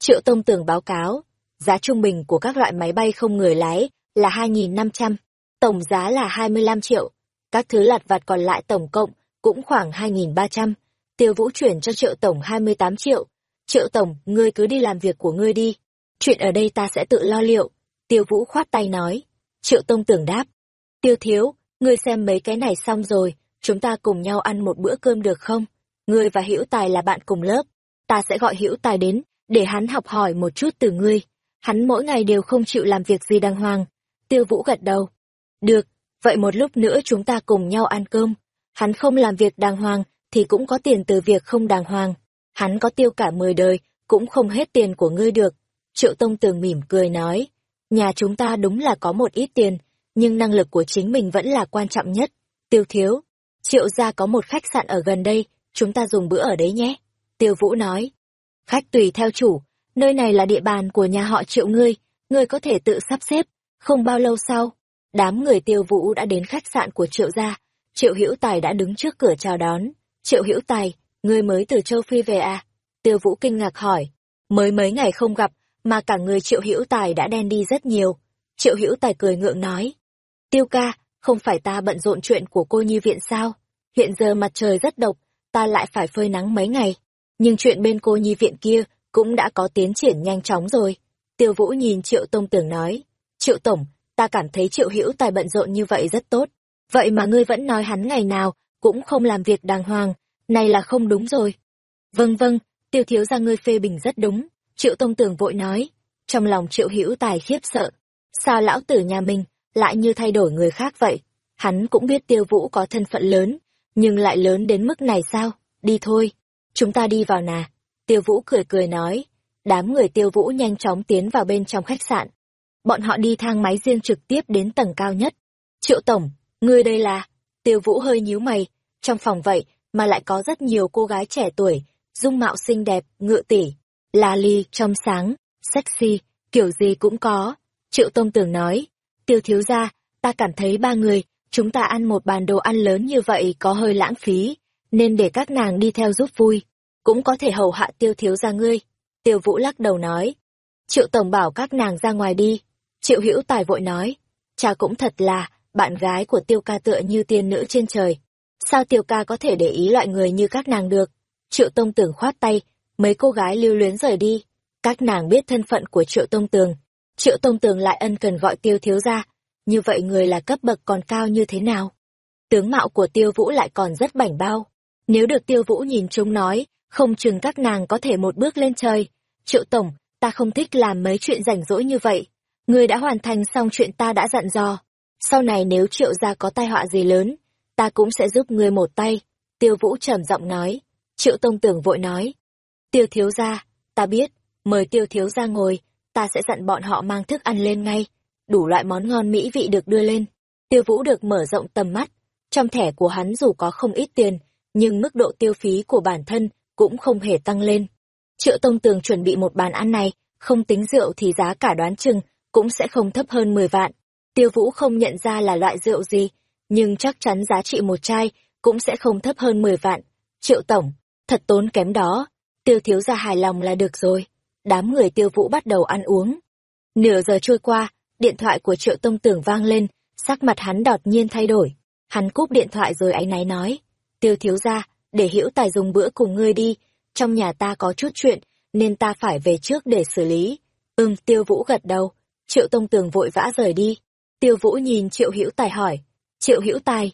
Triệu Tông Tường báo cáo, giá trung bình của các loại máy bay không người lái là 2.500, tổng giá là 25 triệu. Các thứ lặt vặt còn lại tổng cộng cũng khoảng 2.300. Tiêu Vũ chuyển cho Triệu Tổng 28 triệu. Triệu Tổng, ngươi cứ đi làm việc của ngươi đi. Chuyện ở đây ta sẽ tự lo liệu. Tiêu Vũ khoát tay nói. Triệu Tông Tường đáp. Tiêu Thiếu, ngươi xem mấy cái này xong rồi, chúng ta cùng nhau ăn một bữa cơm được không? Ngươi và Hữu Tài là bạn cùng lớp. Ta sẽ gọi Hữu Tài đến, để hắn học hỏi một chút từ ngươi. Hắn mỗi ngày đều không chịu làm việc gì đàng hoàng. Tiêu Vũ gật đầu. Được, vậy một lúc nữa chúng ta cùng nhau ăn cơm. Hắn không làm việc đàng hoàng, thì cũng có tiền từ việc không đàng hoàng. Hắn có tiêu cả mười đời, cũng không hết tiền của ngươi được. Triệu Tông Tường mỉm cười nói, nhà chúng ta đúng là có một ít tiền, nhưng năng lực của chính mình vẫn là quan trọng nhất. Tiêu thiếu, Triệu gia có một khách sạn ở gần đây, chúng ta dùng bữa ở đấy nhé. Tiêu Vũ nói, khách tùy theo chủ, nơi này là địa bàn của nhà họ Triệu ngươi, ngươi có thể tự sắp xếp. Không bao lâu sau, đám người Tiêu Vũ đã đến khách sạn của Triệu gia, Triệu Hữu Tài đã đứng trước cửa chào đón. Triệu Hữu Tài, ngươi mới từ châu Phi về à? Tiêu Vũ kinh ngạc hỏi. Mới mấy ngày không gặp, mà cả người Triệu Hữu Tài đã đen đi rất nhiều. Triệu Hữu Tài cười ngượng nói. Tiêu ca, không phải ta bận rộn chuyện của cô nhi viện sao? Hiện giờ mặt trời rất độc, ta lại phải phơi nắng mấy ngày. Nhưng chuyện bên cô nhi viện kia cũng đã có tiến triển nhanh chóng rồi. Tiêu Vũ nhìn Triệu Tông Tưởng nói. Triệu Tổng, ta cảm thấy Triệu Hữu Tài bận rộn như vậy rất tốt. Vậy mà ngươi vẫn nói hắn ngày nào cũng không làm việc đàng hoàng, này là không đúng rồi. Vâng vâng, tiêu thiếu ra ngươi phê bình rất đúng, triệu tông tường vội nói. Trong lòng triệu hữu tài khiếp sợ. Sao lão tử nhà mình lại như thay đổi người khác vậy? Hắn cũng biết tiêu vũ có thân phận lớn, nhưng lại lớn đến mức này sao? Đi thôi, chúng ta đi vào nà. Tiêu vũ cười cười nói. Đám người tiêu vũ nhanh chóng tiến vào bên trong khách sạn. Bọn họ đi thang máy riêng trực tiếp đến tầng cao nhất. Triệu Tổng, ngươi đây là... Tiêu vũ hơi nhíu mày, trong phòng vậy mà lại có rất nhiều cô gái trẻ tuổi, dung mạo xinh đẹp, ngự tỉ, la ly, trong sáng, sexy, kiểu gì cũng có. Triệu Tông tưởng nói, tiêu thiếu ra, ta cảm thấy ba người, chúng ta ăn một bàn đồ ăn lớn như vậy có hơi lãng phí, nên để các nàng đi theo giúp vui, cũng có thể hầu hạ tiêu thiếu ra ngươi. Tiêu Vũ lắc đầu nói, Triệu Tổng bảo các nàng ra ngoài đi. Triệu Hữu Tài vội nói, cha cũng thật là, bạn gái của tiêu ca tựa như tiên nữ trên trời. Sao tiêu ca có thể để ý loại người như các nàng được? Triệu Tông Tường khoát tay, mấy cô gái lưu luyến rời đi. Các nàng biết thân phận của Triệu Tông Tường. Triệu Tông Tường lại ân cần gọi tiêu thiếu ra. Như vậy người là cấp bậc còn cao như thế nào? Tướng mạo của tiêu vũ lại còn rất bảnh bao. Nếu được tiêu vũ nhìn chúng nói, không chừng các nàng có thể một bước lên trời. Triệu Tổng, ta không thích làm mấy chuyện rảnh rỗi như vậy. ngươi đã hoàn thành xong chuyện ta đã dặn dò. Sau này nếu triệu gia có tai họa gì lớn, ta cũng sẽ giúp ngươi một tay. Tiêu Vũ trầm giọng nói. Triệu Tông Tưởng vội nói. Tiêu thiếu gia, ta biết, mời tiêu thiếu gia ngồi, ta sẽ dặn bọn họ mang thức ăn lên ngay. Đủ loại món ngon mỹ vị được đưa lên. Tiêu Vũ được mở rộng tầm mắt. Trong thẻ của hắn dù có không ít tiền, nhưng mức độ tiêu phí của bản thân cũng không hề tăng lên. Triệu Tông Tường chuẩn bị một bàn ăn này, không tính rượu thì giá cả đoán chừng cũng sẽ không thấp hơn 10 vạn. Tiêu Vũ không nhận ra là loại rượu gì, nhưng chắc chắn giá trị một chai cũng sẽ không thấp hơn 10 vạn. Triệu tổng, thật tốn kém đó. Tiêu thiếu gia hài lòng là được rồi. Đám người tiêu vũ bắt đầu ăn uống. Nửa giờ trôi qua, điện thoại của triệu tông tưởng vang lên, sắc mặt hắn đột nhiên thay đổi. Hắn cúp điện thoại rồi áy náy nói. Tiêu thiếu gia, để hiểu tài dùng bữa cùng ngươi đi, trong nhà ta có chút chuyện, nên ta phải về trước để xử lý. Ừm, tiêu vũ gật đầu, triệu tông tường vội vã rời đi. Tiêu Vũ nhìn Triệu Hữu Tài hỏi, Triệu Hữu Tài,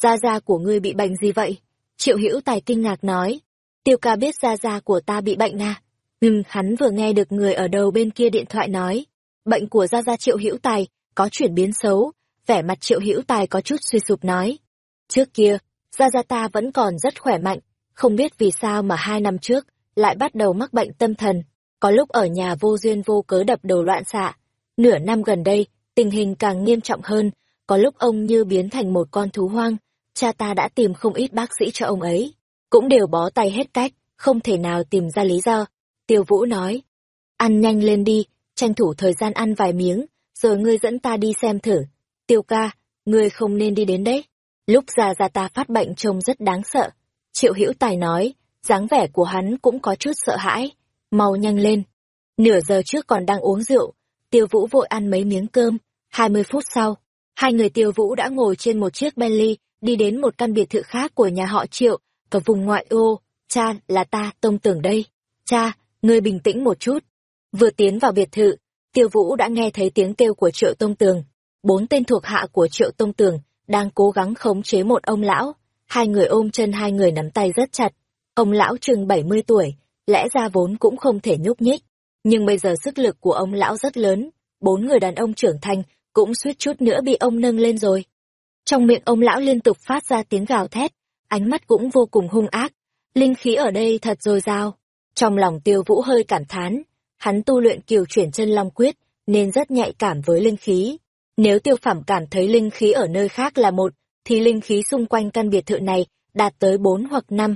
gia gia của ngươi bị bệnh gì vậy? Triệu Hữu Tài kinh ngạc nói, Tiêu ca biết gia gia của ta bị bệnh à? ngừng hắn vừa nghe được người ở đầu bên kia điện thoại nói, bệnh của gia gia Triệu Hữu Tài có chuyển biến xấu, vẻ mặt Triệu Hữu Tài có chút suy sụp nói. Trước kia, gia gia ta vẫn còn rất khỏe mạnh, không biết vì sao mà hai năm trước lại bắt đầu mắc bệnh tâm thần, có lúc ở nhà vô duyên vô cớ đập đầu loạn xạ. Nửa năm gần đây, tình hình càng nghiêm trọng hơn, có lúc ông như biến thành một con thú hoang, cha ta đã tìm không ít bác sĩ cho ông ấy, cũng đều bó tay hết cách, không thể nào tìm ra lý do. Tiêu Vũ nói, ăn nhanh lên đi, tranh thủ thời gian ăn vài miếng, rồi ngươi dẫn ta đi xem thử. Tiêu ca, ngươi không nên đi đến đấy. Lúc ra ra ta phát bệnh trông rất đáng sợ. Triệu Hữu Tài nói, dáng vẻ của hắn cũng có chút sợ hãi. Mau nhanh lên. Nửa giờ trước còn đang uống rượu, tiêu vũ vội ăn mấy miếng cơm, hai mươi phút sau, hai người tiêu vũ đã ngồi trên một chiếc Bentley, đi đến một căn biệt thự khác của nhà họ triệu, ở vùng ngoại ô, cha, là ta, tông tưởng đây. Cha, ngươi bình tĩnh một chút. Vừa tiến vào biệt thự, tiêu vũ đã nghe thấy tiếng kêu của triệu tông tường. Bốn tên thuộc hạ của triệu tông tường đang cố gắng khống chế một ông lão. Hai người ôm chân hai người nắm tay rất chặt. Ông lão chừng mươi tuổi, lẽ ra vốn cũng không thể nhúc nhích. Nhưng bây giờ sức lực của ông lão rất lớn, bốn người đàn ông trưởng thành cũng suýt chút nữa bị ông nâng lên rồi. Trong miệng ông lão liên tục phát ra tiếng gào thét, ánh mắt cũng vô cùng hung ác. Linh khí ở đây thật dồi dào. Trong lòng tiêu vũ hơi cảm thán, hắn tu luyện kiều chuyển chân long quyết, nên rất nhạy cảm với linh khí. Nếu tiêu phẩm cảm thấy linh khí ở nơi khác là một, thì linh khí xung quanh căn biệt thự này đạt tới bốn hoặc năm.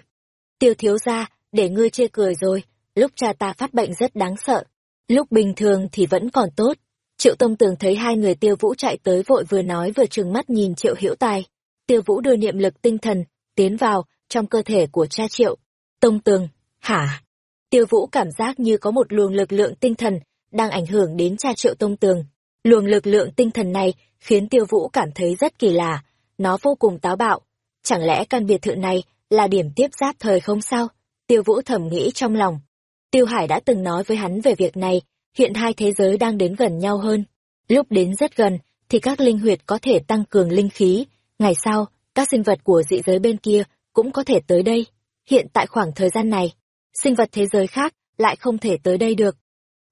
Tiêu thiếu ra, để ngươi chê cười rồi, lúc cha ta phát bệnh rất đáng sợ. Lúc bình thường thì vẫn còn tốt. Triệu Tông Tường thấy hai người tiêu vũ chạy tới vội vừa nói vừa trừng mắt nhìn Triệu Hiểu Tài. Tiêu vũ đưa niệm lực tinh thần, tiến vào, trong cơ thể của cha Triệu. Tông Tường, hả? Tiêu vũ cảm giác như có một luồng lực lượng tinh thần đang ảnh hưởng đến cha Triệu Tông Tường. Luồng lực lượng tinh thần này khiến tiêu vũ cảm thấy rất kỳ lạ, nó vô cùng táo bạo. Chẳng lẽ căn biệt thự này là điểm tiếp giáp thời không sao? Tiêu vũ thầm nghĩ trong lòng. Tiêu Hải đã từng nói với hắn về việc này, hiện hai thế giới đang đến gần nhau hơn. Lúc đến rất gần, thì các linh huyệt có thể tăng cường linh khí, ngày sau, các sinh vật của dị giới bên kia cũng có thể tới đây. Hiện tại khoảng thời gian này, sinh vật thế giới khác lại không thể tới đây được.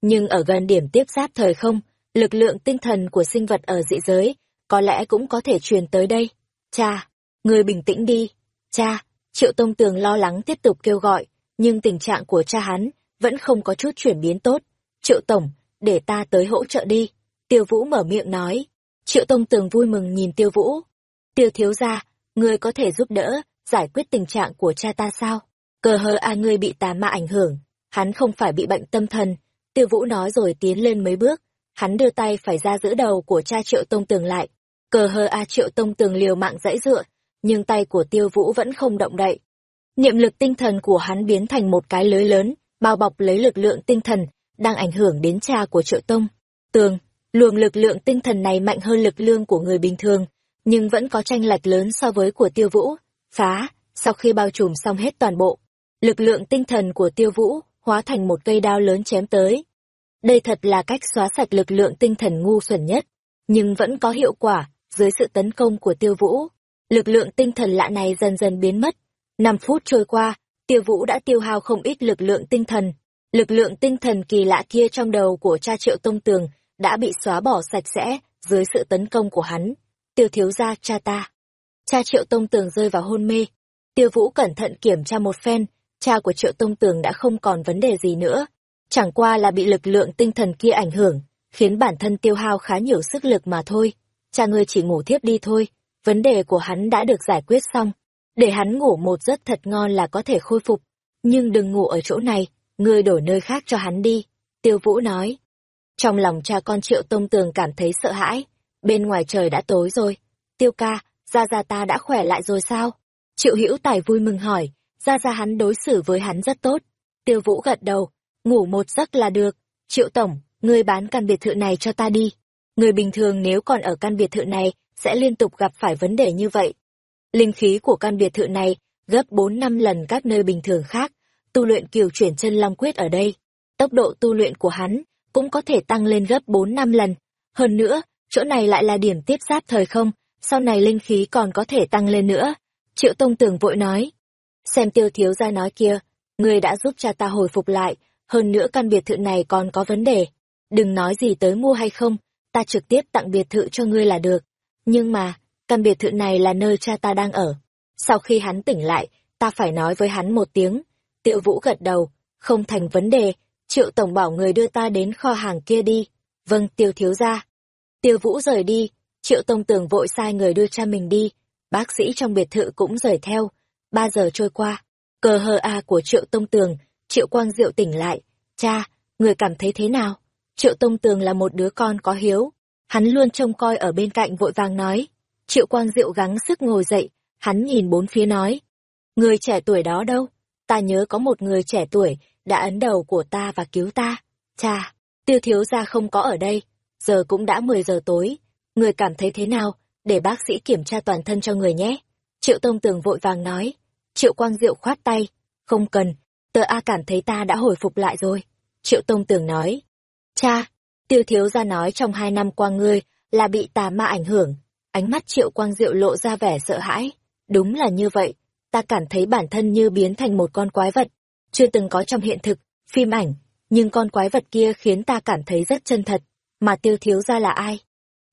Nhưng ở gần điểm tiếp giáp thời không, lực lượng tinh thần của sinh vật ở dị giới có lẽ cũng có thể truyền tới đây. Cha, người bình tĩnh đi. Cha, Triệu Tông Tường lo lắng tiếp tục kêu gọi, nhưng tình trạng của cha hắn vẫn không có chút chuyển biến tốt. Triệu Tổng, để ta tới hỗ trợ đi. Tiêu Vũ mở miệng nói. Triệu Tông Tường vui mừng nhìn Tiêu Vũ. Tiêu thiếu gia, ngươi có thể giúp đỡ, giải quyết tình trạng của cha ta sao? Cờ hờ a ngươi bị tà ma ảnh hưởng, hắn không phải bị bệnh tâm thần. Tiêu Vũ nói rồi tiến lên mấy bước, hắn đưa tay phải ra giữ đầu của cha Triệu Tông Tường lại. Cờ hờ a Triệu Tông Tường liều mạng dãy dựa, nhưng tay của Tiêu Vũ vẫn không động đậy. Niệm lực tinh thần của hắn biến thành một cái lưới lớn, bao bọc lấy lực lượng tinh thần, đang ảnh hưởng đến cha của Triệu Tông. Tường, luồng lực lượng tinh thần này mạnh hơn lực lượng của người bình thường, nhưng vẫn có tranh lệch lớn so với của Tiêu Vũ. Phá, sau khi bao trùm xong hết toàn bộ, lực lượng tinh thần của Tiêu Vũ hóa thành một cây đao lớn chém tới. Đây thật là cách xóa sạch lực lượng tinh thần ngu xuẩn nhất, nhưng vẫn có hiệu quả dưới sự tấn công của Tiêu Vũ. Lực lượng tinh thần lạ này dần dần biến mất. Năm phút trôi qua, Tiêu Vũ đã tiêu hao không ít lực lượng tinh thần. Lực lượng tinh thần kỳ lạ kia trong đầu của cha Triệu Tông Tường đã bị xóa bỏ sạch sẽ dưới sự tấn công của hắn. Tiêu thiếu gia cha ta. Cha Triệu Tông Tường rơi vào hôn mê. Tiêu Vũ cẩn thận kiểm tra một phen, cha của Triệu Tông Tường đã không còn vấn đề gì nữa. Chẳng qua là bị lực lượng tinh thần kia ảnh hưởng, khiến bản thân tiêu hao khá nhiều sức lực mà thôi. Cha ngươi chỉ ngủ thiếp đi thôi, vấn đề của hắn đã được giải quyết xong. Để hắn ngủ một giấc thật ngon là có thể khôi phục. Nhưng đừng ngủ ở chỗ này, ngươi đổi nơi khác cho hắn đi. Tiêu Vũ nói. Trong lòng cha con Triệu Tông Tường cảm thấy sợ hãi. Bên ngoài trời đã tối rồi. Tiêu ca, Gia Gia ta đã khỏe lại rồi sao? Triệu Hữu Tài vui mừng hỏi. Gia Gia hắn đối xử với hắn rất tốt. Tiêu Vũ gật đầu. Ngủ một giấc là được. Triệu Tổng, ngươi bán căn biệt thự này cho ta đi. Người bình thường nếu còn ở căn biệt thự này, sẽ liên tục gặp phải vấn đề như vậy. Linh khí của căn biệt thự này gấp 4 năm lần các nơi bình thường khác, tu luyện kiều chuyển chân long quyết ở đây. Tốc độ tu luyện của hắn cũng có thể tăng lên gấp 4 năm lần. Hơn nữa, chỗ này lại là điểm tiếp giáp thời không, sau này linh khí còn có thể tăng lên nữa. Triệu Tông Tường vội nói. Xem tiêu thiếu gia nói kia, người đã giúp cha ta hồi phục lại, hơn nữa căn biệt thự này còn có vấn đề. Đừng nói gì tới mua hay không, ta trực tiếp tặng biệt thự cho ngươi là được. Nhưng mà, căn biệt thự này là nơi cha ta đang ở. Sau khi hắn tỉnh lại, ta phải nói với hắn một tiếng. Tiệu Vũ gật đầu, không thành vấn đề, Triệu Tổng bảo người đưa ta đến kho hàng kia đi. Vâng, Tiêu thiếu gia. Tiêu Vũ rời đi, Triệu Tông Tường vội sai người đưa cha mình đi. Bác sĩ trong biệt thự cũng rời theo. Ba giờ trôi qua, cờ hờ a của Triệu Tông Tường, Triệu Quang Diệu tỉnh lại. Cha, người cảm thấy thế nào? Triệu Tông Tường là một đứa con có hiếu. Hắn luôn trông coi ở bên cạnh vội vàng nói. Triệu Quang Diệu gắng sức ngồi dậy, hắn nhìn bốn phía nói. Người trẻ tuổi đó đâu? Ta nhớ có một người trẻ tuổi đã ấn đầu của ta và cứu ta. Cha, Tiêu thiếu gia không có ở đây, giờ cũng đã 10 giờ tối, người cảm thấy thế nào, để bác sĩ kiểm tra toàn thân cho người nhé. Triệu Tông Tường vội vàng nói. Triệu Quang Diệu khoát tay, không cần, tờ A cảm thấy ta đã hồi phục lại rồi. Triệu Tông Tường nói. Cha, tiêu thiếu gia nói trong hai năm qua ngươi là bị tà ma ảnh hưởng. Ánh mắt Triệu Quang Diệu lộ ra vẻ sợ hãi. Đúng là như vậy, ta cảm thấy bản thân như biến thành một con quái vật. Chưa từng có trong hiện thực, phim ảnh, nhưng con quái vật kia khiến ta cảm thấy rất chân thật. Mà tiêu thiếu gia là ai?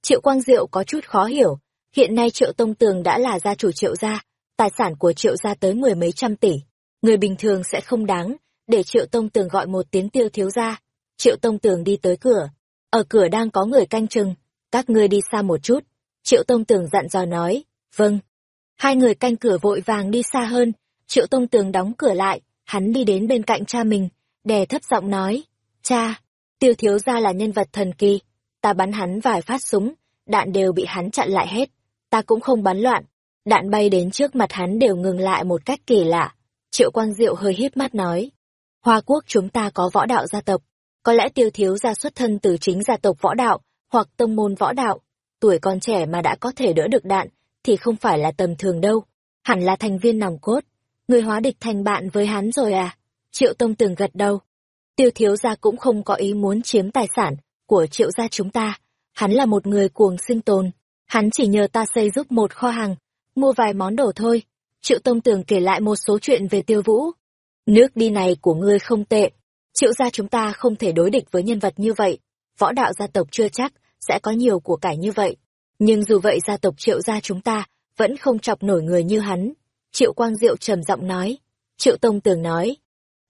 Triệu Quang Diệu có chút khó hiểu. Hiện nay Triệu Tông Tường đã là gia chủ Triệu gia, tài sản của Triệu gia tới mười mấy trăm tỷ. Người bình thường sẽ không đáng, để Triệu Tông Tường gọi một tiếng tiêu thiếu gia. Triệu Tông Tường đi tới cửa. Ở cửa đang có người canh chừng. Các ngươi đi xa một chút. Triệu Tông Tường dặn dò nói. Vâng. Hai người canh cửa vội vàng đi xa hơn. Triệu Tông Tường đóng cửa lại. Hắn đi đến bên cạnh cha mình. Đè thấp giọng nói. Cha, tiêu thiếu gia là nhân vật thần kỳ ta bắn hắn vài phát súng, đạn đều bị hắn chặn lại hết. Ta cũng không bắn loạn, đạn bay đến trước mặt hắn đều ngừng lại một cách kỳ lạ. Triệu Quang Diệu hơi híp mắt nói, Hoa Quốc chúng ta có võ đạo gia tộc, có lẽ tiêu thiếu gia xuất thân từ chính gia tộc võ đạo, hoặc tông môn võ đạo, tuổi còn trẻ mà đã có thể đỡ được đạn, thì không phải là tầm thường đâu, hẳn là thành viên nòng cốt. Người hóa địch thành bạn với hắn rồi à? Triệu Tông Tường gật đầu. Tiêu thiếu gia cũng không có ý muốn chiếm tài sản, của triệu gia chúng ta. Hắn là một người cuồng sinh tồn. Hắn chỉ nhờ ta xây giúp một kho hàng, mua vài món đồ thôi. Triệu Tông Tường kể lại một số chuyện về tiêu vũ. Nước đi này của ngươi không tệ. Triệu gia chúng ta không thể đối địch với nhân vật như vậy. Võ đạo gia tộc chưa chắc sẽ có nhiều của cải như vậy. Nhưng dù vậy gia tộc triệu gia chúng ta vẫn không chọc nổi người như hắn. Triệu Quang Diệu trầm giọng nói. Triệu Tông Tường nói.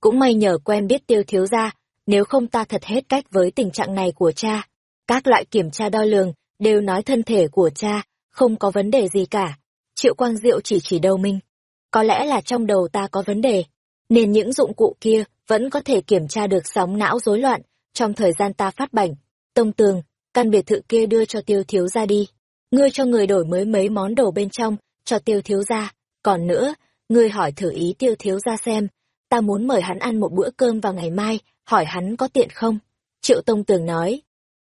Cũng may nhờ quen biết tiêu thiếu gia, nếu không ta thật hết cách với tình trạng này của cha. Các loại kiểm tra đo lường đều nói thân thể của cha, không có vấn đề gì cả. Triệu Quang Diệu chỉ chỉ đầu mình. Có lẽ là trong đầu ta có vấn đề, nên những dụng cụ kia vẫn có thể kiểm tra được sóng não rối loạn trong thời gian ta phát bệnh. Tông tường, căn biệt thự kia đưa cho tiêu thiếu ra đi. Ngươi cho người đổi mới mấy món đồ bên trong, cho tiêu thiếu ra. Còn nữa, ngươi hỏi thử ý tiêu thiếu ra xem, ta muốn mời hắn ăn một bữa cơm vào ngày mai, hỏi hắn có tiện không? Triệu Tông Tường nói,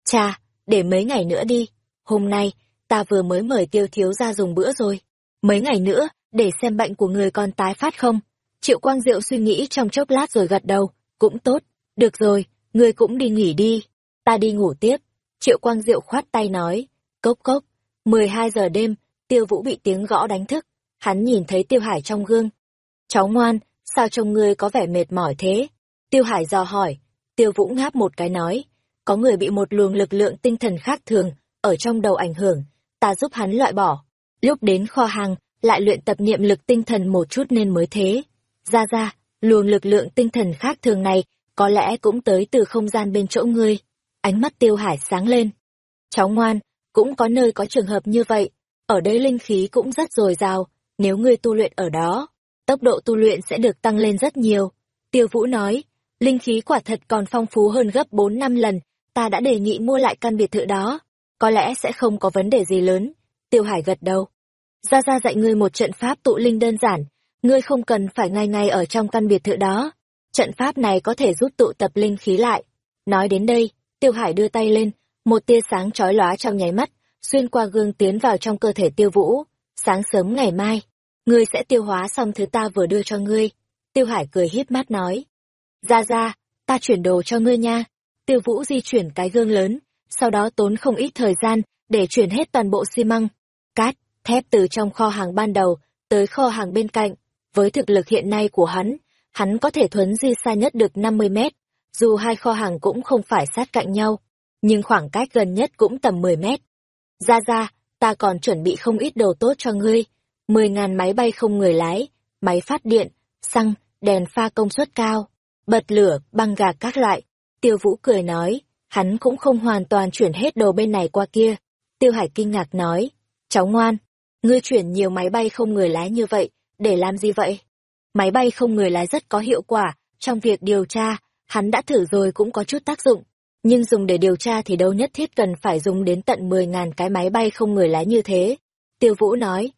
cha, để mấy ngày nữa đi, hôm nay, ta vừa mới mời tiêu thiếu ra dùng bữa rồi, mấy ngày nữa, để xem bệnh của người còn tái phát không? Triệu Quang Diệu suy nghĩ trong chốc lát rồi gật đầu, cũng tốt, được rồi, người cũng đi nghỉ đi, ta đi ngủ tiếp. Triệu Quang Diệu khoát tay nói, cốc cốc, 12 giờ đêm, tiêu vũ bị tiếng gõ đánh thức, hắn nhìn thấy tiêu hải trong gương. Cháu ngoan, sao trông ngươi có vẻ mệt mỏi thế? Tiêu Hải dò hỏi, Tiêu Vũ ngáp một cái nói, có người bị một luồng lực lượng tinh thần khác thường, ở trong đầu ảnh hưởng, ta giúp hắn loại bỏ. Lúc đến kho hàng, lại luyện tập niệm lực tinh thần một chút nên mới thế. Ra ra, luồng lực lượng tinh thần khác thường này, có lẽ cũng tới từ không gian bên chỗ ngươi. Ánh mắt Tiêu Hải sáng lên. Cháu ngoan, cũng có nơi có trường hợp như vậy, ở đây linh khí cũng rất dồi dào, nếu ngươi tu luyện ở đó, tốc độ tu luyện sẽ được tăng lên rất nhiều. Tiêu Vũ nói, linh khí quả thật còn phong phú hơn gấp bốn năm lần, ta đã đề nghị mua lại căn biệt thự đó. Có lẽ sẽ không có vấn đề gì lớn. Tiêu Hải gật đầu. gia gia dạy ngươi một trận pháp tụ linh đơn giản, ngươi không cần phải ngay ngay ở trong căn biệt thự đó. Trận pháp này có thể giúp tụ tập linh khí lại. Nói đến đây, Tiêu Hải đưa tay lên, một tia sáng chói lóa trong nháy mắt, xuyên qua gương tiến vào trong cơ thể Tiêu Vũ. Sáng sớm ngày mai, ngươi sẽ tiêu hóa xong thứ ta vừa đưa cho ngươi. Tiêu Hải cười híp mắt nói. Ra ra, ta chuyển đồ cho ngươi nha. Tiêu Vũ di chuyển cái gương lớn, sau đó tốn không ít thời gian để chuyển hết toàn bộ xi măng, cát, thép từ trong kho hàng ban đầu tới kho hàng bên cạnh. Với thực lực hiện nay của hắn, hắn có thể thuấn di xa nhất được 50 mét, dù hai kho hàng cũng không phải sát cạnh nhau, nhưng khoảng cách gần nhất cũng tầm 10 mét. Ra ra, ta còn chuẩn bị không ít đồ tốt cho ngươi, 10.000 máy bay không người lái, máy phát điện, xăng, đèn pha công suất cao, bật lửa, băng gà các loại. Tiêu Vũ cười nói, hắn cũng không hoàn toàn chuyển hết đồ bên này qua kia. Tiêu Hải kinh ngạc nói, cháu ngoan, ngươi chuyển nhiều máy bay không người lái như vậy, để làm gì vậy? Máy bay không người lái rất có hiệu quả, trong việc điều tra, hắn đã thử rồi cũng có chút tác dụng. Nhưng dùng để điều tra thì đâu nhất thiết cần phải dùng đến tận 10.000 cái máy bay không người lái như thế. Tiêu Vũ nói,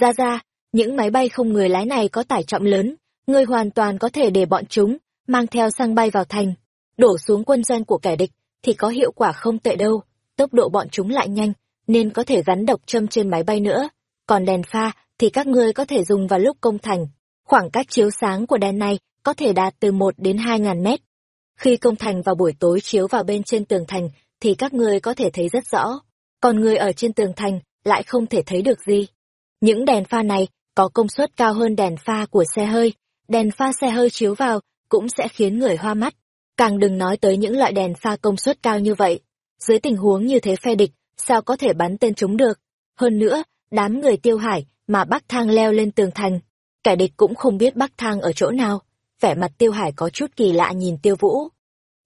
ra ra, những máy bay không người lái này có tải trọng lớn, ngươi hoàn toàn có thể để bọn chúng mang theo sang bay vào thành, đổ xuống quân doanh của kẻ địch, thì có hiệu quả không tệ đâu, tốc độ bọn chúng lại nhanh, nên có thể gắn độc châm trên máy bay nữa. Còn đèn pha thì các ngươi có thể dùng vào lúc công thành. Khoảng cách chiếu sáng của đèn này có thể đạt từ một đến hai ngàn mét. Khi công thành vào buổi tối chiếu vào bên trên tường thành thì các ngươi có thể thấy rất rõ. Còn người ở trên tường thành lại không thể thấy được gì. Những đèn pha này có công suất cao hơn đèn pha của xe hơi. Đèn pha xe hơi chiếu vào cũng sẽ khiến người hoa mắt. Càng đừng nói tới những loại đèn pha công suất cao như vậy. Dưới tình huống như thế phe địch, sao có thể bắn tên chúng được? Hơn nữa, đám người tiêu hải mà Bắc Thang leo lên tường thành. Kẻ địch cũng không biết Bắc Thang ở chỗ nào. Vẻ mặt tiêu hải có chút kỳ lạ nhìn tiêu vũ.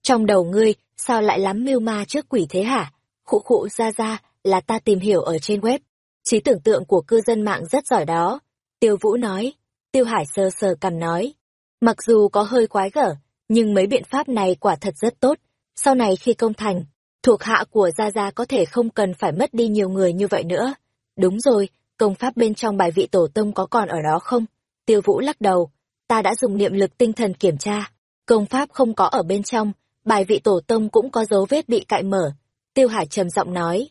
Trong đầu ngươi, sao lại lắm mưu ma trước quỷ thế hả? Khụ khụ ra ra, là ta tìm hiểu ở trên web. Trí tưởng tượng của cư dân mạng rất giỏi đó. Tiêu Vũ nói. Tiêu Hải sơ sờ cầm nói. Mặc dù có hơi quái gở, nhưng mấy biện pháp này quả thật rất tốt. Sau này khi công thành, thuộc hạ của Gia Gia có thể không cần phải mất đi nhiều người như vậy nữa. Đúng rồi, công pháp bên trong bài vị tổ tông có còn ở đó không? Tiêu Vũ lắc đầu. Ta đã dùng niệm lực tinh thần kiểm tra. Công pháp không có ở bên trong, bài vị tổ tông cũng có dấu vết bị cạy mở. Tiêu Hải trầm giọng nói.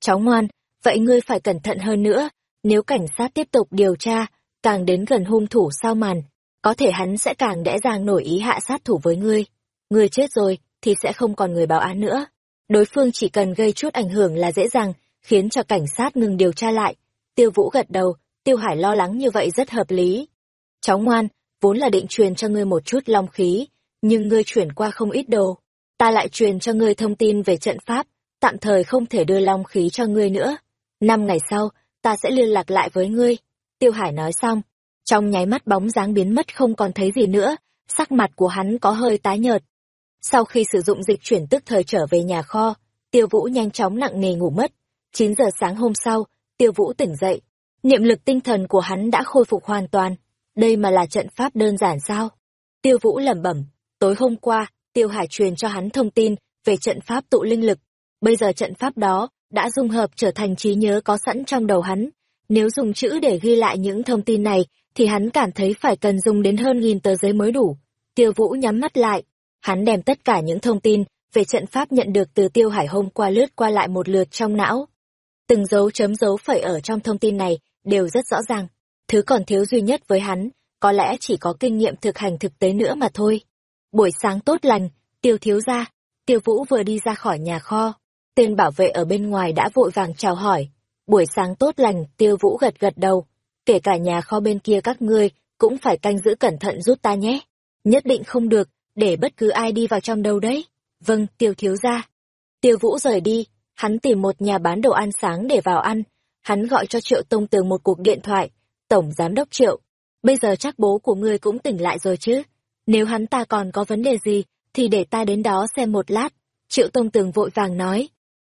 Cháu ngoan, vậy ngươi phải cẩn thận hơn nữa, nếu cảnh sát tiếp tục điều tra, càng đến gần hung thủ sau màn, có thể hắn sẽ càng đẽ dàng nổi ý hạ sát thủ với ngươi. Ngươi chết rồi, thì sẽ không còn người báo án nữa. Đối phương chỉ cần gây chút ảnh hưởng là dễ dàng, khiến cho cảnh sát ngừng điều tra lại. Tiêu Vũ gật đầu, Tiêu Hải lo lắng như vậy rất hợp lý. Cháu ngoan, vốn là định truyền cho ngươi một chút long khí, nhưng ngươi chuyển qua không ít đồ. Ta lại truyền cho ngươi thông tin về trận pháp, tạm thời không thể đưa long khí cho ngươi nữa. Năm ngày sau, ta sẽ liên lạc lại với ngươi. Tiêu Hải nói xong, trong nháy mắt bóng dáng biến mất không còn thấy gì nữa, sắc mặt của hắn có hơi tái nhợt. Sau khi sử dụng dịch chuyển tức thời trở về nhà kho, Tiêu Vũ nhanh chóng nặng nề ngủ mất. 9 giờ sáng hôm sau, Tiêu Vũ tỉnh dậy. Niệm lực tinh thần của hắn đã khôi phục hoàn toàn. Đây mà là trận pháp đơn giản sao? Tiêu Vũ lẩm bẩm, tối hôm qua, Tiêu Hải truyền cho hắn thông tin về trận pháp tụ linh lực. Bây giờ trận pháp đó đã dung hợp trở thành trí nhớ có sẵn trong đầu hắn. Nếu dùng chữ để ghi lại những thông tin này, thì hắn cảm thấy phải cần dùng đến hơn nghìn tờ giấy mới đủ. Tiêu Vũ nhắm mắt lại, hắn đem tất cả những thông tin về trận pháp nhận được từ Tiêu Hải hôm qua lướt qua lại một lượt trong não. Từng dấu chấm dấu phẩy ở trong thông tin này đều rất rõ ràng. Thứ còn thiếu duy nhất với hắn, có lẽ chỉ có kinh nghiệm thực hành thực tế nữa mà thôi. Buổi sáng tốt lành, Tiêu thiếu ra, Tiêu Vũ vừa đi ra khỏi nhà kho, Tên bảo vệ ở bên ngoài đã vội vàng chào hỏi. Buổi sáng tốt lành, tiêu vũ gật gật đầu. Kể cả nhà kho bên kia các ngươi, cũng phải canh giữ cẩn thận giúp ta nhé. Nhất định không được, để bất cứ ai đi vào trong đâu đấy. Vâng, tiêu thiếu ra. Tiêu vũ rời đi, hắn tìm một nhà bán đồ ăn sáng để vào ăn. Hắn gọi cho Triệu Tông Tường một cuộc điện thoại. Tổng Giám đốc Triệu, bây giờ chắc bố của ngươi cũng tỉnh lại rồi chứ. Nếu hắn ta còn có vấn đề gì, thì để ta đến đó xem một lát. Triệu Tông Tường vội vàng nói.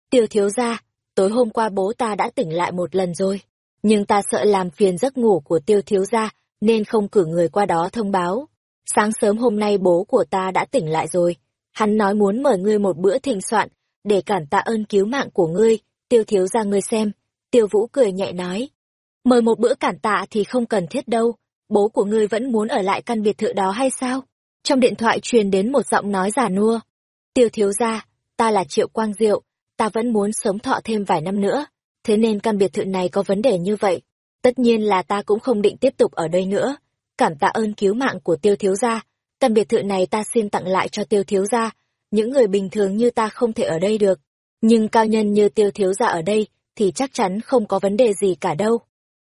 Tiêu thiếu ra, tối hôm qua bố ta đã tỉnh lại một lần rồi. Nhưng ta sợ làm phiền giấc ngủ của tiêu thiếu ra, nên không cử người qua đó thông báo. Sáng sớm hôm nay bố của ta đã tỉnh lại rồi. Hắn nói muốn mời ngươi một bữa thịnh soạn, để cản tạ ơn cứu mạng của ngươi, tiêu thiếu ra ngươi xem. Tiêu vũ cười nhẹ nói. Mời một bữa cản tạ thì không cần thiết đâu, bố của ngươi vẫn muốn ở lại căn biệt thự đó hay sao? Trong điện thoại truyền đến một giọng nói giả nua. Tiêu thiếu ra, ta là Triệu Quang Diệu, ta vẫn muốn sống thọ thêm vài năm nữa, thế nên căn biệt thự này có vấn đề như vậy. Tất nhiên là ta cũng không định tiếp tục ở đây nữa. Cảm tạ ơn cứu mạng của tiêu thiếu gia, căn biệt thự này ta xin tặng lại cho tiêu thiếu gia. Những người bình thường như ta không thể ở đây được, nhưng cao nhân như tiêu thiếu gia ở đây thì chắc chắn không có vấn đề gì cả đâu.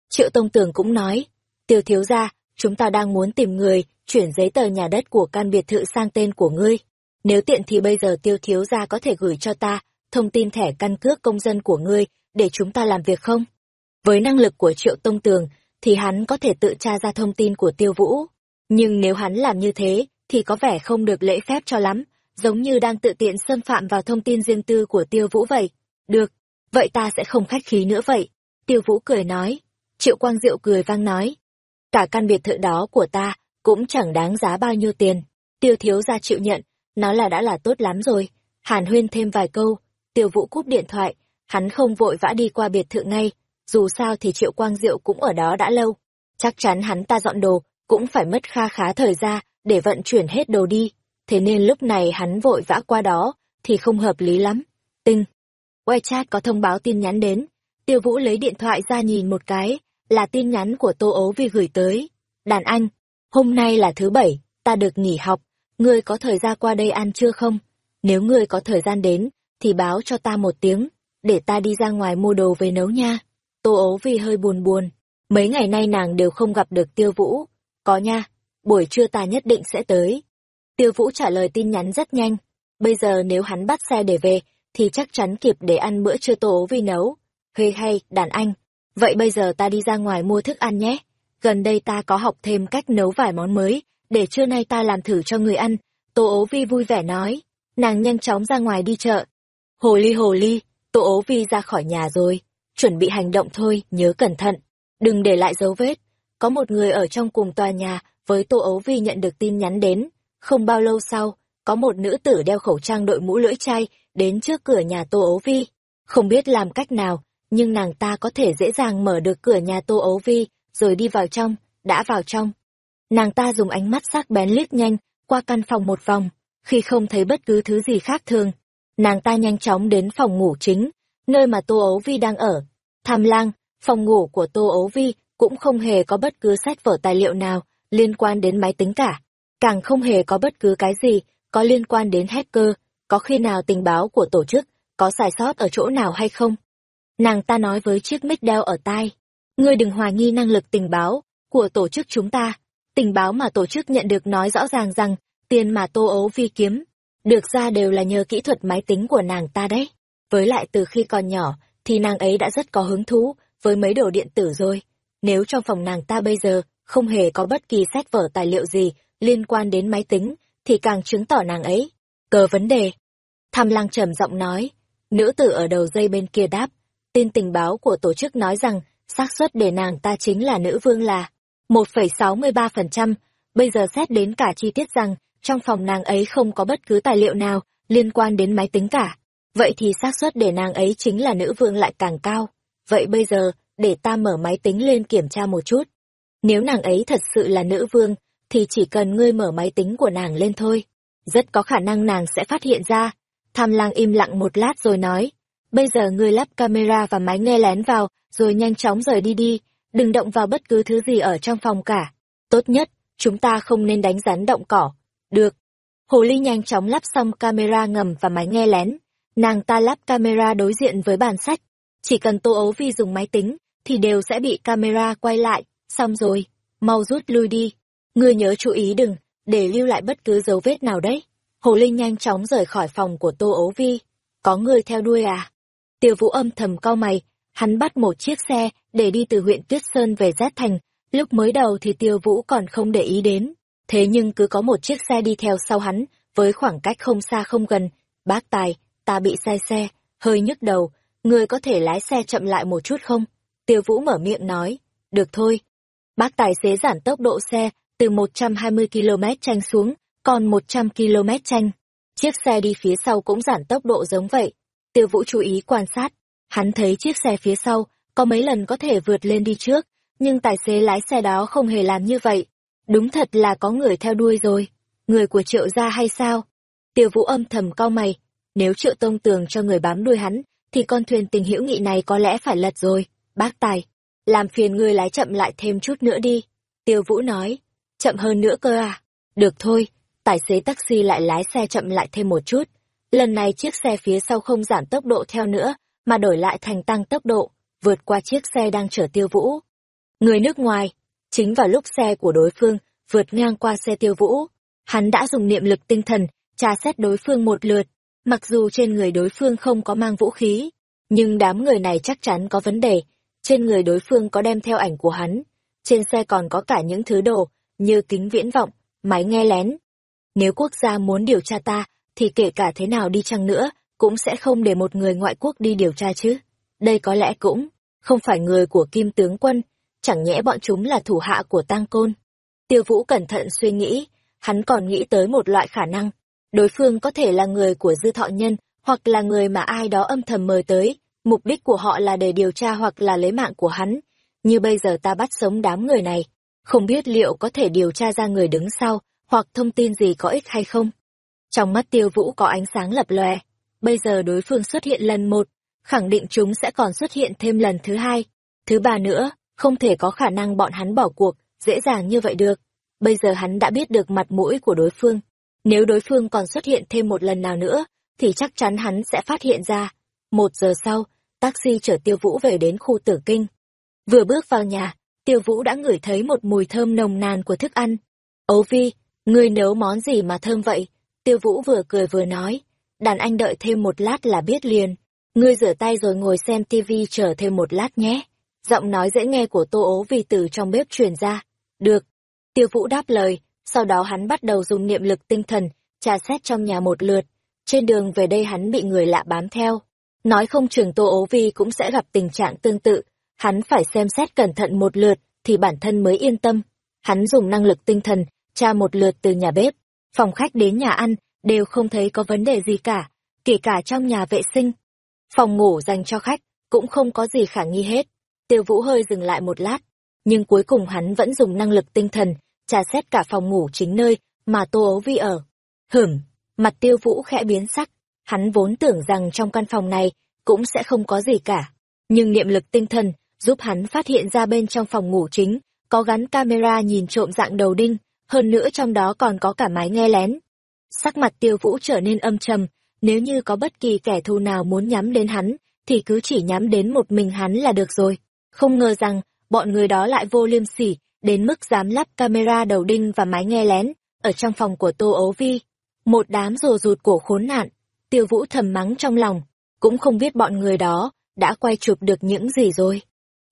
Triệu Tông Tường cũng nói, tiêu thiếu gia, chúng ta đang muốn tìm người chuyển giấy tờ nhà đất của căn biệt thự sang tên của ngươi. Nếu tiện thì bây giờ tiêu thiếu gia có thể gửi cho ta thông tin thẻ căn cước công dân của ngươi để chúng ta làm việc không? Với năng lực của Triệu Tông Tường, thì hắn có thể tự tra ra thông tin của Tiêu Vũ. Nhưng nếu hắn làm như thế, thì có vẻ không được lễ phép cho lắm, giống như đang tự tiện xâm phạm vào thông tin riêng tư của Tiêu Vũ vậy. Được, vậy ta sẽ không khách khí nữa vậy. Tiêu Vũ cười nói. Triệu Quang Diệu cười vang nói. Cả căn biệt thự đó của ta cũng chẳng đáng giá bao nhiêu tiền. Tiêu thiếu ra chịu nhận, nó là đã là tốt lắm rồi. Hàn huyên thêm vài câu, Tiêu Vũ cúp điện thoại, hắn không vội vã đi qua biệt thự ngay, dù sao thì Triệu Quang Diệu cũng ở đó đã lâu. Chắc chắn hắn ta dọn đồ, cũng phải mất kha khá thời gian để vận chuyển hết đồ đi. Thế nên lúc này hắn vội vã qua đó, thì không hợp lý lắm. Tinh. WeChat có thông báo tin nhắn đến. Tiêu Vũ lấy điện thoại ra nhìn một cái, là tin nhắn của Tô Ấu Vi gửi tới. Đàn anh, hôm nay là thứ bảy, ta được nghỉ học, ngươi có thời gian qua đây ăn chưa không? Nếu ngươi có thời gian đến, thì báo cho ta một tiếng, để ta đi ra ngoài mua đồ về nấu nha. Tô ấu vì hơi buồn buồn, mấy ngày nay nàng đều không gặp được tiêu vũ. Có nha, buổi trưa ta nhất định sẽ tới. Tiêu vũ trả lời tin nhắn rất nhanh, bây giờ nếu hắn bắt xe để về, thì chắc chắn kịp để ăn bữa trưa tô ấu vi nấu. Hê hay, đàn anh, vậy bây giờ ta đi ra ngoài mua thức ăn nhé. Gần đây ta có học thêm cách nấu vài món mới, để trưa nay ta làm thử cho người ăn. Tô ố vi vui vẻ nói, nàng nhanh chóng ra ngoài đi chợ. Hồ ly hồ ly, Tô ố vi ra khỏi nhà rồi, chuẩn bị hành động thôi, nhớ cẩn thận, đừng để lại dấu vết. Có một người ở trong cùng tòa nhà với Tô ấu vi nhận được tin nhắn đến. Không bao lâu sau, có một nữ tử đeo khẩu trang đội mũ lưỡi chai đến trước cửa nhà Tô ấu vi. Không biết làm cách nào, nhưng nàng ta có thể dễ dàng mở được cửa nhà Tô ấu vi, rồi đi vào trong, đã vào trong. Nàng ta dùng ánh mắt sắc bén liếc nhanh, qua căn phòng một vòng, khi không thấy bất cứ thứ gì khác thường, nàng ta nhanh chóng đến phòng ngủ chính, nơi mà Tô Ấu Vi đang ở. Tham lang, phòng ngủ của Tô Ấu Vi cũng không hề có bất cứ sách vở tài liệu nào liên quan đến máy tính cả. Càng không hề có bất cứ cái gì có liên quan đến hacker, có khi nào tình báo của tổ chức có sai sót ở chỗ nào hay không. Nàng ta nói với chiếc mic đeo ở tai. Ngươi đừng hoài nghi năng lực tình báo của tổ chức chúng ta. Tình báo mà tổ chức nhận được nói rõ ràng rằng tiền mà Tô Ấu Vi kiếm được ra đều là nhờ kỹ thuật máy tính của nàng ta đấy. Với lại từ khi còn nhỏ, thì nàng ấy đã rất có hứng thú với mấy đồ điện tử rồi. Nếu trong phòng nàng ta bây giờ không hề có bất kỳ sách vở tài liệu gì liên quan đến máy tính, thì càng chứng tỏ nàng ấy. Cờ vấn đề. Tham lang trầm giọng nói. Nữ tử ở đầu dây bên kia đáp. Tin tình báo của tổ chức nói rằng xác suất để nàng ta chính là nữ vương là 1,63%. Bây giờ xét đến cả chi tiết rằng trong phòng nàng ấy không có bất cứ tài liệu nào liên quan đến máy tính cả. Vậy thì xác suất để nàng ấy chính là nữ vương lại càng cao. Vậy bây giờ, để ta mở máy tính lên kiểm tra một chút. Nếu nàng ấy thật sự là nữ vương, thì chỉ cần ngươi mở máy tính của nàng lên thôi. Rất có khả năng nàng sẽ phát hiện ra. Tham lang im lặng một lát rồi nói. Bây giờ ngươi lắp camera và máy nghe lén vào, rồi nhanh chóng rời đi đi. Đừng động vào bất cứ thứ gì ở trong phòng cả. Tốt nhất, chúng ta không nên đánh rắn động cỏ, được. Hồ ly nhanh chóng lắp xong camera ngầm và máy nghe lén. Nàng ta lắp camera đối diện với bàn sách. Chỉ cần Tô Ấu Vi dùng máy tính, thì đều sẽ bị camera quay lại. Xong rồi, mau rút lui đi. Ngươi nhớ chú ý đừng, để lưu lại bất cứ dấu vết nào đấy. Hồ Linh nhanh chóng rời khỏi phòng của Tô Ấu Vi. Có người theo đuôi à? Tiêu Vũ âm thầm cau mày, hắn bắt một chiếc xe để đi từ huyện Tuyết Sơn về giáp Thành. Lúc mới đầu thì Tiêu Vũ còn không để ý đến, Thế nhưng cứ có một chiếc xe đi theo sau hắn, với khoảng cách không xa không gần. Bác Tài, ta bị sai xe, hơi nhức đầu, người có thể lái xe chậm lại một chút không? Tiêu Vũ mở miệng nói, được thôi. Bác Tài xế giảm tốc độ xe từ 120 km tranh xuống, còn 100 km tranh. Chiếc xe đi phía sau cũng giảm tốc độ giống vậy. Tiêu Vũ chú ý quan sát, hắn thấy chiếc xe phía sau có mấy lần có thể vượt lên đi trước, nhưng tài xế lái xe đó không hề làm như vậy. Đúng thật là có người theo đuôi rồi. Người của triệu gia hay sao? Tiêu vũ âm thầm cau mày. Nếu triệu tông tường cho người bám đuôi hắn, thì con thuyền tình hữu nghị này có lẽ phải lật rồi. Bác tài, làm phiền người lái chậm lại thêm chút nữa đi. Tiêu vũ nói, chậm hơn nữa cơ à? Được thôi, tài xế taxi lại lái xe chậm lại thêm một chút. Lần này chiếc xe phía sau không giảm tốc độ theo nữa, mà đổi lại thành tăng tốc độ, vượt qua chiếc xe đang chở tiêu vũ. Người nước ngoài, Chính vào lúc xe của đối phương vượt ngang qua xe tiêu vũ, hắn đã dùng niệm lực tinh thần tra xét đối phương một lượt. Mặc dù trên người đối phương không có mang vũ khí, nhưng đám người này chắc chắn có vấn đề. Trên người đối phương có đem theo ảnh của hắn. Trên xe còn có cả những thứ đồ như kính viễn vọng, máy nghe lén. Nếu quốc gia muốn điều tra ta, thì kể cả thế nào đi chăng nữa, cũng sẽ không để một người ngoại quốc đi điều tra chứ. Đây có lẽ cũng không phải người của kim tướng quân, chẳng nhẽ bọn chúng là thủ hạ của tang côn. Tiêu Vũ cẩn thận suy nghĩ, hắn còn nghĩ tới một loại khả năng. Đối phương có thể là người của dư thọ nhân, hoặc là người mà ai đó âm thầm mời tới, mục đích của họ là để điều tra hoặc là lấy mạng của hắn. Như bây giờ ta bắt sống đám người này, không biết liệu có thể điều tra ra người đứng sau, hoặc thông tin gì có ích hay không. Trong mắt tiêu vũ có ánh sáng lập lòe, bây giờ đối phương xuất hiện lần một, khẳng định chúng sẽ còn xuất hiện thêm lần thứ hai. Thứ ba nữa, không thể có khả năng bọn hắn bỏ cuộc, dễ dàng như vậy được. Bây giờ hắn đã biết được mặt mũi của đối phương. Nếu đối phương còn xuất hiện thêm một lần nào nữa, thì chắc chắn hắn sẽ phát hiện ra. Một giờ sau, taxi chở Tiêu Vũ về đến khu tử kinh. Vừa bước vào nhà, Tiêu Vũ đã ngửi thấy một mùi thơm nồng nàn của thức ăn. Ấu Vi, ngươi nấu món gì mà thơm vậy? Tiêu Vũ vừa cười vừa nói. Đàn anh đợi thêm một lát là biết liền. Ngươi rửa tay rồi ngồi xem tivi chờ thêm một lát nhé. Giọng nói dễ nghe của Tô Ố Vi từ trong bếp truyền ra. Được. Tiêu Vũ đáp lời, sau đó hắn bắt đầu dùng niệm lực tinh thần, tra xét trong nhà một lượt. Trên đường về đây hắn bị người lạ bám theo. Nói không trường Tô Ố Vi cũng sẽ gặp tình trạng tương tự, hắn phải xem xét cẩn thận một lượt, thì bản thân mới yên tâm. Hắn dùng năng lực tinh thần, tra một lượt từ nhà bếp, phòng khách đến nhà ăn, đều không thấy có vấn đề gì cả, kể cả trong nhà vệ sinh. Phòng ngủ dành cho khách, cũng không có gì khả nghi hết. Tiêu Vũ hơi dừng lại một lát, nhưng cuối cùng hắn vẫn dùng năng lực tinh thần, tra xét cả phòng ngủ chính nơi mà Tô Ấu Vi ở. Hửm, mặt Tiêu Vũ khẽ biến sắc, hắn vốn tưởng rằng trong căn phòng này cũng sẽ không có gì cả. Nhưng niệm lực tinh thần giúp hắn phát hiện ra bên trong phòng ngủ chính, có gắn camera nhìn trộm dạng đầu đinh, hơn nữa trong đó còn có cả máy nghe lén. Sắc mặt tiêu vũ trở nên âm trầm, nếu như có bất kỳ kẻ thù nào muốn nhắm đến hắn, thì cứ chỉ nhắm đến một mình hắn là được rồi. Không ngờ rằng, bọn người đó lại vô liêm sỉ, đến mức dám lắp camera đầu đinh và máy nghe lén, ở trong phòng của Tô Ấu Vi. Một đám rồ rụt của khốn nạn, tiêu vũ thầm mắng trong lòng, cũng không biết bọn người đó đã quay chụp được những gì rồi.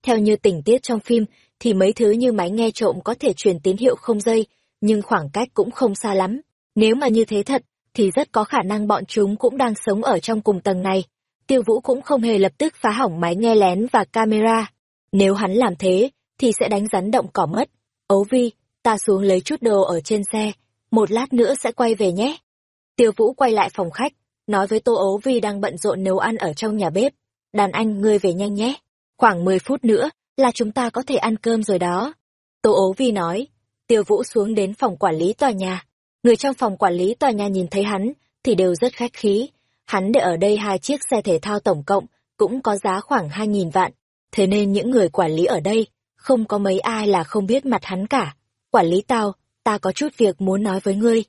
Theo như tình tiết trong phim, thì mấy thứ như máy nghe trộm có thể truyền tín hiệu không dây, nhưng khoảng cách cũng không xa lắm. Nếu mà như thế thật, thì rất có khả năng bọn chúng cũng đang sống ở trong cùng tầng này. Tiêu Vũ cũng không hề lập tức phá hỏng máy nghe lén và camera. Nếu hắn làm thế, thì sẽ đánh rắn động cỏ mất. Ấu Vi, ta xuống lấy chút đồ ở trên xe, một lát nữa sẽ quay về nhé. Tiêu Vũ quay lại phòng khách, nói với Tô Ấu Vi đang bận rộn nấu ăn ở trong nhà bếp. Đàn anh ngươi về nhanh nhé. Khoảng 10 phút nữa là chúng ta có thể ăn cơm rồi đó. Tô Ấu vi nói, tiêu vũ xuống đến phòng quản lý tòa nhà. Người trong phòng quản lý tòa nhà nhìn thấy hắn, thì đều rất khách khí. Hắn để ở đây hai chiếc xe thể thao tổng cộng, cũng có giá khoảng 2.000 vạn. Thế nên những người quản lý ở đây, không có mấy ai là không biết mặt hắn cả. Quản lý tao, ta có chút việc muốn nói với ngươi.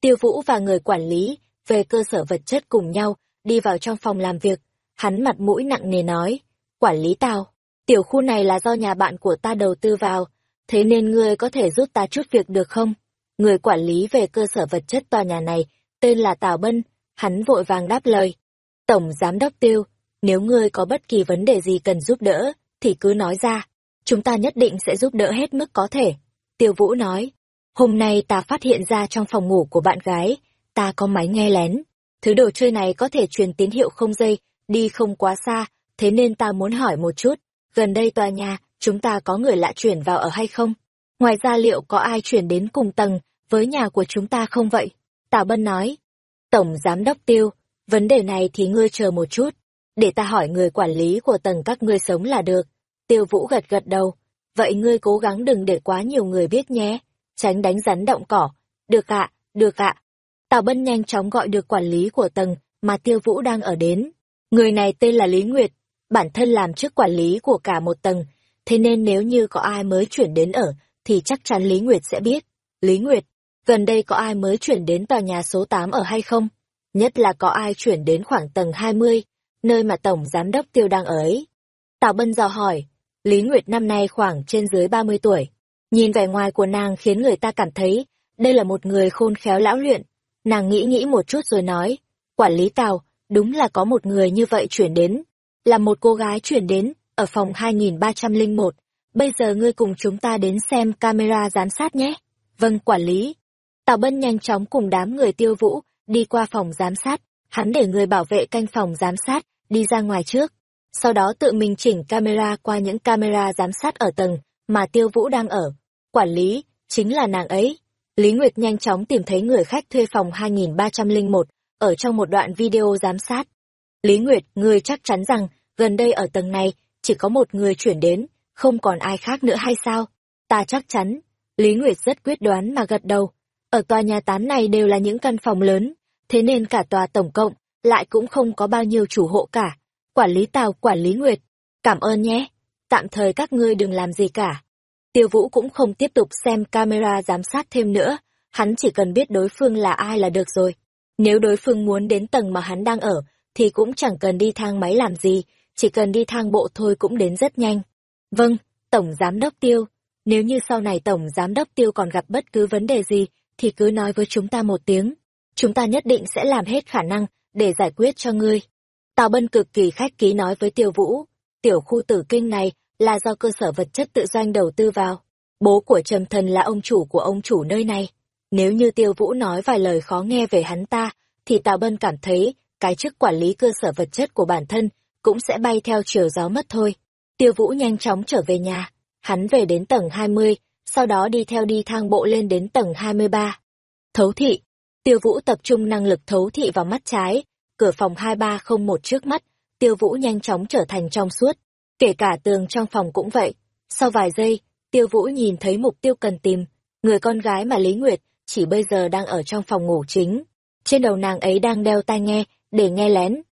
Tiêu Vũ và người quản lý, về cơ sở vật chất cùng nhau, đi vào trong phòng làm việc. Hắn mặt mũi nặng nề nói, quản lý tao. Tiểu khu này là do nhà bạn của ta đầu tư vào, thế nên ngươi có thể giúp ta chút việc được không? Người quản lý về cơ sở vật chất tòa nhà này, tên là Tào Bân, hắn vội vàng đáp lời. Tổng Giám đốc Tiêu, nếu ngươi có bất kỳ vấn đề gì cần giúp đỡ, thì cứ nói ra, chúng ta nhất định sẽ giúp đỡ hết mức có thể. Tiêu Vũ nói, hôm nay ta phát hiện ra trong phòng ngủ của bạn gái, ta có máy nghe lén. Thứ đồ chơi này có thể truyền tín hiệu không dây, đi không quá xa, thế nên ta muốn hỏi một chút, gần đây tòa nhà, chúng ta có người lạ chuyển vào ở hay không? Ngoài ra liệu có ai chuyển đến cùng tầng với nhà của chúng ta không vậy? Tào Bân nói, Tổng Giám đốc Tiêu, vấn đề này thì ngươi chờ một chút, để ta hỏi người quản lý của tầng các ngươi sống là được. Tiêu Vũ gật gật đầu, vậy ngươi cố gắng đừng để quá nhiều người biết nhé, tránh đánh rắn động cỏ. Được ạ, được ạ. Tào Bân nhanh chóng gọi được quản lý của tầng mà Tiêu Vũ đang ở đến. Người này tên là Lý Nguyệt, bản thân làm chức quản lý của cả một tầng, thế nên nếu như có ai mới chuyển đến ở, thì chắc chắn Lý Nguyệt sẽ biết. Lý Nguyệt, gần đây có ai mới chuyển đến tòa nhà số 8 ở hay không? Nhất là có ai chuyển đến khoảng tầng 20, nơi mà Tổng Giám đốc Tiêu đang ở ấy. Tào Bân dò hỏi, Lý Nguyệt năm nay khoảng trên dưới 30 tuổi. Nhìn vẻ ngoài của nàng khiến người ta cảm thấy, đây là một người khôn khéo lão luyện. Nàng nghĩ nghĩ một chút rồi nói, quản lý Tào, đúng là có một người như vậy chuyển đến là một cô gái chuyển đến, ở phòng 2301. Bây giờ ngươi cùng chúng ta đến xem camera giám sát nhé. Vâng, quản lý. Tào Bân nhanh chóng cùng đám người tiêu vũ, đi qua phòng giám sát. Hắn để người bảo vệ canh phòng giám sát, đi ra ngoài trước. Sau đó tự mình chỉnh camera qua những camera giám sát ở tầng mà tiêu vũ đang ở. Quản lý, chính là nàng ấy. Lý Nguyệt nhanh chóng tìm thấy người khách thuê phòng 2301, ở trong một đoạn video giám sát. Lý Nguyệt, ngươi chắc chắn rằng, gần đây ở tầng này, chỉ có một người chuyển đến, không còn ai khác nữa hay sao? Ta chắc chắn. Lý Nguyệt rất quyết đoán mà gật đầu. Ở tòa nhà tám này đều là những căn phòng lớn, thế nên cả tòa tổng cộng lại cũng không có bao nhiêu chủ hộ cả. Quản lý Tào, quản lý Nguyệt, cảm ơn nhé. Tạm thời các ngươi đừng làm gì cả. Tiêu Vũ cũng không tiếp tục xem camera giám sát thêm nữa, hắn chỉ cần biết đối phương là ai là được rồi. Nếu đối phương muốn đến tầng mà hắn đang ở, thì cũng chẳng cần đi thang máy làm gì, chỉ cần đi thang bộ thôi cũng đến rất nhanh. Vâng, Tổng Giám Đốc Tiêu, nếu như sau này Tổng Giám Đốc Tiêu còn gặp bất cứ vấn đề gì, thì cứ nói với chúng ta một tiếng. Chúng ta nhất định sẽ làm hết khả năng để giải quyết cho ngươi. Tào Bân cực kỳ khách ký nói với Tiêu Vũ, tiểu khu tử kinh này là do cơ sở vật chất tự doanh đầu tư vào. Bố của Trầm Thần là ông chủ của ông chủ nơi này. Nếu như Tiêu Vũ nói vài lời khó nghe về hắn ta, thì Tào Bân cảm thấy cái chức quản lý cơ sở vật chất của bản thân cũng sẽ bay theo chiều gió mất thôi. Tiêu Vũ nhanh chóng trở về nhà, hắn về đến tầng 20, sau đó đi theo đi thang bộ lên đến tầng 23. Thấu thị. Tiêu Vũ tập trung năng lực thấu thị vào mắt trái, cửa phòng 2301 trước mắt, Tiêu Vũ nhanh chóng trở thành trong suốt, kể cả tường trong phòng cũng vậy. Sau vài giây, Tiêu Vũ nhìn thấy mục tiêu cần tìm, người con gái mà Lý Nguyệt chỉ bây giờ đang ở trong phòng ngủ chính. Trên đầu nàng ấy đang đeo tai nghe, để nghe lén.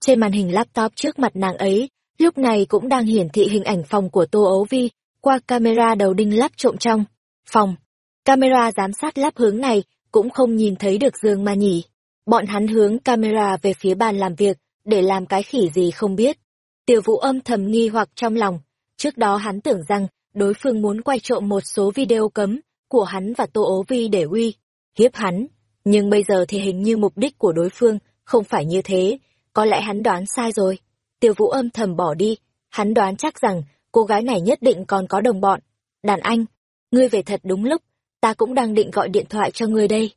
Trên màn hình laptop trước mặt nàng ấy, lúc này cũng đang hiển thị hình ảnh phòng của Tô Ấu Vi, qua camera đầu đinh lắp trộm trong. Phòng. Camera giám sát lắp hướng này, cũng không nhìn thấy được giường mà nhỉ. Bọn hắn hướng camera về phía bàn làm việc, để làm cái khỉ gì không biết. Tiêu vũ âm thầm nghi hoặc trong lòng. Trước đó hắn tưởng rằng, đối phương muốn quay trộm một số video cấm, của hắn và Tô Ố Vi để uy, hiếp hắn. Nhưng bây giờ thì hình như mục đích của đối phương không phải như thế, có lẽ hắn đoán sai rồi. Tiêu vũ âm thầm bỏ đi, hắn đoán chắc rằng cô gái này nhất định còn có đồng bọn. Đàn anh, ngươi về thật đúng lúc, ta cũng đang định gọi điện thoại cho ngươi đây.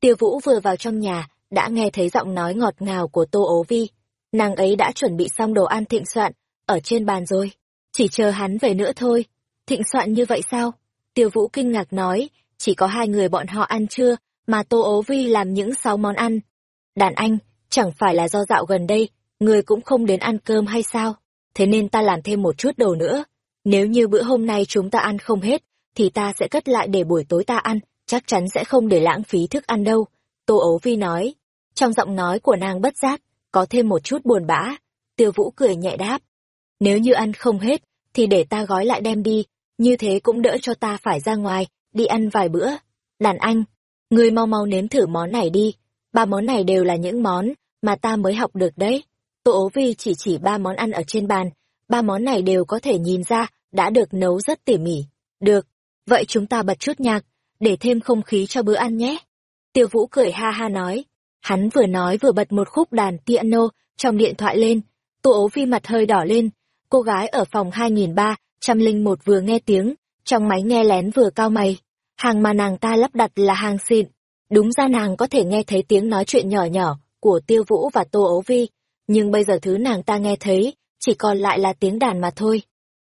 Tiêu vũ vừa vào trong nhà, đã nghe thấy giọng nói ngọt ngào của Tô Ố Vi. Nàng ấy đã chuẩn bị xong đồ ăn thịnh soạn, ở trên bàn rồi. Chỉ chờ hắn về nữa thôi. Thịnh soạn như vậy sao? Tiêu Vũ kinh ngạc nói, chỉ có hai người bọn họ ăn trưa, mà Tô Ố Vi làm những sáu món ăn. Đàn anh, chẳng phải là do dạo gần đây, người cũng không đến ăn cơm hay sao? Thế nên ta làm thêm một chút đồ nữa. Nếu như bữa hôm nay chúng ta ăn không hết, thì ta sẽ cất lại để buổi tối ta ăn, chắc chắn sẽ không để lãng phí thức ăn đâu. Tô Ấu Vi nói. Trong giọng nói của nàng bất giác, có thêm một chút buồn bã. Tiêu Vũ cười nhẹ đáp. Nếu như ăn không hết, thì để ta gói lại đem đi, như thế cũng đỡ cho ta phải ra ngoài, đi ăn vài bữa. Đàn anh, người mau mau nếm thử món này đi, ba món này đều là những món mà ta mới học được đấy. Tô ố vi chỉ chỉ ba món ăn ở trên bàn, ba món này đều có thể nhìn ra đã được nấu rất tỉ mỉ. Được, vậy chúng ta bật chút nhạc, để thêm không khí cho bữa ăn nhé. Tiêu Vũ cười ha ha nói. Hắn vừa nói vừa bật một khúc đàn piano trong điện thoại lên. Tô ố vi mặt hơi đỏ lên. Cô gái ở phòng 2003 trăm linh một vừa nghe tiếng, trong máy nghe lén vừa cao mày. Hàng mà nàng ta lắp đặt là hàng xịn. Đúng ra nàng có thể nghe thấy tiếng nói chuyện nhỏ nhỏ của Tiêu Vũ và Tô ố Vi, nhưng bây giờ thứ nàng ta nghe thấy chỉ còn lại là tiếng đàn mà thôi.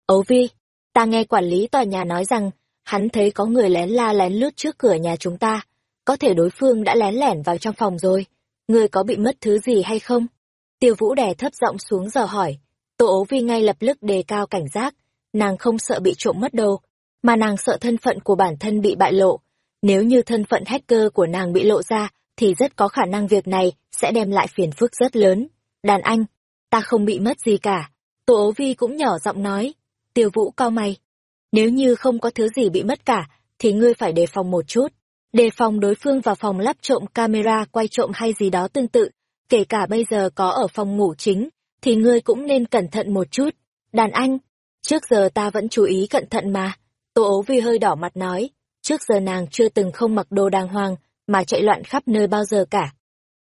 Ấu Vi, ta nghe quản lý tòa nhà nói rằng hắn thấy có người lén la lén lút trước cửa nhà chúng ta, có thể đối phương đã lén lẻn vào trong phòng rồi. ngươi có bị mất thứ gì hay không? Tiêu Vũ đè thấp giọng xuống giờ hỏi. Tô ố vi ngay lập tức đề cao cảnh giác, nàng không sợ bị trộm mất đồ, mà nàng sợ thân phận của bản thân bị bại lộ. Nếu như thân phận hacker của nàng bị lộ ra, thì rất có khả năng việc này sẽ đem lại phiền phức rất lớn. Đàn anh, ta không bị mất gì cả. Tô ố vi cũng nhỏ giọng nói. Tiêu vũ cao mày. Nếu như không có thứ gì bị mất cả, thì ngươi phải đề phòng một chút. Đề phòng đối phương vào phòng lắp trộm camera quay trộm hay gì đó tương tự. Kể cả bây giờ có ở phòng ngủ chính, thì ngươi cũng nên cẩn thận một chút. Đàn anh, Trước giờ ta vẫn chú ý cẩn thận mà. Tô ố vi hơi đỏ mặt nói. Trước giờ nàng chưa từng không mặc đồ đàng hoàng, mà chạy loạn khắp nơi bao giờ cả.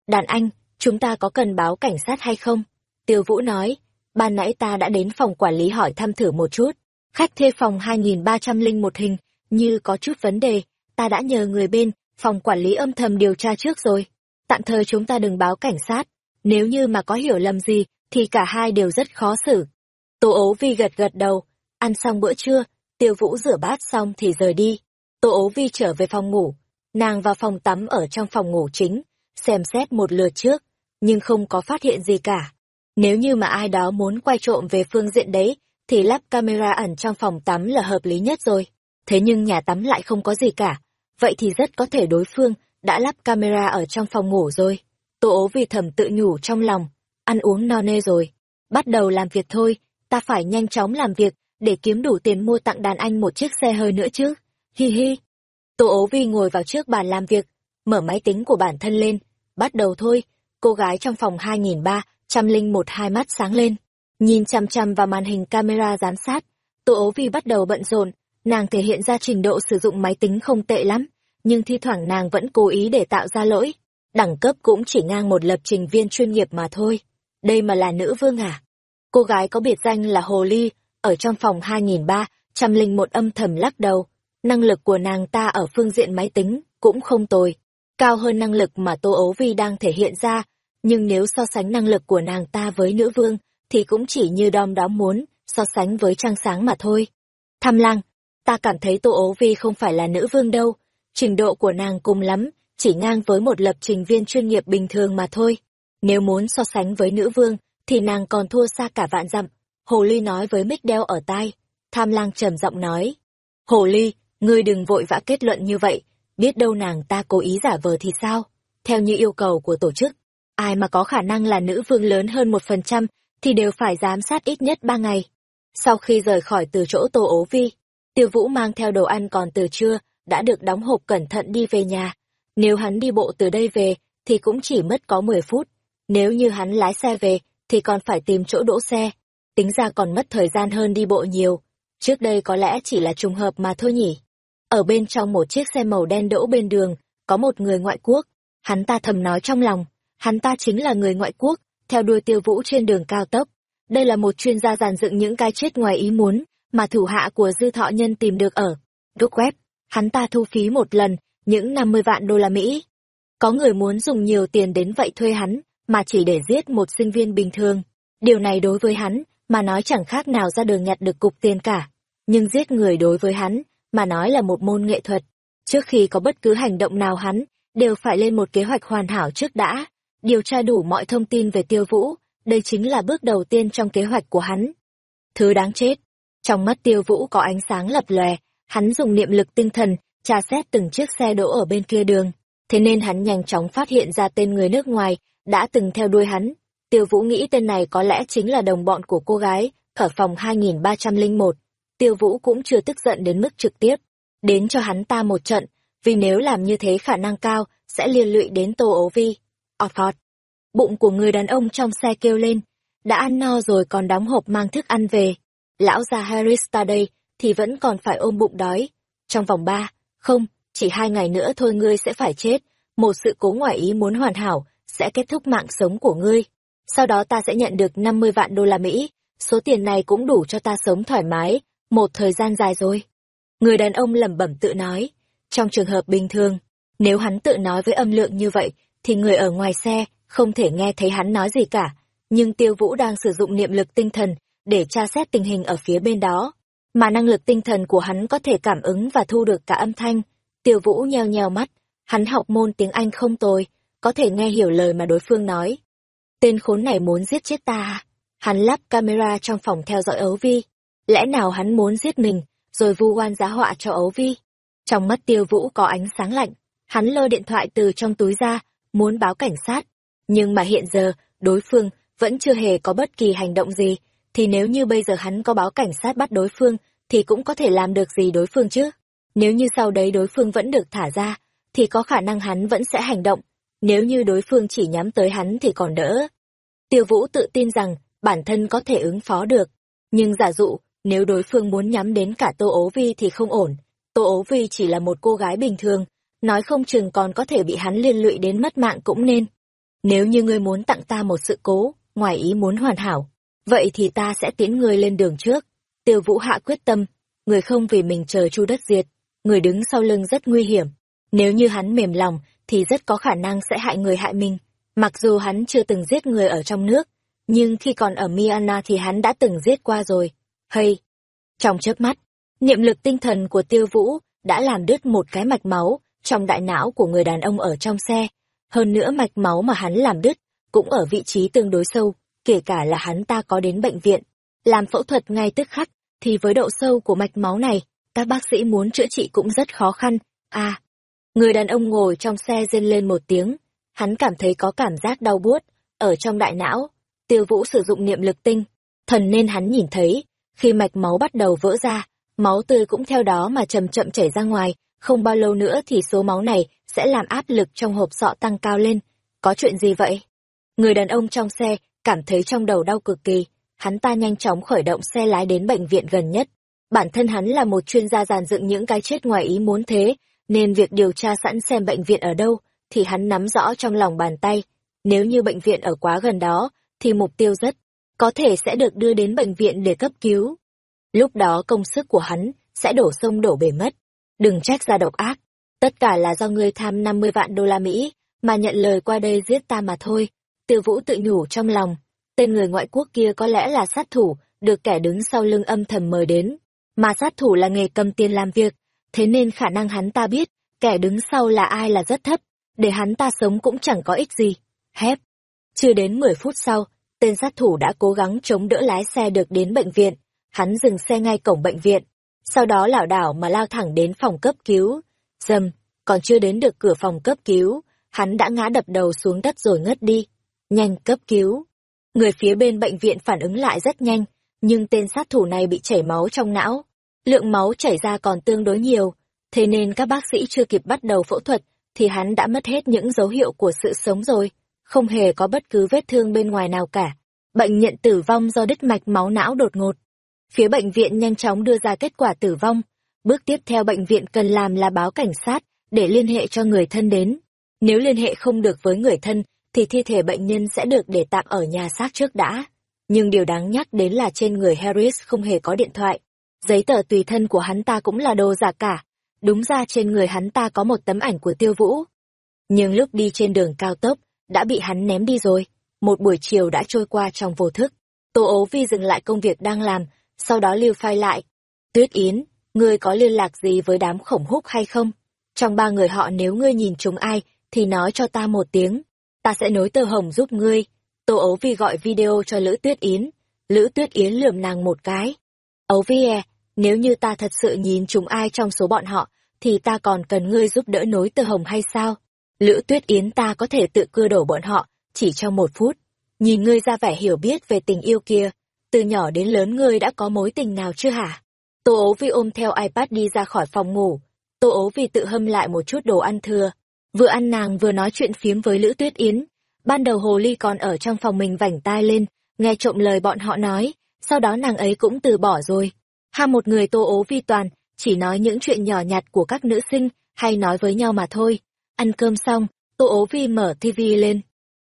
Đàn anh, chúng ta có cần báo cảnh sát hay không? Tiêu Vũ nói, ban nãy ta đã đến phòng quản lý hỏi thăm thử một chút. Khách thuê phòng 2301 hình, như có chút vấn đề, ta đã nhờ người bên, phòng quản lý âm thầm điều tra trước rồi. Tạm thời chúng ta đừng báo cảnh sát, nếu như mà có hiểu lầm gì, thì cả hai đều rất khó xử. Tô ố vi gật gật đầu, ăn xong bữa trưa, tiêu vũ rửa bát xong thì rời đi. Tô ố vi trở về phòng ngủ, nàng vào phòng tắm ở trong phòng ngủ chính, xem xét một lượt trước, nhưng không có phát hiện gì cả. Nếu như mà ai đó muốn quay trộm về phương diện đấy, thì lắp camera ẩn trong phòng tắm là hợp lý nhất rồi. Thế nhưng nhà tắm lại không có gì cả, vậy thì rất có thể đối phương đã lắp camera ở trong phòng ngủ rồi. Tô ố vì thầm tự nhủ trong lòng, ăn uống no nê rồi. Bắt đầu làm việc thôi, ta phải nhanh chóng làm việc, để kiếm đủ tiền mua tặng đàn anh một chiếc xe hơi nữa chứ. Hi hi. Tô ố vi ngồi vào trước bàn làm việc, mở máy tính của bản thân lên. Bắt đầu thôi, cô gái trong phòng 2301 hai mắt sáng lên. Nhìn chằm chằm vào màn hình camera giám sát, Tô ố vi bắt đầu bận rộn, nàng thể hiện ra trình độ sử dụng máy tính không tệ lắm, nhưng thi thoảng nàng vẫn cố ý để tạo ra lỗi. Đẳng cấp cũng chỉ ngang một lập trình viên chuyên nghiệp mà thôi. Đây mà là nữ vương à? Cô gái có biệt danh là Hồ Ly, ở trong phòng 2301 âm thầm lắc đầu. Năng lực của nàng ta ở phương diện máy tính cũng không tồi, cao hơn năng lực mà Tô Ấu Vi đang thể hiện ra, nhưng nếu so sánh năng lực của nàng ta với nữ vương, thì cũng chỉ như đom đóm muốn, so sánh với trăng sáng mà thôi. Tham lang, ta cảm thấy Tô ố Vi không phải là nữ vương đâu, trình độ của nàng cùng lắm, chỉ ngang với một lập trình viên chuyên nghiệp bình thường mà thôi. Nếu muốn so sánh với nữ vương, thì nàng còn thua xa cả vạn dặm. Hồ Ly nói với Mích đeo ở tai. Tham lang trầm giọng nói. Hồ Ly, ngươi đừng vội vã kết luận như vậy, biết đâu nàng ta cố ý giả vờ thì sao? Theo như yêu cầu của tổ chức, ai mà có khả năng là nữ vương lớn hơn một phần trăm thì đều phải giám sát ít nhất ba ngày. Sau khi rời khỏi từ chỗ Tô Ố Vi, Tiêu Vũ mang theo đồ ăn còn từ trưa, đã được đóng hộp cẩn thận đi về nhà. Nếu hắn đi bộ từ đây về, thì cũng chỉ mất có 10 phút. Nếu như hắn lái xe về, thì còn phải tìm chỗ đỗ xe. Tính ra còn mất thời gian hơn đi bộ nhiều. Trước đây có lẽ chỉ là trùng hợp mà thôi nhỉ. Ở bên trong một chiếc xe màu đen đỗ bên đường, có một người ngoại quốc. Hắn ta thầm nói trong lòng, hắn ta chính là người ngoại quốc, theo đuôi tiêu vũ trên đường cao tốc. Đây là một chuyên gia giàn dựng những cái chết ngoài ý muốn, mà thủ hạ của dư thọ nhân tìm được ở. Đúc web, hắn ta thu phí một lần, những 50 vạn đô la Mỹ. Có người muốn dùng nhiều tiền đến vậy thuê hắn, mà chỉ để giết một sinh viên bình thường. Điều này đối với hắn, mà nói chẳng khác nào ra đường nhặt được cục tiền cả. Nhưng giết người đối với hắn, mà nói là một môn nghệ thuật. Trước khi có bất cứ hành động nào hắn, đều phải lên một kế hoạch hoàn hảo trước đã, điều tra đủ mọi thông tin về tiêu vũ, đây chính là bước đầu tiên trong kế hoạch của hắn. Thứ đáng chết. Trong mắt tiêu vũ có ánh sáng lập lòe, hắn dùng niệm lực tinh thần, tra xét từng chiếc xe đỗ ở bên kia đường. Thế nên hắn nhanh chóng phát hiện ra tên người nước ngoài, đã từng theo đuôi hắn. Tiêu Vũ nghĩ tên này có lẽ chính là đồng bọn của cô gái, ở phòng 2301. Tiêu Vũ cũng chưa tức giận đến mức trực tiếp, đến cho hắn ta một trận, vì nếu làm như thế khả năng cao, sẽ liên lụy đến Tô Ố Vi. Ọt ọt. Bụng của người đàn ông trong xe kêu lên, đã ăn no rồi còn đóng hộp mang thức ăn về. Lão gia Harris ta đây, thì vẫn còn phải ôm bụng đói. Trong vòng ba, không, chỉ hai ngày nữa thôi ngươi sẽ phải chết. Một sự cố ngoại ý muốn hoàn hảo, sẽ kết thúc mạng sống của ngươi. Sau đó ta sẽ nhận được 50 vạn đô la Mỹ, số tiền này cũng đủ cho ta sống thoải mái, một thời gian dài rồi. Người đàn ông lẩm bẩm tự nói, trong trường hợp bình thường, nếu hắn tự nói với âm lượng như vậy, thì người ở ngoài xe không thể nghe thấy hắn nói gì cả. Nhưng Tiêu Vũ đang sử dụng niệm lực tinh thần để tra xét tình hình ở phía bên đó. Mà năng lực tinh thần của hắn có thể cảm ứng và thu được cả âm thanh. Tiêu Vũ nheo nheo mắt, hắn học môn tiếng Anh không tồi, có thể nghe hiểu lời mà đối phương nói. Tên khốn này muốn giết chết ta. À? Hắn lắp camera trong phòng theo dõi ấu vi. Lẽ nào hắn muốn giết mình, rồi vu oan giá họa cho ấu vi? Trong mắt tiêu vũ có ánh sáng lạnh, hắn lơ điện thoại từ trong túi ra, muốn báo cảnh sát. Nhưng mà hiện giờ, đối phương vẫn chưa hề có bất kỳ hành động gì, thì nếu như bây giờ hắn có báo cảnh sát bắt đối phương, thì cũng có thể làm được gì đối phương chứ? Nếu như sau đấy đối phương vẫn được thả ra, thì có khả năng hắn vẫn sẽ hành động, nếu như đối phương chỉ nhắm tới hắn thì còn đỡ. Tiêu Vũ tự tin rằng bản thân có thể ứng phó được. Nhưng giả dụ, nếu đối phương muốn nhắm đến cả Tô Ố Vi thì không ổn. Tô Ố Vi chỉ là một cô gái bình thường, nói không chừng còn có thể bị hắn liên lụy đến mất mạng cũng nên. Nếu như ngươi muốn tặng ta một sự cố, ngoài ý muốn hoàn hảo, vậy thì ta sẽ tiễn ngươi lên đường trước. Tiêu Vũ hạ quyết tâm, người không vì mình chờ chu đất diệt, người đứng sau lưng rất nguy hiểm. Nếu như hắn mềm lòng, thì rất có khả năng sẽ hại người hại mình. Mặc dù hắn chưa từng giết người ở trong nước, nhưng khi còn ở Myanmar thì hắn đã từng giết qua rồi. Hay! Trong chớp mắt, niệm lực tinh thần của tiêu vũ đã làm đứt một cái mạch máu trong đại não của người đàn ông ở trong xe. Hơn nữa mạch máu mà hắn làm đứt cũng ở vị trí tương đối sâu, kể cả là hắn ta có đến bệnh viện. Làm phẫu thuật ngay tức khắc, thì với độ sâu của mạch máu này, các bác sĩ muốn chữa trị cũng rất khó khăn. À, Người đàn ông ngồi trong xe rên lên một tiếng, hắn cảm thấy có cảm giác đau buốt ở trong đại não. Tiêu Vũ sử dụng niệm lực tinh, thần nên hắn nhìn thấy, khi mạch máu bắt đầu vỡ ra, máu tươi cũng theo đó mà chậm chậm chảy ra ngoài, không bao lâu nữa thì số máu này sẽ làm áp lực trong hộp sọ tăng cao lên. Có chuyện gì vậy? Người đàn ông trong xe cảm thấy trong đầu đau cực kỳ, hắn ta nhanh chóng khởi động xe lái đến bệnh viện gần nhất. Bản thân hắn là một chuyên gia giàn dựng những cái chết ngoài ý muốn thế, nên việc điều tra sẵn xem bệnh viện ở đâu thì hắn nắm rõ trong lòng bàn tay. Nếu như bệnh viện ở quá gần đó, thì mục tiêu rất có thể sẽ được đưa đến bệnh viện để cấp cứu. Lúc đó công sức của hắn sẽ đổ sông đổ bể mất. Đừng trách ra độc ác. Tất cả là do ngươi tham 50 vạn đô la Mỹ, mà nhận lời qua đây giết ta mà thôi. Tiêu Vũ tự nhủ trong lòng. Tên người ngoại quốc kia có lẽ là sát thủ, được kẻ đứng sau lưng âm thầm mời đến. Mà sát thủ là nghề cầm tiền làm việc, thế nên khả năng hắn ta biết, kẻ đứng sau là ai là rất thấp, để hắn ta sống cũng chẳng có ích gì. Hép. Chưa đến 10 phút sau, tên sát thủ đã cố gắng chống đỡ lái xe được đến bệnh viện. Hắn dừng xe ngay cổng bệnh viện, sau đó lảo đảo mà lao thẳng đến phòng cấp cứu. Dầm, còn chưa đến được cửa phòng cấp cứu, hắn đã ngã đập đầu xuống đất rồi ngất đi. Nhanh cấp cứu. Người phía bên bệnh viện phản ứng lại rất nhanh, nhưng tên sát thủ này bị chảy máu trong não. Lượng máu chảy ra còn tương đối nhiều, thế nên các bác sĩ chưa kịp bắt đầu phẫu thuật, thì hắn đã mất hết những dấu hiệu của sự sống rồi, không hề có bất cứ vết thương bên ngoài nào cả. Bệnh nhận tử vong do đứt mạch máu não đột ngột. Phía bệnh viện nhanh chóng đưa ra kết quả tử vong. Bước tiếp theo bệnh viện cần làm là báo cảnh sát, để liên hệ cho người thân đến. Nếu liên hệ không được với người thân, thì thi thể bệnh nhân sẽ được để tạm ở nhà xác trước đã. Nhưng điều đáng nhắc đến là trên người Harris không hề có điện thoại. Giấy tờ tùy thân của hắn ta cũng là đồ giả cả. Đúng ra trên người hắn ta có một tấm ảnh của tiêu vũ. Nhưng lúc đi trên đường cao tốc, đã bị hắn ném đi rồi. Một buổi chiều đã trôi qua trong vô thức. Tô ố vi dừng lại công việc đang làm, sau đó lưu phai lại. Tuyết Yến, ngươi có liên lạc gì với đám khổng húc hay không? Trong ba người họ nếu ngươi nhìn chúng ai, thì nói cho ta một tiếng. Ta sẽ nối tơ hồng giúp ngươi. Tô ấu vi gọi video cho Lữ Tuyết Yến. Lữ Tuyết Yến lườm nàng một cái. Ấu vi à, nếu như ta thật sự nhìn chúng ai trong số bọn họ, thì ta còn cần ngươi giúp đỡ nối tơ hồng hay sao? Lữ tuyết yến ta có thể tự cưa đổ bọn họ, chỉ trong một phút. Nhìn ngươi ra vẻ hiểu biết về tình yêu kia, từ nhỏ đến lớn ngươi đã có mối tình nào chưa hả? Tô ố vi ôm theo iPad đi ra khỏi phòng ngủ. Tô ố vi tự hâm lại một chút đồ ăn thừa. Vừa ăn nàng vừa nói chuyện phiếm với Lữ Tuyết Yến. Ban đầu Hồ Ly còn ở trong phòng mình vảnh tai lên, nghe trộm lời bọn họ nói, sau đó nàng ấy cũng từ bỏ rồi. Ham một người tô ố vi toàn, chỉ nói những chuyện nhỏ nhặt của các nữ sinh, hay nói với nhau mà thôi. Ăn cơm xong, tô ố vi mở TV lên.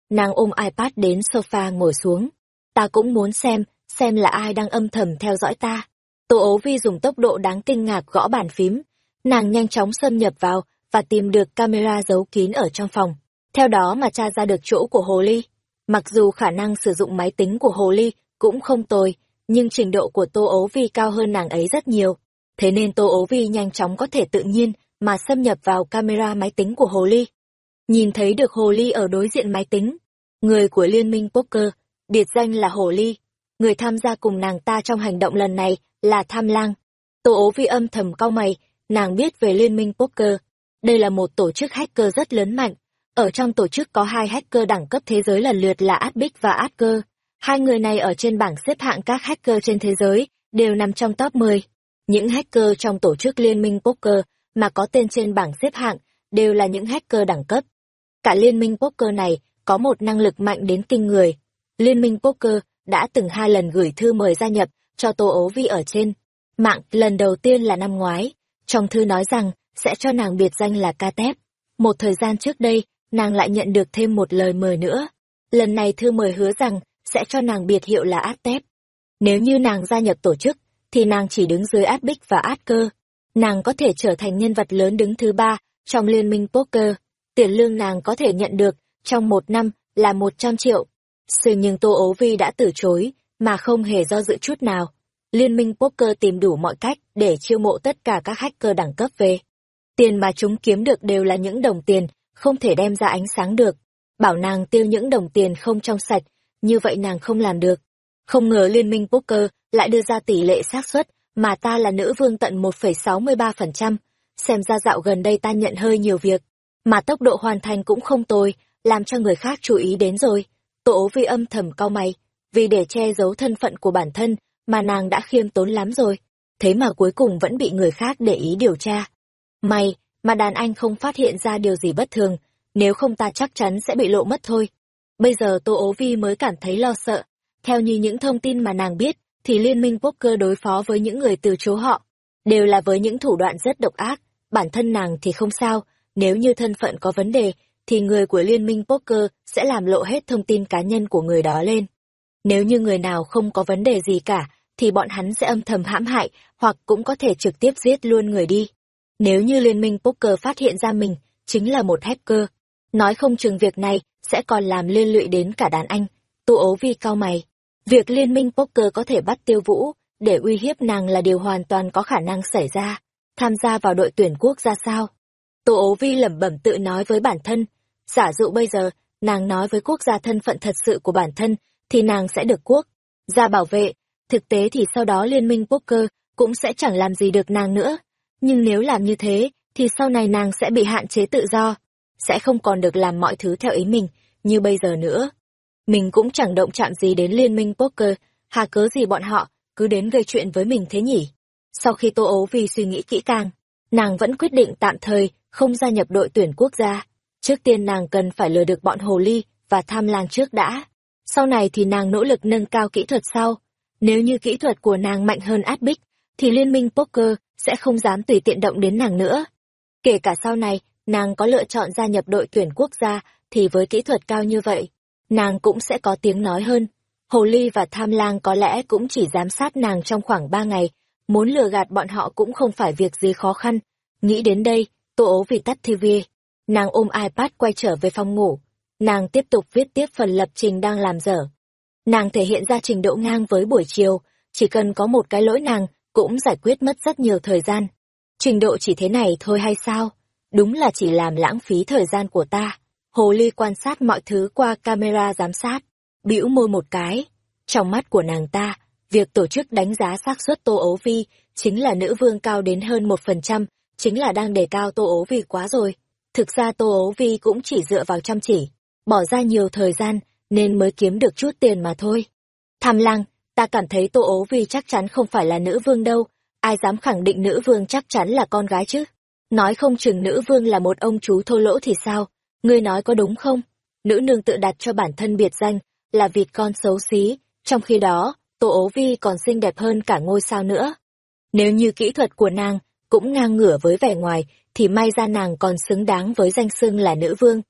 Nàng ôm iPad đến sofa ngồi xuống. Ta cũng muốn xem, xem là ai đang âm thầm theo dõi ta. Tô ố vi dùng tốc độ đáng kinh ngạc gõ bàn phím. Nàng nhanh chóng xâm nhập vào và tìm được camera giấu kín ở trong phòng. Theo đó mà tra ra được chỗ của Hồ Ly. Mặc dù khả năng sử dụng máy tính của Hồ Ly cũng không tồi, nhưng trình độ của Tô ố vi cao hơn nàng ấy rất nhiều. Thế nên Tô ố vi nhanh chóng có thể tự nhiên mà xâm nhập vào camera máy tính của Hồ Ly. Nhìn thấy được Hồ Ly ở đối diện máy tính. Người của Liên minh Poker, biệt danh là Hồ Ly. Người tham gia cùng nàng ta trong hành động lần này là Tham Lang. Tô ố vi âm thầm cau mày, nàng biết về Liên minh Poker. Đây là một tổ chức hacker rất lớn mạnh. Ở trong tổ chức có hai hacker đẳng cấp thế giới lần lượt là Adbic và Adger. Hai người này ở trên bảng xếp hạng các hacker trên thế giới, đều nằm trong top 10. Những hacker trong tổ chức Liên minh Poker mà có tên trên bảng xếp hạng đều là những hacker đẳng cấp. Cả Liên minh Poker này có một năng lực mạnh đến kinh người. Liên minh Poker đã từng hai lần gửi thư mời gia nhập cho Tô Ố Vi ở trên. Mạng lần đầu tiên là năm ngoái, trong thư nói rằng sẽ cho nàng biệt danh là ca tép. Một thời gian trước đây, nàng lại nhận được thêm một lời mời nữa. Lần này thư mời hứa rằng sẽ cho nàng biệt hiệu là át tép. Nếu như nàng gia nhập tổ chức, thì nàng chỉ đứng dưới át bích và át cơ. Nàng có thể trở thành nhân vật lớn đứng thứ ba trong liên minh poker. Tiền lương nàng có thể nhận được trong một năm là một trăm triệu. Sự nhưng Tô Ố Vi đã từ chối, mà không hề do dự chút nào. Liên minh poker tìm đủ mọi cách để chiêu mộ tất cả các hacker đẳng cấp về. Tiền mà chúng kiếm được đều là những đồng tiền, không thể đem ra ánh sáng được. Bảo nàng tiêu những đồng tiền không trong sạch, như vậy nàng không làm được. Không ngờ liên minh poker lại đưa ra tỷ lệ xác suất mà ta là nữ vương tận 1,63%. Xem ra dạo gần đây ta nhận hơi nhiều việc, mà tốc độ hoàn thành cũng không tồi, làm cho người khác chú ý đến rồi. tổ vi âm thầm cau mày, vì để che giấu thân phận của bản thân mà nàng đã khiêm tốn lắm rồi. Thế mà cuối cùng vẫn bị người khác để ý điều tra. May, mà đàn anh không phát hiện ra điều gì bất thường, nếu không ta chắc chắn sẽ bị lộ mất thôi. Bây giờ Tô ố vi mới cảm thấy lo sợ. Theo như những thông tin mà nàng biết, thì liên minh poker đối phó với những người từ chối họ, đều là với những thủ đoạn rất độc ác, bản thân nàng thì không sao, nếu như thân phận có vấn đề, thì người của liên minh poker sẽ làm lộ hết thông tin cá nhân của người đó lên. Nếu như người nào không có vấn đề gì cả, thì bọn hắn sẽ âm thầm hãm hại, hoặc cũng có thể trực tiếp giết luôn người đi. Nếu như liên minh poker phát hiện ra mình, chính là một hacker, nói không chừng việc này sẽ còn làm liên lụy đến cả đàn anh. Tu ố vi cao mày. Việc liên minh poker có thể bắt tiêu vũ, để uy hiếp nàng là điều hoàn toàn có khả năng xảy ra. Tham gia vào đội tuyển quốc ra sao? Tô ố vi lẩm bẩm tự nói với bản thân. Giả dụ bây giờ, nàng nói với quốc gia thân phận thật sự của bản thân, thì nàng sẽ được quốc gia bảo vệ. Thực tế thì sau đó liên minh poker cũng sẽ chẳng làm gì được nàng nữa. Nhưng nếu làm như thế, thì sau này nàng sẽ bị hạn chế tự do, sẽ không còn được làm mọi thứ theo ý mình, như bây giờ nữa. Mình cũng chẳng động chạm gì đến liên minh poker, hà cớ gì bọn họ, cứ đến gây chuyện với mình thế nhỉ? Sau khi Tô ấu vì suy nghĩ kỹ càng, nàng vẫn quyết định tạm thời không gia nhập đội tuyển quốc gia. Trước tiên nàng cần phải lừa được bọn hồ ly và tham lang trước đã. Sau này thì nàng nỗ lực nâng cao kỹ thuật sau. Nếu như kỹ thuật của nàng mạnh hơn át bích, thì liên minh poker sẽ không dám tùy tiện động đến nàng nữa. Kể cả sau này, nàng có lựa chọn gia nhập đội tuyển quốc gia, thì với kỹ thuật cao như vậy, nàng cũng sẽ có tiếng nói hơn. Hồ Ly và Tham Lang có lẽ cũng chỉ giám sát nàng trong khoảng ba ngày, muốn lừa gạt bọn họ cũng không phải việc gì khó khăn. Nghĩ đến đây, Tô ố vì tắt TV. Nàng ôm iPad quay trở về phòng ngủ. Nàng tiếp tục viết tiếp phần lập trình đang làm dở. Nàng thể hiện ra trình độ ngang với buổi chiều, chỉ cần có một cái lỗi nàng cũng giải quyết mất rất nhiều thời gian. Trình độ chỉ thế này thôi hay sao? Đúng là chỉ làm lãng phí thời gian của ta. Hồ Ly quan sát mọi thứ qua camera giám sát, bĩu môi một cái. Trong mắt của nàng ta, việc tổ chức đánh giá xác suất Tô Ấu Vi chính là nữ vương cao đến hơn một phần trăm, chính là đang đề cao Tô Ấu Vi quá rồi. Thực ra Tô Ấu Vi cũng chỉ dựa vào chăm chỉ, bỏ ra nhiều thời gian nên mới kiếm được chút tiền mà thôi. Tham lăng, ta cảm thấy Tô ố Vi chắc chắn không phải là nữ vương đâu, ai dám khẳng định nữ vương chắc chắn là con gái chứ? Nói không chừng nữ vương là một ông chú thô lỗ thì sao? Ngươi nói có đúng không? Nữ nương tự đặt cho bản thân biệt danh là vịt con xấu xí, trong khi đó, Tô Ố Vi còn xinh đẹp hơn cả ngôi sao nữa. Nếu như kỹ thuật của nàng cũng ngang ngửa với vẻ ngoài, thì may ra nàng còn xứng đáng với danh xưng là nữ vương.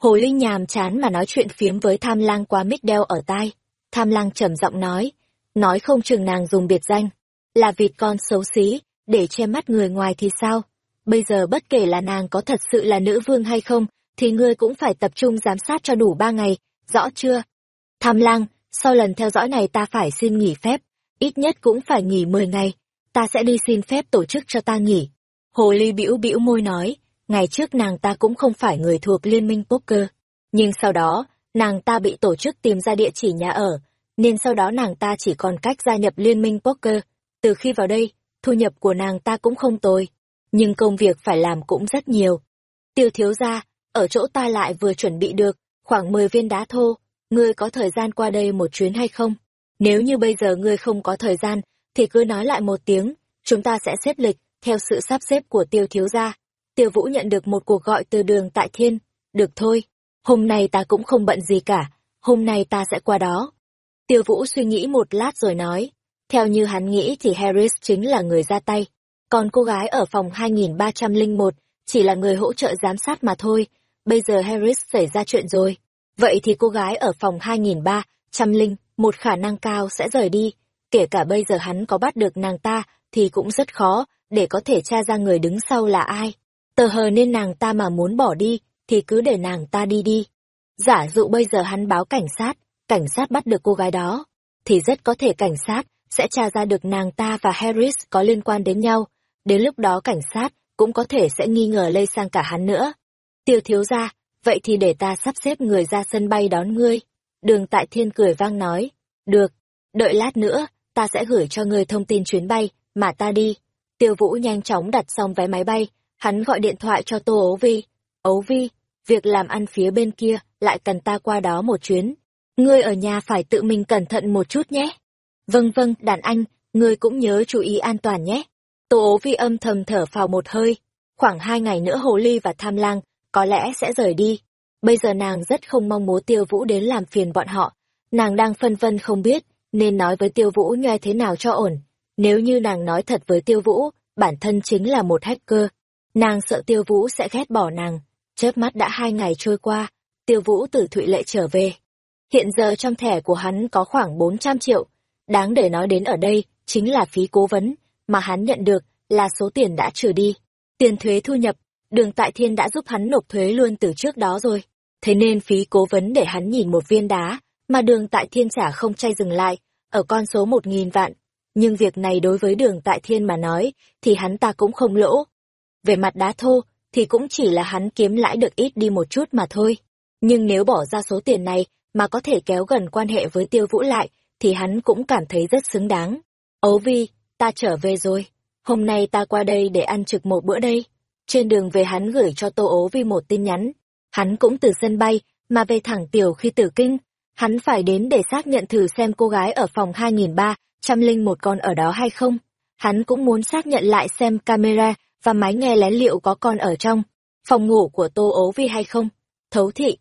Hồ Linh nhàm chán mà nói chuyện phiếm với tham lang qua mít đeo ở tai. Tham lang trầm giọng nói, nói không chừng nàng dùng biệt danh, là vịt con xấu xí, để che mắt người ngoài thì sao? Bây giờ bất kể là nàng có thật sự là nữ vương hay không, thì ngươi cũng phải tập trung giám sát cho đủ ba ngày, rõ chưa? Tham lang, sau lần theo dõi này ta phải xin nghỉ phép, ít nhất cũng phải nghỉ 10 ngày, ta sẽ đi xin phép tổ chức cho ta nghỉ. Hồ Ly bĩu bĩu môi nói, ngày trước nàng ta cũng không phải người thuộc liên minh poker, nhưng sau đó, nàng ta bị tổ chức tìm ra địa chỉ nhà ở, nên sau đó nàng ta chỉ còn cách gia nhập liên minh poker. Từ khi vào đây, thu nhập của nàng ta cũng không tồi, nhưng công việc phải làm cũng rất nhiều. Tiêu thiếu gia, ở chỗ ta lại vừa chuẩn bị được, khoảng 10 viên đá thô, ngươi có thời gian qua đây một chuyến hay không? Nếu như bây giờ ngươi không có thời gian, thì cứ nói lại một tiếng, chúng ta sẽ xếp lịch, theo sự sắp xếp của tiêu thiếu gia. Tiêu Vũ nhận được một cuộc gọi từ đường tại thiên, được thôi, hôm nay ta cũng không bận gì cả, hôm nay ta sẽ qua đó. Tiêu Vũ suy nghĩ một lát rồi nói, theo như hắn nghĩ thì Harris chính là người ra tay, còn cô gái ở phòng 2301 chỉ là người hỗ trợ giám sát mà thôi, bây giờ Harris xảy ra chuyện rồi. Vậy thì cô gái ở phòng 2300 một khả năng cao sẽ rời đi, kể cả bây giờ hắn có bắt được nàng ta thì cũng rất khó để có thể tra ra người đứng sau là ai. Tờ hờ nên nàng ta mà muốn bỏ đi thì cứ để nàng ta đi đi. Giả dụ bây giờ hắn báo cảnh sát, cảnh sát bắt được cô gái đó, thì rất có thể cảnh sát sẽ tra ra được nàng ta và Harris có liên quan đến nhau. Đến lúc đó cảnh sát cũng có thể sẽ nghi ngờ lây sang cả hắn nữa. Tiêu thiếu ra, vậy thì để ta sắp xếp người ra sân bay đón ngươi. Đường tại thiên cười vang nói, được, đợi lát nữa, ta sẽ gửi cho ngươi thông tin chuyến bay, mà ta đi. Tiêu vũ nhanh chóng đặt xong vé máy bay, hắn gọi điện thoại cho Tô Ấu Vi. Ấu Vi, việc làm ăn phía bên kia lại cần ta qua đó một chuyến. Ngươi ở nhà phải tự mình cẩn thận một chút nhé. Vâng vâng, đàn anh, ngươi cũng nhớ chú ý an toàn nhé. Tô ố vi âm thầm thở phào một hơi. Khoảng hai ngày nữa Hồ Ly và Tham Lang có lẽ sẽ rời đi. Bây giờ nàng rất không mong muốn Tiêu Vũ đến làm phiền bọn họ. Nàng đang phân vân không biết nên nói với Tiêu Vũ nhoe thế nào cho ổn. Nếu như nàng nói thật với Tiêu Vũ, bản thân chính là một hacker. Nàng sợ Tiêu Vũ sẽ ghét bỏ nàng. Chớp mắt đã hai ngày trôi qua, Tiêu Vũ từ Thụy Lệ trở về. Hiện giờ trong thẻ của hắn có khoảng 400 triệu. Đáng để nói đến ở đây chính là phí cố vấn mà hắn nhận được là số tiền đã trừ đi. Tiền thuế thu nhập, đường tại thiên đã giúp hắn nộp thuế luôn từ trước đó rồi. Thế nên phí cố vấn để hắn nhìn một viên đá, mà đường tại thiên trả không chay dừng lại, ở con số một nghìn vạn. Nhưng việc này đối với đường tại thiên mà nói, thì hắn ta cũng không lỗ. Về mặt đá thô, thì cũng chỉ là hắn kiếm lãi được ít đi một chút mà thôi. Nhưng nếu bỏ ra số tiền này mà có thể kéo gần quan hệ với tiêu vũ lại, thì hắn cũng cảm thấy rất xứng đáng. Ấu vi, ta trở về rồi. Hôm nay ta qua đây để ăn trực một bữa đây. Trên đường về hắn gửi cho Tô ố vi một tin nhắn. Hắn cũng từ sân bay, mà về thẳng tiểu khi tử kinh. Hắn phải đến để xác nhận thử xem cô gái ở phòng 2301 con ở đó hay không. Hắn cũng muốn xác nhận lại xem camera và máy nghe lén liệu có con ở trong phòng ngủ của Tô ố vi hay không. Thấu thị.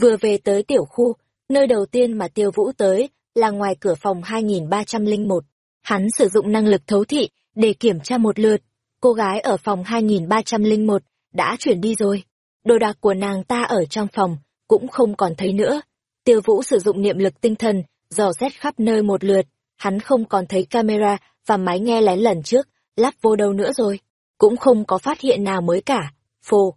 Vừa về tới tiểu khu, nơi đầu tiên mà tiêu vũ tới là ngoài cửa phòng 2301. Hắn sử dụng năng lực thấu thị để kiểm tra một lượt. Cô gái ở phòng 2301 đã chuyển đi rồi. Đồ đạc của nàng ta ở trong phòng cũng không còn thấy nữa. Tiêu Vũ sử dụng niệm lực tinh thần, dò xét khắp nơi một lượt, hắn không còn thấy camera và máy nghe lén lần trước, lắp vô đâu nữa rồi. Cũng không có phát hiện nào mới cả. Phù.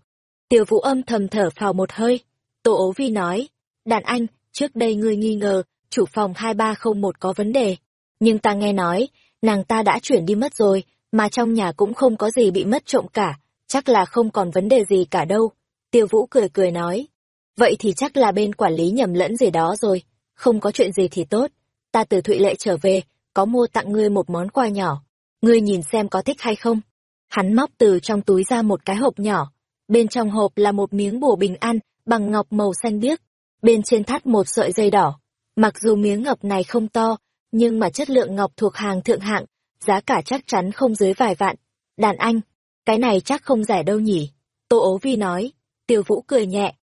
Tiêu Vũ âm thầm thở phào một hơi. Tô ố vi nói, đàn anh, trước đây ngươi nghi ngờ, chủ phòng 2301 có vấn đề. Nhưng ta nghe nói, nàng ta đã chuyển đi mất rồi, mà trong nhà cũng không có gì bị mất trộm cả, chắc là không còn vấn đề gì cả đâu. Tiêu Vũ cười cười nói, vậy thì chắc là bên quản lý nhầm lẫn gì đó rồi, không có chuyện gì thì tốt. Ta từ Thụy Lệ trở về, có mua tặng ngươi một món quà nhỏ, ngươi nhìn xem có thích hay không. Hắn móc từ trong túi ra một cái hộp nhỏ, bên trong hộp là một miếng bùa bình an bằng ngọc màu xanh biếc, bên trên thắt một sợi dây đỏ. Mặc dù miếng ngọc này không to, nhưng mà chất lượng ngọc thuộc hàng thượng hạng, giá cả chắc chắn không dưới vài vạn. Đàn anh, cái này chắc không rẻ đâu nhỉ? Tô ố vi nói, tiêu vũ cười nhẹ.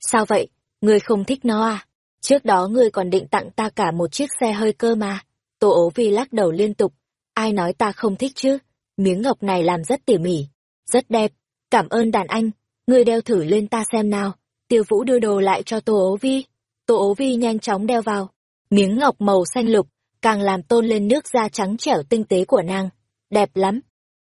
Sao vậy, ngươi không thích nó à? Trước đó ngươi còn định tặng ta cả một chiếc xe hơi cơ mà. Tô ố vi lắc đầu liên tục. Ai nói ta không thích chứ? Miếng ngọc này làm rất tỉ mỉ, rất đẹp. Cảm ơn đàn anh, ngươi đeo thử lên ta xem nào. Tiêu vũ đưa đồ lại cho Tô ố vi. Tô ố vi nhanh chóng đeo vào. Miếng ngọc màu xanh lục, càng làm tôn lên nước da trắng trẻo tinh tế của nàng. Đẹp lắm.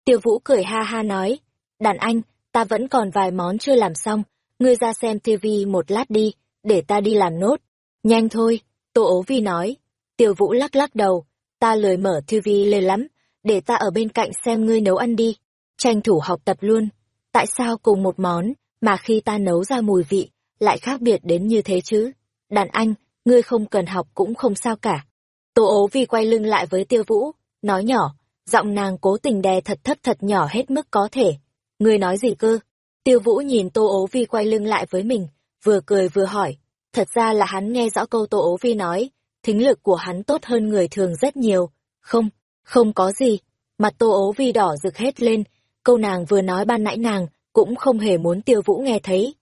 Tiêu Vũ cười ha ha nói, đàn anh, ta vẫn còn vài món chưa làm xong, ngươi ra xem TV một lát đi, để ta đi làm nốt. Nhanh thôi, Tô ố vi nói. Tiêu Vũ lắc lắc đầu, ta lười mở TV lên lắm, để ta ở bên cạnh xem ngươi nấu ăn đi. Tranh thủ học tập luôn. Tại sao cùng một món, mà khi ta nấu ra mùi vị, lại khác biệt đến như thế chứ? Đàn anh, ngươi không cần học cũng không sao cả. Tô ố vi quay lưng lại với tiêu vũ, nói nhỏ, giọng nàng cố tình đè thật thấp thật nhỏ hết mức có thể. Ngươi nói gì cơ? Tiêu vũ nhìn tô ố vi quay lưng lại với mình, vừa cười vừa hỏi. Thật ra là hắn nghe rõ câu tô ố vi nói, thính lực của hắn tốt hơn người thường rất nhiều. Không, không có gì. Mặt tô ố vi đỏ rực hết lên, câu nàng vừa nói ban nãy nàng, cũng không hề muốn tiêu vũ nghe thấy.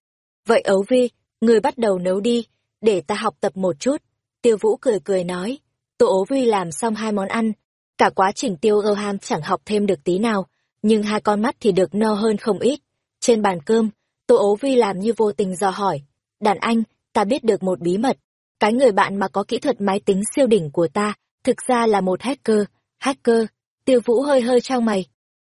Vậy ấu vi, người bắt đầu nấu đi, để ta học tập một chút. Tiêu vũ cười cười nói. tổ ấu vi làm xong hai món ăn. Cả quá trình tiêu ơ ham chẳng học thêm được tí nào, nhưng hai con mắt thì được no hơn không ít. Trên bàn cơm, Tô ố vi làm như vô tình dò hỏi. Đàn anh, ta biết được một bí mật. Cái người bạn mà có kỹ thuật máy tính siêu đỉnh của ta, thực ra là một hacker. Hacker, tiêu vũ hơi hơi trao mày.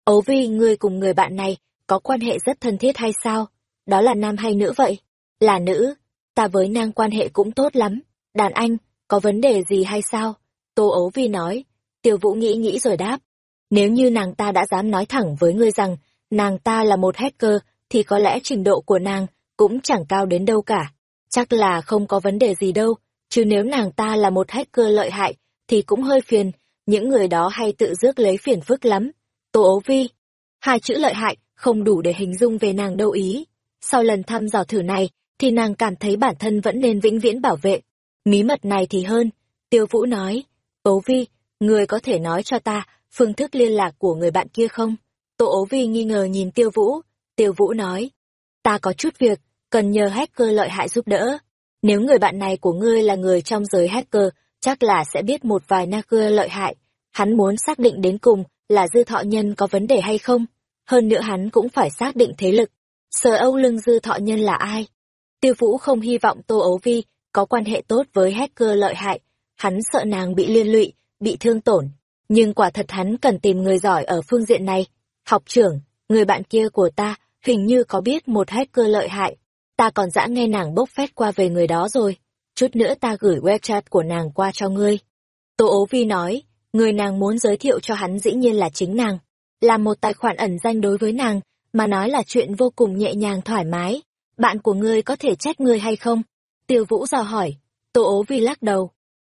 Ấu vi, ngươi cùng người bạn này, có quan hệ rất thân thiết hay sao? Đó là nam hay nữ vậy? Là nữ, ta với nàng quan hệ cũng tốt lắm. Đàn anh, có vấn đề gì hay sao? Tô ấu vi nói. Tiêu vũ nghĩ nghĩ rồi đáp. Nếu như nàng ta đã dám nói thẳng với ngươi rằng nàng ta là một hacker, thì có lẽ trình độ của nàng cũng chẳng cao đến đâu cả. Chắc là không có vấn đề gì đâu, chứ nếu nàng ta là một hacker lợi hại, thì cũng hơi phiền, những người đó hay tự rước lấy phiền phức lắm. Tô ấu vi. Hai chữ lợi hại không đủ để hình dung về nàng đâu ý. Sau lần thăm dò thử này, thì nàng cảm thấy bản thân vẫn nên vĩnh viễn bảo vệ. Mí mật này thì hơn. Tiêu Vũ nói, Ố Vi, người có thể nói cho ta phương thức liên lạc của người bạn kia không? Tô ố vi nghi ngờ nhìn Tiêu Vũ. Tiêu Vũ nói, ta có chút việc, cần nhờ hacker lợi hại giúp đỡ. Nếu người bạn này của ngươi là người trong giới hacker, chắc là sẽ biết một vài hacker lợi hại. Hắn muốn xác định đến cùng là dư thọ nhân có vấn đề hay không. Hơn nữa hắn cũng phải xác định thế lực. Sở Âu lưng dư thọ nhân là ai? Tiêu Vũ không hy vọng Tô Ấu Vi có quan hệ tốt với hacker lợi hại. Hắn sợ nàng bị liên lụy, bị thương tổn. Nhưng quả thật hắn cần tìm người giỏi ở phương diện này. Học trưởng, người bạn kia của ta, hình như có biết một hacker lợi hại. Ta còn dã nghe nàng bốc phét qua về người đó rồi. Chút nữa ta gửi webchat của nàng qua cho ngươi. Tô ố vi nói, người nàng muốn giới thiệu cho hắn dĩ nhiên là chính nàng. Là một tài khoản ẩn danh đối với nàng, mà nói là chuyện vô cùng nhẹ nhàng thoải mái. Bạn của ngươi có thể trách ngươi hay không? Tiêu Vũ dò hỏi. Tô ố vi lắc đầu.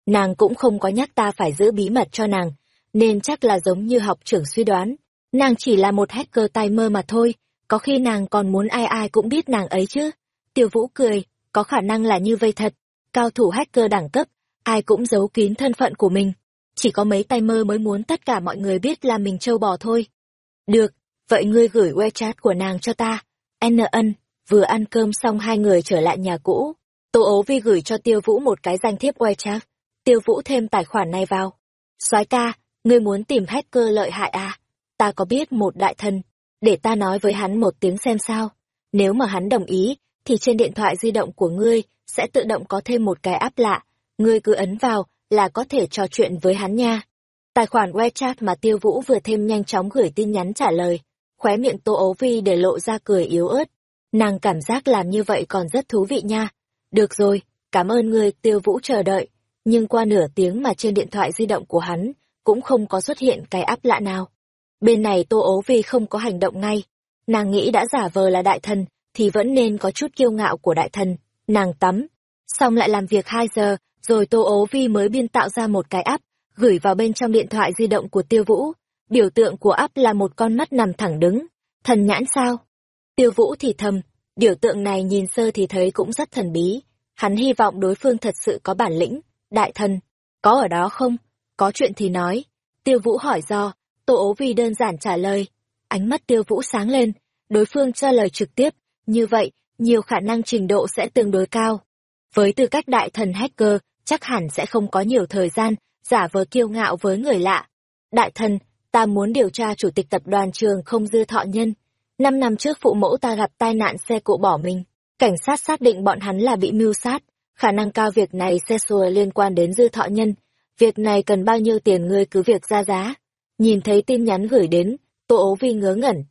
Nàng cũng không có nhắc ta phải giữ bí mật cho nàng, nên chắc là giống như học trưởng suy đoán. Nàng chỉ là một hacker tay mơ mà thôi, có khi nàng còn muốn ai ai cũng biết nàng ấy chứ. Tiêu Vũ cười, có khả năng là như vậy thật. Cao thủ hacker đẳng cấp, ai cũng giấu kín thân phận của mình. Chỉ có mấy tay mơ mới muốn tất cả mọi người biết là mình trâu bò thôi. Được, vậy ngươi gửi WeChat của nàng cho ta. N ân, vừa ăn cơm xong hai người trở lại nhà cũ. Tô ố vi gửi cho Tiêu Vũ một cái danh thiếp WeChat. Tiêu Vũ thêm tài khoản này vào. soái ca, ngươi muốn tìm hacker lợi hại à? Ta có biết một đại thần, để ta nói với hắn một tiếng xem sao. Nếu mà hắn đồng ý, thì trên điện thoại di động của ngươi sẽ tự động có thêm một cái app lạ. Ngươi cứ ấn vào là có thể trò chuyện với hắn nha. Tài khoản WeChat mà Tiêu Vũ vừa thêm nhanh chóng gửi tin nhắn trả lời. Khóe miệng Tô Ấu Vi để lộ ra cười yếu ớt. Nàng cảm giác làm như vậy còn rất thú vị nha. Được rồi, cảm ơn ngươi Tiêu Vũ chờ đợi. Nhưng qua nửa tiếng mà trên điện thoại di động của hắn cũng không có xuất hiện cái áp lạ nào. Bên này Tô Ấu Vi không có hành động ngay. Nàng nghĩ đã giả vờ là đại thần, thì vẫn nên có chút kiêu ngạo của đại thần. Nàng tắm, xong lại làm việc 2 giờ, rồi Tô Ố Vi mới biên tạo ra một cái áp, gửi vào bên trong điện thoại di động của Tiêu Vũ. Biểu tượng của áp là một con mắt nằm thẳng đứng. Thần nhãn sao? Tiêu Vũ thì thầm, biểu tượng này nhìn sơ thì thấy cũng rất thần bí. Hắn hy vọng đối phương thật sự có bản lĩnh. Đại thần, có ở đó không? Có chuyện thì nói. Tiêu Vũ hỏi do, Tô ố vi đơn giản trả lời. Ánh mắt Tiêu Vũ sáng lên, đối phương trả lời trực tiếp, như vậy, nhiều khả năng trình độ sẽ tương đối cao. Với tư cách đại thần hacker, chắc hẳn sẽ không có nhiều thời gian, giả vờ kiêu ngạo với người lạ. Đại thần, ta muốn điều tra chủ tịch tập đoàn trường không dư thọ nhân. Năm năm trước phụ mẫu ta gặp tai nạn xe cộ bỏ mình. Cảnh sát xác định bọn hắn là bị mưu sát. Khả năng cao việc này xe xùa liên quan đến dư thọ nhân. Việc này cần bao nhiêu tiền ngươi cứ việc ra giá. Nhìn thấy tin nhắn gửi đến, Tô ố vi ngớ ngẩn.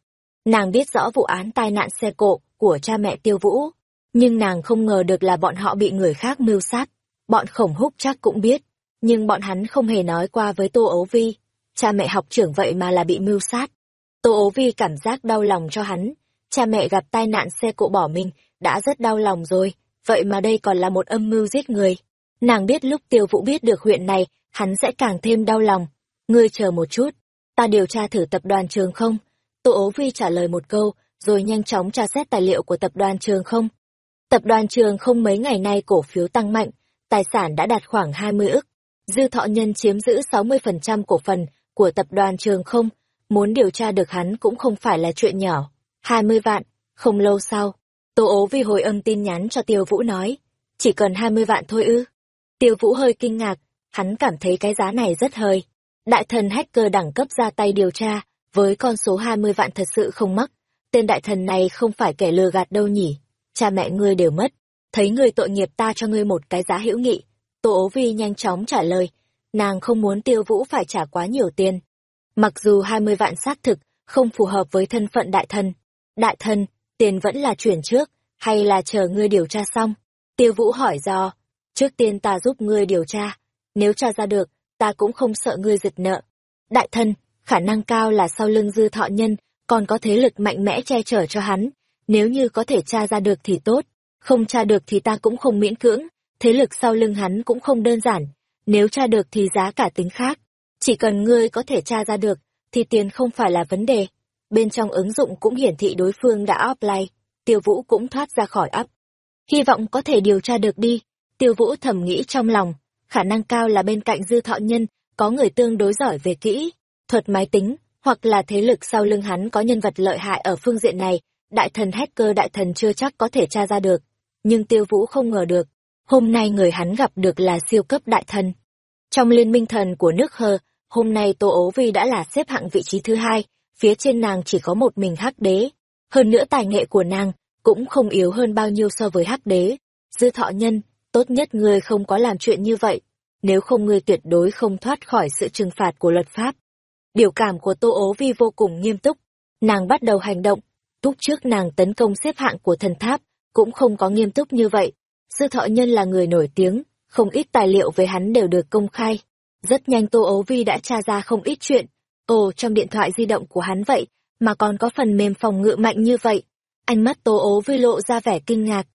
Nàng biết rõ vụ án tai nạn xe cộ của cha mẹ tiêu vũ, nhưng nàng không ngờ được là bọn họ bị người khác mưu sát. Bọn khổng húc chắc cũng biết, nhưng bọn hắn không hề nói qua với Tô ố vi. Cha mẹ học trưởng vậy mà là bị mưu sát. Tô ố vi cảm giác đau lòng cho hắn. Cha mẹ gặp tai nạn xe cộ bỏ mình, đã rất đau lòng rồi, vậy mà đây còn là một âm mưu giết người. Nàng biết lúc tiêu vũ biết được huyện này, hắn sẽ càng thêm đau lòng. Ngươi chờ một chút, ta điều tra thử tập đoàn trường không? Tô ố vi trả lời một câu, rồi nhanh chóng tra xét tài liệu của tập đoàn trường không. Tập đoàn trường không mấy ngày nay cổ phiếu tăng mạnh, tài sản đã đạt khoảng 20 ức. Dư thọ nhân chiếm giữ 60% cổ phần của tập đoàn trường không, muốn điều tra được hắn cũng không phải là chuyện nhỏ. 20 vạn, không lâu sau, Tô ố vi hồi âm tin nhắn cho Tiêu Vũ nói, chỉ cần 20 vạn thôi ư. Tiêu Vũ hơi kinh ngạc, hắn cảm thấy cái giá này rất hơi. Đại thần hacker đẳng cấp ra tay điều tra, với con số 20 vạn thật sự không mắc. Tên đại thần này không phải kẻ lừa gạt đâu nhỉ. Cha mẹ ngươi đều mất. Thấy người tội nghiệp ta cho ngươi một cái giá hữu nghị. Tô ố vi nhanh chóng trả lời. Nàng không muốn tiêu vũ phải trả quá nhiều tiền. Mặc dù 20 vạn xác thực, không phù hợp với thân phận đại thần. Đại thần, tiền vẫn là chuyển trước, hay là chờ ngươi điều tra xong? Tiêu vũ hỏi do. Trước tiên ta giúp ngươi điều tra. Nếu tra ra được, ta cũng không sợ ngươi giật nợ. Đại thân, khả năng cao là sau lưng dư thọ nhân, còn có thế lực mạnh mẽ che chở cho hắn. Nếu như có thể tra ra được thì tốt, không tra được thì ta cũng không miễn cưỡng, thế lực sau lưng hắn cũng không đơn giản. Nếu tra được thì giá cả tính khác. Chỉ cần ngươi có thể tra ra được, thì tiền không phải là vấn đề. Bên trong ứng dụng cũng hiển thị đối phương đã offline. tiêu vũ cũng thoát ra khỏi ấp. Hy vọng có thể điều tra được đi, tiêu vũ thầm nghĩ trong lòng, khả năng cao là bên cạnh dư thọ nhân, có người tương đối giỏi về kỹ, thuật máy tính, hoặc là thế lực sau lưng hắn có nhân vật lợi hại ở phương diện này, đại thần hacker đại thần chưa chắc có thể tra ra được. Nhưng tiêu vũ không ngờ được, hôm nay người hắn gặp được là siêu cấp đại thần. Trong liên minh thần của nước hờ, hôm nay Tô Ố Vi đã là xếp hạng vị trí thứ hai, phía trên nàng chỉ có một mình hắc đế. Hơn nữa tài nghệ của nàng cũng không yếu hơn bao nhiêu so với hắc đế. Dư thọ nhân, tốt nhất ngươi không có làm chuyện như vậy, nếu không ngươi tuyệt đối không thoát khỏi sự trừng phạt của luật pháp. Biểu cảm của Tô Ố Vi vô cùng nghiêm túc, nàng bắt đầu hành động, túc trước nàng tấn công xếp hạng của thần tháp, cũng không có nghiêm túc như vậy. Sư thọ nhân là người nổi tiếng, không ít tài liệu về hắn đều được công khai. Rất nhanh Tô Ấu Vi đã tra ra không ít chuyện. Ồ, trong điện thoại di động của hắn vậy, mà còn có phần mềm phòng ngự mạnh như vậy. Ánh mắt Tô Ấu Vi lộ ra vẻ kinh ngạc.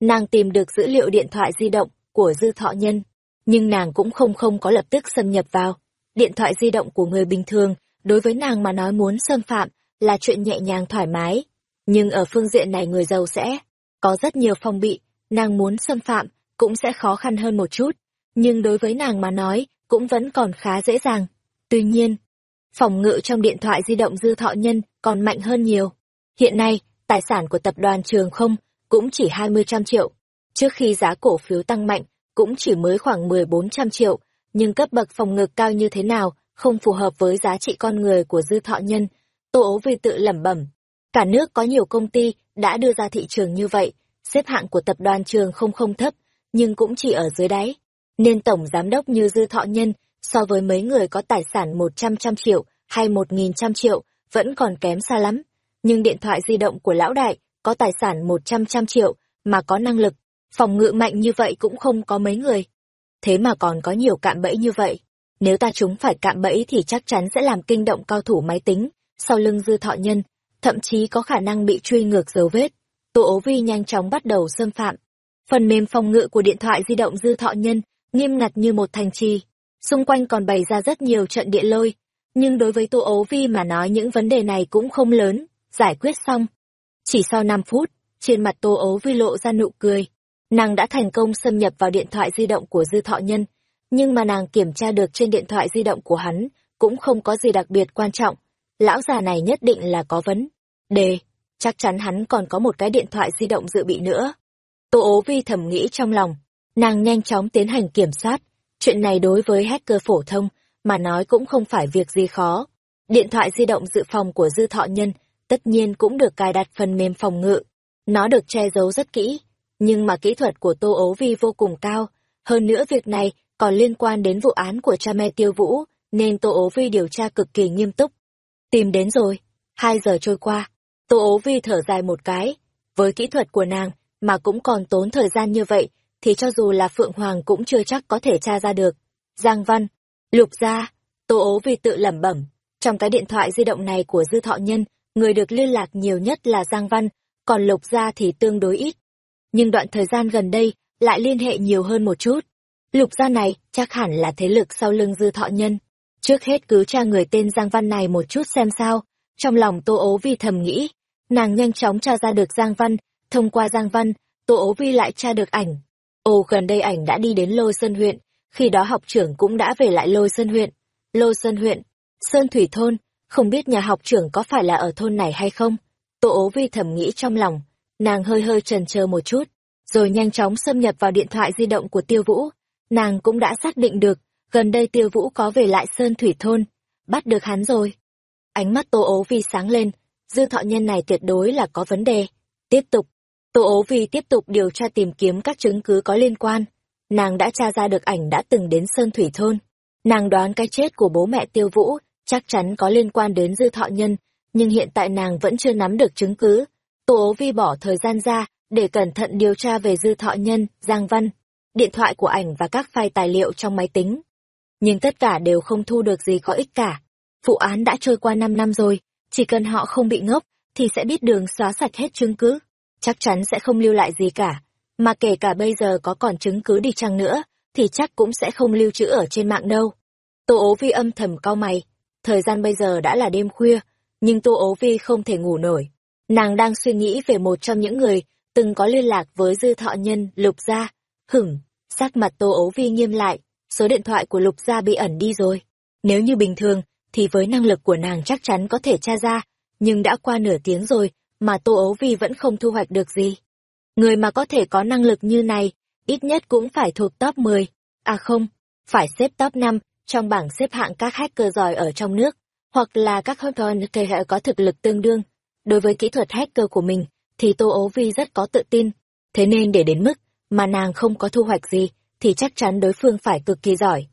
Nàng tìm được dữ liệu điện thoại di động của dư thọ nhân, nhưng nàng cũng không không có lập tức xâm nhập vào. Điện thoại di động của người bình thường, đối với nàng mà nói muốn xâm phạm, là chuyện nhẹ nhàng thoải mái. Nhưng ở phương diện này người giàu sẽ có rất nhiều phòng bị, nàng muốn xâm phạm, cũng sẽ khó khăn hơn một chút. Nhưng đối với nàng mà nói, cũng vẫn còn khá dễ dàng. Tuy nhiên, phòng ngự trong điện thoại di động dư thọ nhân còn mạnh hơn nhiều. Hiện nay, tài sản của tập đoàn Trường Không cũng chỉ hai mươi trăm triệu. Trước khi giá cổ phiếu tăng mạnh, cũng chỉ mới khoảng mười bốn trăm triệu, nhưng cấp bậc phòng ngự cao như thế nào, không phù hợp với giá trị con người của dư thọ nhân. Tô ố vì tự lẩm bẩm. Cả nước có nhiều công ty đã đưa ra thị trường như vậy, xếp hạng của tập đoàn Trường Không không thấp, nhưng cũng chỉ ở dưới đáy. Nên tổng giám đốc như dư thọ nhân, so với mấy người có tài sản một trăm trăm triệu hay một nghìn trăm triệu, vẫn còn kém xa lắm. Nhưng điện thoại di động của lão đại, có tài sản một trăm trăm triệu, mà có năng lực, phòng ngự mạnh như vậy cũng không có mấy người. Thế mà còn có nhiều cạm bẫy như vậy. Nếu ta chúng phải cạm bẫy thì chắc chắn sẽ làm kinh động cao thủ máy tính, sau lưng dư thọ nhân, thậm chí có khả năng bị truy ngược dấu vết. Tô ố vi nhanh chóng bắt đầu xâm phạm. Phần mềm phòng ngự của điện thoại di động dư thọ nhân, nghiêm ngặt như một thành trì. Xung quanh còn bày ra rất nhiều trận địa lôi. Nhưng đối với Tô ố vi mà nói những vấn đề này cũng không lớn, giải quyết xong. Chỉ sau 5 phút, trên mặt Tô ố vi lộ ra nụ cười. Nàng đã thành công xâm nhập vào điện thoại di động của dư thọ nhân. Nhưng mà nàng kiểm tra được trên điện thoại di động của hắn, cũng không có gì đặc biệt quan trọng. Lão già này nhất định là có vấn đề chắc chắn hắn còn có một cái điện thoại di động dự bị nữa. Tô ố vi thầm nghĩ trong lòng, nàng nhanh chóng tiến hành kiểm soát. Chuyện này đối với hacker phổ thông, mà nói cũng không phải việc gì khó. Điện thoại di động dự phòng của dư thọ nhân, tất nhiên cũng được cài đặt phần mềm phòng ngự. Nó được che giấu rất kỹ, nhưng mà kỹ thuật của Tô ố vi vô cùng cao. Hơn nữa việc này còn liên quan đến vụ án của cha mẹ tiêu vũ, nên Tô ố vi điều tra cực kỳ nghiêm túc. Tìm đến rồi. Hai giờ trôi qua, Tô ố vi thở dài một cái, với kỹ thuật của nàng mà cũng còn tốn thời gian như vậy, thì cho dù là Phượng Hoàng cũng chưa chắc có thể tra ra được. Giang Văn, Lục Gia, Tô ố vi tự lẩm bẩm, trong cái điện thoại di động này của Dư Thọ Nhân, người được liên lạc nhiều nhất là Giang Văn, còn Lục Gia thì tương đối ít. Nhưng đoạn thời gian gần đây lại liên hệ nhiều hơn một chút. Lục Gia này chắc hẳn là thế lực sau lưng Dư Thọ Nhân. Trước hết cứ tra người tên Giang Văn này một chút xem sao. Trong lòng Tô ố vi thầm nghĩ, nàng nhanh chóng tra ra được Giang Văn, thông qua Giang Văn, Tô ố vi lại tra được ảnh. Ồ gần đây ảnh đã đi đến Lôi Sơn huyện, khi đó học trưởng cũng đã về lại Lôi Sơn huyện. Lôi Sơn huyện, Sơn Thủy Thôn, không biết nhà học trưởng có phải là ở thôn này hay không? Tô ố vi thầm nghĩ trong lòng, nàng hơi hơi trần chờ một chút, rồi nhanh chóng xâm nhập vào điện thoại di động của Tiêu Vũ. Nàng cũng đã xác định được, gần đây Tiêu Vũ có về lại Sơn Thủy Thôn, bắt được hắn rồi. Ánh mắt Tô ố vi sáng lên, dư thọ nhân này tuyệt đối là có vấn đề. Tiếp tục, Tô ố vi tiếp tục điều tra tìm kiếm các chứng cứ có liên quan. Nàng đã tra ra được ảnh đã từng đến Sơn Thủy Thôn. Nàng đoán cái chết của bố mẹ Tiêu Vũ chắc chắn có liên quan đến dư thọ nhân, nhưng hiện tại nàng vẫn chưa nắm được chứng cứ. Tô ố vi bỏ thời gian ra để cẩn thận điều tra về dư thọ nhân, Giang Văn, điện thoại của ảnh và các file tài liệu trong máy tính. Nhưng tất cả đều không thu được gì có ích cả. Vụ án đã trôi qua 5 năm rồi, chỉ cần họ không bị ngốc, thì sẽ biết đường xóa sạch hết chứng cứ. Chắc chắn sẽ không lưu lại gì cả. Mà kể cả bây giờ có còn chứng cứ đi chăng nữa, thì chắc cũng sẽ không lưu trữ ở trên mạng đâu. Tô ố vi âm thầm cau mày. Thời gian bây giờ đã là đêm khuya, nhưng Tô ố vi không thể ngủ nổi. Nàng đang suy nghĩ về một trong những người từng có liên lạc với dư thọ nhân lục gia. Hửng, sắc mặt tô ố vi nghiêm lại, số điện thoại của lục gia bị ẩn đi rồi. Nếu như bình thường, thì với năng lực của nàng chắc chắn có thể tra ra, nhưng đã qua nửa tiếng rồi, mà Tô Ấu Vi vẫn không thu hoạch được gì. Người mà có thể có năng lực như này, ít nhất cũng phải thuộc top 10. À không, phải xếp top 5 trong bảng xếp hạng các hacker giỏi ở trong nước, hoặc là các hacker có thực lực tương đương. Đối với kỹ thuật hacker của mình, thì Tô Ấu Vi rất có tự tin. Thế nên để đến mức mà nàng không có thu hoạch gì, thì chắc chắn đối phương phải cực kỳ giỏi.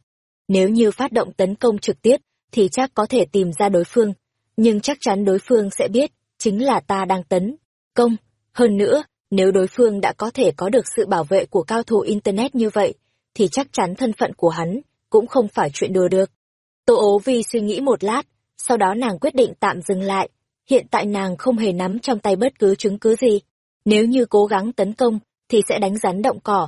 Nếu như phát động tấn công trực tiếp, thì chắc có thể tìm ra đối phương. Nhưng chắc chắn đối phương sẽ biết, chính là ta đang tấn công. Hơn nữa, nếu đối phương đã có thể có được sự bảo vệ của cao thủ Internet như vậy, thì chắc chắn thân phận của hắn cũng không phải chuyện đùa được. Tô ố vi suy nghĩ một lát, sau đó nàng quyết định tạm dừng lại. Hiện tại nàng không hề nắm trong tay bất cứ chứng cứ gì. Nếu như cố gắng tấn công, thì sẽ đánh rắn động cỏ.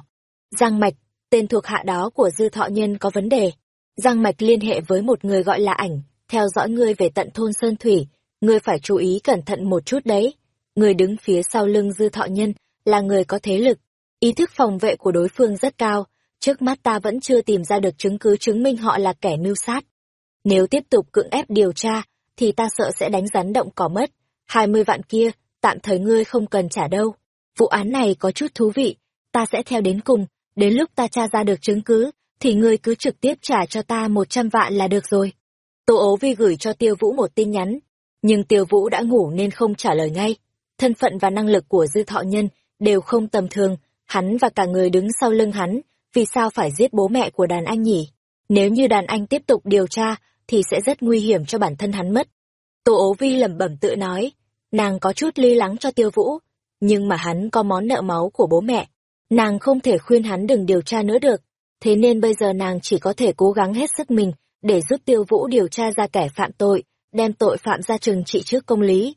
Giang Mạch, tên thuộc hạ đó của dư thọ nhân có vấn đề. Giang Mạch liên hệ với một người gọi là ảnh, theo dõi ngươi về tận thôn Sơn Thủy, ngươi phải chú ý cẩn thận một chút đấy. Người đứng phía sau lưng dư thọ nhân, là người có thế lực. Ý thức phòng vệ của đối phương rất cao, trước mắt ta vẫn chưa tìm ra được chứng cứ chứng minh họ là kẻ mưu sát. Nếu tiếp tục cưỡng ép điều tra, thì ta sợ sẽ đánh rắn động cỏ mất. Hai mươi vạn kia, tạm thời ngươi không cần trả đâu. Vụ án này có chút thú vị, ta sẽ theo đến cùng, đến lúc ta tra ra được chứng cứ, thì ngươi cứ trực tiếp trả cho ta một trăm vạn là được rồi. Tô ố vi gửi cho tiêu vũ một tin nhắn, nhưng tiêu vũ đã ngủ nên không trả lời ngay. Thân phận và năng lực của dư thọ nhân đều không tầm thường, hắn và cả người đứng sau lưng hắn, vì sao phải giết bố mẹ của đàn anh nhỉ? Nếu như đàn anh tiếp tục điều tra, thì sẽ rất nguy hiểm cho bản thân hắn mất. Tô ố vi lẩm bẩm tự nói, nàng có chút ly lắng cho tiêu vũ, nhưng mà hắn có món nợ máu của bố mẹ. Nàng không thể khuyên hắn đừng điều tra nữa được, thế nên bây giờ nàng chỉ có thể cố gắng hết sức mình để giúp tiêu vũ điều tra ra kẻ phạm tội, đem tội phạm ra trừng trị trước công lý.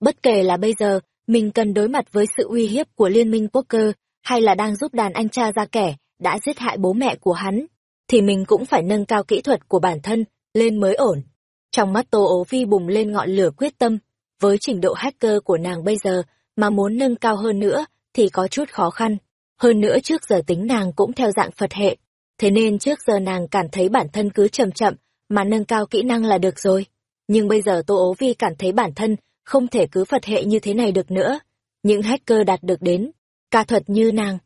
Bất kể là bây giờ, mình cần đối mặt với sự uy hiếp của liên minh poker, hay là đang giúp đàn anh cha ra kẻ đã giết hại bố mẹ của hắn, thì mình cũng phải nâng cao kỹ thuật của bản thân, lên mới ổn. Trong mắt Tô ố vi bùng lên ngọn lửa quyết tâm, với trình độ hacker của nàng bây giờ, mà muốn nâng cao hơn nữa, thì có chút khó khăn. Hơn nữa trước giờ tính nàng cũng theo dạng Phật hệ, thế nên trước giờ nàng cảm thấy bản thân cứ chậm chậm, mà nâng cao kỹ năng là được rồi. Nhưng bây giờ Tô ố vi cảm thấy bản thân không thể cứ Phật hệ như thế này được nữa. Những hacker đạt được đến, ca thuật như nàng.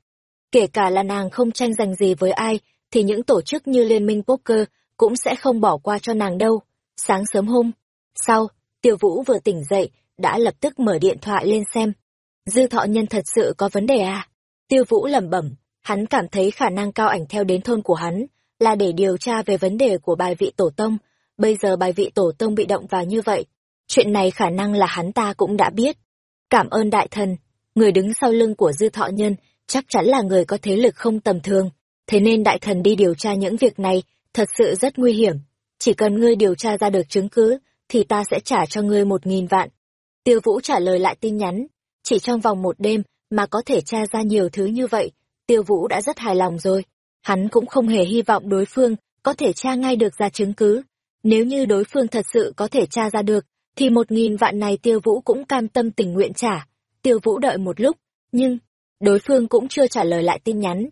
Kể cả là nàng không tranh giành gì với ai, thì những tổ chức như Liên minh Poker cũng sẽ không bỏ qua cho nàng đâu. Sáng sớm hôm, sau, Tiêu Vũ vừa tỉnh dậy, đã lập tức mở điện thoại lên xem. Dư thọ nhân thật sự có vấn đề à? Tiêu Vũ lẩm bẩm, hắn cảm thấy khả năng cao ảnh theo đến thôn của hắn là để điều tra về vấn đề của bài vị tổ tông. Bây giờ bài vị tổ tông bị động vào như vậy. Chuyện này khả năng là hắn ta cũng đã biết. Cảm ơn đại thần, người đứng sau lưng của dư thọ nhân chắc chắn là người có thế lực không tầm thường. Thế nên đại thần đi điều tra những việc này thật sự rất nguy hiểm. Chỉ cần ngươi điều tra ra được chứng cứ, thì ta sẽ trả cho ngươi một nghìn vạn. Tiêu Vũ trả lời lại tin nhắn. Chỉ trong vòng một đêm mà có thể tra ra nhiều thứ như vậy, Tiêu Vũ đã rất hài lòng rồi. Hắn cũng không hề hy vọng đối phương có thể tra ngay được ra chứng cứ. Nếu như đối phương thật sự có thể tra ra được, thì một nghìn vạn này Tiêu Vũ cũng cam tâm tình nguyện trả. Tiêu Vũ đợi một lúc, nhưng đối phương cũng chưa trả lời lại tin nhắn.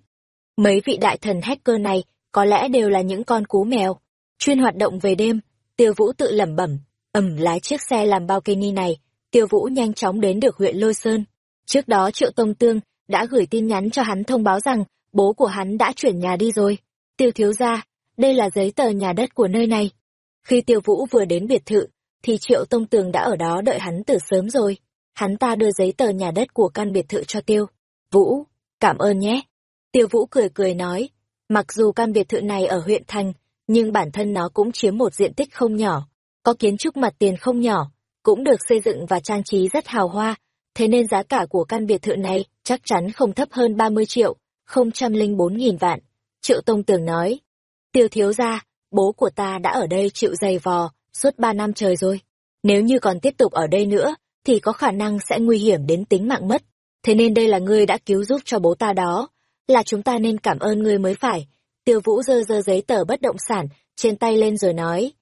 Mấy vị đại thần hacker này có lẽ đều là những con cú mèo, chuyên hoạt động về đêm. Tiêu Vũ tự lẩm bẩm, ầm lái chiếc xe làm bao cây ni này, Tiêu Vũ nhanh chóng đến được huyện Lôi Sơn. Trước đó Triệu Tông Tương đã gửi tin nhắn cho hắn thông báo rằng bố của hắn đã chuyển nhà đi rồi. Tiêu thiếu gia, đây là giấy tờ nhà đất của nơi này. Khi Tiêu Vũ vừa đến biệt thự, thì Triệu Tông Tường đã ở đó đợi hắn từ sớm rồi. Hắn ta đưa giấy tờ nhà đất của căn biệt thự cho Tiêu. Vũ, cảm ơn nhé. Tiêu Vũ cười cười nói, mặc dù căn biệt thự này ở huyện Thành, nhưng bản thân nó cũng chiếm một diện tích không nhỏ, có kiến trúc mặt tiền không nhỏ, cũng được xây dựng và trang trí rất hào hoa, thế nên giá cả của căn biệt thự này chắc chắn không thấp hơn 30 triệu, không trăm linh bốn nghìn vạn. Triệu Tông Tường nói, tiêu thiếu gia, bố của ta đã ở đây chịu dày vò, suốt ba năm trời rồi. Nếu như còn tiếp tục ở đây nữa, thì có khả năng sẽ nguy hiểm đến tính mạng mất. Thế nên đây là ngươi đã cứu giúp cho bố ta đó, là chúng ta nên cảm ơn ngươi mới phải. Tiêu Vũ dơ dơ giấy tờ bất động sản trên tay lên rồi nói.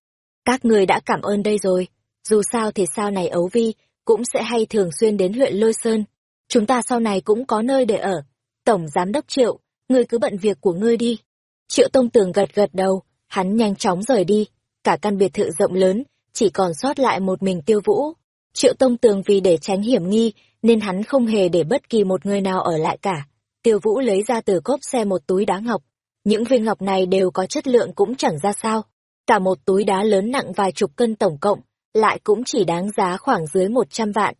Các ngươi đã cảm ơn đây rồi, dù sao thì sao này ấu vi, cũng sẽ hay thường xuyên đến huyện Lôi Sơn. Chúng ta sau này cũng có nơi để ở. Tổng Giám Đốc Triệu, ngươi cứ bận việc của ngươi đi. Triệu Tông Tường gật gật đầu, hắn nhanh chóng rời đi. Cả căn biệt thự rộng lớn, chỉ còn sót lại một mình tiêu vũ. Triệu Tông Tường vì để tránh hiểm nghi, nên hắn không hề để bất kỳ một người nào ở lại cả. Tiêu Vũ lấy ra từ cốp xe một túi đá ngọc. Những viên ngọc này đều có chất lượng cũng chẳng ra sao. Cả một túi đá lớn nặng vài chục cân tổng cộng, lại cũng chỉ đáng giá khoảng dưới một trăm vạn.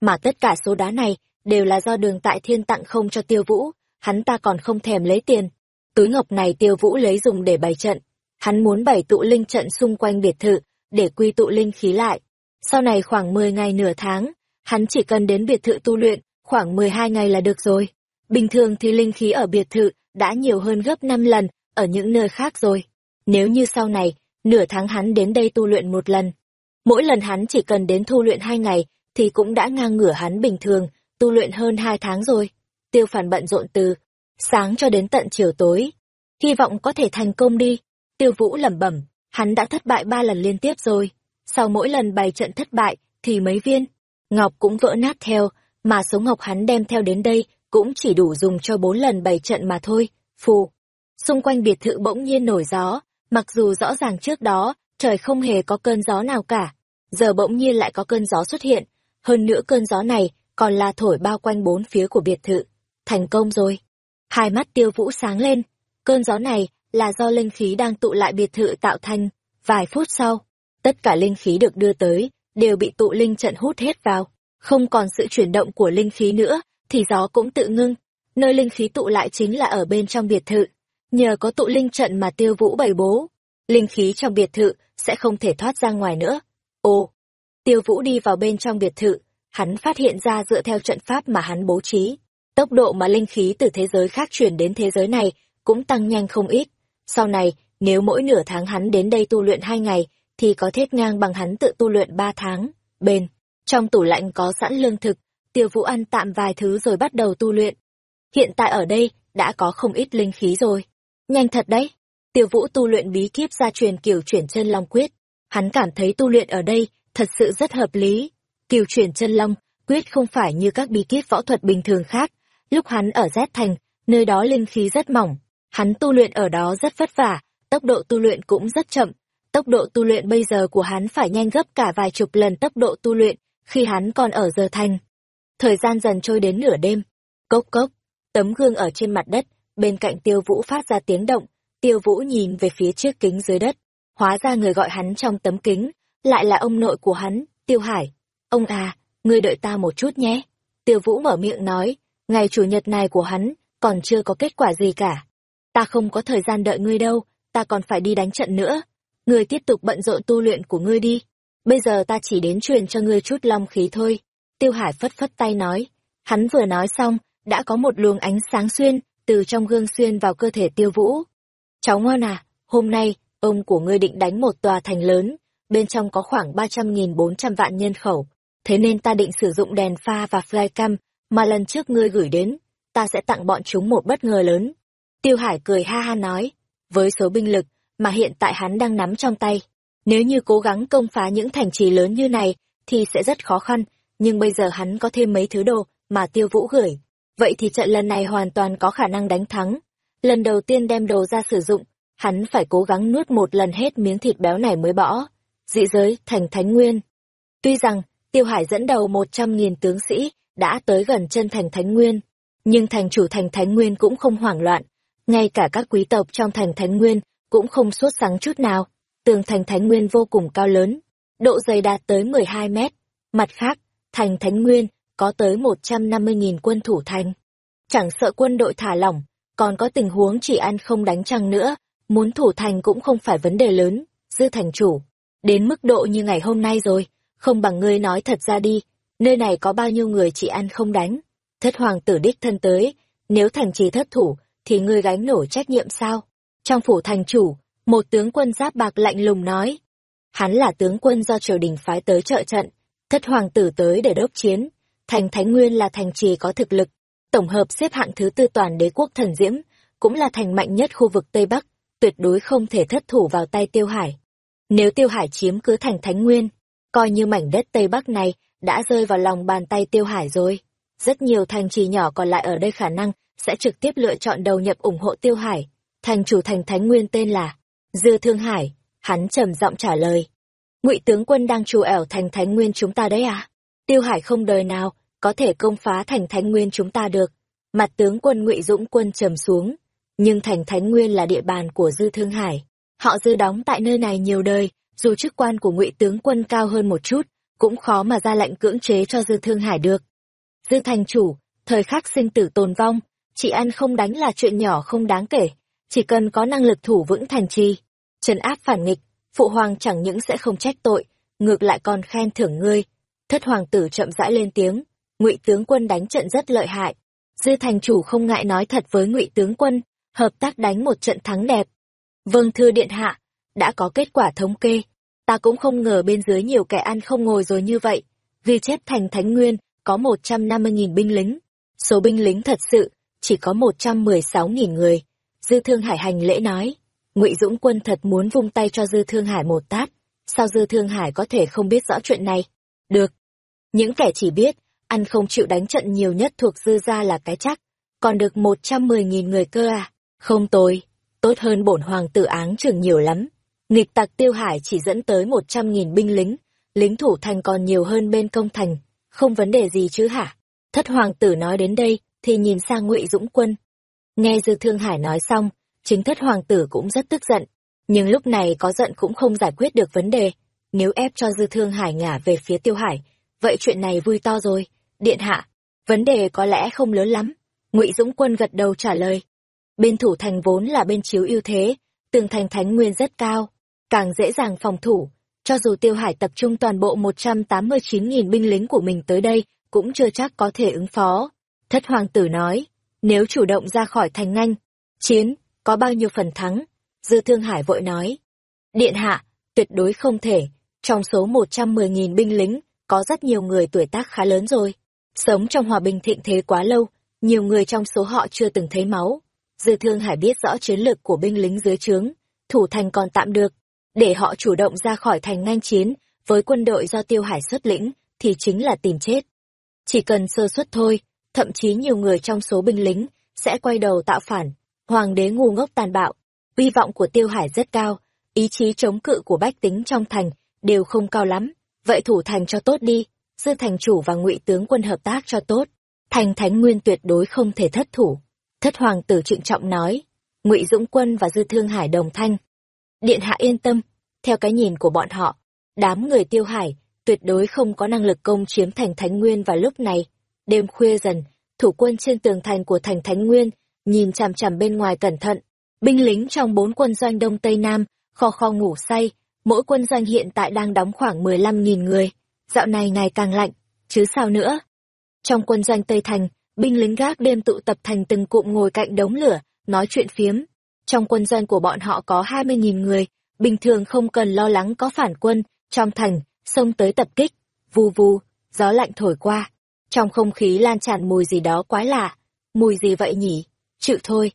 Mà tất cả số đá này đều là do đường tại thiên tặng không cho Tiêu Vũ, hắn ta còn không thèm lấy tiền. Túi ngọc này Tiêu Vũ lấy dùng để bày trận. Hắn muốn bày tụ linh trận xung quanh biệt thự, để quy tụ linh khí lại. Sau này khoảng 10 ngày nửa tháng, hắn chỉ cần đến biệt thự tu luyện, khoảng 12 ngày là được rồi. Bình thường thì linh khí ở biệt thự đã nhiều hơn gấp 5 lần ở những nơi khác rồi. Nếu như sau này, nửa tháng hắn đến đây tu luyện một lần. Mỗi lần hắn chỉ cần đến thu luyện hai ngày, thì cũng đã ngang ngửa hắn bình thường, tu luyện hơn hai tháng rồi. Tiêu phản bận rộn từ sáng cho đến tận chiều tối. Hy vọng có thể thành công đi. Tiêu vũ lẩm bẩm, hắn đã thất bại ba lần liên tiếp rồi. Sau mỗi lần bày trận thất bại, thì mấy viên, ngọc cũng vỡ nát theo, mà số ngọc hắn đem theo đến đây cũng chỉ đủ dùng cho bốn lần bày trận mà thôi. Phù. Xung quanh biệt thự bỗng nhiên nổi gió, mặc dù rõ ràng trước đó, trời không hề có cơn gió nào cả. Giờ bỗng nhiên lại có cơn gió xuất hiện, hơn nữa cơn gió này còn là thổi bao quanh bốn phía của biệt thự. Thành công rồi. Hai mắt tiêu vũ sáng lên. Cơn gió này là do linh khí đang tụ lại biệt thự tạo thành. Vài phút sau, tất cả linh khí được đưa tới, đều bị tụ linh trận hút hết vào. Không còn sự chuyển động của linh khí nữa, thì gió cũng tự ngưng. Nơi linh khí tụ lại chính là ở bên trong biệt thự. Nhờ có tụ linh trận mà tiêu vũ bày bố, linh khí trong biệt thự sẽ không thể thoát ra ngoài nữa. Ồ! Tiêu vũ đi vào bên trong biệt thự, hắn phát hiện ra dựa theo trận pháp mà hắn bố trí. Tốc độ mà linh khí từ thế giới khác chuyển đến thế giới này cũng tăng nhanh không ít. Sau này, nếu mỗi nửa tháng hắn đến đây tu luyện hai ngày, thì có thiết ngang bằng hắn tự tu luyện ba tháng. Bên, trong tủ lạnh có sẵn lương thực, tiêu vũ ăn tạm vài thứ rồi bắt đầu tu luyện. Hiện tại ở đây, đã có không ít linh khí rồi. Nhanh thật đấy. Tiêu vũ tu luyện bí kíp gia truyền kiểu chuyển chân long quyết. Hắn cảm thấy tu luyện ở đây thật sự rất hợp lý. Kiều chuyển chân long, quyết không phải như các bí kíp võ thuật bình thường khác. Lúc hắn ở Z thành, nơi đó linh khí rất mỏng. Hắn tu luyện ở đó rất vất vả, tốc độ tu luyện cũng rất chậm. Tốc độ tu luyện bây giờ của hắn phải nhanh gấp cả vài chục lần tốc độ tu luyện khi hắn còn ở giờ thành. Thời gian dần trôi đến nửa đêm. Cốc cốc, tấm gương ở trên mặt đất, bên cạnh tiêu vũ phát ra tiếng động. Tiêu vũ nhìn về phía trước kính dưới đất. Hóa ra người gọi hắn trong tấm kính, lại là ông nội của hắn, Tiêu Hải. Ông à, ngươi đợi ta một chút nhé. Tiêu Vũ mở miệng nói, ngày chủ nhật này của hắn còn chưa có kết quả gì cả. Ta không có thời gian đợi ngươi đâu, ta còn phải đi đánh trận nữa. Ngươi tiếp tục bận rộn tu luyện của ngươi đi. Bây giờ ta chỉ đến truyền cho ngươi chút long khí thôi. Tiêu Hải phất phất tay nói. Hắn vừa nói xong, đã có một luồng ánh sáng xuyên, từ trong gương xuyên vào cơ thể Tiêu Vũ. Cháu ngoan à, hôm nay, ông của ngươi định đánh một tòa thành lớn, bên trong có khoảng ba trăm nghìn bốn trăm vạn nhân khẩu, thế nên ta định sử dụng đèn pha và flycam mà lần trước ngươi gửi đến, ta sẽ tặng bọn chúng một bất ngờ lớn. Tiêu Hải cười ha ha nói, với số binh lực mà hiện tại hắn đang nắm trong tay, nếu như cố gắng công phá những thành trì lớn như này thì sẽ rất khó khăn, nhưng bây giờ hắn có thêm mấy thứ đồ mà Tiêu Vũ gửi, vậy thì trận lần này hoàn toàn có khả năng đánh thắng. Lần đầu tiên đem đồ ra sử dụng, hắn phải cố gắng nuốt một lần hết miếng thịt béo này mới bỏ dị giới, thành Thánh Nguyên. Tuy rằng, Tiêu Hải dẫn đầu một trăm nghìn tướng sĩ đã tới gần chân thành Thánh Nguyên, nhưng thành chủ thành Thánh Nguyên cũng không hoảng loạn, ngay cả các quý tộc trong thành Thánh Nguyên cũng không sốt sáng chút nào. Tường thành Thánh Nguyên vô cùng cao lớn, độ dày đạt tới mười hai mét. Mặt khác, thành Thánh Nguyên có tới một trăm năm mươi nghìn quân thủ thành. Chẳng sợ quân đội thả lỏng, còn có tình huống chỉ ăn không đánh chăng nữa, muốn thủ thành cũng không phải vấn đề lớn, dư thành chủ Đến mức độ như ngày hôm nay rồi, không bằng ngươi nói thật ra đi, nơi này có bao nhiêu người chỉ ăn không đánh. Thất hoàng tử đích thân tới, nếu thành trì thất thủ, thì ngươi gánh nổi trách nhiệm sao? Trong phủ thành chủ, một tướng quân giáp bạc lạnh lùng nói. Hắn là tướng quân do triều đình phái tới trợ trận, thất hoàng tử tới để đốc chiến. Thành Thánh Nguyên là thành trì có thực lực, tổng hợp xếp hạng thứ tư toàn đế quốc thần diễm, cũng là thành mạnh nhất khu vực Tây Bắc, tuyệt đối không thể thất thủ vào tay tiêu hải. Nếu Tiêu Hải chiếm cứ thành Thánh Nguyên, coi như mảnh đất Tây Bắc này đã rơi vào lòng bàn tay Tiêu Hải rồi. Rất nhiều thành trì nhỏ còn lại ở đây khả năng sẽ trực tiếp lựa chọn đầu nhập ủng hộ Tiêu Hải. Thành chủ thành Thánh Nguyên tên là Dư Thương Hải, hắn trầm giọng trả lời. Ngụy tướng quân đang trù ẻo thành Thánh Nguyên chúng ta đấy à? Tiêu Hải không đời nào có thể công phá thành Thánh Nguyên chúng ta được. Mặt tướng quân Ngụy Dũng quân trầm xuống, nhưng thành Thánh Nguyên là địa bàn của Dư Thương Hải. Họ dư đóng tại nơi này nhiều đời, dù chức quan của Ngụy tướng quân cao hơn một chút, cũng khó mà ra lệnh cưỡng chế cho Dư Thương Hải được. Dư thành chủ, thời khắc sinh tử tồn vong, chị ăn không đánh là chuyện nhỏ không đáng kể, chỉ cần có năng lực thủ vững thành trì, trấn áp phản nghịch, phụ hoàng chẳng những sẽ không trách tội, ngược lại còn khen thưởng ngươi. Thất hoàng tử chậm rãi lên tiếng, Ngụy tướng quân đánh trận rất lợi hại, Dư thành chủ không ngại nói thật với Ngụy tướng quân, hợp tác đánh một trận thắng đẹp. Vâng thưa điện hạ, đã có kết quả thống kê, ta cũng không ngờ bên dưới nhiều kẻ ăn không ngồi rồi như vậy. Ghi chép thành Thánh Nguyên có 150.000 binh lính, số binh lính thật sự chỉ có 116.000 người. Dư Thương Hải hành lễ nói, Ngụy Dũng Quân thật muốn vung tay cho Dư Thương Hải một tát, sao Dư Thương Hải có thể không biết rõ chuyện này? Được. Những kẻ chỉ biết, ăn không chịu đánh trận nhiều nhất thuộc Dư gia là cái chắc, còn được 110.000 người cơ à? Không tồi, tốt hơn bổn hoàng tử áng trường nhiều lắm. Nghịch tặc Tiêu Hải chỉ dẫn tới 100.000 binh lính, lính thủ thành còn nhiều hơn bên công thành, không vấn đề gì chứ hả? Thất hoàng tử nói đến đây, thì nhìn sang Ngụy Dũng Quân. Nghe Dư Thương Hải nói xong, chính thất hoàng tử cũng rất tức giận, nhưng lúc này có giận cũng không giải quyết được vấn đề. Nếu ép cho Dư Thương Hải ngả về phía Tiêu Hải, vậy chuyện này vui to rồi. Điện hạ, vấn đề có lẽ không lớn lắm. Ngụy Dũng Quân gật đầu trả lời. Bên thủ thành vốn là bên chiếu ưu thế, tường thành thánh nguyên rất cao, càng dễ dàng phòng thủ. Cho dù Tiêu Hải tập trung toàn bộ 189.000 binh lính của mình tới đây, cũng chưa chắc có thể ứng phó. Thất hoàng tử nói, nếu chủ động ra khỏi thành nganh, chiến, có bao nhiêu phần thắng? Dư Thương Hải vội nói. Điện hạ, tuyệt đối không thể, trong số 110.000 binh lính, có rất nhiều người tuổi tác khá lớn rồi. Sống trong hòa bình thịnh thế quá lâu, nhiều người trong số họ chưa từng thấy máu. Dư Thương Hải biết rõ chiến lược của binh lính dưới trướng, thủ thành còn tạm được, để họ chủ động ra khỏi thành ngang chiến với quân đội do Tiêu Hải xuất lĩnh thì chính là tìm chết. Chỉ cần sơ suất thôi, thậm chí nhiều người trong số binh lính sẽ quay đầu tạo phản. Hoàng đế ngu ngốc tàn bạo, uy vọng của Tiêu Hải rất cao, ý chí chống cự của bách tính trong thành đều không cao lắm. Vậy thủ thành cho tốt đi, dư thành chủ và ngụy tướng quân hợp tác cho tốt. Thành thánh nguyên tuyệt đối không thể thất thủ. Thất hoàng tử trịnh trọng nói, ngụy dũng quân và dư thương hải đồng thanh. Điện hạ yên tâm, theo cái nhìn của bọn họ, đám người tiêu hải tuyệt đối không có năng lực công chiếm thành Thánh Nguyên vào lúc này. Đêm khuya dần, thủ quân trên tường thành của thành Thánh Nguyên, nhìn chằm chằm bên ngoài cẩn thận. Binh lính trong bốn quân doanh Đông Tây Nam, kho kho ngủ say, mỗi quân doanh hiện tại đang đóng khoảng 15.000 người. Dạo này ngày càng lạnh, chứ sao nữa. Trong quân doanh Tây Thành, binh lính gác đêm tụ tập thành từng cụm ngồi cạnh đống lửa, nói chuyện phiếm. Trong quân doanh của bọn họ có 20.000 người, bình thường không cần lo lắng có phản quân, trong thành, xông tới tập kích, vù vù, gió lạnh thổi qua. Trong không khí lan tràn mùi gì đó quái lạ. Mùi gì vậy nhỉ? Chịu thôi.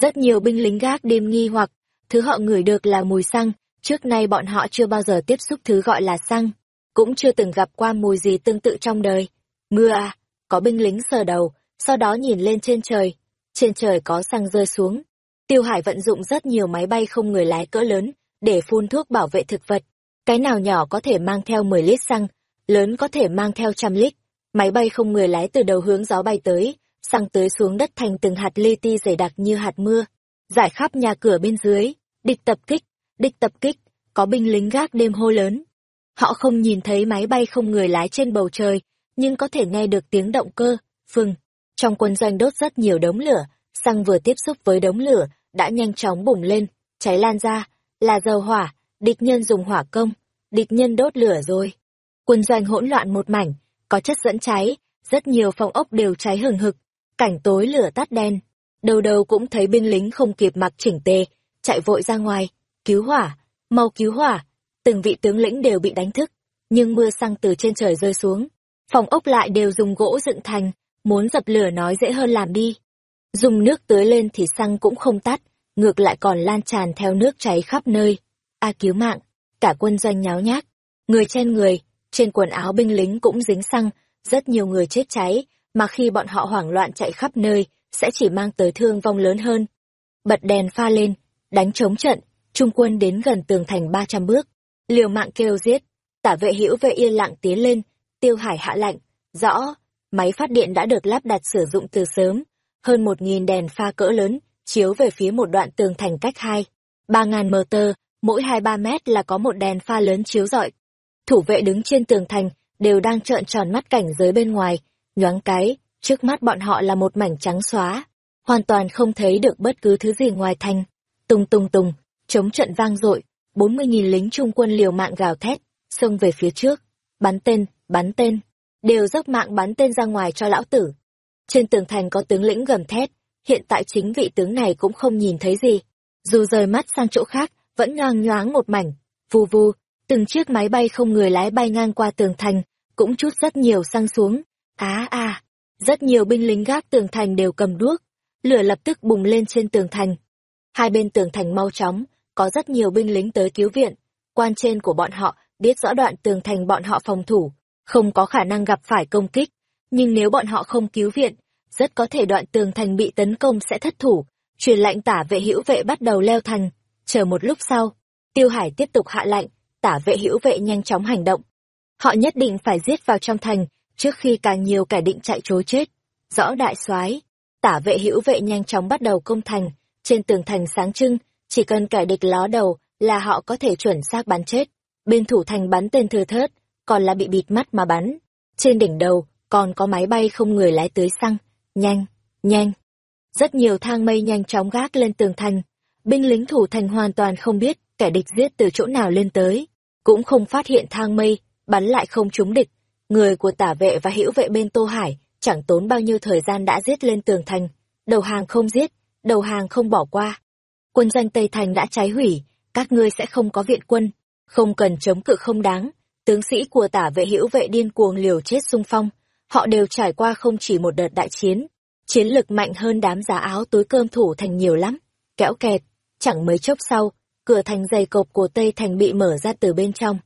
Rất nhiều binh lính gác đêm nghi hoặc, thứ họ ngửi được là mùi xăng, trước nay bọn họ chưa bao giờ tiếp xúc thứ gọi là xăng, cũng chưa từng gặp qua mùi gì tương tự trong đời. Mưa à, có binh lính sờ đầu, sau đó nhìn lên trên trời. Trên trời có xăng rơi xuống. Tiêu Hải vận dụng rất nhiều máy bay không người lái cỡ lớn để phun thuốc bảo vệ thực vật. Cái nào nhỏ có thể mang theo 10 lít xăng, lớn có thể mang theo trăm lít. Máy bay không người lái từ đầu hướng gió bay tới, xăng tới xuống đất thành từng hạt li ti dày đặc như hạt mưa, giải khắp nhà cửa bên dưới, địch tập kích, địch tập kích, có binh lính gác đêm hô lớn. Họ không nhìn thấy máy bay không người lái trên bầu trời, nhưng có thể nghe được tiếng động cơ, phừng. Trong quân doanh đốt rất nhiều đống lửa, xăng vừa tiếp xúc với đống lửa, đã nhanh chóng bùng lên, cháy lan ra, là dầu hỏa, địch nhân dùng hỏa công, địch nhân đốt lửa rồi. Quân doanh hỗn loạn một mảnh, có chất dẫn cháy, rất nhiều phòng ốc đều cháy hừng hực, cảnh tối lửa tắt đen. Đầu đầu cũng thấy binh lính không kịp mặc chỉnh tề, chạy vội ra ngoài, cứu hỏa, mau cứu hỏa. Từng vị tướng lĩnh đều bị đánh thức, nhưng mưa xăng từ trên trời rơi xuống. Phòng ốc lại đều dùng gỗ dựng thành, muốn dập lửa nói dễ hơn làm đi. Dùng nước tưới lên thì xăng cũng không tắt, ngược lại còn lan tràn theo nước cháy khắp nơi. A cứu mạng, cả quân doanh nháo nhác, người trên người, trên quần áo binh lính cũng dính xăng, rất nhiều người chết cháy, mà khi bọn họ hoảng loạn chạy khắp nơi, sẽ chỉ mang tới thương vong lớn hơn. Bật đèn pha lên, đánh chống trận, trung quân đến gần tường thành 300 bước, liều mạng kêu giết, tả vệ hữu vệ yên lặng tiến lên, tiêu hải hạ lạnh, rõ, máy phát điện đã được lắp đặt sử dụng từ sớm, hơn 1.000 đèn pha cỡ lớn, chiếu về phía một đoạn tường thành cách hai, ba ngàn mờ tơ, mỗi 2-3 mét là có một đèn pha lớn chiếu rọi. Thủ vệ đứng trên tường thành, đều đang trợn tròn mắt cảnh giới bên ngoài, nhoáng cái, trước mắt bọn họ là một mảnh trắng xóa, hoàn toàn không thấy được bất cứ thứ gì ngoài thành. Tung tung tùng chống trận vang dội, 40.000 lính trung quân liều mạng gào thét, xông về phía trước, bắn tên, bắn tên, đều dốc mạng bắn tên ra ngoài cho lão tử. Trên tường thành có tướng lĩnh gầm thét, hiện tại chính vị tướng này cũng không nhìn thấy gì. Dù rời mắt sang chỗ khác, vẫn ngang nhoáng một mảnh, vù vù, từng chiếc máy bay không người lái bay ngang qua tường thành, cũng chút rất nhiều sang xuống. Á à, rất nhiều binh lính gác tường thành đều cầm đuốc, lửa lập tức bùng lên trên tường thành. Hai bên tường thành mau chóng, có rất nhiều binh lính tới cứu viện. Quan trên của bọn họ biết rõ đoạn tường thành bọn họ phòng thủ, không có khả năng gặp phải công kích. Nhưng nếu bọn họ không cứu viện, rất có thể đoạn tường thành bị tấn công sẽ thất thủ. Truyền lệnh tả vệ hữu vệ bắt đầu leo thành. Chờ một lúc sau, Tiêu Hải tiếp tục hạ lệnh, tả vệ hữu vệ nhanh chóng hành động. Họ nhất định phải giết vào trong thành, trước khi càng nhiều kẻ định chạy trối chết. Rõ đại soái tả vệ hữu vệ nhanh chóng bắt đầu công thành, trên tường thành sáng trưng, chỉ cần kẻ địch ló đầu là họ có thể chuẩn xác bắn chết. Bên thủ thành bắn tên thừa thớt, còn là bị bịt mắt mà bắn. Trên đỉnh đầu, còn có máy bay không người lái tưới xăng. Nhanh, nhanh. Rất nhiều thang mây nhanh chóng gác lên tường thành. Binh lính thủ thành hoàn toàn không biết kẻ địch giết từ chỗ nào lên tới. Cũng không phát hiện thang mây, bắn lại không trúng địch. Người của tả vệ và hữu vệ bên Tô Hải chẳng tốn bao nhiêu thời gian đã giết lên tường thành. Đầu hàng không giết, đầu hàng không bỏ qua. Quân danh Tây Thành đã cháy hủy, các ngươi sẽ không có viện quân, không cần chống cự không đáng. Tướng sĩ của tả vệ hữu vệ điên cuồng liều chết xung phong, họ đều trải qua không chỉ một đợt đại chiến. Chiến lực mạnh hơn đám giá áo túi cơm thủ thành nhiều lắm, kẽo kẹt, chẳng mấy chốc sau, cửa thành dày cộp của Tây Thành bị mở ra từ bên trong.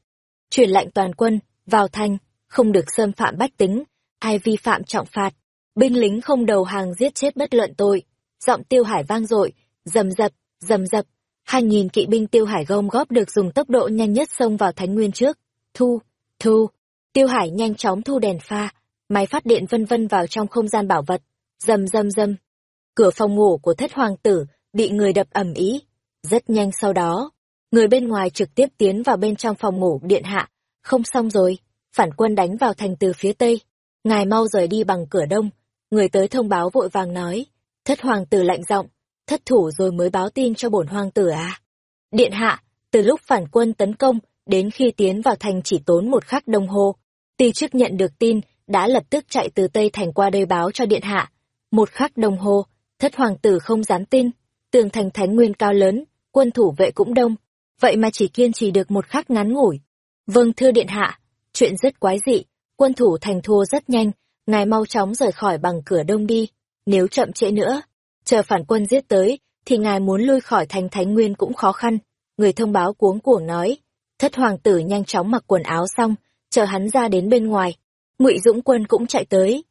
Truyền lệnh toàn quân, vào thành, không được xâm phạm bách tính, ai vi phạm trọng phạt. Binh lính không đầu hàng giết chết bất luận tội. Giọng tiêu hải vang dội, rầm rập, rầm rập. Hai nghìn kỵ binh tiêu hải gom góp được dùng tốc độ nhanh nhất xông vào thánh nguyên trước. Thu, thu. Tiêu hải nhanh chóng thu đèn pha, máy phát điện vân vân vào trong không gian bảo vật. Rầm rầm rầm. Cửa phòng ngủ của thất hoàng tử bị người đập ầm ĩ. Rất nhanh sau đó, người bên ngoài trực tiếp tiến vào bên trong phòng ngủ điện hạ. Không xong rồi, phản quân đánh vào thành từ phía tây. Ngài mau rời đi bằng cửa đông. Người tới thông báo vội vàng nói. Thất hoàng tử lạnh giọng, thất thủ rồi mới báo tin cho bổn hoàng tử à. Điện hạ, từ lúc phản quân tấn công, đến khi tiến vào thành chỉ tốn một khắc đồng hồ. Ti chức nhận được tin, đã lập tức chạy từ Tây Thành qua đây báo cho điện hạ. Một khắc đồng hồ, thất hoàng tử không dám tin. Tường thành thánh nguyên cao lớn, quân thủ vệ cũng đông. Vậy mà chỉ kiên trì được một khắc ngắn ngủi. Vâng thưa điện hạ, chuyện rất quái dị, quân thủ thành thua rất nhanh, ngài mau chóng rời khỏi bằng cửa đông đi. Nếu chậm trễ nữa, chờ phản quân giết tới, thì ngài muốn lui khỏi thành Thánh Nguyên cũng khó khăn. Người thông báo cuống cuồng nói. Thất hoàng tử nhanh chóng mặc quần áo xong, chờ hắn ra đến bên ngoài. ngụy Dũng quân cũng chạy tới.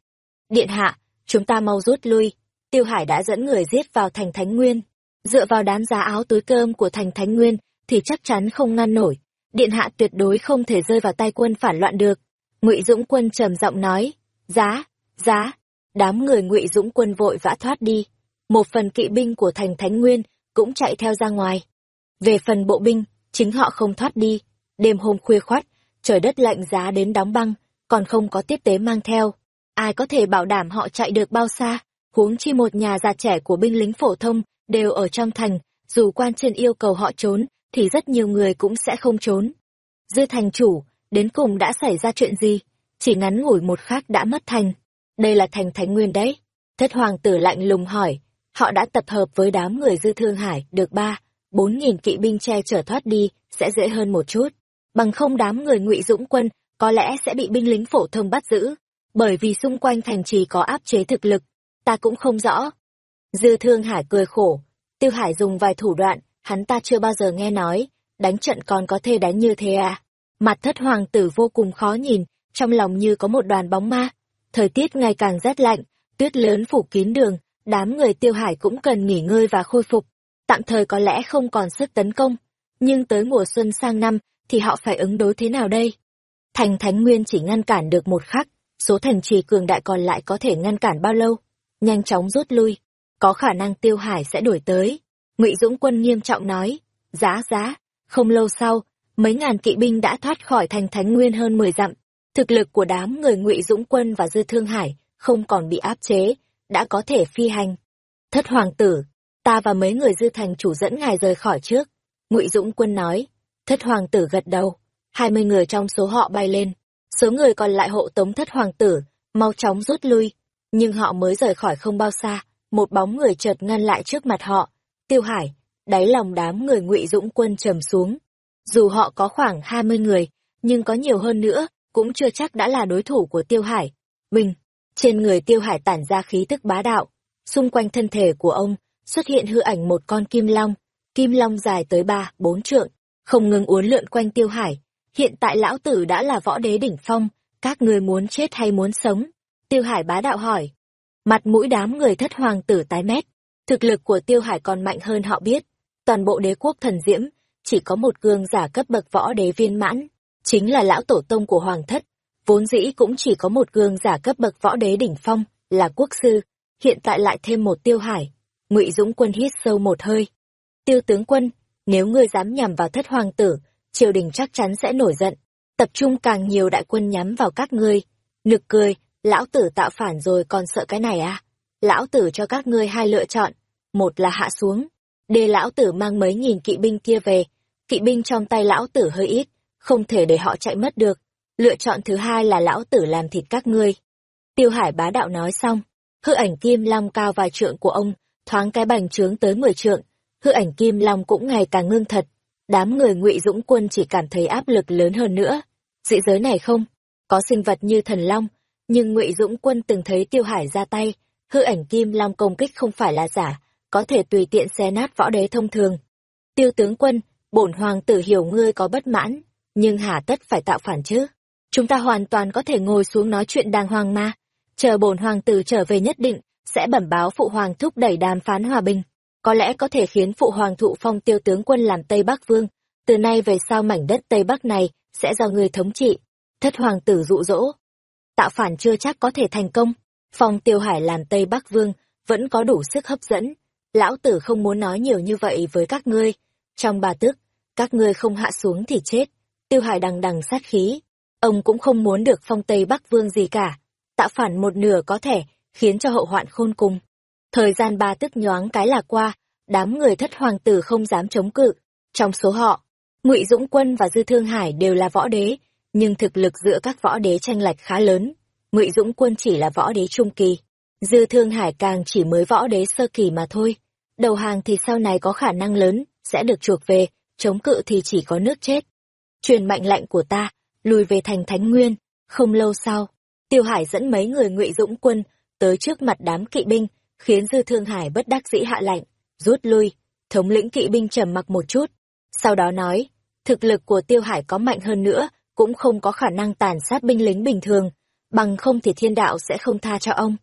Điện hạ, chúng ta mau rút lui. Tiêu Hải đã dẫn người giết vào thành Thánh Nguyên. Dựa vào đám giá áo túi cơm của thành Thánh Nguyên, thì chắc chắn không ngăn nổi. Điện hạ tuyệt đối không thể rơi vào tay quân phản loạn được. ngụy Dũng quân trầm giọng nói. Giá, giá. Đám người ngụy Dũng quân vội vã thoát đi một phần kỵ binh của thành Thánh Nguyên cũng chạy theo ra ngoài. Về phần bộ binh, chính họ không thoát đi. Đêm hôm khuya khoắt, trời đất lạnh giá đến đóng băng, còn không có tiếp tế mang theo. Ai có thể bảo đảm họ chạy được bao xa, huống chi một nhà già trẻ của binh lính phổ thông đều ở trong thành, dù quan trên yêu cầu họ trốn, thì rất nhiều người cũng sẽ không trốn. Dư thành chủ, đến cùng đã xảy ra chuyện gì? Chỉ ngắn ngủi một khắc đã mất thành. Đây là thành Thánh Nguyên đấy. Thất hoàng tử lạnh lùng hỏi, họ đã tập hợp với đám người dư thương hải được ba bốn nghìn kỵ binh che chở thoát đi sẽ dễ hơn một chút. Bằng không đám người ngụy dũng quân có lẽ sẽ bị binh lính phổ thông bắt giữ. Bởi vì xung quanh thành trì có áp chế thực lực ta cũng không rõ. Dư thương hải cười khổ. Tiêu hải dùng vài thủ đoạn hắn ta chưa bao giờ nghe nói đánh trận còn có thể đánh như thế à? Mặt thất hoàng tử vô cùng khó nhìn, trong lòng như có một đoàn bóng ma. Thời tiết ngày càng rét lạnh, tuyết lớn phủ kín đường, đám người tiêu hải cũng cần nghỉ ngơi và khôi phục. Tạm thời có lẽ không còn sức tấn công, nhưng tới mùa xuân sang năm thì họ phải ứng đối thế nào đây? Thành Thánh Nguyên chỉ ngăn cản được một khắc, số thành trì cường đại còn lại có thể ngăn cản bao lâu? Nhanh chóng rút lui, có khả năng tiêu hải sẽ đổi tới. Ngụy Dũng Quân nghiêm trọng nói, giá giá, không lâu sau, mấy ngàn kỵ binh đã thoát khỏi thành Thánh Nguyên hơn 10 dặm. Thực lực của đám người Ngụy Dũng Quân và Dư Thương Hải không còn bị áp chế, đã có thể phi hành. Thất hoàng tử, ta và mấy người Dư Thành chủ dẫn ngài rời khỏi trước. Ngụy Dũng Quân nói, thất hoàng tử gật đầu, hai mươi người trong số họ bay lên, số người còn lại hộ tống thất hoàng tử, mau chóng rút lui, nhưng họ mới rời khỏi không bao xa, một bóng người chợt ngăn lại trước mặt họ, tiêu hải, đáy lòng đám người ngụy Dũng Quân trầm xuống. Dù họ có khoảng hai mươi người, nhưng có nhiều hơn nữa, cũng chưa chắc đã là đối thủ của tiêu hải. Mình, trên người tiêu hải tản ra khí tức bá đạo, xung quanh thân thể của ông xuất hiện hư ảnh một con kim long, kim long dài tới ba, bốn trượng, không ngừng uốn lượn quanh tiêu hải. Hiện tại lão tử đã là võ đế đỉnh phong, các người muốn chết hay muốn sống? Tiêu hải bá đạo hỏi. Mặt mũi đám người thất hoàng tử tái mét, thực lực của tiêu hải còn mạnh hơn họ biết. Toàn bộ đế quốc thần diễm, chỉ có một gương giả cấp bậc võ đế viên mãn, chính là lão tổ tông của hoàng thất. Vốn dĩ cũng chỉ có một gương giả cấp bậc võ đế đỉnh phong, là quốc sư, hiện tại lại thêm một tiêu hải. Ngụy Dũng Quân hít sâu một hơi, Tiêu tướng quân, nếu ngươi dám nhằm vào thất hoàng tử, triều đình chắc chắn sẽ nổi giận, tập trung càng nhiều đại quân nhắm vào các ngươi. Nực cười, lão tử tạo phản rồi còn sợ cái này à? Lão tử cho các ngươi hai lựa chọn, một là hạ xuống, để lão tử mang mấy nghìn kỵ binh kia về, kỵ binh trong tay lão tử hơi ít, không thể để họ chạy mất được. Lựa chọn thứ hai là lão tử làm thịt các ngươi. Tiêu Hải bá đạo nói xong, hư ảnh kim long cao vài trượng của ông, thoáng cái bành trướng tới mười trượng, hư ảnh kim long cũng ngày càng ngưng thật. Đám người ngụy dũng quân chỉ cảm thấy áp lực lớn hơn nữa. Dị giới này không? Có sinh vật như thần long nhưng ngụy dũng quân từng thấy tiêu hải ra tay hư ảnh kim long công kích không phải là giả có thể tùy tiện xé nát võ đế thông thường. Tiêu tướng quân bổn hoàng tử hiểu ngươi có bất mãn nhưng hà tất phải tạo phản chứ? Chúng ta hoàn toàn có thể ngồi xuống nói chuyện đàng hoàng mà chờ bổn hoàng tử trở về nhất định sẽ bẩm báo phụ hoàng thúc đẩy đàm phán hòa bình có lẽ có thể khiến phụ hoàng thụ phong tiêu tướng quân làm Tây Bắc Vương, từ nay về sau mảnh đất Tây Bắc này sẽ do người thống trị. Thất hoàng tử dụ dỗ. Tạo phản chưa chắc có thể thành công, phong tiêu hải làm Tây Bắc Vương vẫn có đủ sức hấp dẫn. Lão tử không muốn nói nhiều như vậy với các ngươi. Trong bà tức, các ngươi không hạ xuống thì chết. Tiêu hải đằng đằng sát khí. Ông cũng không muốn được phong Tây Bắc Vương gì cả. Tạo phản một nửa có thể khiến cho hậu hoạn khôn cùng. Thời gian ba tức nhoáng cái là qua, đám người thất hoàng tử không dám chống cự. Trong số họ, ngụy Dũng Quân và Dư Thương Hải đều là võ đế, nhưng thực lực giữa các võ đế tranh lệch khá lớn. ngụy Dũng Quân chỉ là võ đế trung kỳ, Dư Thương Hải càng chỉ mới võ đế sơ kỳ mà thôi. Đầu hàng thì sau này có khả năng lớn, sẽ được chuộc về, chống cự thì chỉ có nước chết. Truyền mệnh lệnh của ta, lùi về thành Thánh Nguyên. Không lâu sau, Tiêu Hải dẫn mấy người ngụy Dũng Quân tới trước mặt đám kỵ binh, khiến Dư Thương Hải bất đắc dĩ hạ lạnh, rút lui, thống lĩnh kỵ binh trầm mặc một chút. Sau đó nói, thực lực của Tiêu Hải có mạnh hơn nữa, cũng không có khả năng tàn sát binh lính bình thường, bằng không thì thiên đạo sẽ không tha cho ông.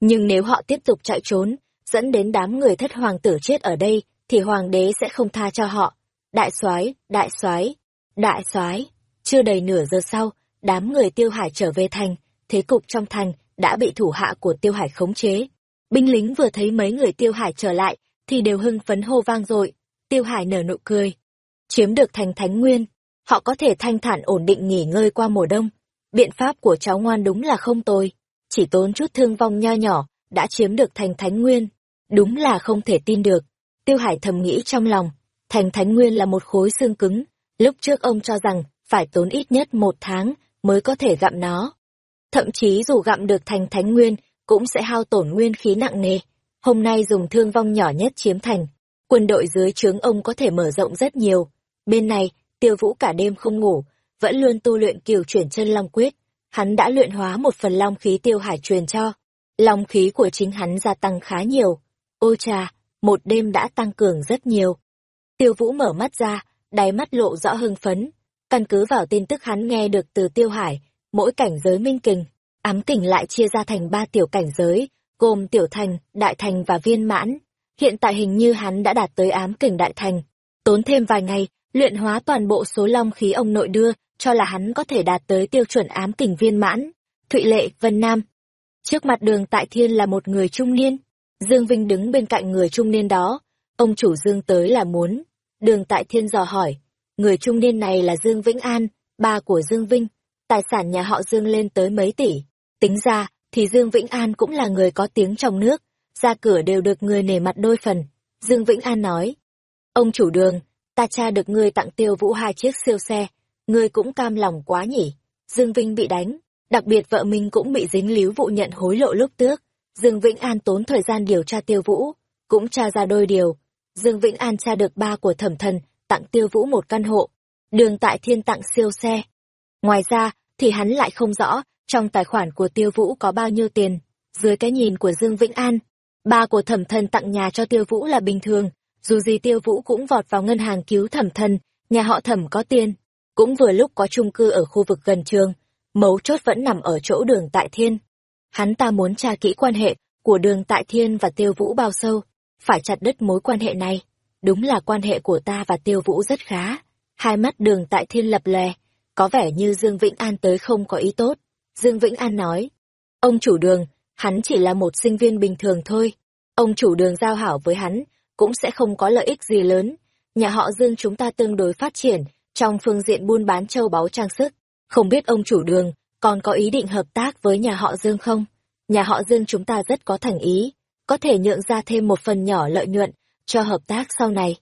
Nhưng nếu họ tiếp tục chạy trốn, dẫn đến đám người thất hoàng tử chết ở đây, thì hoàng đế sẽ không tha cho họ. Đại soái, đại soái, đại soái. Chưa đầy nửa giờ sau, đám người Tiêu Hải trở về thành, thế cục trong thành đã bị thủ hạ của Tiêu Hải khống chế. Binh lính vừa thấy mấy người Tiêu Hải trở lại, thì đều hưng phấn hô vang rồi. Tiêu Hải nở nụ cười. Chiếm được thành Thánh Nguyên, họ có thể thanh thản ổn định nghỉ ngơi qua mùa đông. Biện pháp của cháu ngoan đúng là không tồi. Chỉ tốn chút thương vong nho nhỏ, đã chiếm được thành Thánh Nguyên. Đúng là không thể tin được. Tiêu Hải thầm nghĩ trong lòng, thành Thánh Nguyên là một khối xương cứng. Lúc trước ông cho rằng phải tốn ít nhất một tháng mới có thể gặm nó. Thậm chí dù gặm được thành Thánh Nguyên cũng sẽ hao tổn nguyên khí nặng nề. Hôm nay dùng thương vong nhỏ nhất chiếm thành, quân đội dưới trướng ông có thể mở rộng rất nhiều. Bên này, tiêu vũ cả đêm không ngủ, vẫn luôn tu luyện kiều chuyển chân long quyết. Hắn đã luyện hóa một phần long khí tiêu hải truyền cho. Long khí của chính hắn gia tăng khá nhiều. Ôi trà, một đêm đã tăng cường rất nhiều. Tiêu vũ mở mắt ra, đáy mắt lộ rõ hưng phấn. Căn cứ vào tin tức hắn nghe được từ Tiêu Hải, mỗi cảnh giới minh kình, ám kình lại chia ra thành ba tiểu cảnh giới, gồm tiểu thành, đại thành và viên mãn. Hiện tại hình như hắn đã đạt tới ám kình đại thành. Tốn thêm vài ngày, luyện hóa toàn bộ số long khí ông nội đưa, cho là hắn có thể đạt tới tiêu chuẩn ám kình viên mãn. Thụy Lệ, Vân Nam. Trước mặt đường tại thiên là một người trung niên. Dương Vinh đứng bên cạnh người trung niên đó. Ông chủ Dương tới là muốn. Đường tại thiên dò hỏi. Người trung niên này là Dương Vĩnh An, ba của Dương Vinh. Tài sản nhà họ Dương lên tới mấy tỷ. Tính ra, thì Dương Vĩnh An cũng là người có tiếng trong nước. Ra cửa đều được người nể mặt đôi phần. Dương Vĩnh An nói. Ông chủ đường, ta cha được ngươi tặng tiêu vũ hai chiếc siêu xe. Ngươi cũng cam lòng quá nhỉ. Dương Vinh bị đánh. Đặc biệt vợ mình cũng bị dính líu vụ nhận hối lộ lúc trước. Dương Vĩnh An tốn thời gian điều tra tiêu vũ. Cũng tra ra đôi điều. Dương Vĩnh An tra được ba của thẩm thần, tặng tiêu vũ một căn hộ. Đường tại thiên tặng siêu xe. Ngoài ra, thì hắn lại không rõ, trong tài khoản của tiêu vũ có bao nhiêu tiền. Dưới cái nhìn của Dương Vĩnh An, ba của thẩm thần tặng nhà cho tiêu vũ là bình thường. Dù gì tiêu vũ cũng vọt vào ngân hàng cứu thẩm thần, nhà họ thẩm có tiền. Cũng vừa lúc có chung cư ở khu vực gần trường, mấu chốt vẫn nằm ở chỗ đường tại thiên. Hắn ta muốn tra kỹ quan hệ của đường tại thiên và tiêu vũ bao sâu, phải chặt đứt mối quan hệ này. Đúng là quan hệ của ta và tiêu vũ rất khá. Hai mắt đường tại thiên lập lè, có vẻ như Dương Vĩnh An tới không có ý tốt. Dương Vĩnh An nói, ông chủ đường, hắn chỉ là một sinh viên bình thường thôi. Ông chủ đường giao hảo với hắn, cũng sẽ không có lợi ích gì lớn. Nhà họ Dương chúng ta tương đối phát triển, trong phương diện buôn bán châu báu trang sức. Không biết ông chủ đường, còn có ý định hợp tác với nhà họ Dương không? Nhà họ Dương chúng ta rất có thành ý, có thể nhượng ra thêm một phần nhỏ lợi nhuận cho hợp tác sau này.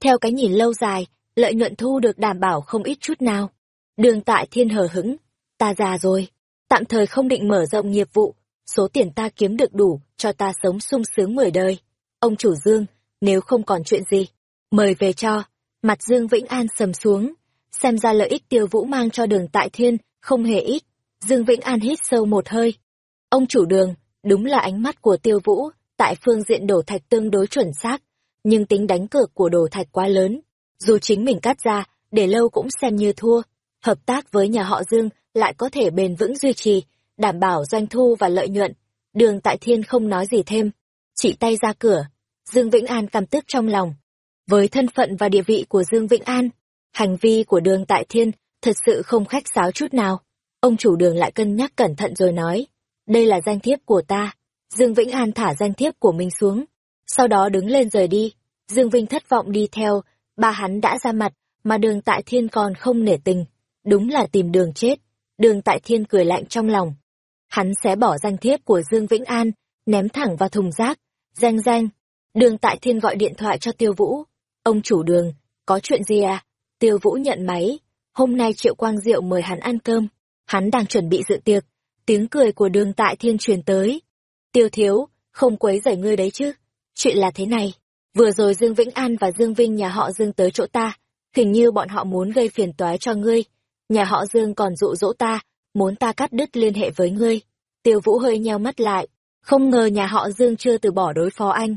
Theo cái nhìn lâu dài, lợi nhuận thu được đảm bảo không ít chút nào. Đường tại thiên hờ hững, ta già rồi, tạm thời không định mở rộng nghiệp vụ, số tiền ta kiếm được đủ cho ta sống sung sướng mười đời. Ông chủ Dương, nếu không còn chuyện gì, mời về cho. Mặt Dương Vĩnh An sầm xuống, xem ra lợi ích tiêu vũ mang cho đường tại thiên không hề ít. Dương Vĩnh An hít sâu một hơi. Ông chủ đường, đúng là ánh mắt của tiêu vũ, tại phương diện đổ thạch tương đối chuẩn xác, nhưng tính đánh cược của đồ thạch quá lớn. Dù chính mình cắt ra, để lâu cũng xem như thua. Hợp tác với nhà họ Dương lại có thể bền vững duy trì, đảm bảo doanh thu và lợi nhuận. Đường Tại Thiên không nói gì thêm, chỉ tay ra cửa. Dương Vĩnh An cảm tức trong lòng. Với thân phận và địa vị của Dương Vĩnh An, hành vi của đường Tại Thiên thật sự không khách sáo chút nào. Ông chủ đường lại cân nhắc cẩn thận rồi nói, đây là danh thiếp của ta. Dương Vĩnh An thả danh thiếp của mình xuống, sau đó đứng lên rời đi. Dương Vinh thất vọng đi theo, ba hắn đã ra mặt, mà đường tại thiên còn không nể tình. Đúng là tìm đường chết. Đường tại thiên cười lạnh trong lòng. Hắn sẽ bỏ danh thiếp của Dương Vĩnh An, ném thẳng vào thùng rác. Danh danh. Đường tại thiên gọi điện thoại cho Tiêu Vũ. Ông chủ đường, có chuyện gì à? Tiêu Vũ nhận máy. Hôm nay Triệu Quang Diệu mời hắn ăn cơm. Hắn đang chuẩn bị dự tiệc. Tiếng cười của đường tại thiên truyền tới. Tiêu thiếu, không quấy rầy ngươi đấy chứ. Chuyện là thế này. Vừa rồi Dương Vĩnh An và Dương Vinh nhà họ Dương tới chỗ ta. Hình như bọn họ muốn gây phiền toái cho ngươi. Nhà họ Dương còn dụ dỗ ta, muốn ta cắt đứt liên hệ với ngươi. Tiêu Vũ hơi nheo mắt lại. Không ngờ nhà họ Dương chưa từ bỏ đối phó anh.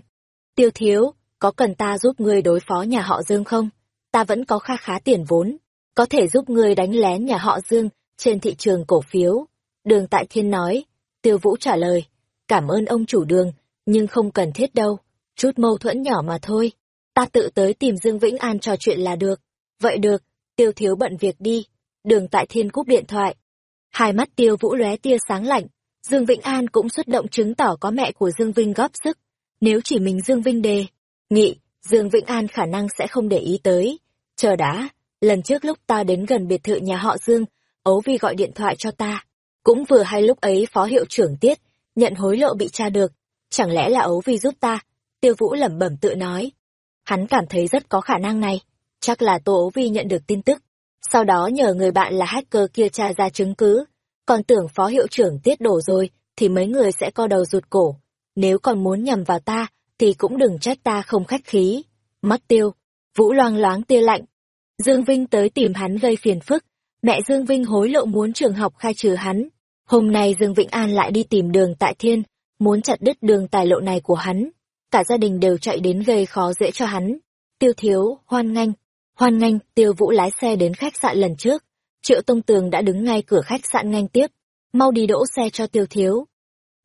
Tiêu thiếu, có cần ta giúp ngươi đối phó nhà họ Dương không? Ta vẫn có kha khá tiền vốn. Có thể giúp ngươi đánh lén nhà họ Dương trên thị trường cổ phiếu. Đường Tại Thiên nói. Tiêu Vũ trả lời. Cảm ơn ông chủ đường, nhưng không cần thiết đâu. Chút mâu thuẫn nhỏ mà thôi. Ta tự tới tìm Dương Vĩnh An trò chuyện là được. Vậy được, tiêu thiếu bận việc đi. Đường tại thiên cúp điện thoại. Hai mắt tiêu vũ lóe tia sáng lạnh. Dương Vĩnh An cũng xuất động chứng tỏ có mẹ của Dương Vinh góp sức. Nếu chỉ mình Dương Vinh đề, nghị, Dương Vĩnh An khả năng sẽ không để ý tới. Chờ đã, lần trước lúc ta đến gần biệt thự nhà họ Dương, Ấu Vi gọi điện thoại cho ta. Cũng vừa hay lúc ấy phó hiệu trưởng Tiết, nhận hối lộ bị tra được. Chẳng lẽ là Ấu Vi giúp ta? Tiêu Vũ lẩm bẩm tự nói. Hắn cảm thấy rất có khả năng này. Chắc là Tô Ố Vi nhận được tin tức. Sau đó nhờ người bạn là hacker kia tra ra chứng cứ. Còn tưởng phó hiệu trưởng tiết đổ rồi, thì mấy người sẽ co đầu rụt cổ. Nếu còn muốn nhầm vào ta, thì cũng đừng trách ta không khách khí. Mắt tiêu, Vũ loang loáng tia lạnh. Dương Vinh tới tìm hắn gây phiền phức. Mẹ Dương Vinh hối lộ muốn trường học khai trừ hắn. Hôm nay Dương Vĩnh An lại đi tìm đường tại thiên, muốn chặt đứt đường tài lộ này của hắn cả gia đình đều chạy đến gây khó dễ cho hắn. Tiêu thiếu, hoan nghênh, Hoan nghênh, tiêu vũ lái xe đến khách sạn lần trước. Triệu Tông Tường đã đứng ngay cửa khách sạn nhanh tiếp. Mau đi đỗ xe cho tiêu thiếu.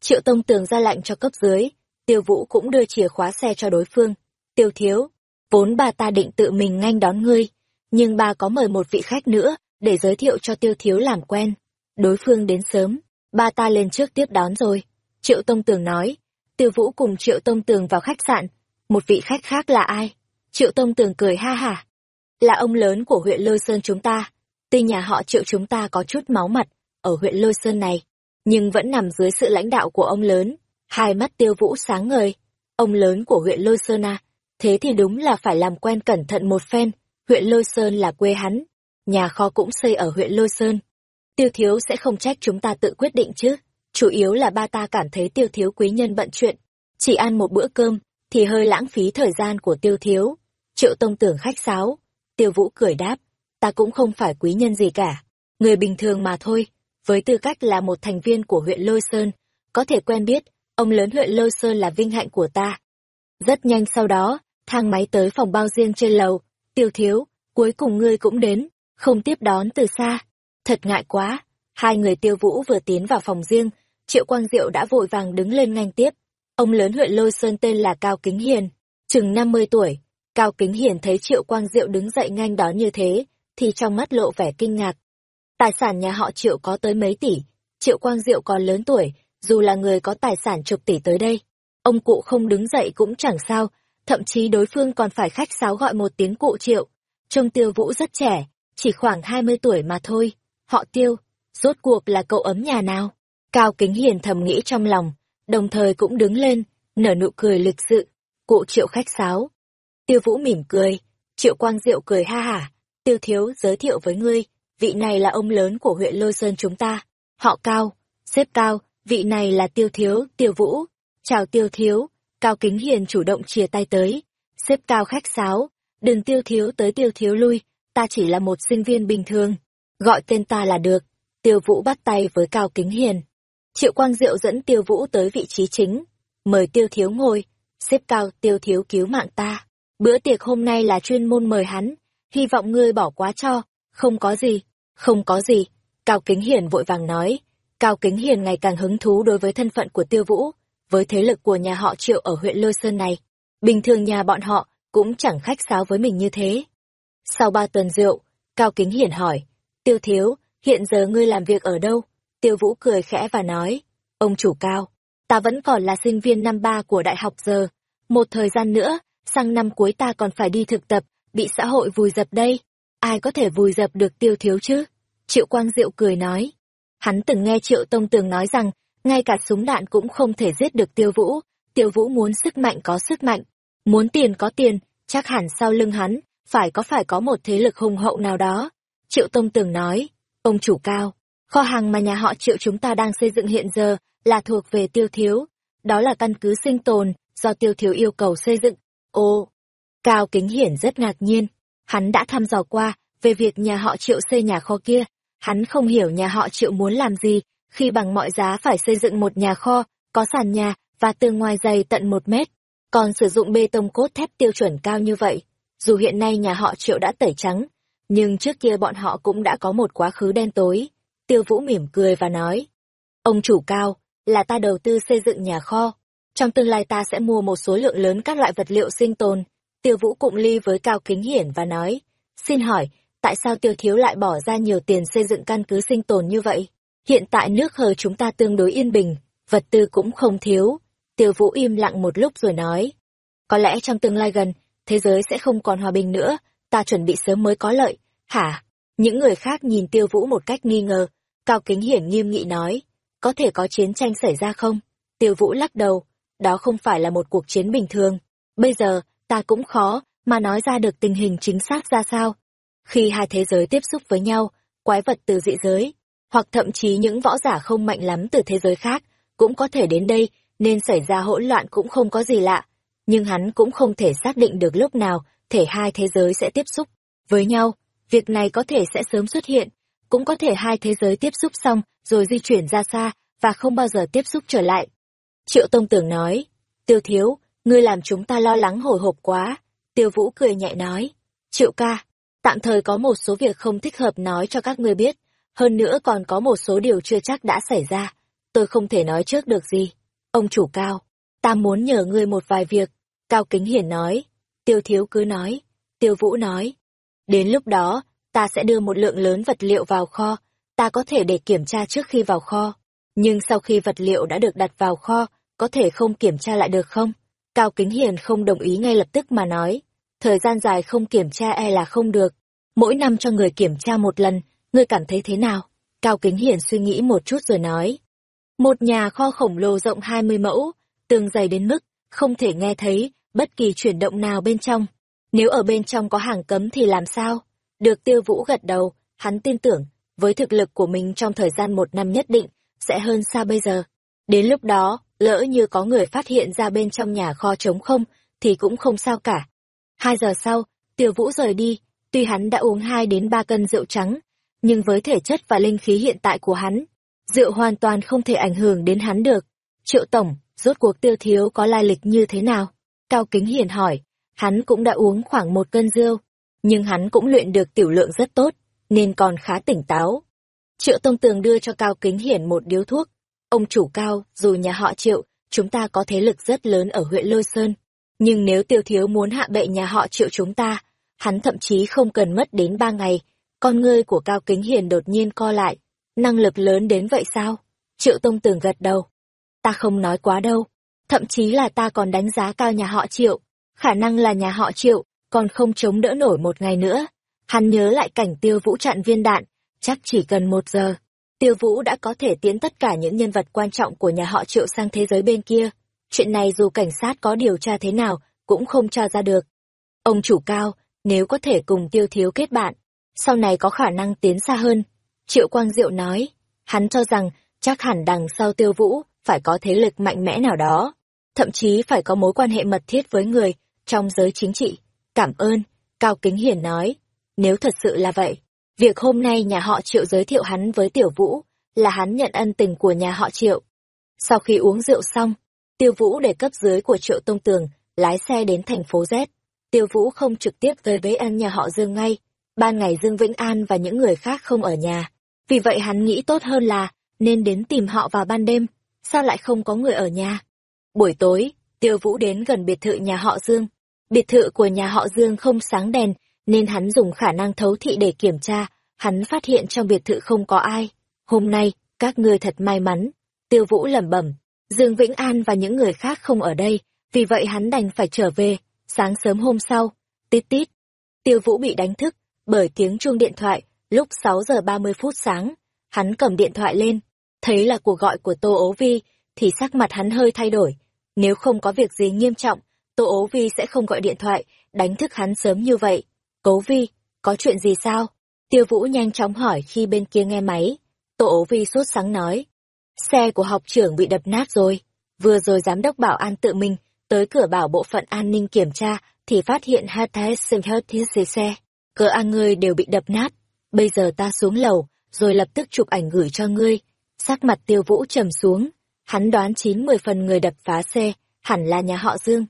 Triệu Tông Tường ra lệnh cho cấp dưới. Tiêu vũ cũng đưa chìa khóa xe cho đối phương. Tiêu thiếu, vốn bà ta định tự mình nhanh đón ngươi. Nhưng bà có mời một vị khách nữa, để giới thiệu cho tiêu thiếu làm quen. Đối phương đến sớm, bà ta lên trước tiếp đón rồi. Triệu Tông Tường nói, Tiêu Vũ cùng Triệu Tông Tường vào khách sạn. Một vị khách khác là ai? Triệu Tông Tường cười ha hả. Là ông lớn của huyện Lôi Sơn chúng ta. Tuy nhà họ Triệu chúng ta có chút máu mặt ở huyện Lôi Sơn này, nhưng vẫn nằm dưới sự lãnh đạo của ông lớn. Hai mắt Tiêu Vũ sáng ngời. Ông lớn của huyện Lôi Sơn à? Thế thì đúng là phải làm quen cẩn thận một phen. Huyện Lôi Sơn là quê hắn. Nhà kho cũng xây ở huyện Lôi Sơn. Tiêu Thiếu sẽ không trách chúng ta tự quyết định chứ chủ yếu là ba ta cảm thấy tiêu thiếu quý nhân bận chuyện, chỉ ăn một bữa cơm thì hơi lãng phí thời gian của tiêu thiếu. Triệu Tông tưởng khách sáo, tiêu vũ cười đáp, ta cũng không phải quý nhân gì cả, người bình thường mà thôi, với tư cách là một thành viên của huyện Lôi Sơn, có thể quen biết, ông lớn huyện Lôi Sơn là vinh hạnh của ta. Rất nhanh sau đó, thang máy tới phòng bao riêng trên lầu, tiêu thiếu, cuối cùng ngươi cũng đến, không tiếp đón từ xa. Thật ngại quá, hai người tiêu vũ vừa tiến vào phòng riêng, Triệu Quang Diệu đã vội vàng đứng lên nhanh tiếp. Ông lớn huyện Lôi Sơn tên là Cao Kính Hiền, chừng 50 tuổi. Cao Kính Hiền thấy Triệu Quang Diệu đứng dậy nhanh đó như thế, thì trong mắt lộ vẻ kinh ngạc. Tài sản nhà họ Triệu có tới mấy tỷ, Triệu Quang Diệu còn lớn tuổi, dù là người có tài sản chục tỷ tới đây. Ông cụ không đứng dậy cũng chẳng sao, thậm chí đối phương còn phải khách sáo gọi một tiếng cụ Triệu. Trông Tiêu Vũ rất trẻ, chỉ khoảng 20 tuổi mà thôi. Họ Tiêu, rốt cuộc là cậu ấm nhà nào? Cao Kính Hiền thầm nghĩ trong lòng, đồng thời cũng đứng lên, nở nụ cười lịch sự, cụ triệu khách sáo. Tiêu Vũ mỉm cười, triệu quang diệu cười ha hả, tiêu thiếu giới thiệu với ngươi, vị này là ông lớn của huyện Lôi Sơn chúng ta, họ Cao, xếp Cao, vị này là tiêu thiếu, tiêu Vũ, chào tiêu thiếu, Cao Kính Hiền chủ động chia tay tới, xếp Cao khách sáo, đừng tiêu thiếu tới tiêu thiếu lui, ta chỉ là một sinh viên bình thường, gọi tên ta là được, tiêu Vũ bắt tay với Cao Kính Hiền. Triệu Quang Diệu dẫn Tiêu Vũ tới vị trí chính, mời Tiêu Thiếu ngồi, xếp cao Tiêu Thiếu cứu mạng ta. Bữa tiệc hôm nay là chuyên môn mời hắn, hy vọng ngươi bỏ quá cho, không có gì, không có gì. Cao Kính Hiền vội vàng nói, Cao Kính Hiền ngày càng hứng thú đối với thân phận của Tiêu Vũ, với thế lực của nhà họ Triệu ở huyện Lôi Sơn này. Bình thường nhà bọn họ cũng chẳng khách sáo với mình như thế. Sau ba tuần rượu, Cao Kính Hiển hỏi, Tiêu Thiếu, hiện giờ ngươi làm việc ở đâu? Tiêu Vũ cười khẽ và nói, ông chủ cao, ta vẫn còn là sinh viên năm ba của đại học giờ, một thời gian nữa, sang năm cuối ta còn phải đi thực tập, bị xã hội vùi dập đây, ai có thể vùi dập được tiêu thiếu chứ? Triệu Quang Diệu cười nói, hắn từng nghe Triệu Tông Tường nói rằng, ngay cả súng đạn cũng không thể giết được tiêu vũ, tiêu vũ muốn sức mạnh có sức mạnh, muốn tiền có tiền, chắc hẳn sau lưng hắn, phải có phải có một thế lực hùng hậu nào đó. Triệu Tông Tường nói, ông chủ cao, Kho hàng mà nhà họ triệu chúng ta đang xây dựng hiện giờ là thuộc về tiêu thiếu. Đó là căn cứ sinh tồn do tiêu thiếu yêu cầu xây dựng. ô Cao Kính Hiển rất ngạc nhiên. Hắn đã thăm dò qua về việc nhà họ triệu xây nhà kho kia. Hắn không hiểu nhà họ triệu muốn làm gì khi bằng mọi giá phải xây dựng một nhà kho, có sàn nhà và tường ngoài dày tận một mét. Còn sử dụng bê tông cốt thép tiêu chuẩn cao như vậy. Dù hiện nay nhà họ triệu đã tẩy trắng, nhưng trước kia bọn họ cũng đã có một quá khứ đen tối. Tiêu Vũ mỉm cười và nói, ông chủ cao, là ta đầu tư xây dựng nhà kho. Trong tương lai ta sẽ mua một số lượng lớn các loại vật liệu sinh tồn. Tiêu Vũ cụng ly với Cao Kính Hiển và nói, xin hỏi, tại sao Tiêu Thiếu lại bỏ ra nhiều tiền xây dựng căn cứ sinh tồn như vậy? Hiện tại nước hờ chúng ta tương đối yên bình, vật tư cũng không thiếu. Tiêu Vũ im lặng một lúc rồi nói, có lẽ trong tương lai gần, thế giới sẽ không còn hòa bình nữa, ta chuẩn bị sớm mới có lợi. Hả? Những người khác nhìn Tiêu Vũ một cách nghi ngờ, Cao Kính Hiển nghiêm nghị nói, có thể có chiến tranh xảy ra không? Tiêu Vũ lắc đầu, đó không phải là một cuộc chiến bình thường. Bây giờ, ta cũng khó, mà nói ra được tình hình chính xác ra sao. Khi hai thế giới tiếp xúc với nhau, quái vật từ dị giới, hoặc thậm chí những võ giả không mạnh lắm từ thế giới khác, cũng có thể đến đây, nên xảy ra hỗn loạn cũng không có gì lạ. Nhưng hắn cũng không thể xác định được lúc nào thể hai thế giới sẽ tiếp xúc với nhau. Việc này có thể sẽ sớm xuất hiện, cũng có thể hai thế giới tiếp xúc xong rồi di chuyển ra xa và không bao giờ tiếp xúc trở lại. Triệu Tông Tưởng nói, Tiêu Thiếu, ngươi làm chúng ta lo lắng hồi hộp quá. Tiêu Vũ cười nhẹ nói, Triệu ca, Tạm thời có một số việc không thích hợp nói cho các ngươi biết, hơn nữa còn có một số điều chưa chắc đã xảy ra. Tôi không thể nói trước được gì. Ông chủ cao, ta muốn nhờ ngươi một vài việc. Cao Kính Hiển nói. Tiêu Thiếu cứ nói. Tiêu Vũ nói. Đến lúc đó, ta sẽ đưa một lượng lớn vật liệu vào kho. Ta có thể để kiểm tra trước khi vào kho. Nhưng sau khi vật liệu đã được đặt vào kho, có thể không kiểm tra lại được không? Cao Kính Hiền không đồng ý ngay lập tức mà nói. Thời gian dài không kiểm tra e là không được. Mỗi năm cho người kiểm tra một lần, ngươi cảm thấy thế nào? Cao Kính Hiền suy nghĩ một chút rồi nói. Một nhà kho khổng lồ rộng 20 mẫu, tường dày đến mức không thể nghe thấy bất kỳ chuyển động nào bên trong. Nếu ở bên trong có hàng cấm thì làm sao? Được tiêu vũ gật đầu, hắn tin tưởng, với thực lực của mình trong thời gian một năm nhất định, sẽ hơn xa bây giờ. Đến lúc đó, lỡ như có người phát hiện ra bên trong nhà kho trống không, thì cũng không sao cả. Hai giờ sau, tiêu vũ rời đi, tuy hắn đã uống hai đến ba cân rượu trắng, nhưng với thể chất và linh khí hiện tại của hắn, rượu hoàn toàn không thể ảnh hưởng đến hắn được. Triệu Tổng, rốt cuộc tiêu thiếu có lai lịch như thế nào? Cao Kính Hiền hỏi, hắn cũng đã uống khoảng một cân rượu, nhưng hắn cũng luyện được tiểu lượng rất tốt, nên còn khá tỉnh táo. Triệu Tông Tường đưa cho Cao Kính Hiển một điếu thuốc. Ông chủ Cao, dù nhà họ Triệu, chúng ta có thế lực rất lớn ở huyện Lôi Sơn. Nhưng nếu tiêu thiếu muốn hạ bệ nhà họ Triệu chúng ta, hắn thậm chí không cần mất đến ba ngày. Con ngươi của Cao Kính Hiền đột nhiên co lại. Năng lực lớn đến vậy sao? Triệu Tông Tường gật đầu. Ta không nói quá đâu. Thậm chí là ta còn đánh giá cao nhà họ Triệu. Khả năng là nhà họ Triệu, còn không chống đỡ nổi một ngày nữa. Hắn nhớ lại cảnh tiêu vũ chặn viên đạn, chắc chỉ cần một giờ. Tiêu vũ đã có thể tiến tất cả những nhân vật quan trọng của nhà họ triệu sang thế giới bên kia. Chuyện này dù cảnh sát có điều tra thế nào, cũng không tra ra được. Ông chủ cao, nếu có thể cùng tiêu thiếu kết bạn, sau này có khả năng tiến xa hơn. Triệu Quang Diệu nói, hắn cho rằng chắc hẳn đằng sau tiêu vũ phải có thế lực mạnh mẽ nào đó, thậm chí phải có mối quan hệ mật thiết với người trong giới chính trị. Cảm ơn, Cao Kính Hiển nói, nếu thật sự là vậy, việc hôm nay nhà họ Triệu giới thiệu hắn với Tiểu Vũ là hắn nhận ân tình của nhà họ Triệu. Sau khi uống rượu xong, Tiêu Vũ để cấp dưới của Triệu Tông Tường lái xe đến thành phố Z. Tiêu Vũ không trực tiếp tới với ăn nhà họ Dương ngay, ban ngày Dương Vĩnh An và những người khác không ở nhà. Vì vậy hắn nghĩ tốt hơn là nên đến tìm họ vào ban đêm, sao lại không có người ở nhà. Buổi tối, Tiêu Vũ đến gần biệt thự nhà họ Dương. Biệt thự của nhà họ Dương không sáng đèn, nên hắn dùng khả năng thấu thị để kiểm tra, hắn phát hiện trong biệt thự không có ai. Hôm nay, các ngươi thật may mắn. Tiêu Vũ lẩm bẩm, Dương Vĩnh An và những người khác không ở đây, vì vậy hắn đành phải trở về. Sáng sớm hôm sau, tít tít, Tiêu Vũ bị đánh thức bởi tiếng chuông điện thoại, lúc 6 giờ 30 phút sáng. Hắn cầm điện thoại lên, thấy là cuộc gọi của Tô Ố Vi, thì sắc mặt hắn hơi thay đổi. Nếu không có việc gì nghiêm trọng, Tô Ố Vi sẽ không gọi điện thoại, đánh thức hắn sớm như vậy. Cố Vi, có chuyện gì sao? Tiêu Vũ nhanh chóng hỏi khi bên kia nghe máy. Tô ố Vi sốt sáng nói. Xe của học trưởng bị đập nát rồi. Vừa rồi giám đốc bảo an tự mình tới cửa bảo bộ phận an ninh kiểm tra thì phát hiện hai thái sinh hết thiết xe. cửa an ngươi đều bị đập nát. Bây giờ ta xuống lầu, rồi lập tức chụp ảnh gửi cho ngươi. Sắc mặt tiêu vũ trầm xuống. Hắn đoán chín mười phần người đập phá xe, hẳn là nhà họ Dương.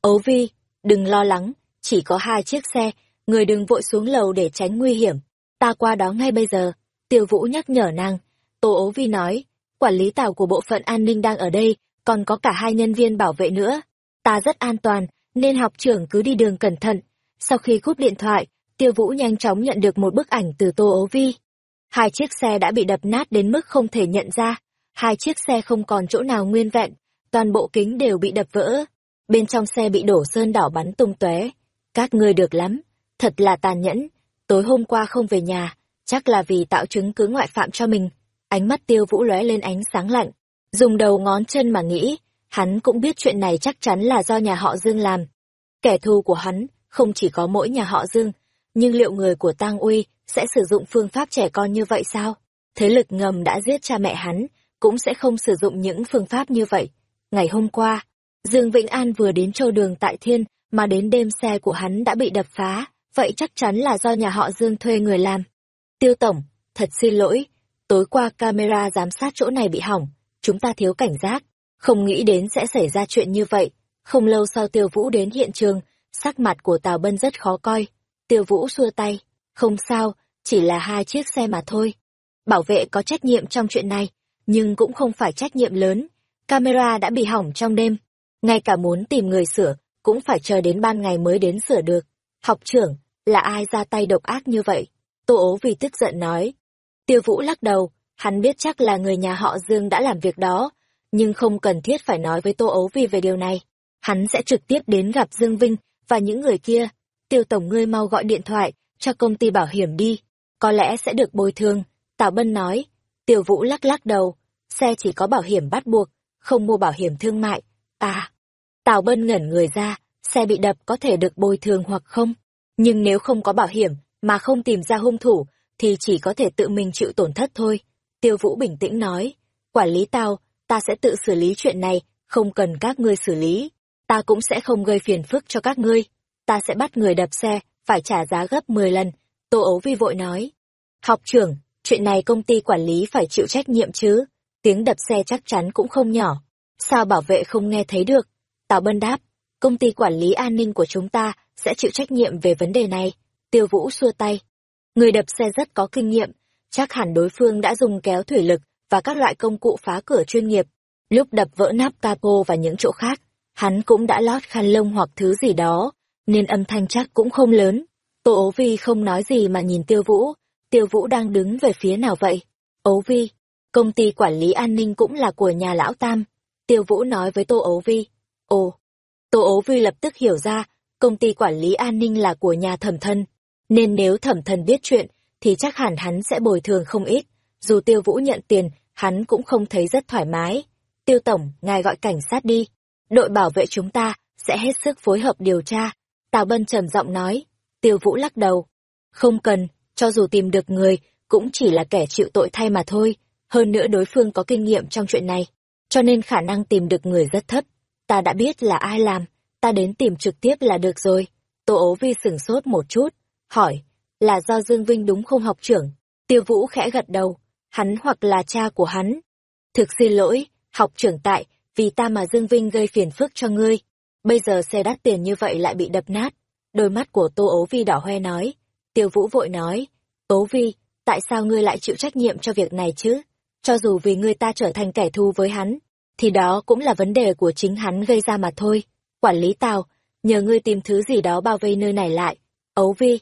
Ấu Vi, đừng lo lắng, chỉ có hai chiếc xe, người đừng vội xuống lầu để tránh nguy hiểm. Ta qua đó ngay bây giờ. Tiêu Vũ nhắc nhở nàng. Tô ấu vi nói, quản lý tàu của bộ phận an ninh đang ở đây, còn có cả hai nhân viên bảo vệ nữa. Ta rất an toàn, nên học trưởng cứ đi đường cẩn thận. Sau khi cúp điện thoại, Tiêu Vũ nhanh chóng nhận được một bức ảnh từ Tô ấu vi. Hai chiếc xe đã bị đập nát đến mức không thể nhận ra. Hai chiếc xe không còn chỗ nào nguyên vẹn, toàn bộ kính đều bị đập vỡ. Bên trong xe bị đổ sơn đỏ bắn tung tóe. Các ngươi được lắm, Thật là tàn nhẫn, tối hôm qua không về nhà, chắc là vì tạo chứng cứ ngoại phạm cho mình. Ánh mắt tiêu vũ lóe lên ánh sáng lạnh, dùng đầu ngón chân mà nghĩ, hắn cũng biết chuyện này chắc chắn là do nhà họ Dương làm. Kẻ thù của hắn không chỉ có mỗi nhà họ Dương, nhưng liệu người của Tang Uy sẽ sử dụng phương pháp trẻ con như vậy sao? Thế lực ngầm đã giết cha mẹ hắn, cũng sẽ không sử dụng những phương pháp như vậy. Ngày hôm qua, Dương Vĩnh An vừa đến châu đường tại Thiên, mà đến đêm xe của hắn đã bị đập phá vậy chắc chắn là do nhà họ Dương thuê người làm. Tiêu Tổng, thật xin lỗi, tối qua camera giám sát chỗ này bị hỏng, chúng ta thiếu cảnh giác, không nghĩ đến sẽ xảy ra chuyện như vậy. Không lâu sau Tiêu Vũ đến hiện trường, sắc mặt của Tào Bân rất khó coi. Tiêu Vũ xua tay, Không sao, chỉ là hai chiếc xe mà thôi. Bảo vệ có trách nhiệm trong chuyện này, nhưng cũng không phải trách nhiệm lớn. Camera đã bị hỏng trong đêm. Ngay cả muốn tìm người sửa, cũng phải chờ đến ban ngày mới đến sửa được. Học trưởng, là ai ra tay độc ác như vậy? Tô ố vì tức giận nói. Tiêu Vũ lắc đầu, hắn biết chắc là người nhà họ Dương đã làm việc đó, nhưng không cần thiết phải nói với Tô ấu vì về điều này. Hắn sẽ trực tiếp đến gặp Dương Vinh và những người kia. Tiêu Tổng ngươi mau gọi điện thoại cho công ty bảo hiểm đi, có lẽ sẽ được bồi thường. Tào Bân nói, Tiêu Vũ lắc lắc đầu, xe chỉ có bảo hiểm bắt buộc, không mua bảo hiểm thương mại. À, Tào Bân ngẩn người ra, xe bị đập có thể được bồi thường hoặc không. Nhưng nếu không có bảo hiểm, mà không tìm ra hung thủ, thì chỉ có thể tự mình chịu tổn thất thôi. Tiêu Vũ bình tĩnh nói, quản lý tao, ta sẽ tự xử lý chuyện này, không cần các ngươi xử lý. Ta cũng sẽ không gây phiền phức cho các ngươi. Ta sẽ bắt người đập xe, phải trả giá gấp 10 lần. Tô ấu vi vội nói. Học trưởng, chuyện này công ty quản lý phải chịu trách nhiệm chứ. Tiếng đập xe chắc chắn cũng không nhỏ. Sao bảo vệ không nghe thấy được? Tào Bân đáp, công ty quản lý an ninh của chúng ta sẽ chịu trách nhiệm về vấn đề này. Tiêu Vũ xua tay. Người đập xe rất có kinh nghiệm, chắc hẳn đối phương đã dùng kéo thủy lực và các loại công cụ phá cửa chuyên nghiệp. Lúc đập vỡ nắp capo và những chỗ khác, hắn cũng đã lót khăn lông hoặc thứ gì đó, nên âm thanh chắc cũng không lớn. Tô ố vi không nói gì mà nhìn tiêu vũ, tiêu vũ đang đứng về phía nào vậy? Ấu vi, công ty quản lý an ninh cũng là của nhà lão Tam. Tiêu vũ nói với Tô Ấu vi. Ồ, Tô Ấu vi lập tức hiểu ra, công ty quản lý an ninh là của nhà thẩm thân. Nên nếu thẩm thần biết chuyện, thì chắc hẳn hắn sẽ bồi thường không ít. Dù tiêu vũ nhận tiền, hắn cũng không thấy rất thoải mái. Tiêu tổng, ngài gọi cảnh sát đi. Đội bảo vệ chúng ta sẽ hết sức phối hợp điều tra. Tào Bân trầm giọng nói. Tiêu vũ lắc đầu. Không cần, cho dù tìm được người, cũng chỉ là kẻ chịu tội thay mà thôi. Hơn nữa đối phương có kinh nghiệm trong chuyện này. Cho nên khả năng tìm được người rất thấp. Ta đã biết là ai làm, ta đến tìm trực tiếp là được rồi. Tô ố vi sửng sốt một chút, hỏi, là do Dương Vinh đúng không học trưởng? Tiêu Vũ khẽ gật đầu, hắn hoặc là cha của hắn. Thực xin lỗi, học trưởng tại, vì ta mà Dương Vinh gây phiền phức cho ngươi. Bây giờ xe đắt tiền như vậy lại bị đập nát. Đôi mắt của Tô Ố Vi đỏ hoe nói. Tiêu Vũ vội nói, Tố Vi, tại sao ngươi lại chịu trách nhiệm cho việc này chứ? Cho dù vì ngươi ta trở thành kẻ thù với hắn, thì đó cũng là vấn đề của chính hắn gây ra mà thôi. Quản lý Tào, nhờ ngươi tìm thứ gì đó bao vây nơi này lại. Ấu Vi,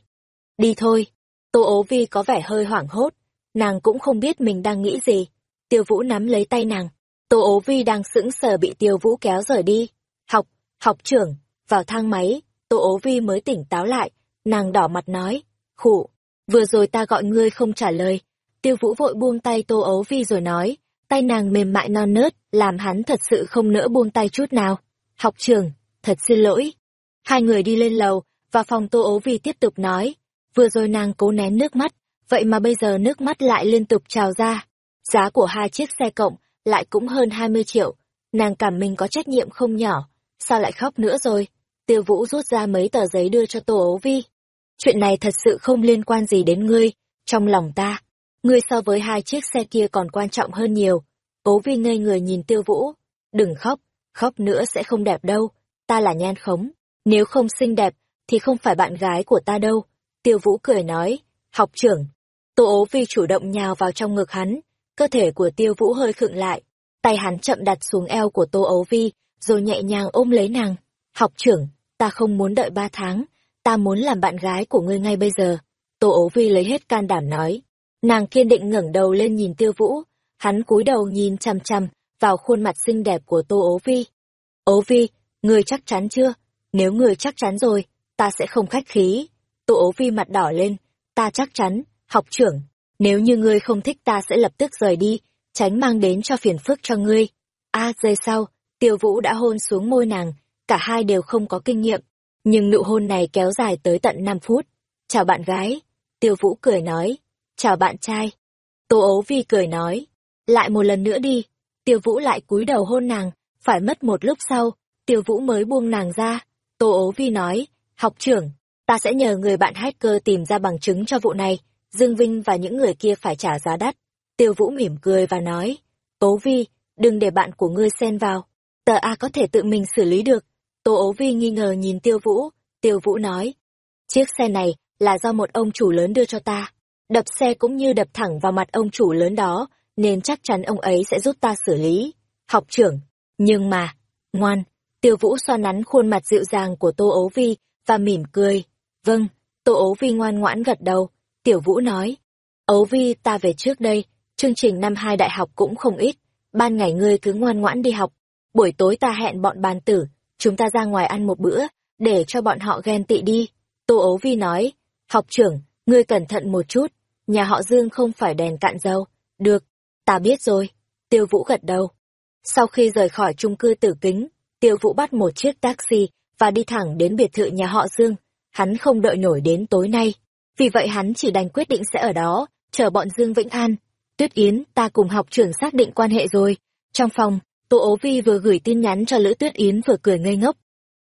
Đi thôi. Tô Ấu vi có vẻ hơi hoảng hốt. Nàng cũng không biết mình đang nghĩ gì. Tiêu vũ nắm lấy tay nàng. Tô Ấu vi đang sững sờ bị tiêu vũ kéo rời đi. Học, học trưởng, vào thang máy. Tô Ấu vi mới tỉnh táo lại. Nàng đỏ mặt nói khụ vừa rồi ta gọi ngươi không trả lời. Tiêu vũ vội buông tay tô ấu vi rồi nói. Tay nàng mềm mại non nớt, làm hắn thật sự không nỡ buông tay chút nào. Học trường thật xin lỗi. Hai người đi lên lầu, và phòng tô ấu vi tiếp tục nói Vừa rồi nàng cố nén nước mắt, vậy mà bây giờ nước mắt lại liên tục trào ra. Giá của hai chiếc xe cộng lại cũng hơn 20 triệu. Nàng cảm mình có trách nhiệm không nhỏ. Sao lại khóc nữa rồi? Tiêu Vũ rút ra mấy tờ giấy đưa cho Tô Ấu Vi. Chuyện này thật sự không liên quan gì đến ngươi, trong lòng ta. Ngươi so với hai chiếc xe kia còn quan trọng hơn nhiều. Ấu Vi ngây người nhìn Tiêu Vũ. Đừng khóc, khóc nữa sẽ không đẹp đâu. Ta là nhan khống. Nếu không xinh đẹp, thì không phải bạn gái của ta đâu. Tiêu Vũ cười nói, học trưởng. Tô ố vi chủ động nhào vào trong ngực hắn, cơ thể của Tiêu Vũ hơi khựng lại, tay hắn chậm đặt xuống eo của Tô ố vi, rồi nhẹ nhàng ôm lấy nàng. Học trưởng, ta không muốn đợi ba tháng, ta muốn làm bạn gái của ngươi ngay bây giờ. Tô ố vi lấy hết can đảm nói. Nàng kiên định ngẩng đầu lên nhìn Tiêu Vũ, hắn cúi đầu nhìn chằm chằm vào khuôn mặt xinh đẹp của Tô ố vi. Ố vi, ngươi chắc chắn chưa? Nếu ngươi chắc chắn rồi, ta sẽ không khách khí. Tô ố vi mặt đỏ lên, ta chắc chắn, học trưởng, nếu như ngươi không thích ta sẽ lập tức rời đi, tránh mang đến cho phiền phức cho ngươi. A à, giây sau, tiêu vũ đã hôn xuống môi nàng, cả hai đều không có kinh nghiệm, nhưng nụ hôn này kéo dài tới tận 5 phút. Chào bạn gái, tiêu vũ cười nói, chào bạn trai. Tô ấu vi cười nói, lại một lần nữa đi, tiêu vũ lại cúi đầu hôn nàng, phải mất một lúc sau, tiêu vũ mới buông nàng ra. Tô ấu vi nói, học trưởng, ta sẽ nhờ người bạn hacker tìm ra bằng chứng cho vụ này, Dương Vinh và những người kia phải trả giá đắt. Tiêu Vũ mỉm cười và nói, tố Vi, đừng để bạn của ngươi xen vào, tờ A có thể tự mình xử lý được. Tô Ố Vi nghi ngờ nhìn Tiêu Vũ, Tiêu Vũ nói, chiếc xe này là do một ông chủ lớn đưa cho ta. Đập xe cũng như đập thẳng vào mặt ông chủ lớn đó, nên chắc chắn ông ấy sẽ giúp ta xử lý. Học trưởng, nhưng mà, ngoan, tiêu vũ xoa nắn khuôn mặt dịu dàng của Tô Ấu Vi và mỉm cười. Vâng, Tô Ấu Vi ngoan ngoãn gật đầu. Tiểu Vũ nói, Ấu Vi ta về trước đây, chương trình năm hai đại học cũng không ít, ban ngày ngươi cứ ngoan ngoãn đi học, buổi tối ta hẹn bọn bàn tử, chúng ta ra ngoài ăn một bữa, để cho bọn họ ghen tị đi. Tô Ấu Vi nói, học trưởng, ngươi cẩn thận một chút, nhà họ Dương không phải đèn cạn dầu. Được, ta biết rồi. Tiêu Vũ gật đầu. Sau khi rời khỏi chung cư tử kính, Tiêu Vũ bắt một chiếc taxi và đi thẳng đến biệt thự nhà họ Dương. Hắn không đợi nổi đến tối nay. Vì vậy hắn chỉ đành quyết định sẽ ở đó, chờ bọn Dương Vĩnh An. Tuyết Yến, ta cùng học trưởng xác định quan hệ rồi. Trong phòng, Tô ố vi vừa gửi tin nhắn cho Lữ Tuyết Yến vừa cười ngây ngốc.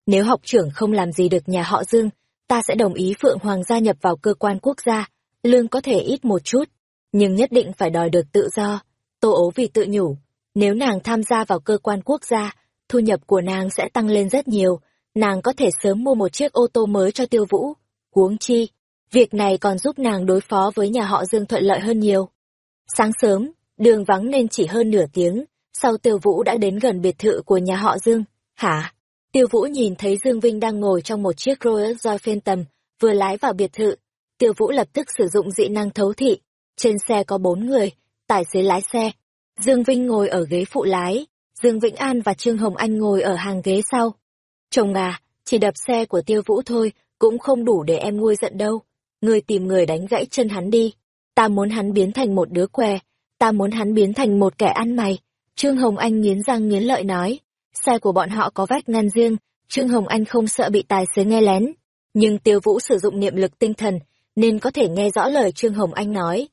Nếu học trưởng không làm gì được nhà họ Dương, ta sẽ đồng ý Phượng Hoàng gia nhập vào cơ quan quốc gia, lương có thể ít một chút, nhưng nhất định phải đòi được tự do. Tô ố vì tự nhủ, nếu nàng tham gia vào cơ quan quốc gia, thu nhập của nàng sẽ tăng lên rất nhiều, nàng có thể sớm mua một chiếc ô tô mới cho tiêu vũ. Huống chi, việc này còn giúp nàng đối phó với nhà họ Dương thuận lợi hơn nhiều. Sáng sớm, đường vắng nên chỉ hơn nửa tiếng, sau tiêu vũ đã đến gần biệt thự của nhà họ Dương. Hả? Tiêu vũ nhìn thấy Dương Vinh đang ngồi trong một chiếc rolls Royce Phantom, vừa lái vào biệt thự. Tiêu vũ lập tức sử dụng dị năng thấu thị. Trên xe có bốn người, tài xế lái xe. Dương Vinh ngồi ở ghế phụ lái, Dương Vĩnh An và Trương Hồng Anh ngồi ở hàng ghế sau. Chồng à, chỉ đập xe của tiêu vũ thôi, cũng không đủ để em nguôi giận đâu. Người tìm người đánh gãy chân hắn đi. Ta muốn hắn biến thành một đứa què, ta muốn hắn biến thành một kẻ ăn mày. Trương Hồng Anh nghiến răng nghiến lợi nói, xe của bọn họ có vách ngăn riêng, Trương Hồng Anh không sợ bị tài xế nghe lén. Nhưng Tiêu Vũ sử dụng niệm lực tinh thần, nên có thể nghe rõ lời Trương Hồng Anh nói.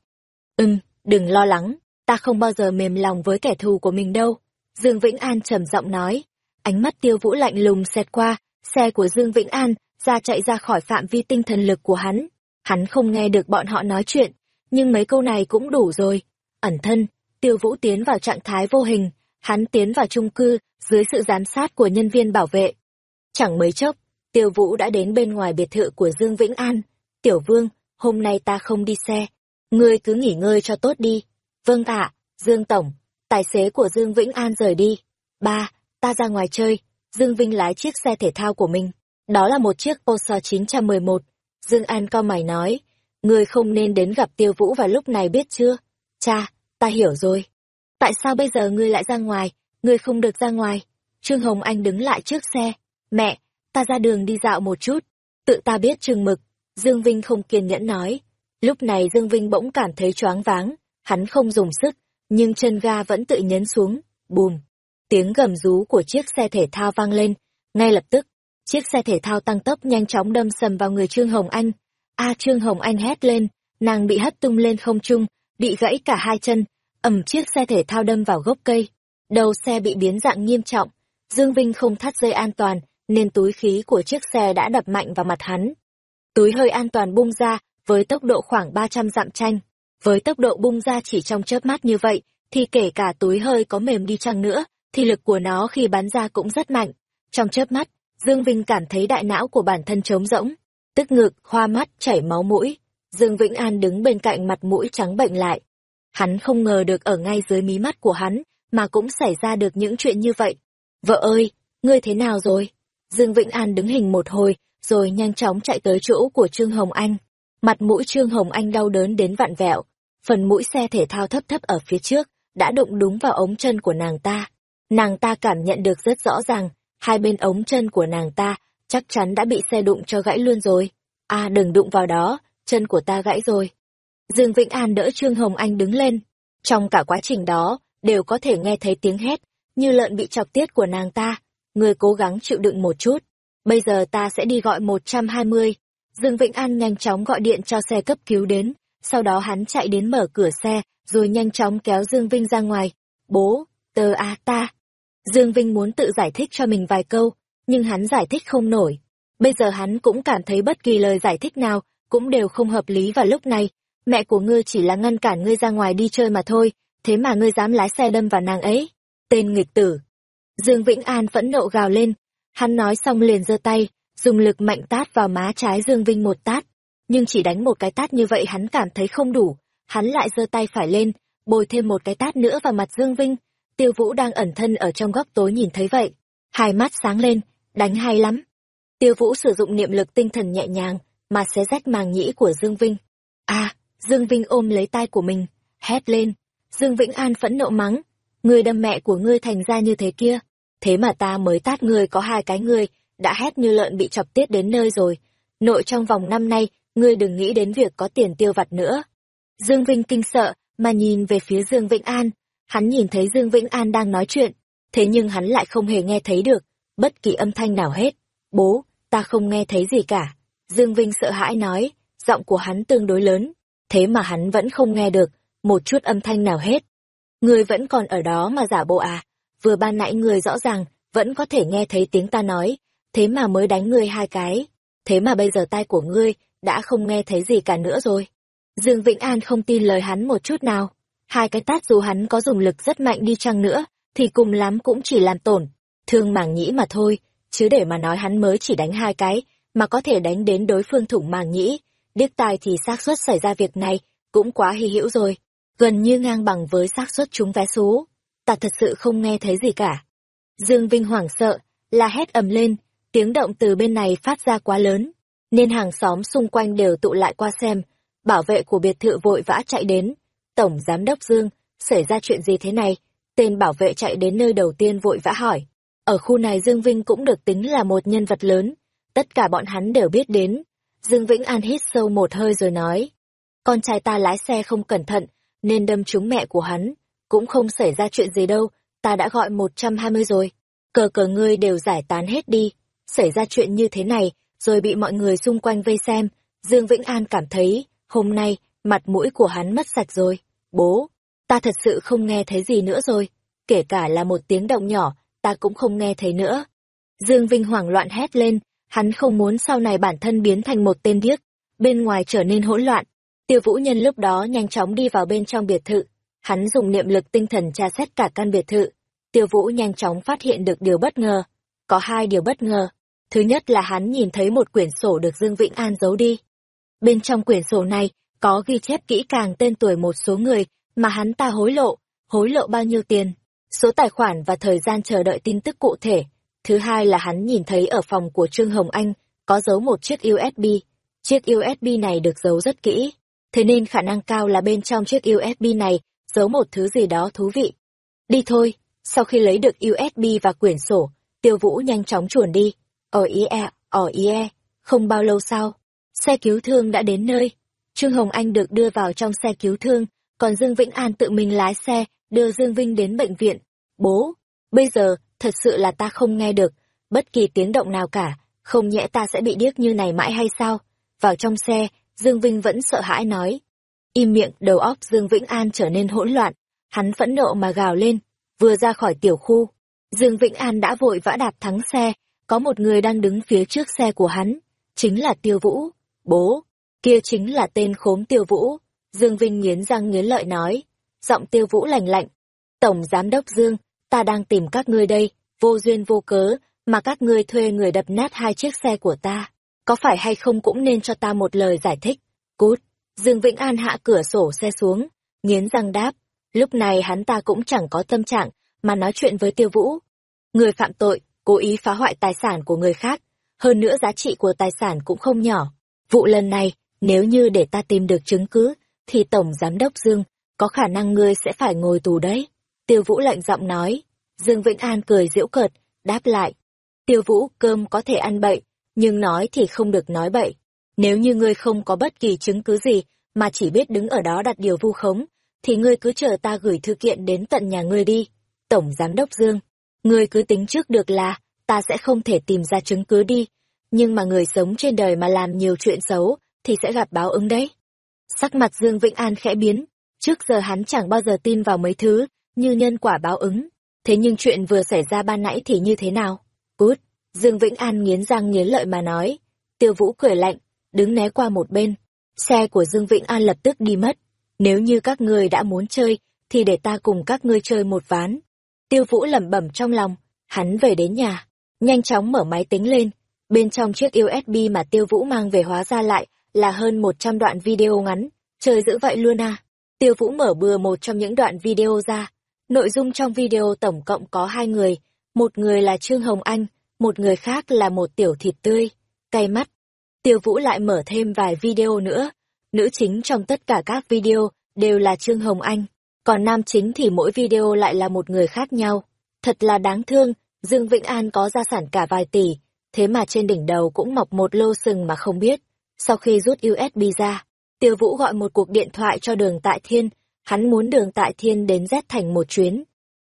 Ừm, đừng lo lắng, ta không bao giờ mềm lòng với kẻ thù của mình đâu. Dương Vĩnh An trầm giọng nói. Ánh mắt Tiêu Vũ lạnh lùng xẹt qua, xe của Dương Vĩnh An, ra chạy ra khỏi phạm vi tinh thần lực của hắn. Hắn không nghe được bọn họ nói chuyện, nhưng mấy câu này cũng đủ rồi. Ẩn thân, Tiêu Vũ tiến vào trạng thái vô hình, hắn tiến vào chung cư, dưới sự giám sát của nhân viên bảo vệ. Chẳng mấy chốc, Tiêu Vũ đã đến bên ngoài biệt thự của Dương Vĩnh An. Tiểu Vương, hôm nay ta không đi xe. Ngươi cứ nghỉ ngơi cho tốt đi. Vâng ạ, Dương Tổng. Tài xế của Dương Vĩnh An rời đi. Ba, ta ra ngoài chơi. Dương Vinh lái chiếc xe thể thao của mình. Đó là một chiếc Porsche 911. Dương An co mày nói. Ngươi không nên đến gặp Tiêu Vũ vào lúc này biết chưa? Cha, ta hiểu rồi. Tại sao bây giờ ngươi lại ra ngoài, ngươi không được ra ngoài? Trương Hồng Anh đứng lại trước xe. Mẹ, ta ra đường đi dạo một chút. Tự ta biết chừng mực. Dương Vinh không kiên nhẫn nói. Lúc này Dương Vinh bỗng cảm thấy choáng váng. Hắn không dùng sức, nhưng chân ga vẫn tự nhấn xuống. Bùm. Tiếng gầm rú của chiếc xe thể thao vang lên. Ngay lập tức, chiếc xe thể thao tăng tốc nhanh chóng đâm sầm vào người Trương Hồng Anh. A Trương Hồng Anh hét lên, nàng bị hất tung lên không trung, bị gãy cả hai chân, ầm chiếc xe thể thao đâm vào gốc cây. Đầu xe bị biến dạng nghiêm trọng, Dương Vinh không thắt dây an toàn, nên túi khí của chiếc xe đã đập mạnh vào mặt hắn. Túi hơi an toàn bung ra, với tốc độ khoảng 300 dặm tranh. Với tốc độ bung ra chỉ trong chớp mắt như vậy, thì kể cả túi hơi có mềm đi chăng nữa, thì lực của nó khi bắn ra cũng rất mạnh. Trong chớp mắt, Dương Vinh cảm thấy đại não của bản thân trống rỗng, tức ngực, hoa mắt, chảy máu mũi. Dương Vĩnh An đứng bên cạnh mặt mũi trắng bệnh lại. Hắn không ngờ được ở ngay dưới mí mắt của hắn, mà cũng xảy ra được những chuyện như vậy. Vợ ơi, ngươi thế nào rồi? Dương Vĩnh An đứng hình một hồi, rồi nhanh chóng chạy tới chỗ của Trương Hồng Anh. Mặt mũi Trương Hồng Anh đau đớn đến vặn vẹo, phần mũi xe thể thao thấp thấp ở phía trước, đã đụng đúng vào ống chân của nàng ta. Nàng ta cảm nhận được rất rõ ràng, hai bên ống chân của nàng ta chắc chắn đã bị xe đụng cho gãy luôn rồi. À đừng đụng vào đó, chân của ta gãy rồi. Dương Vĩnh An đỡ Trương Hồng Anh đứng lên. Trong cả quá trình đó, đều có thể nghe thấy tiếng hét, như lợn bị chọc tiết của nàng ta. Người cố gắng chịu đựng một chút. Bây giờ ta sẽ đi gọi 120. Dương Vĩnh An nhanh chóng gọi điện cho xe cấp cứu đến. Sau đó hắn chạy đến mở cửa xe, rồi nhanh chóng kéo Dương Vinh ra ngoài. Bố, tờ a ta. Dương Vinh muốn tự giải thích cho mình vài câu, nhưng hắn giải thích không nổi. Bây giờ hắn cũng cảm thấy bất kỳ lời giải thích nào cũng đều không hợp lý vào lúc này. Mẹ của ngươi chỉ là ngăn cản ngươi ra ngoài đi chơi mà thôi, thế mà ngươi dám lái xe đâm vào nàng ấy. Tên nghịch tử. Dương Vĩnh An phẫn nộ gào lên. Hắn nói xong liền giơ tay, dùng lực mạnh tát vào má trái Dương Vinh một tát. nhưng chỉ đánh một cái tát như vậy hắn cảm thấy không đủ, hắn lại giơ tay phải lên, bồi thêm một cái tát nữa vào mặt Dương Vinh. Tiêu Vũ đang ẩn thân ở trong góc tối nhìn thấy vậy, hai mắt sáng lên, đánh hay lắm. Tiêu Vũ sử dụng niệm lực tinh thần nhẹ nhàng, mà xé rách màng nhĩ của Dương Vinh. À, Dương Vinh ôm lấy tay của mình, hét lên. Dương Vĩnh An phẫn nộ mắng, người đâm mẹ của ngươi thành ra như thế kia. Thế mà ta mới tát ngươi có hai cái ngươi, đã hét như lợn bị chọc tiết đến nơi rồi. Nội trong vòng năm nay, ngươi đừng nghĩ đến việc có tiền tiêu vặt nữa. Dương Vinh kinh sợ, mà nhìn về phía Dương Vĩnh An. Hắn nhìn thấy Dương Vĩnh An đang nói chuyện, thế nhưng hắn lại không hề nghe thấy được, bất kỳ âm thanh nào hết. Bố, ta không nghe thấy gì cả. Dương Vinh sợ hãi nói, giọng của hắn tương đối lớn, thế mà hắn vẫn không nghe được, một chút âm thanh nào hết. Người vẫn còn ở đó mà giả bộ à, vừa ban nãy người rõ ràng, vẫn có thể nghe thấy tiếng ta nói, thế mà mới đánh ngươi hai cái, thế mà bây giờ tai của ngươi đã không nghe thấy gì cả nữa rồi. Dương Vĩnh An không tin lời hắn một chút nào, hai cái tát dù hắn có dùng lực rất mạnh đi chăng nữa, thì cùng lắm cũng chỉ làm tổn, thương màng nhĩ mà thôi, chứ để mà nói hắn mới chỉ đánh hai cái, mà có thể đánh đến đối phương thủng màng nhĩ, điếc tai thì xác suất xảy ra việc này cũng quá hy hữu rồi, gần như ngang bằng với xác suất trúng vé số. Ta thật sự không nghe thấy gì cả. Dương Vinh hoảng sợ, la hét ầm lên, tiếng động từ bên này phát ra quá lớn, nên hàng xóm xung quanh đều tụ lại qua xem, bảo vệ của biệt thự vội vã chạy đến. Tổng Giám đốc Dương, xảy ra chuyện gì thế này? Tên bảo vệ chạy đến nơi đầu tiên vội vã hỏi. Ở khu này Dương Vinh cũng được tính là một nhân vật lớn, tất cả bọn hắn đều biết đến. Dương Vĩnh An hít sâu một hơi rồi nói. Con trai ta lái xe không cẩn thận, nên đâm trúng mẹ của hắn. Cũng không xảy ra chuyện gì đâu, ta đã gọi 120 rồi. Cờ cờ ngươi đều giải tán hết đi. Xảy ra chuyện như thế này, rồi bị mọi người xung quanh vây xem. Dương Vĩnh An cảm thấy, hôm nay, mặt mũi của hắn mất sạch rồi. Bố, ta thật sự không nghe thấy gì nữa rồi. Kể cả là một tiếng động nhỏ, ta cũng không nghe thấy nữa. Dương Vinh hoảng loạn hét lên, hắn không muốn sau này bản thân biến thành một tên điếc, bên ngoài trở nên hỗn loạn. Tiêu Vũ Nhân lúc đó nhanh chóng đi vào bên trong biệt thự, hắn dùng niệm lực tinh thần tra xét cả căn biệt thự. Tiêu Vũ nhanh chóng phát hiện được điều bất ngờ. Có hai điều bất ngờ. Thứ nhất là hắn nhìn thấy một quyển sổ được Dương Vĩnh An giấu đi. Bên trong quyển sổ này, có ghi chép kỹ càng tên tuổi một số người mà hắn ta hối lộ, hối lộ bao nhiêu tiền, số tài khoản và thời gian chờ đợi tin tức cụ thể. Thứ hai là hắn nhìn thấy ở phòng của Trương Hồng Anh có giấu một chiếc USB. Chiếc USB này được giấu rất kỹ, thế nên khả năng cao là bên trong chiếc USB này giấu một thứ gì đó thú vị. Đi thôi, sau khi lấy được USB và quyển sổ, Tiêu Vũ nhanh chóng chuồn đi. Ở IE, ở e, không bao lâu sau, xe cứu thương đã đến nơi. Trương Hồng Anh được đưa vào trong xe cứu thương, còn Dương Vĩnh An tự mình lái xe, đưa Dương Vinh đến bệnh viện. Bố, bây giờ, thật sự là ta không nghe được, bất kỳ tiếng động nào cả, không nhẽ ta sẽ bị điếc như này mãi hay sao? Vào trong xe, Dương Vinh vẫn sợ hãi nói. Im miệng, đầu óc Dương Vĩnh An trở nên hỗn loạn, hắn phẫn nộ mà gào lên, vừa ra khỏi tiểu khu. Dương Vĩnh An đã vội vã đạp thắng xe, có một người đang đứng phía trước xe của hắn, chính là Tiêu Vũ. Bố, kia chính là tên khốn Tiêu Vũ. Dương Vinh nghiến răng nghiến lợi nói, giọng Tiêu Vũ lạnh lạnh. Tổng Giám đốc Dương, ta đang tìm các ngươi đây, vô duyên vô cớ, mà các ngươi thuê người đập nát hai chiếc xe của ta. Có phải hay không cũng nên cho ta một lời giải thích. Cút, Dương Vĩnh An hạ cửa sổ xe xuống, nghiến răng đáp. Lúc này hắn ta cũng chẳng có tâm trạng, mà nói chuyện với tiêu vũ. Người phạm tội, cố ý phá hoại tài sản của người khác, hơn nữa giá trị của tài sản cũng không nhỏ. Vụ lần này, nếu như để ta tìm được chứng cứ, thì Tổng Giám đốc Dương, có khả năng ngươi sẽ phải ngồi tù đấy. Tiêu Vũ lạnh giọng nói. Dương Vĩnh An cười giễu cợt, đáp lại. Tiêu Vũ, cơm có thể ăn bậy, nhưng nói thì không được nói bậy. Nếu như ngươi không có bất kỳ chứng cứ gì, mà chỉ biết đứng ở đó đặt điều vu khống, thì ngươi cứ chờ ta gửi thư kiện đến tận nhà ngươi đi. Tổng Giám đốc Dương, ngươi cứ tính trước được là, ta sẽ không thể tìm ra chứng cứ đi, nhưng mà người sống trên đời mà làm nhiều chuyện xấu, thì sẽ gặp báo ứng đấy. Sắc mặt Dương Vĩnh An khẽ biến, trước giờ hắn chẳng bao giờ tin vào mấy thứ, như nhân quả báo ứng. Thế nhưng chuyện vừa xảy ra ban nãy thì như thế nào? Cút! Dương Vĩnh An nghiến răng nghiến lợi mà nói. Tiêu Vũ cười lạnh, đứng né qua một bên. Xe của Dương Vĩnh An lập tức đi mất. Nếu như các ngươi đã muốn chơi, thì để ta cùng các ngươi chơi một ván. Tiêu Vũ lẩm bẩm trong lòng, hắn về đến nhà, nhanh chóng mở máy tính lên. Bên trong chiếc USB mà Tiêu Vũ mang về hóa ra lại là hơn 100 đoạn video ngắn, trời giữ vậy luôn à. Tiêu Vũ mở bừa một trong những đoạn video ra. Nội dung trong video tổng cộng có hai người, một người là Trương Hồng Anh, một người khác là một tiểu thịt tươi, cay mắt. Tiêu Vũ lại mở thêm vài video nữa. Nữ chính trong tất cả các video đều là Trương Hồng Anh, còn nam chính thì mỗi video lại là một người khác nhau. Thật là đáng thương, Dương Vĩnh An có gia sản cả vài tỷ, thế mà trên đỉnh đầu cũng mọc một lô sừng mà không biết. Sau khi rút USB ra, Tiêu Vũ gọi một cuộc điện thoại cho đường Tại Thiên, hắn muốn đường Tại Thiên đến rét thành một chuyến.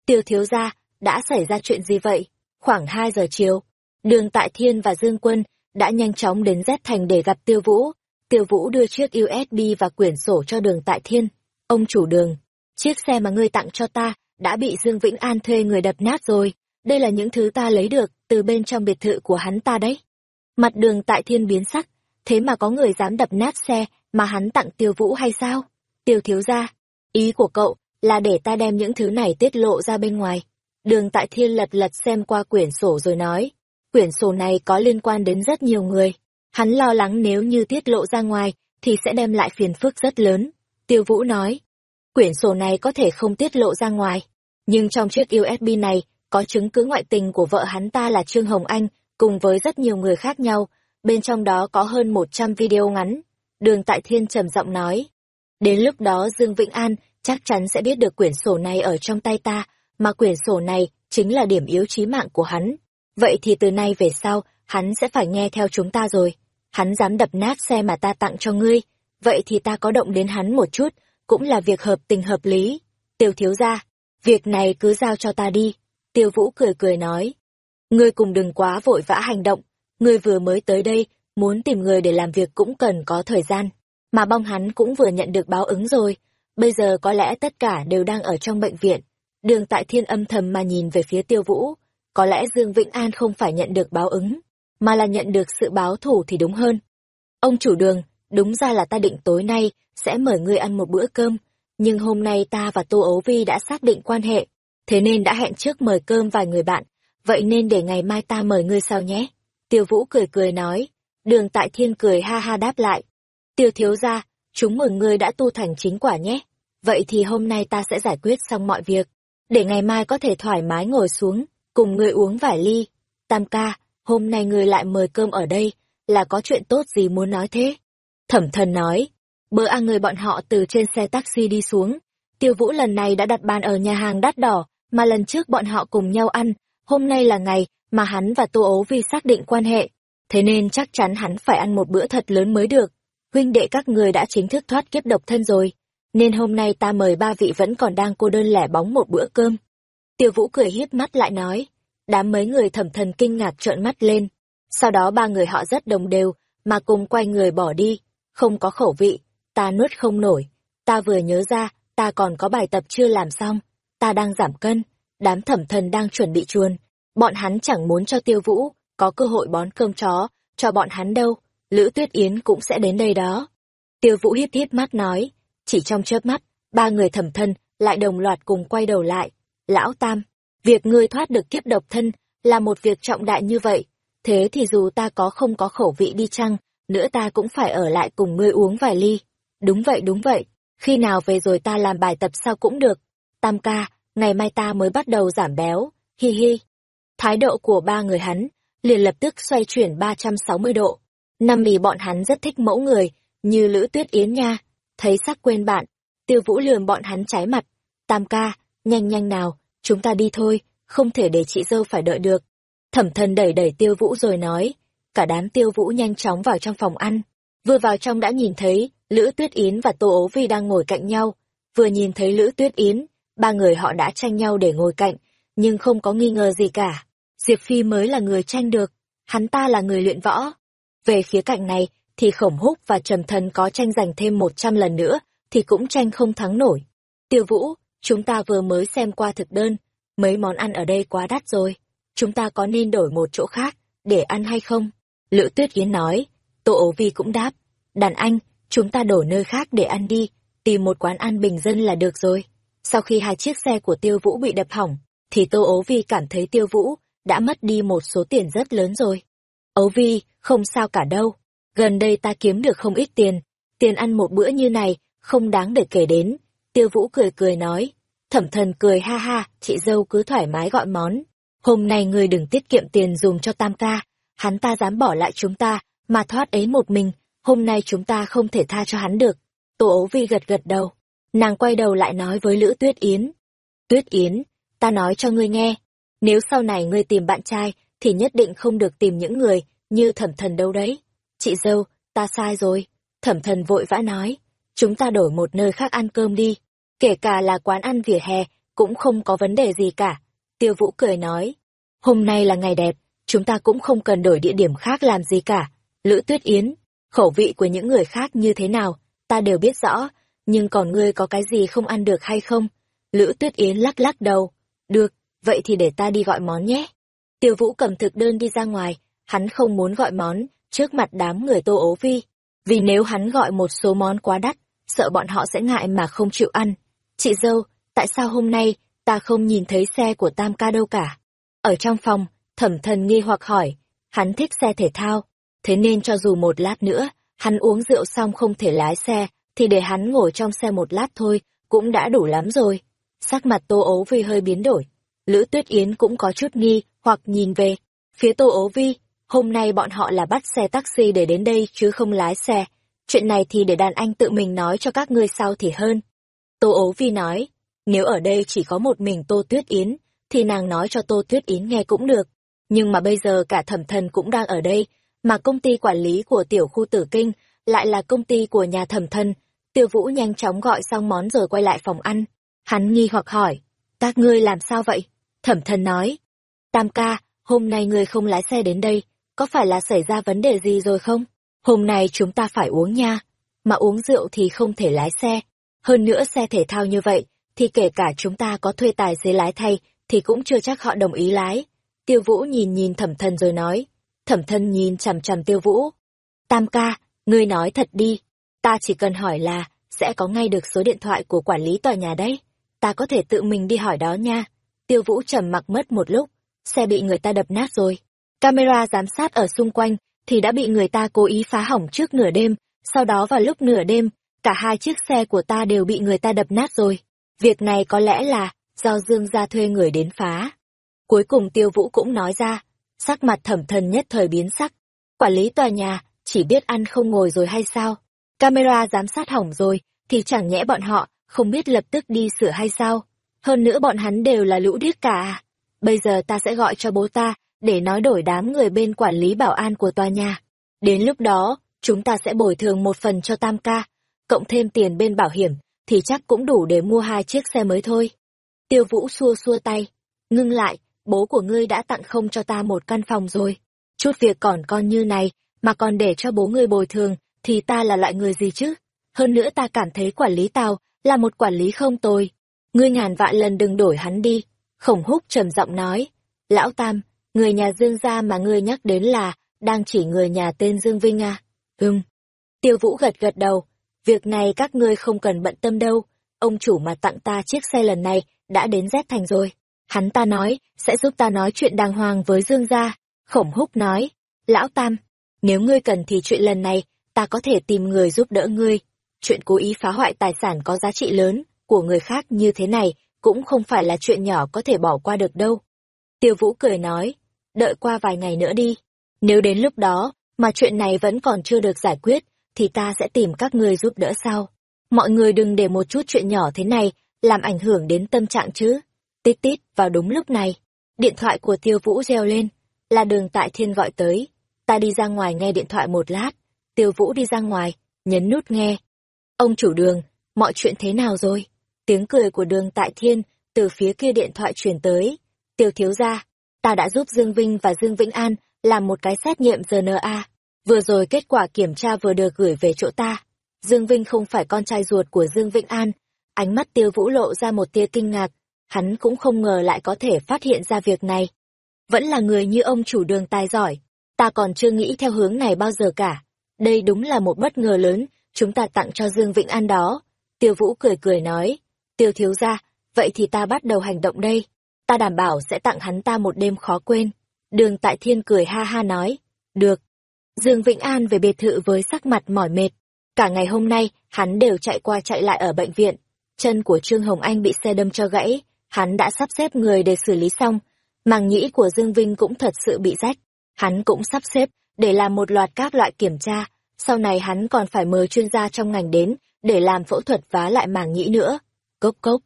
Tiêu thiếu gia, đã xảy ra chuyện gì vậy? Khoảng 2 giờ chiều, đường Tại Thiên và Dương Quân đã nhanh chóng đến rét thành để gặp Tiêu Vũ. Tiêu Vũ đưa chiếc USB và quyển sổ cho đường Tại Thiên. Ông chủ đường, chiếc xe mà ngươi tặng cho ta đã bị Dương Vĩnh An thuê người đập nát rồi. Đây là những thứ ta lấy được từ bên trong biệt thự của hắn ta đấy. Mặt đường Tại Thiên biến sắc, thế mà có người dám đập nát xe mà hắn tặng tiêu vũ hay sao? Tiêu thiếu ra, ý của cậu là để ta đem những thứ này tiết lộ ra bên ngoài. Đường tại thiên lật lật xem qua quyển sổ rồi nói, quyển sổ này có liên quan đến rất nhiều người. Hắn lo lắng nếu như tiết lộ ra ngoài, thì sẽ đem lại phiền phức rất lớn. Tiêu Vũ nói, quyển sổ này có thể không tiết lộ ra ngoài, nhưng trong chiếc USB này có chứng cứ ngoại tình của vợ hắn ta là Trương Hồng Anh, cùng với rất nhiều người khác nhau, bên trong đó có hơn 100 video ngắn. Đường Tại Thiên trầm giọng nói. Đến lúc đó Dương Vĩnh An chắc chắn sẽ biết được quyển sổ này ở trong tay ta, mà quyển sổ này chính là điểm yếu chí mạng của hắn. Vậy thì từ nay về sau, hắn sẽ phải nghe theo chúng ta rồi. Hắn dám đập nát xe mà ta tặng cho ngươi, vậy thì ta có động đến hắn một chút, cũng là việc hợp tình hợp lý. Tiêu thiếu ra, việc này cứ giao cho ta đi. Tiêu Vũ cười cười nói. Ngươi cùng đừng quá vội vã hành động, ngươi vừa mới tới đây, muốn tìm người để làm việc cũng cần có thời gian. Mà bong hắn cũng vừa nhận được báo ứng rồi, bây giờ có lẽ tất cả đều đang ở trong bệnh viện. Đường tại thiên âm thầm mà nhìn về phía tiêu vũ, có lẽ Dương Vĩnh An không phải nhận được báo ứng, mà là nhận được sự báo thủ thì đúng hơn. Ông chủ đường, đúng ra là ta định tối nay sẽ mời ngươi ăn một bữa cơm, nhưng hôm nay ta và Tô Ấu Vi đã xác định quan hệ, thế nên đã hẹn trước mời cơm vài người bạn, vậy nên để ngày mai ta mời ngươi sao nhé? Tiêu Vũ cười cười nói, đường tại thiên cười ha ha đáp lại. Tiêu thiếu gia, chúng mừng ngươi đã tu thành chính quả nhé. Vậy thì hôm nay ta sẽ giải quyết xong mọi việc, để ngày mai có thể thoải mái ngồi xuống, cùng ngươi uống vài ly. Tam ca, hôm nay ngươi lại mời cơm ở đây, là có chuyện tốt gì muốn nói thế? Thẩm thần nói, bữa ăn người bọn họ từ trên xe taxi đi xuống. Tiêu Vũ lần này đã đặt bàn ở nhà hàng đắt đỏ, mà lần trước bọn họ cùng nhau ăn, hôm nay là ngày mà hắn và Tô Ấu Vi xác định quan hệ, thế nên chắc chắn hắn phải ăn một bữa thật lớn mới được. Huynh đệ các người đã chính thức thoát kiếp độc thân rồi, nên hôm nay ta mời ba vị vẫn còn đang cô đơn lẻ bóng một bữa cơm. Tiêu Vũ cười hiếp mắt lại nói, đám mấy người thẩm thần kinh ngạc trợn mắt lên. Sau đó ba người họ rất đồng đều, mà cùng quay người bỏ đi, không có khẩu vị, ta nuốt không nổi. Ta vừa nhớ ra, ta còn có bài tập chưa làm xong, ta đang giảm cân, đám thẩm thần đang chuẩn bị chuồn, bọn hắn chẳng muốn cho tiêu vũ có cơ hội bón cơm chó cho bọn hắn đâu lữ tuyết yến cũng sẽ đến đây đó. Tiêu vũ hiếp hiếp mắt nói, chỉ trong chớp mắt, ba người thẩm thân lại đồng loạt cùng quay đầu lại. Lão tam, việc ngươi thoát được kiếp độc thân là một việc trọng đại như vậy, thế thì dù ta có không có khẩu vị đi chăng, nữa ta cũng phải ở lại cùng ngươi uống vài ly. Đúng vậy đúng vậy, khi nào về rồi ta làm bài tập sao cũng được. Tam ca, ngày mai ta mới bắt đầu giảm béo, hi hi. Thái độ của ba người hắn liền lập tức xoay chuyển 360 độ. Năm mì bọn hắn rất thích mẫu người, như Lữ Tuyết Yến nha. Thấy sắc quên bạn, tiêu vũ lườm bọn hắn trái mặt. Tam ca, nhanh nhanh nào, chúng ta đi thôi, không thể để chị dâu phải đợi được. Thẩm Thần đẩy đẩy tiêu vũ rồi nói. Cả đám tiêu vũ nhanh chóng vào trong phòng ăn. Vừa vào trong đã nhìn thấy, Lữ Tuyết Yến và Tô Ố Vi đang ngồi cạnh nhau. Vừa nhìn thấy Lữ Tuyết Yến, ba người họ đã tranh nhau để ngồi cạnh, nhưng không có nghi ngờ gì cả. Diệp Phi mới là người tranh được, hắn ta là người luyện võ. Về khía cạnh này, thì khổng húc và trầm thần có tranh giành thêm một trăm lần nữa, thì cũng tranh không thắng nổi. Tiêu Vũ, chúng ta vừa mới xem qua thực đơn, mấy món ăn ở đây quá đắt rồi. Chúng ta có nên đổi một chỗ khác, để ăn hay không? Lữ Tuyết Yến nói, Tô ố vi cũng đáp, đàn anh, chúng ta đổi nơi khác để ăn đi, tìm một quán ăn bình dân là được rồi. Sau khi hai chiếc xe của Tiêu Vũ bị đập hỏng, thì Tô ố vi cảm thấy Tiêu Vũ đã mất đi một số tiền rất lớn rồi. Ấu Vi, không sao cả đâu. Gần đây ta kiếm được không ít tiền, tiền ăn một bữa như này, không đáng để kể đến. Tiêu Vũ cười cười nói, thẩm thần cười ha ha, chị dâu cứ thoải mái gọi món. Hôm nay ngươi đừng tiết kiệm tiền dùng cho tam ca, hắn ta dám bỏ lại chúng ta, mà thoát ấy một mình, hôm nay chúng ta không thể tha cho hắn được. Tô ấu vi gật gật đầu, nàng quay đầu lại nói với Lữ Tuyết Yến. Tuyết Yến, ta nói cho ngươi nghe, nếu sau này ngươi tìm bạn trai, thì nhất định không được tìm những người như thẩm thần đâu đấy. Chị dâu, ta sai rồi. Thẩm thần vội vã nói, chúng ta đổi một nơi khác ăn cơm đi. Kể cả là quán ăn vỉa hè, cũng không có vấn đề gì cả. Tiêu Vũ cười nói, hôm nay là ngày đẹp, chúng ta cũng không cần đổi địa điểm khác làm gì cả. Lữ Tuyết Yến, khẩu vị của những người khác như thế nào, ta đều biết rõ, nhưng còn ngươi có cái gì không ăn được hay không? Lữ Tuyết Yến lắc lắc đầu, được, vậy thì để ta đi gọi món nhé. Tiêu Vũ cầm thực đơn đi ra ngoài, hắn không muốn gọi món trước mặt đám người Tô Ố Vi, vì nếu hắn gọi một số món quá đắt, sợ bọn họ sẽ ngại mà không chịu ăn. Chị dâu, tại sao hôm nay ta không nhìn thấy xe của Tam ca đâu cả? Ở trong phòng, thẩm thần nghi hoặc hỏi, hắn thích xe thể thao, thế nên cho dù một lát nữa, hắn uống rượu xong không thể lái xe, thì để hắn ngồi trong xe một lát thôi, cũng đã đủ lắm rồi. Sắc mặt Tô Ố Vi hơi biến đổi, Lữ Tuyết Yến cũng có chút nghi, hoặc nhìn về. Phía Tô Ố Vi, hôm nay bọn họ là bắt xe taxi để đến đây chứ không lái xe. Chuyện này thì để đàn anh tự mình nói cho các ngươi sau thì hơn. Tô Ố Vi nói, nếu ở đây chỉ có một mình Tô Tuyết Yến, thì nàng nói cho Tô Tuyết Yến nghe cũng được. Nhưng mà bây giờ cả thẩm thần cũng đang ở đây, mà công ty quản lý của tiểu khu tử kinh lại là công ty của nhà thẩm thần. Tiêu Vũ nhanh chóng gọi xong món rồi quay lại phòng ăn. Hắn nghi hoặc hỏi, các ngươi làm sao vậy? Thẩm thần nói, Tam ca, hôm nay ngươi không lái xe đến đây, có phải là xảy ra vấn đề gì rồi không? Hôm nay chúng ta phải uống nha, mà uống rượu thì không thể lái xe. Hơn nữa xe thể thao như vậy, thì kể cả chúng ta có thuê tài xế lái thay, thì cũng chưa chắc họ đồng ý lái. Tiêu Vũ nhìn nhìn thẩm thần rồi nói, thẩm thân nhìn chằm chằm Tiêu Vũ. Tam ca, ngươi nói thật đi, ta chỉ cần hỏi là, sẽ có ngay được số điện thoại của quản lý tòa nhà đấy. Ta có thể tự mình đi hỏi đó nha. Tiêu Vũ trầm mặc mất một lúc, xe bị người ta đập nát rồi. Camera giám sát ở xung quanh thì đã bị người ta cố ý phá hỏng trước nửa đêm, sau đó vào lúc nửa đêm, cả hai chiếc xe của ta đều bị người ta đập nát rồi. Việc này có lẽ là do Dương gia thuê người đến phá. Cuối cùng Tiêu Vũ cũng nói ra, sắc mặt thẩm thần nhất thời biến sắc. Quản lý tòa nhà, chỉ biết ăn không ngồi rồi hay sao? Camera giám sát hỏng rồi, thì chẳng nhẽ bọn họ không biết lập tức đi sửa hay sao? Hơn nữa bọn hắn đều là lũ điếc cả? Bây giờ ta sẽ gọi cho bố ta, để nói đổi đám người bên quản lý bảo an của tòa nhà. Đến lúc đó, chúng ta sẽ bồi thường một phần cho tam ca, cộng thêm tiền bên bảo hiểm, thì chắc cũng đủ để mua hai chiếc xe mới thôi. Tiêu Vũ xua xua tay, ngưng lại, bố của ngươi đã tặng không cho ta một căn phòng rồi. Chút việc còn con như này, mà còn để cho bố ngươi bồi thường, thì ta là loại người gì chứ? Hơn nữa ta cảm thấy quản lý tao là một quản lý không tồi. Ngươi ngàn vạn lần đừng đổi hắn đi. Khổng húc trầm giọng nói. Lão Tam, người nhà Dương gia mà ngươi nhắc đến là, đang chỉ người nhà tên Dương Vinh à? Ừm. Tiêu Vũ gật gật đầu. Việc này các ngươi không cần bận tâm đâu. Ông chủ mà tặng ta chiếc xe lần này đã đến rét thành rồi. Hắn ta nói, sẽ giúp ta nói chuyện đàng hoàng với Dương gia. Khổng húc nói. Lão Tam, nếu ngươi cần thì chuyện lần này, ta có thể tìm người giúp đỡ ngươi. Chuyện cố ý phá hoại tài sản có giá trị lớn của người khác như thế này cũng không phải là chuyện nhỏ có thể bỏ qua được đâu. Tiêu Vũ cười nói, đợi qua vài ngày nữa đi. Nếu đến lúc đó mà chuyện này vẫn còn chưa được giải quyết, thì ta sẽ tìm các người giúp đỡ sau. Mọi người đừng để một chút chuyện nhỏ thế này làm ảnh hưởng đến tâm trạng chứ. Tít tít vào đúng lúc này, điện thoại của Tiêu Vũ reo lên, là đường tại thiên gọi tới. Ta đi ra ngoài nghe điện thoại một lát, Tiêu Vũ đi ra ngoài, nhấn nút nghe. Ông chủ đường, mọi chuyện thế nào rồi? Tiếng cười của đường tại thiên, từ phía kia điện thoại truyền tới. Tiêu thiếu gia, ta đã giúp Dương Vinh và Dương Vĩnh An làm một cái xét nghiệm RNA. Vừa rồi kết quả kiểm tra vừa được gửi về chỗ ta. Dương Vinh không phải con trai ruột của Dương Vĩnh An. Ánh mắt tiêu vũ lộ ra một tia kinh ngạc. Hắn cũng không ngờ lại có thể phát hiện ra việc này. Vẫn là người như ông chủ đường tài giỏi. Ta còn chưa nghĩ theo hướng này bao giờ cả. Đây đúng là một bất ngờ lớn, chúng ta tặng cho Dương Vĩnh An đó. Tiêu Vũ cười cười nói, tiêu thiếu ra, vậy thì ta bắt đầu hành động đây. Ta đảm bảo sẽ tặng hắn ta một đêm khó quên. Đường Tại Thiên cười ha ha nói, được. Dương Vĩnh An về biệt thự với sắc mặt mỏi mệt. Cả ngày hôm nay, hắn đều chạy qua chạy lại ở bệnh viện. Chân của Trương Hồng Anh bị xe đâm cho gãy, hắn đã sắp xếp người để xử lý xong. Màng nhĩ của Dương Vinh cũng thật sự bị rách. Hắn cũng sắp xếp để làm một loạt các loại kiểm tra. Sau này hắn còn phải mời chuyên gia trong ngành đến để làm phẫu thuật vá lại màng nhĩ nữa. Cốc cốc.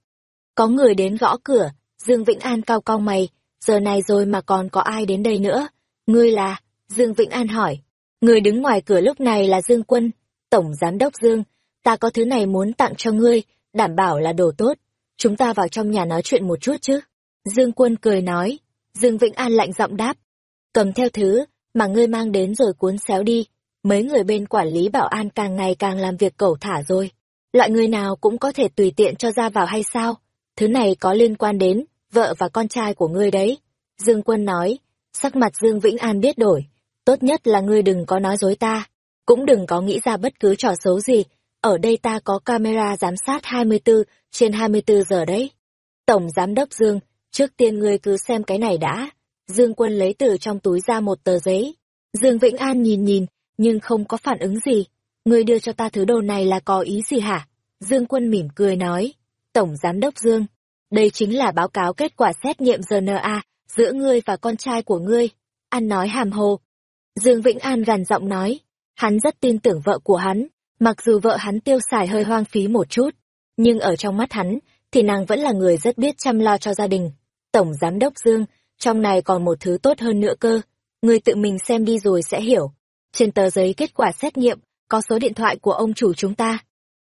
Có người đến gõ cửa, Dương Vĩnh An cao cao mày, giờ này rồi mà còn có ai đến đây nữa. Ngươi là, Dương Vĩnh An hỏi. Người đứng ngoài cửa lúc này là Dương Quân, Tổng Giám đốc Dương, ta có thứ này muốn tặng cho ngươi, đảm bảo là đồ tốt. Chúng ta vào trong nhà nói chuyện một chút chứ. Dương Quân cười nói. Dương Vĩnh An lạnh giọng đáp. Cầm theo thứ, mà ngươi mang đến rồi cuốn xéo đi. Mấy người bên quản lý bảo an càng ngày càng làm việc cẩu thả rồi. Loại người nào cũng có thể tùy tiện cho ra vào hay sao? Thứ này có liên quan đến vợ và con trai của ngươi đấy. Dương Quân nói, sắc mặt Dương Vĩnh An biết đổi. Tốt nhất là ngươi đừng có nói dối ta, cũng đừng có nghĩ ra bất cứ trò xấu gì. Ở đây ta có camera giám sát 24 trên 24 giờ đấy. Tổng Giám đốc Dương, trước tiên ngươi cứ xem cái này đã. Dương Quân lấy từ trong túi ra một tờ giấy. Dương Vĩnh An nhìn nhìn, nhưng không có phản ứng gì. Ngươi đưa cho ta thứ đồ này là có ý gì hả? Dương Quân mỉm cười nói. Tổng Giám đốc Dương, đây chính là báo cáo kết quả xét nghiệm RNA giữa ngươi và con trai của ngươi. An nói hàm hồ. Dương Vĩnh An gằn giọng nói, hắn rất tin tưởng vợ của hắn, mặc dù vợ hắn tiêu xài hơi hoang phí một chút, nhưng ở trong mắt hắn, thì nàng vẫn là người rất biết chăm lo cho gia đình. Tổng Giám đốc Dương, trong này còn một thứ tốt hơn nữa cơ, ngươi tự mình xem đi rồi sẽ hiểu. Trên tờ giấy kết quả xét nghiệm, có số điện thoại của ông chủ chúng ta.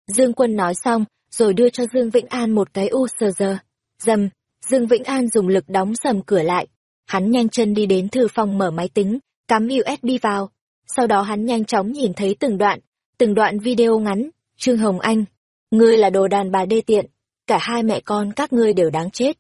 Dương Quân nói xong, rồi đưa cho Dương Vĩnh An một cái u sờ giờ. Dầm, Dương Vĩnh An dùng lực đóng sầm cửa lại. Hắn nhanh chân đi đến thư phòng mở máy tính, cắm USB vào. Sau đó hắn nhanh chóng nhìn thấy từng đoạn, từng đoạn video ngắn. Trương Hồng Anh, ngươi là đồ đàn bà đê tiện, cả hai mẹ con các ngươi đều đáng chết.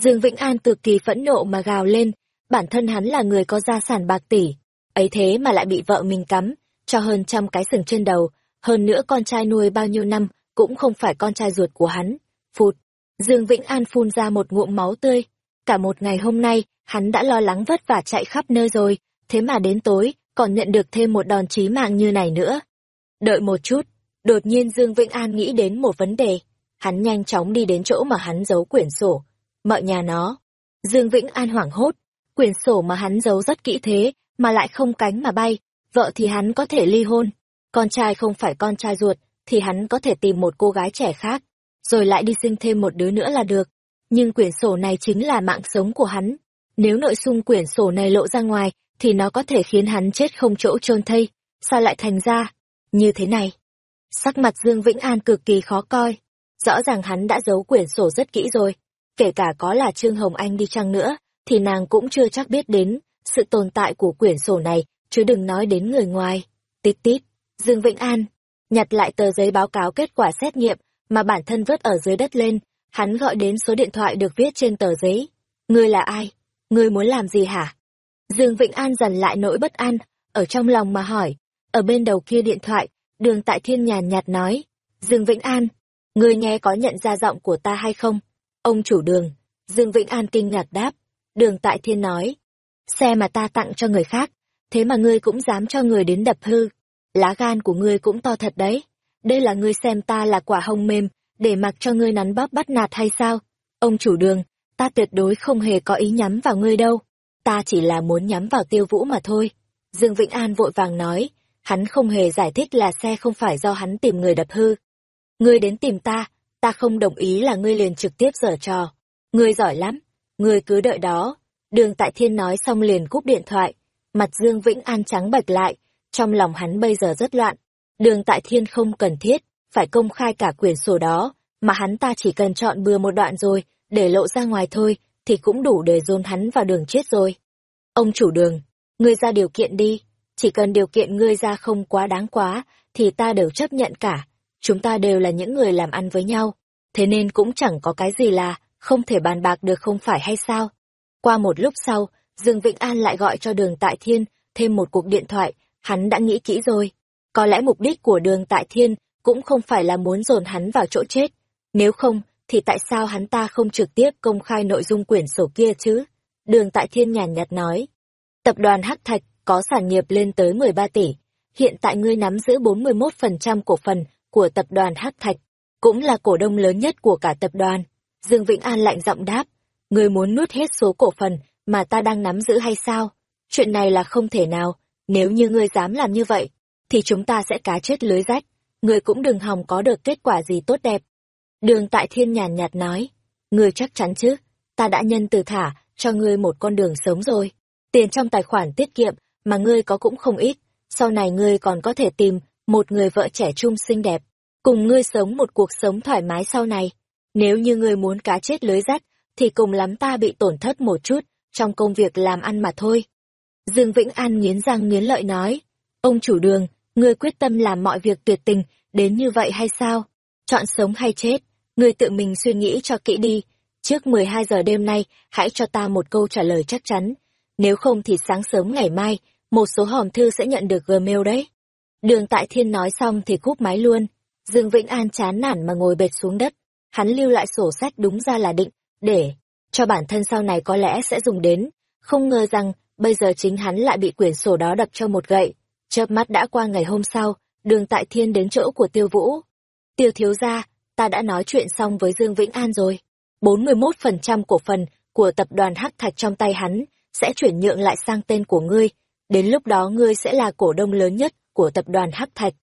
Dương Vĩnh An cực kỳ phẫn nộ mà gào lên, bản thân hắn là người có gia sản bạc tỷ, ấy thế mà lại bị vợ mình cắm, cho hơn trăm cái sừng trên đầu, hơn nữa con trai nuôi bao nhiêu năm cũng không phải con trai ruột của hắn. Phụt, Dương Vĩnh An phun ra một ngụm máu tươi. Cả một ngày hôm nay, hắn đã lo lắng vất vả chạy khắp nơi rồi, thế mà đến tối, còn nhận được thêm một đòn chí mạng như này nữa. Đợi một chút, đột nhiên Dương Vĩnh An nghĩ đến một vấn đề. Hắn nhanh chóng đi đến chỗ mà hắn giấu quyển sổ. Mợ nhà nó. Dương Vĩnh An hoảng hốt. Quyển sổ mà hắn giấu rất kỹ thế, mà lại không cánh mà bay. Vợ thì hắn có thể ly hôn. Con trai không phải con trai ruột, thì hắn có thể tìm một cô gái trẻ khác rồi lại đi sinh thêm một đứa nữa là được. Nhưng quyển sổ này chính là mạng sống của hắn. Nếu nội dung quyển sổ này lộ ra ngoài, thì nó có thể khiến hắn chết không chỗ chôn thây. Sao lại thành ra? Như thế này. Sắc mặt Dương Vĩnh An cực kỳ khó coi. Rõ ràng hắn đã giấu quyển sổ rất kỹ rồi. Kể cả có là Trương Hồng Anh đi chăng nữa, thì nàng cũng chưa chắc biết đến sự tồn tại của quyển sổ này, chứ đừng nói đến người ngoài. Tít tít, Dương Vĩnh An, nhặt lại tờ giấy báo cáo kết quả xét nghiệm mà bản thân vớt ở dưới đất lên, hắn gọi đến số điện thoại được viết trên tờ giấy. Ngươi là ai? Ngươi muốn làm gì hả? Dương Vĩnh An dần lại nỗi bất an, ở trong lòng mà hỏi. Ở bên đầu kia điện thoại, đường tại thiên nhàn nhạt nói. Dương Vĩnh An, ngươi nghe có nhận ra giọng của ta hay không? Ông chủ đường, Dương Vĩnh An kinh ngạc đáp. Đường tại thiên nói. Xe mà ta tặng cho người khác, thế mà ngươi cũng dám cho người đến đập hư. Lá gan của ngươi cũng to thật đấy đây là ngươi xem ta là quả hồng mềm, để mặc cho ngươi nắn bóp bắt nạt hay sao? Ông chủ đường, ta tuyệt đối không hề có ý nhắm vào ngươi đâu. Ta chỉ là muốn nhắm vào tiêu vũ mà thôi. Dương Vĩnh An vội vàng nói, hắn không hề giải thích là xe không phải do hắn tìm người đập hư. Ngươi đến tìm ta, ta không đồng ý là ngươi liền trực tiếp giở trò. Ngươi giỏi lắm, ngươi cứ đợi đó. Đường Tại Thiên nói xong liền cúp điện thoại. Mặt Dương Vĩnh An trắng bạch lại, trong lòng hắn bây giờ rất loạn. Đường tại thiên không cần thiết, phải công khai cả quyển sổ đó, mà hắn ta chỉ cần chọn bừa một đoạn rồi, để lộ ra ngoài thôi, thì cũng đủ để dồn hắn vào đường chết rồi. Ông chủ đường, ngươi ra điều kiện đi, chỉ cần điều kiện ngươi ra không quá đáng quá, thì ta đều chấp nhận cả. Chúng ta đều là những người làm ăn với nhau, thế nên cũng chẳng có cái gì là không thể bàn bạc được không phải hay sao. Qua một lúc sau, Dương Vĩnh An lại gọi cho đường tại thiên, thêm một cuộc điện thoại, hắn đã nghĩ kỹ rồi. Có lẽ mục đích của đường tại thiên cũng không phải là muốn dồn hắn vào chỗ chết. Nếu không, thì tại sao hắn ta không trực tiếp công khai nội dung quyển sổ kia chứ? Đường tại thiên nhàn nhạt nói. Tập đoàn Hắc Thạch có sản nghiệp lên tới 13 tỷ. Hiện tại ngươi nắm giữ 41% cổ phần của tập đoàn Hắc Thạch, cũng là cổ đông lớn nhất của cả tập đoàn. Dương Vĩnh An lạnh giọng đáp, ngươi muốn nuốt hết số cổ phần mà ta đang nắm giữ hay sao? Chuyện này là không thể nào, nếu như ngươi dám làm như vậy, thì chúng ta sẽ cá chết lưới rách, ngươi cũng đừng hòng có được kết quả gì tốt đẹp. Đường Tại Thiên nhàn nhạt nói, ngươi chắc chắn chứ, ta đã nhân từ thả cho ngươi một con đường sống rồi. Tiền trong tài khoản tiết kiệm mà ngươi có cũng không ít, sau này ngươi còn có thể tìm một người vợ trẻ trung xinh đẹp, cùng ngươi sống một cuộc sống thoải mái sau này. Nếu như ngươi muốn cá chết lưới rách, thì cùng lắm ta bị tổn thất một chút trong công việc làm ăn mà thôi. Dương Vĩnh An nghiến răng nghiến lợi nói, ông chủ đường, ngươi quyết tâm làm mọi việc tuyệt tình, đến như vậy hay sao? Chọn sống hay chết, ngươi tự mình suy nghĩ cho kỹ đi, trước 12 giờ đêm nay, hãy cho ta một câu trả lời chắc chắn, nếu không thì sáng sớm ngày mai, một số hòm thư sẽ nhận được gmail đấy. Đường Tại Thiên nói xong thì cúp máy luôn, Dương Vĩnh An chán nản mà ngồi bệt xuống đất, hắn lưu lại sổ sách đúng ra là định, để cho bản thân sau này có lẽ sẽ dùng đến, không ngờ rằng bây giờ chính hắn lại bị quyển sổ đó đập cho một gậy. Chớp mắt đã qua ngày hôm sau, đường tại thiên đến chỗ của tiêu vũ. Tiêu thiếu gia, ta đã nói chuyện xong với Dương Vĩnh An rồi. 41% cổ phần của tập đoàn Hắc Thạch trong tay hắn sẽ chuyển nhượng lại sang tên của ngươi. Đến lúc đó ngươi sẽ là cổ đông lớn nhất của tập đoàn Hắc Thạch.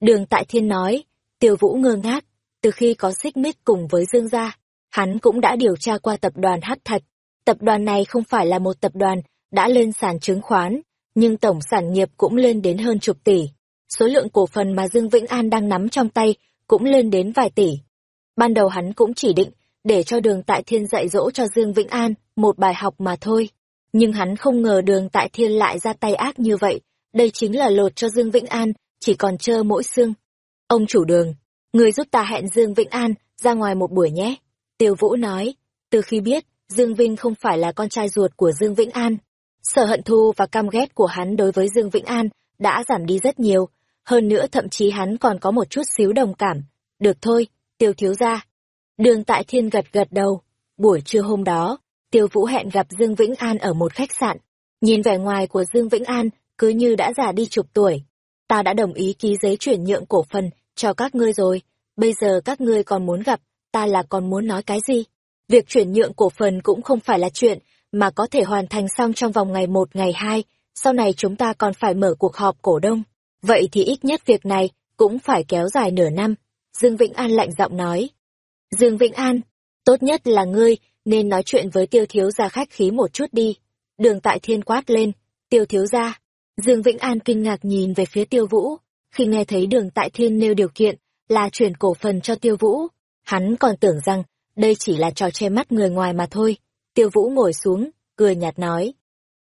Đường Tại Thiên nói, Tiêu Vũ ngơ ngác, từ khi có xích mích cùng với Dương gia, hắn cũng đã điều tra qua tập đoàn Hắc Thạch. Tập đoàn này không phải là một tập đoàn đã lên sàn chứng khoán, nhưng tổng sản nghiệp cũng lên đến hơn chục tỷ. Số lượng cổ phần mà Dương Vĩnh An đang nắm trong tay cũng lên đến vài tỷ. Ban đầu hắn cũng chỉ định để cho đường tại thiên dạy dỗ cho Dương Vĩnh An một bài học mà thôi. Nhưng hắn không ngờ đường tại thiên lại ra tay ác như vậy, đây chính là lột cho Dương Vĩnh An, chỉ còn trơ mỗi xương. Ông chủ đường, người giúp ta hẹn Dương Vĩnh An ra ngoài một buổi nhé. Tiêu Vũ nói, từ khi biết, Dương Vinh không phải là con trai ruột của Dương Vĩnh An, Sở hận thù và căm ghét của hắn đối với Dương Vĩnh An đã giảm đi rất nhiều, hơn nữa thậm chí hắn còn có một chút xíu đồng cảm. Được thôi, tiêu thiếu ra. Đường tại thiên gật gật đầu. Buổi trưa hôm đó, tiêu vũ hẹn gặp Dương Vĩnh An ở một khách sạn. Nhìn vẻ ngoài của Dương Vĩnh An cứ như đã già đi chục tuổi. Ta đã đồng ý ký giấy chuyển nhượng cổ phần cho các ngươi rồi. Bây giờ các ngươi còn muốn gặp, ta là còn muốn nói cái gì? Việc chuyển nhượng cổ phần cũng không phải là chuyện mà có thể hoàn thành xong trong vòng ngày một ngày hai, sau này chúng ta còn phải mở cuộc họp cổ đông. Vậy thì ít nhất việc này cũng phải kéo dài nửa năm. Dương Vĩnh An lạnh giọng nói. Dương Vĩnh An, tốt nhất là ngươi nên nói chuyện với tiêu thiếu gia khách khí một chút đi. Đường tại thiên quát lên, tiêu thiếu gia. Dương Vĩnh An kinh ngạc nhìn về phía tiêu vũ, khi nghe thấy đường tại thiên nêu điều kiện là chuyển cổ phần cho tiêu vũ. Hắn còn tưởng rằng đây chỉ là trò che mắt người ngoài mà thôi. Tiêu Vũ ngồi xuống, cười nhạt nói.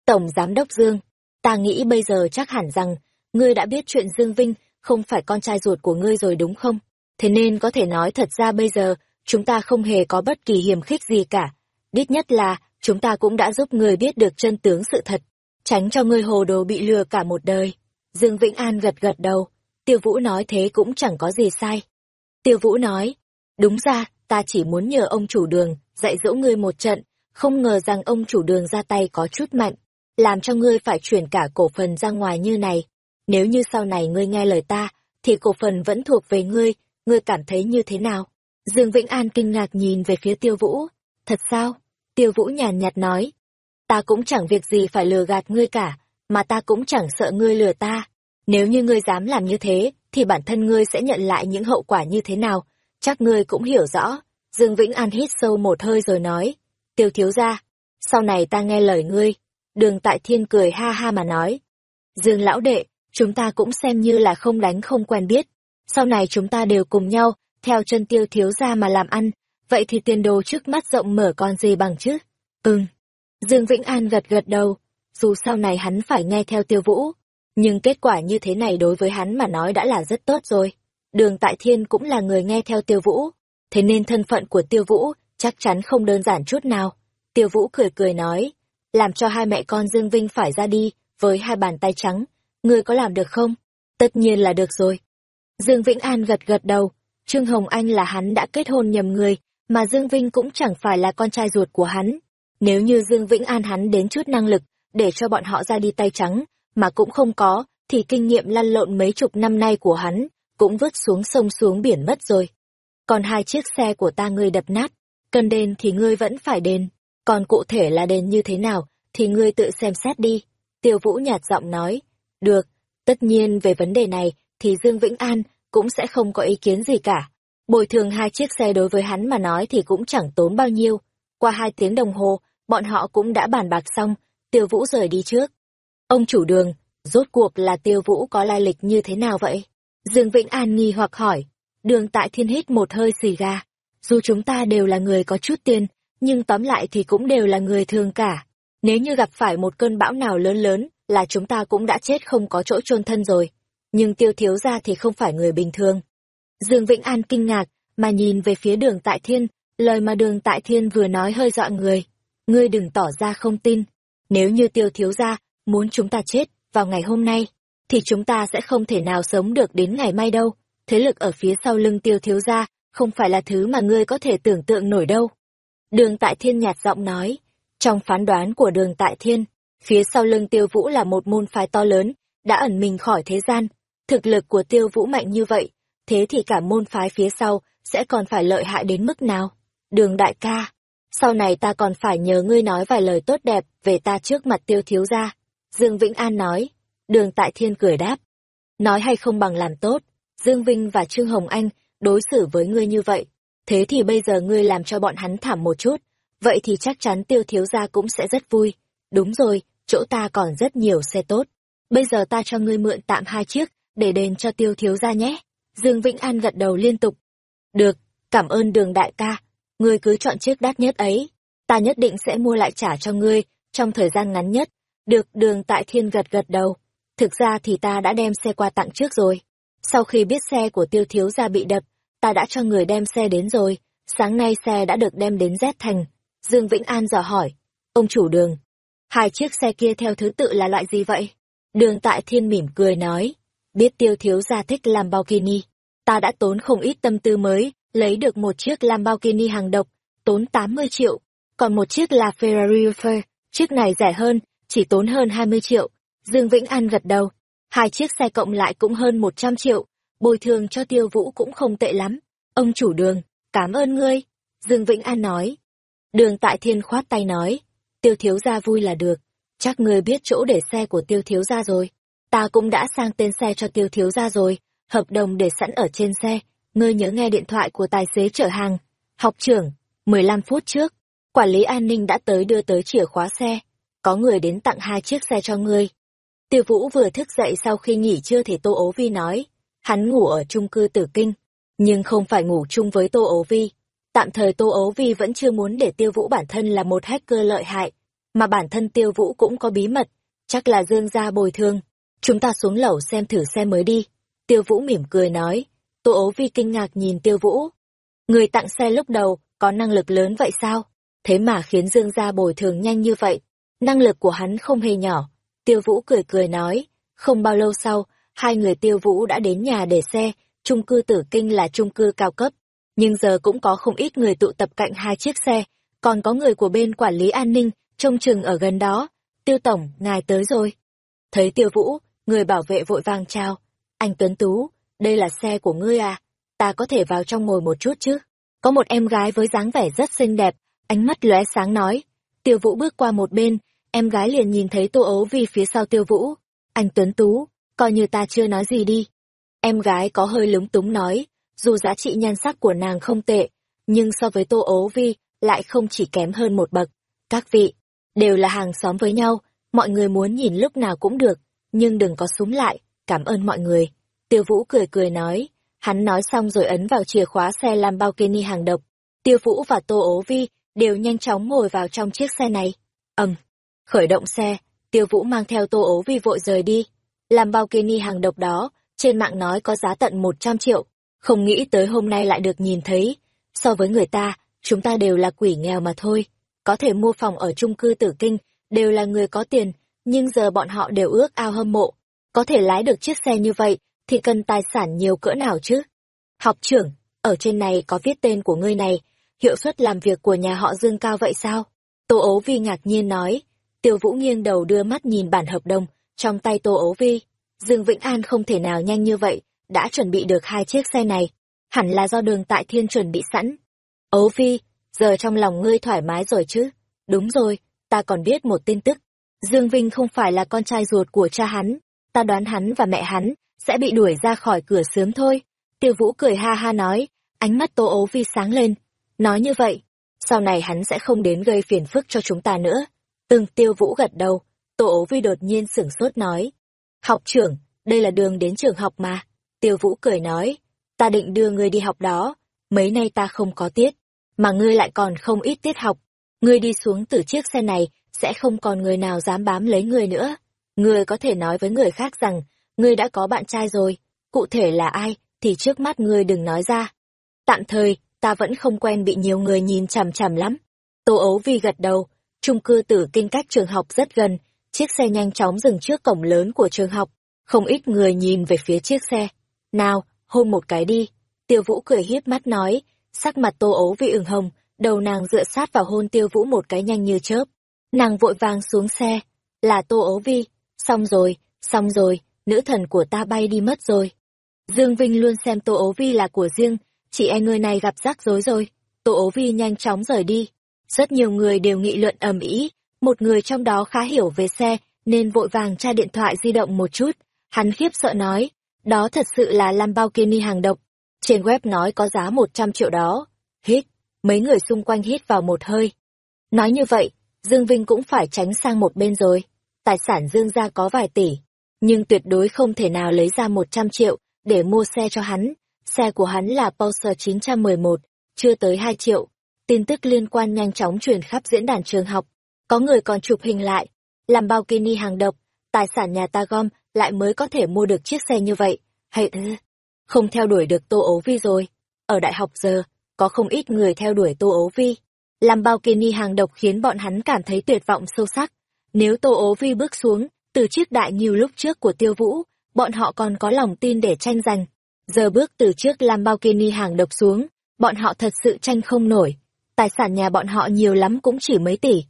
Tổng Giám đốc Dương, ta nghĩ bây giờ chắc hẳn rằng, ngươi đã biết chuyện Dương Vinh không phải con trai ruột của ngươi rồi đúng không? Thế nên có thể nói thật ra bây giờ, chúng ta không hề có bất kỳ hiểm khích gì cả. Đích nhất là, chúng ta cũng đã giúp ngươi biết được chân tướng sự thật, tránh cho ngươi hồ đồ bị lừa cả một đời. Dương Vĩnh An gật gật đầu, Tiêu Vũ nói thế cũng chẳng có gì sai. Tiêu Vũ nói, đúng ra, ta chỉ muốn nhờ ông chủ đường, dạy dỗ ngươi một trận, không ngờ rằng ông chủ đường ra tay có chút mạnh, làm cho ngươi phải chuyển cả cổ phần ra ngoài như này. Nếu như sau này ngươi nghe lời ta, thì cổ phần vẫn thuộc về ngươi, ngươi cảm thấy như thế nào? Dương Vĩnh An kinh ngạc nhìn về phía tiêu vũ. Thật sao? Tiêu vũ nhàn nhạt nói. Ta cũng chẳng việc gì phải lừa gạt ngươi cả, mà ta cũng chẳng sợ ngươi lừa ta. Nếu như ngươi dám làm như thế, thì bản thân ngươi sẽ nhận lại những hậu quả như thế nào? Chắc ngươi cũng hiểu rõ. Dương Vĩnh An hít sâu một hơi rồi nói tiêu thiếu gia, sau này ta nghe lời ngươi. Đường tại thiên cười ha ha mà nói. Dương lão đệ, chúng ta cũng xem như là không đánh không quen biết. Sau này chúng ta đều cùng nhau, theo chân tiêu thiếu gia mà làm ăn. Vậy thì tiền đồ trước mắt rộng mở còn gì bằng chứ? Ừm. Dương Vĩnh An gật gật đầu, dù sau này hắn phải nghe theo tiêu vũ. Nhưng kết quả như thế này đối với hắn mà nói đã là rất tốt rồi. Đường Tại Thiên cũng là người nghe theo tiêu vũ. Thế nên thân phận của tiêu vũ chắc chắn không đơn giản chút nào. Tiêu Vũ cười cười nói, làm cho hai mẹ con Dương Vinh phải ra đi, với hai bàn tay trắng, ngươi có làm được không? Tất nhiên là được rồi. Dương Vĩnh An gật gật đầu, Trương Hồng Anh là hắn đã kết hôn nhầm người, mà Dương Vinh cũng chẳng phải là con trai ruột của hắn. Nếu như Dương Vĩnh An hắn đến chút năng lực, để cho bọn họ ra đi tay trắng, mà cũng không có, thì kinh nghiệm lăn lộn mấy chục năm nay của hắn, cũng vứt xuống sông xuống biển mất rồi. Còn hai chiếc xe của ta ngươi đập nát, cần đền thì ngươi vẫn phải đền, còn cụ thể là đền như thế nào, thì ngươi tự xem xét đi. Tiêu Vũ nhạt giọng nói, được, tất nhiên về vấn đề này, thì Dương Vĩnh An cũng sẽ không có ý kiến gì cả. Bồi thường hai chiếc xe đối với hắn mà nói thì cũng chẳng tốn bao nhiêu. Qua hai tiếng đồng hồ, bọn họ cũng đã bàn bạc xong, Tiêu Vũ rời đi trước. Ông chủ đường, rốt cuộc là Tiêu Vũ có lai lịch như thế nào vậy? Dương Vĩnh An nghi hoặc hỏi. Đường tại thiên hít một hơi xì gà. Dù chúng ta đều là người có chút tiền, nhưng tóm lại thì cũng đều là người thường cả. Nếu như gặp phải một cơn bão nào lớn lớn, là chúng ta cũng đã chết không có chỗ chôn thân rồi. Nhưng tiêu thiếu ra thì không phải người bình thường. Dương Vĩnh An kinh ngạc, mà nhìn về phía đường Tại Thiên, lời mà đường Tại Thiên vừa nói hơi dọa người. Ngươi đừng tỏ ra không tin. Nếu như tiêu thiếu ra, muốn chúng ta chết, vào ngày hôm nay, thì chúng ta sẽ không thể nào sống được đến ngày mai đâu. Thế lực ở phía sau lưng tiêu thiếu gia không phải là thứ mà ngươi có thể tưởng tượng nổi đâu. Đường Tại Thiên nhạt giọng nói, trong phán đoán của đường Tại Thiên, phía sau lưng tiêu vũ là một môn phái to lớn, đã ẩn mình khỏi thế gian. Thực lực của tiêu vũ mạnh như vậy, thế thì cả môn phái phía sau sẽ còn phải lợi hại đến mức nào? Đường đại ca, sau này ta còn phải nhờ ngươi nói vài lời tốt đẹp về ta trước mặt tiêu thiếu gia. Dương Vĩnh An nói, đường tại thiên cười đáp. Nói hay không bằng làm tốt, Dương Vinh và Trương Hồng Anh đối xử với ngươi như vậy. Thế thì bây giờ ngươi làm cho bọn hắn thảm một chút, vậy thì chắc chắn tiêu thiếu gia cũng sẽ rất vui. Đúng rồi, chỗ ta còn rất nhiều xe tốt. Bây giờ ta cho ngươi mượn tạm hai chiếc, để đền cho tiêu thiếu gia nhé. Dương Vĩnh An gật đầu liên tục. Được, cảm ơn đường đại ca, ngươi cứ chọn chiếc đắt nhất ấy. Ta nhất định sẽ mua lại trả cho ngươi, trong thời gian ngắn nhất. Được đường tại thiên gật gật đầu. Thực ra thì ta đã đem xe qua tặng trước rồi. Sau khi biết xe của tiêu thiếu gia bị đập, ta đã cho người đem xe đến rồi. Sáng nay xe đã được đem đến Z Thành. Dương Vĩnh An dò hỏi. Ông chủ đường. Hai chiếc xe kia theo thứ tự là loại gì vậy? Đường tại thiên mỉm cười nói. Biết tiêu thiếu gia thích Lamborghini. Ta đã tốn không ít tâm tư mới, lấy được một chiếc Lamborghini hàng độc, tốn 80 triệu. Còn một chiếc là Ferrari Ufer, chiếc này rẻ hơn, chỉ tốn hơn 20 triệu. Dương Vĩnh An gật đầu. Hai chiếc xe cộng lại cũng hơn 100 triệu. Bồi thường cho tiêu vũ cũng không tệ lắm. Ông chủ đường, cảm ơn ngươi. Dương Vĩnh An nói. Đường tại thiên khoát tay nói. Tiêu thiếu gia vui là được. Chắc ngươi biết chỗ để xe của tiêu thiếu gia rồi ta cũng đã sang tên xe cho tiêu thiếu ra rồi, hợp đồng để sẵn ở trên xe, ngươi nhớ nghe điện thoại của tài xế chở hàng. Học trưởng, 15 phút trước, quản lý an ninh đã tới đưa tới chìa khóa xe, có người đến tặng hai chiếc xe cho ngươi. Tiêu Vũ vừa thức dậy sau khi nghỉ trưa thì Tô Ố Vi nói, hắn ngủ ở chung cư Tử Kinh, nhưng không phải ngủ chung với Tô Ố Vi. Tạm thời Tô Ố Vi vẫn chưa muốn để Tiêu Vũ bản thân là một hacker lợi hại, mà bản thân Tiêu Vũ cũng có bí mật, chắc là Dương gia bồi thường. Chúng ta xuống lầu xem thử xe mới đi. Tiêu Vũ mỉm cười nói. Tô ố vi kinh ngạc nhìn Tiêu Vũ. Người tặng xe lúc đầu, có năng lực lớn vậy sao? Thế mà khiến Dương gia bồi thường nhanh như vậy. Năng lực của hắn không hề nhỏ. Tiêu Vũ cười cười nói. Không bao lâu sau, hai người Tiêu Vũ đã đến nhà để xe. Chung cư Tử Kinh là chung cư cao cấp. Nhưng giờ cũng có không ít người tụ tập cạnh hai chiếc xe. Còn có người của bên quản lý an ninh, trông chừng ở gần đó. Tiêu Tổng, ngài tới rồi. Thấy Tiêu Vũ, Người bảo vệ vội vàng chào. Anh Tuấn Tú, đây là xe của ngươi à? Ta có thể vào trong ngồi một chút chứ? Có một em gái với dáng vẻ rất xinh đẹp, ánh mắt lóe sáng nói. Tiêu Vũ bước qua một bên, em gái liền nhìn thấy Tô Ấu Vi phía sau Tiêu Vũ. Anh Tuấn Tú, coi như ta chưa nói gì đi. Em gái có hơi lúng túng nói, dù giá trị nhan sắc của nàng không tệ, nhưng so với Tô Ấu Vi lại không chỉ kém hơn một bậc. Các vị, đều là hàng xóm với nhau, mọi người muốn nhìn lúc nào cũng được, nhưng đừng có súng lại, cảm ơn mọi người. Tiêu Vũ cười cười nói, hắn nói xong rồi ấn vào chìa khóa xe Lamborghini hàng độc. Tiêu Vũ và Tô Ố Vi đều nhanh chóng ngồi vào trong chiếc xe này. ầm, khởi động xe, Tiêu Vũ mang theo Tô Ố Vi vội rời đi. làm bao kini hàng độc đó, trên mạng nói có giá tận 100 triệu, không nghĩ tới hôm nay lại được nhìn thấy. So với người ta, chúng ta đều là quỷ nghèo mà thôi. Có thể mua phòng ở chung cư tử kinh, đều là người có tiền, nhưng giờ bọn họ đều ước ao hâm mộ. Có thể lái được chiếc xe như vậy, thì cần tài sản nhiều cỡ nào chứ? Học trưởng, ở trên này có viết tên của ngươi này, hiệu suất làm việc của nhà họ Dương cao vậy sao? Tô ấu vi ngạc nhiên nói, tiêu vũ nghiêng đầu đưa mắt nhìn bản hợp đồng, trong tay Tô Ấu Vi. Dương Vĩnh An không thể nào nhanh như vậy, đã chuẩn bị được hai chiếc xe này. Hẳn là do đường tại thiên chuẩn bị sẵn. Ấu Vi, giờ trong lòng ngươi thoải mái rồi chứ? Đúng rồi, ta còn biết một tin tức. Dương Vinh không phải là con trai ruột của cha hắn, ta đoán hắn và mẹ hắn sẽ bị đuổi ra khỏi cửa sớm thôi. Tiêu Vũ cười ha ha nói, ánh mắt Tô Ấu Vi sáng lên. Nói như vậy, sau này hắn sẽ không đến gây phiền phức cho chúng ta nữa. Từng Tiêu Vũ gật đầu, Tô Ấu Vi đột nhiên sửng sốt nói. Học trưởng, đây là đường đến trường học mà. Tiêu Vũ cười nói, ta định đưa ngươi đi học đó, mấy nay ta không có tiết, mà ngươi lại còn không ít tiết học. Ngươi đi xuống từ chiếc xe này, sẽ không còn người nào dám bám lấy ngươi nữa. Ngươi có thể nói với người khác rằng, ngươi đã có bạn trai rồi, cụ thể là ai, thì trước mắt ngươi đừng nói ra. Tạm thời, ta vẫn không quen bị nhiều người nhìn chằm chằm lắm. Tô ấu vi gật đầu, trung cư tử kinh cách trường học rất gần, chiếc xe nhanh chóng dừng trước cổng lớn của trường học, không ít người nhìn về phía chiếc xe. Nào, hôn một cái đi. Tiêu vũ cười hiếp mắt nói, sắc mặt tô ấu vi ửng hồng, đầu nàng dựa sát vào hôn tiêu vũ một cái nhanh như chớp. Nàng vội vàng xuống xe, là tô ấu vi, xong rồi, xong rồi, nữ thần của ta bay đi mất rồi. Dương Vinh luôn xem tô ấu vi là của riêng, chị em người này gặp rắc rối rồi. Tô ấu vi nhanh chóng rời đi. Rất nhiều người đều nghị luận ầm ĩ, một người trong đó khá hiểu về xe, nên vội vàng tra điện thoại di động một chút. Hắn khiếp sợ nói, đó thật sự là Lamborghini hàng độc. Trên web nói có giá 100 triệu đó. Hít, mấy người xung quanh hít vào một hơi. Nói như vậy, Dương Vinh cũng phải tránh sang một bên rồi. Tài sản Dương gia có vài tỷ, nhưng tuyệt đối không thể nào lấy ra 100 triệu để mua xe cho hắn. Xe của hắn là Porsche 911, chưa tới 2 triệu. Tin tức liên quan nhanh chóng truyền khắp diễn đàn trường học. Có người còn chụp hình lại, làm bao kini hàng độc, tài sản nhà ta gom lại mới có thể mua được chiếc xe như vậy. Hay ư, không theo đuổi được Tô Ấu Vi rồi. Ở đại học giờ, có không ít người theo đuổi Tô Ấu Vi. Làm bao kini hàng độc khiến bọn hắn cảm thấy tuyệt vọng sâu sắc. Nếu Tô Ấu Vi bước xuống, từ chiếc đại nhiều lúc trước của Tiêu Vũ, bọn họ còn có lòng tin để tranh giành. Giờ bước từ trước làm bao kini hàng độc xuống, bọn họ thật sự tranh không nổi. Tài sản nhà bọn họ nhiều lắm cũng chỉ mấy tỷ.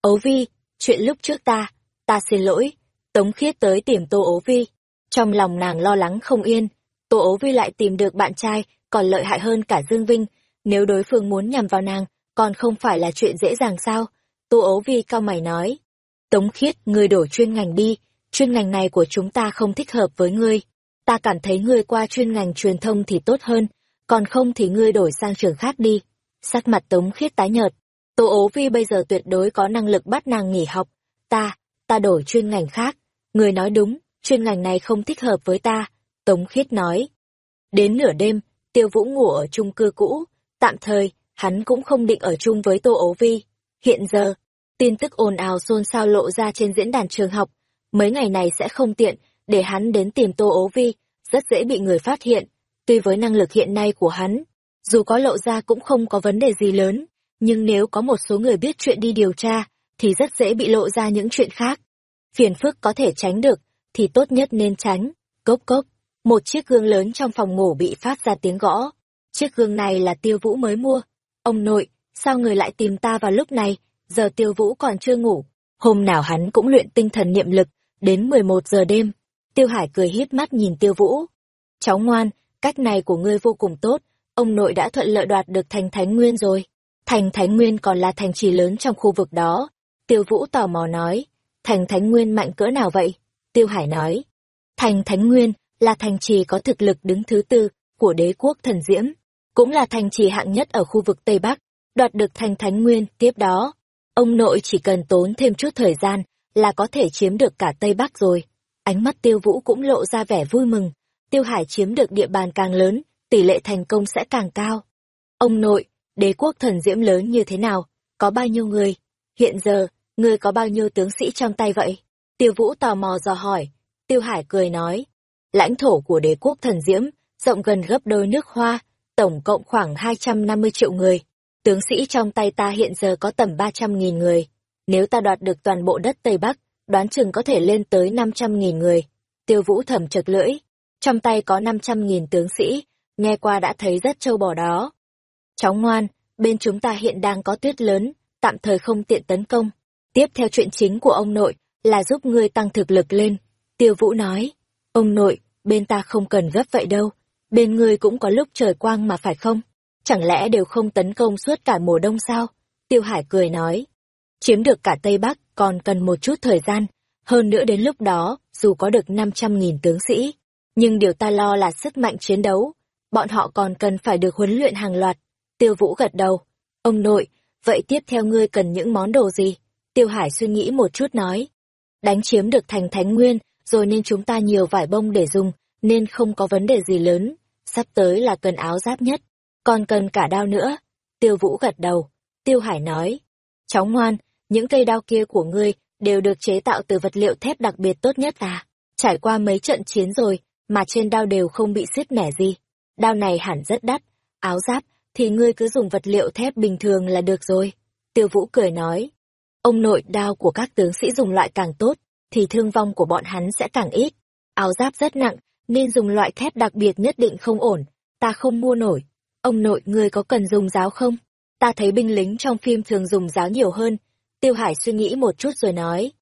Ấu Vi, chuyện lúc trước ta, ta xin lỗi. Tống khiết tới tìm Tô Ấu Vi. Trong lòng nàng lo lắng không yên, Tô Ấu Vi lại tìm được bạn trai, còn lợi hại hơn cả Dương Vinh. Nếu đối phương muốn nhằm vào nàng, còn không phải là chuyện dễ dàng sao? Tô Ấu Vi cao mày nói. Tống khiết, ngươi đổi chuyên ngành đi, chuyên ngành này của chúng ta không thích hợp với ngươi. Ta cảm thấy ngươi qua chuyên ngành truyền thông thì tốt hơn, còn không thì ngươi đổi sang trường khác đi. Sắc mặt Tống khiết tái nhợt. Tô ố vi bây giờ tuyệt đối có năng lực bắt nàng nghỉ học. Ta, ta đổi chuyên ngành khác. Người nói đúng, chuyên ngành này không thích hợp với ta. Tống khiết nói. Đến nửa đêm, tiêu vũ ngủ ở chung cư cũ. Tạm thời, hắn cũng không định ở chung với Tô ố vi. Hiện giờ, tin tức ồn ào xôn xao lộ ra trên diễn đàn trường học. Mấy ngày này sẽ không tiện, để hắn đến tìm Tô ố vi, rất dễ bị người phát hiện. Tuy với năng lực hiện nay của hắn, dù có lộ ra cũng không có vấn đề gì lớn, nhưng nếu có một số người biết chuyện đi điều tra, thì rất dễ bị lộ ra những chuyện khác. Phiền phức có thể tránh được, thì tốt nhất nên tránh. Cốc cốc, một chiếc gương lớn trong phòng ngủ bị phát ra tiếng gõ. Chiếc gương này là tiêu vũ mới mua. Ông nội, sao người lại tìm ta vào lúc này, giờ tiêu vũ còn chưa ngủ. Hôm nào hắn cũng luyện tinh thần niệm lực, đến 11 giờ đêm. Tiêu Hải cười híp mắt nhìn tiêu vũ. Cháu ngoan, cách này của ngươi vô cùng tốt, ông nội đã thuận lợi đoạt được thành thánh nguyên rồi. Thành Thánh Nguyên còn là thành trì lớn trong khu vực đó. Tiêu Vũ tò mò nói, thành Thánh Nguyên mạnh cỡ nào vậy? Tiêu Hải nói, thành Thánh Nguyên là thành trì có thực lực đứng thứ tư của đế quốc thần diễm, cũng là thành trì hạng nhất ở khu vực Tây Bắc, đoạt được thành Thánh Nguyên tiếp đó. Ông nội chỉ cần tốn thêm chút thời gian là có thể chiếm được cả Tây Bắc rồi. Ánh mắt Tiêu Vũ cũng lộ ra vẻ vui mừng, Tiêu Hải chiếm được địa bàn càng lớn, tỷ lệ thành công sẽ càng cao. Ông nội, đế quốc thần diễm lớn như thế nào, có bao nhiêu người? Hiện giờ, ngươi có bao nhiêu tướng sĩ trong tay vậy? Tiêu Vũ tò mò dò hỏi. Tiêu Hải cười nói, lãnh thổ của đế quốc thần diễm, rộng gần gấp đôi nước hoa, tổng cộng khoảng 250 triệu người. Tướng sĩ trong tay ta hiện giờ có tầm 300.000 người. Nếu ta đoạt được toàn bộ đất Tây Bắc, đoán chừng có thể lên tới 500.000 người. Tiêu Vũ thầm chật lưỡi. Trong tay có 500.000 tướng sĩ, nghe qua đã thấy rất trâu bò đó. Cháu ngoan, bên chúng ta hiện đang có tuyết lớn, tạm thời không tiện tấn công. Tiếp theo chuyện chính của ông nội là giúp ngươi tăng thực lực lên. Tiêu Vũ nói, ông nội, bên ta không cần gấp vậy đâu, bên ngươi cũng có lúc trời quang mà phải không? Chẳng lẽ đều không tấn công suốt cả mùa đông sao? Tiêu Hải cười nói, chiếm được cả Tây Bắc còn cần một chút thời gian, hơn nữa đến lúc đó, dù có được 500.000 tướng sĩ, nhưng điều ta lo là sức mạnh chiến đấu, bọn họ còn cần phải được huấn luyện hàng loạt. Tiêu Vũ gật đầu, ông nội, vậy tiếp theo ngươi cần những món đồ gì? Tiêu Hải suy nghĩ một chút nói, đánh chiếm được thành Thánh Nguyên, rồi nên chúng ta nhiều vải bông để dùng, nên không có vấn đề gì lớn, sắp tới là cần áo giáp nhất, còn cần cả đao nữa. Tiêu Vũ gật đầu, Tiêu Hải nói, cháu ngoan, những cây đao kia của ngươi đều được chế tạo từ vật liệu thép đặc biệt tốt nhất à? Trải qua mấy trận chiến rồi, mà trên đao đều không bị xiết mẻ gì. Đao này hẳn rất đắt, áo giáp, thì ngươi cứ dùng vật liệu thép bình thường là được rồi. Tiêu Vũ cười nói, ông nội đao của các tướng sĩ dùng loại càng tốt, thì thương vong của bọn hắn sẽ càng ít. Áo giáp rất nặng, nên dùng loại thép đặc biệt nhất định không ổn, ta không mua nổi. Ông nội ngươi có cần dùng giáo không? Ta thấy binh lính trong phim thường dùng giáo nhiều hơn, Tiêu Hải suy nghĩ một chút rồi nói.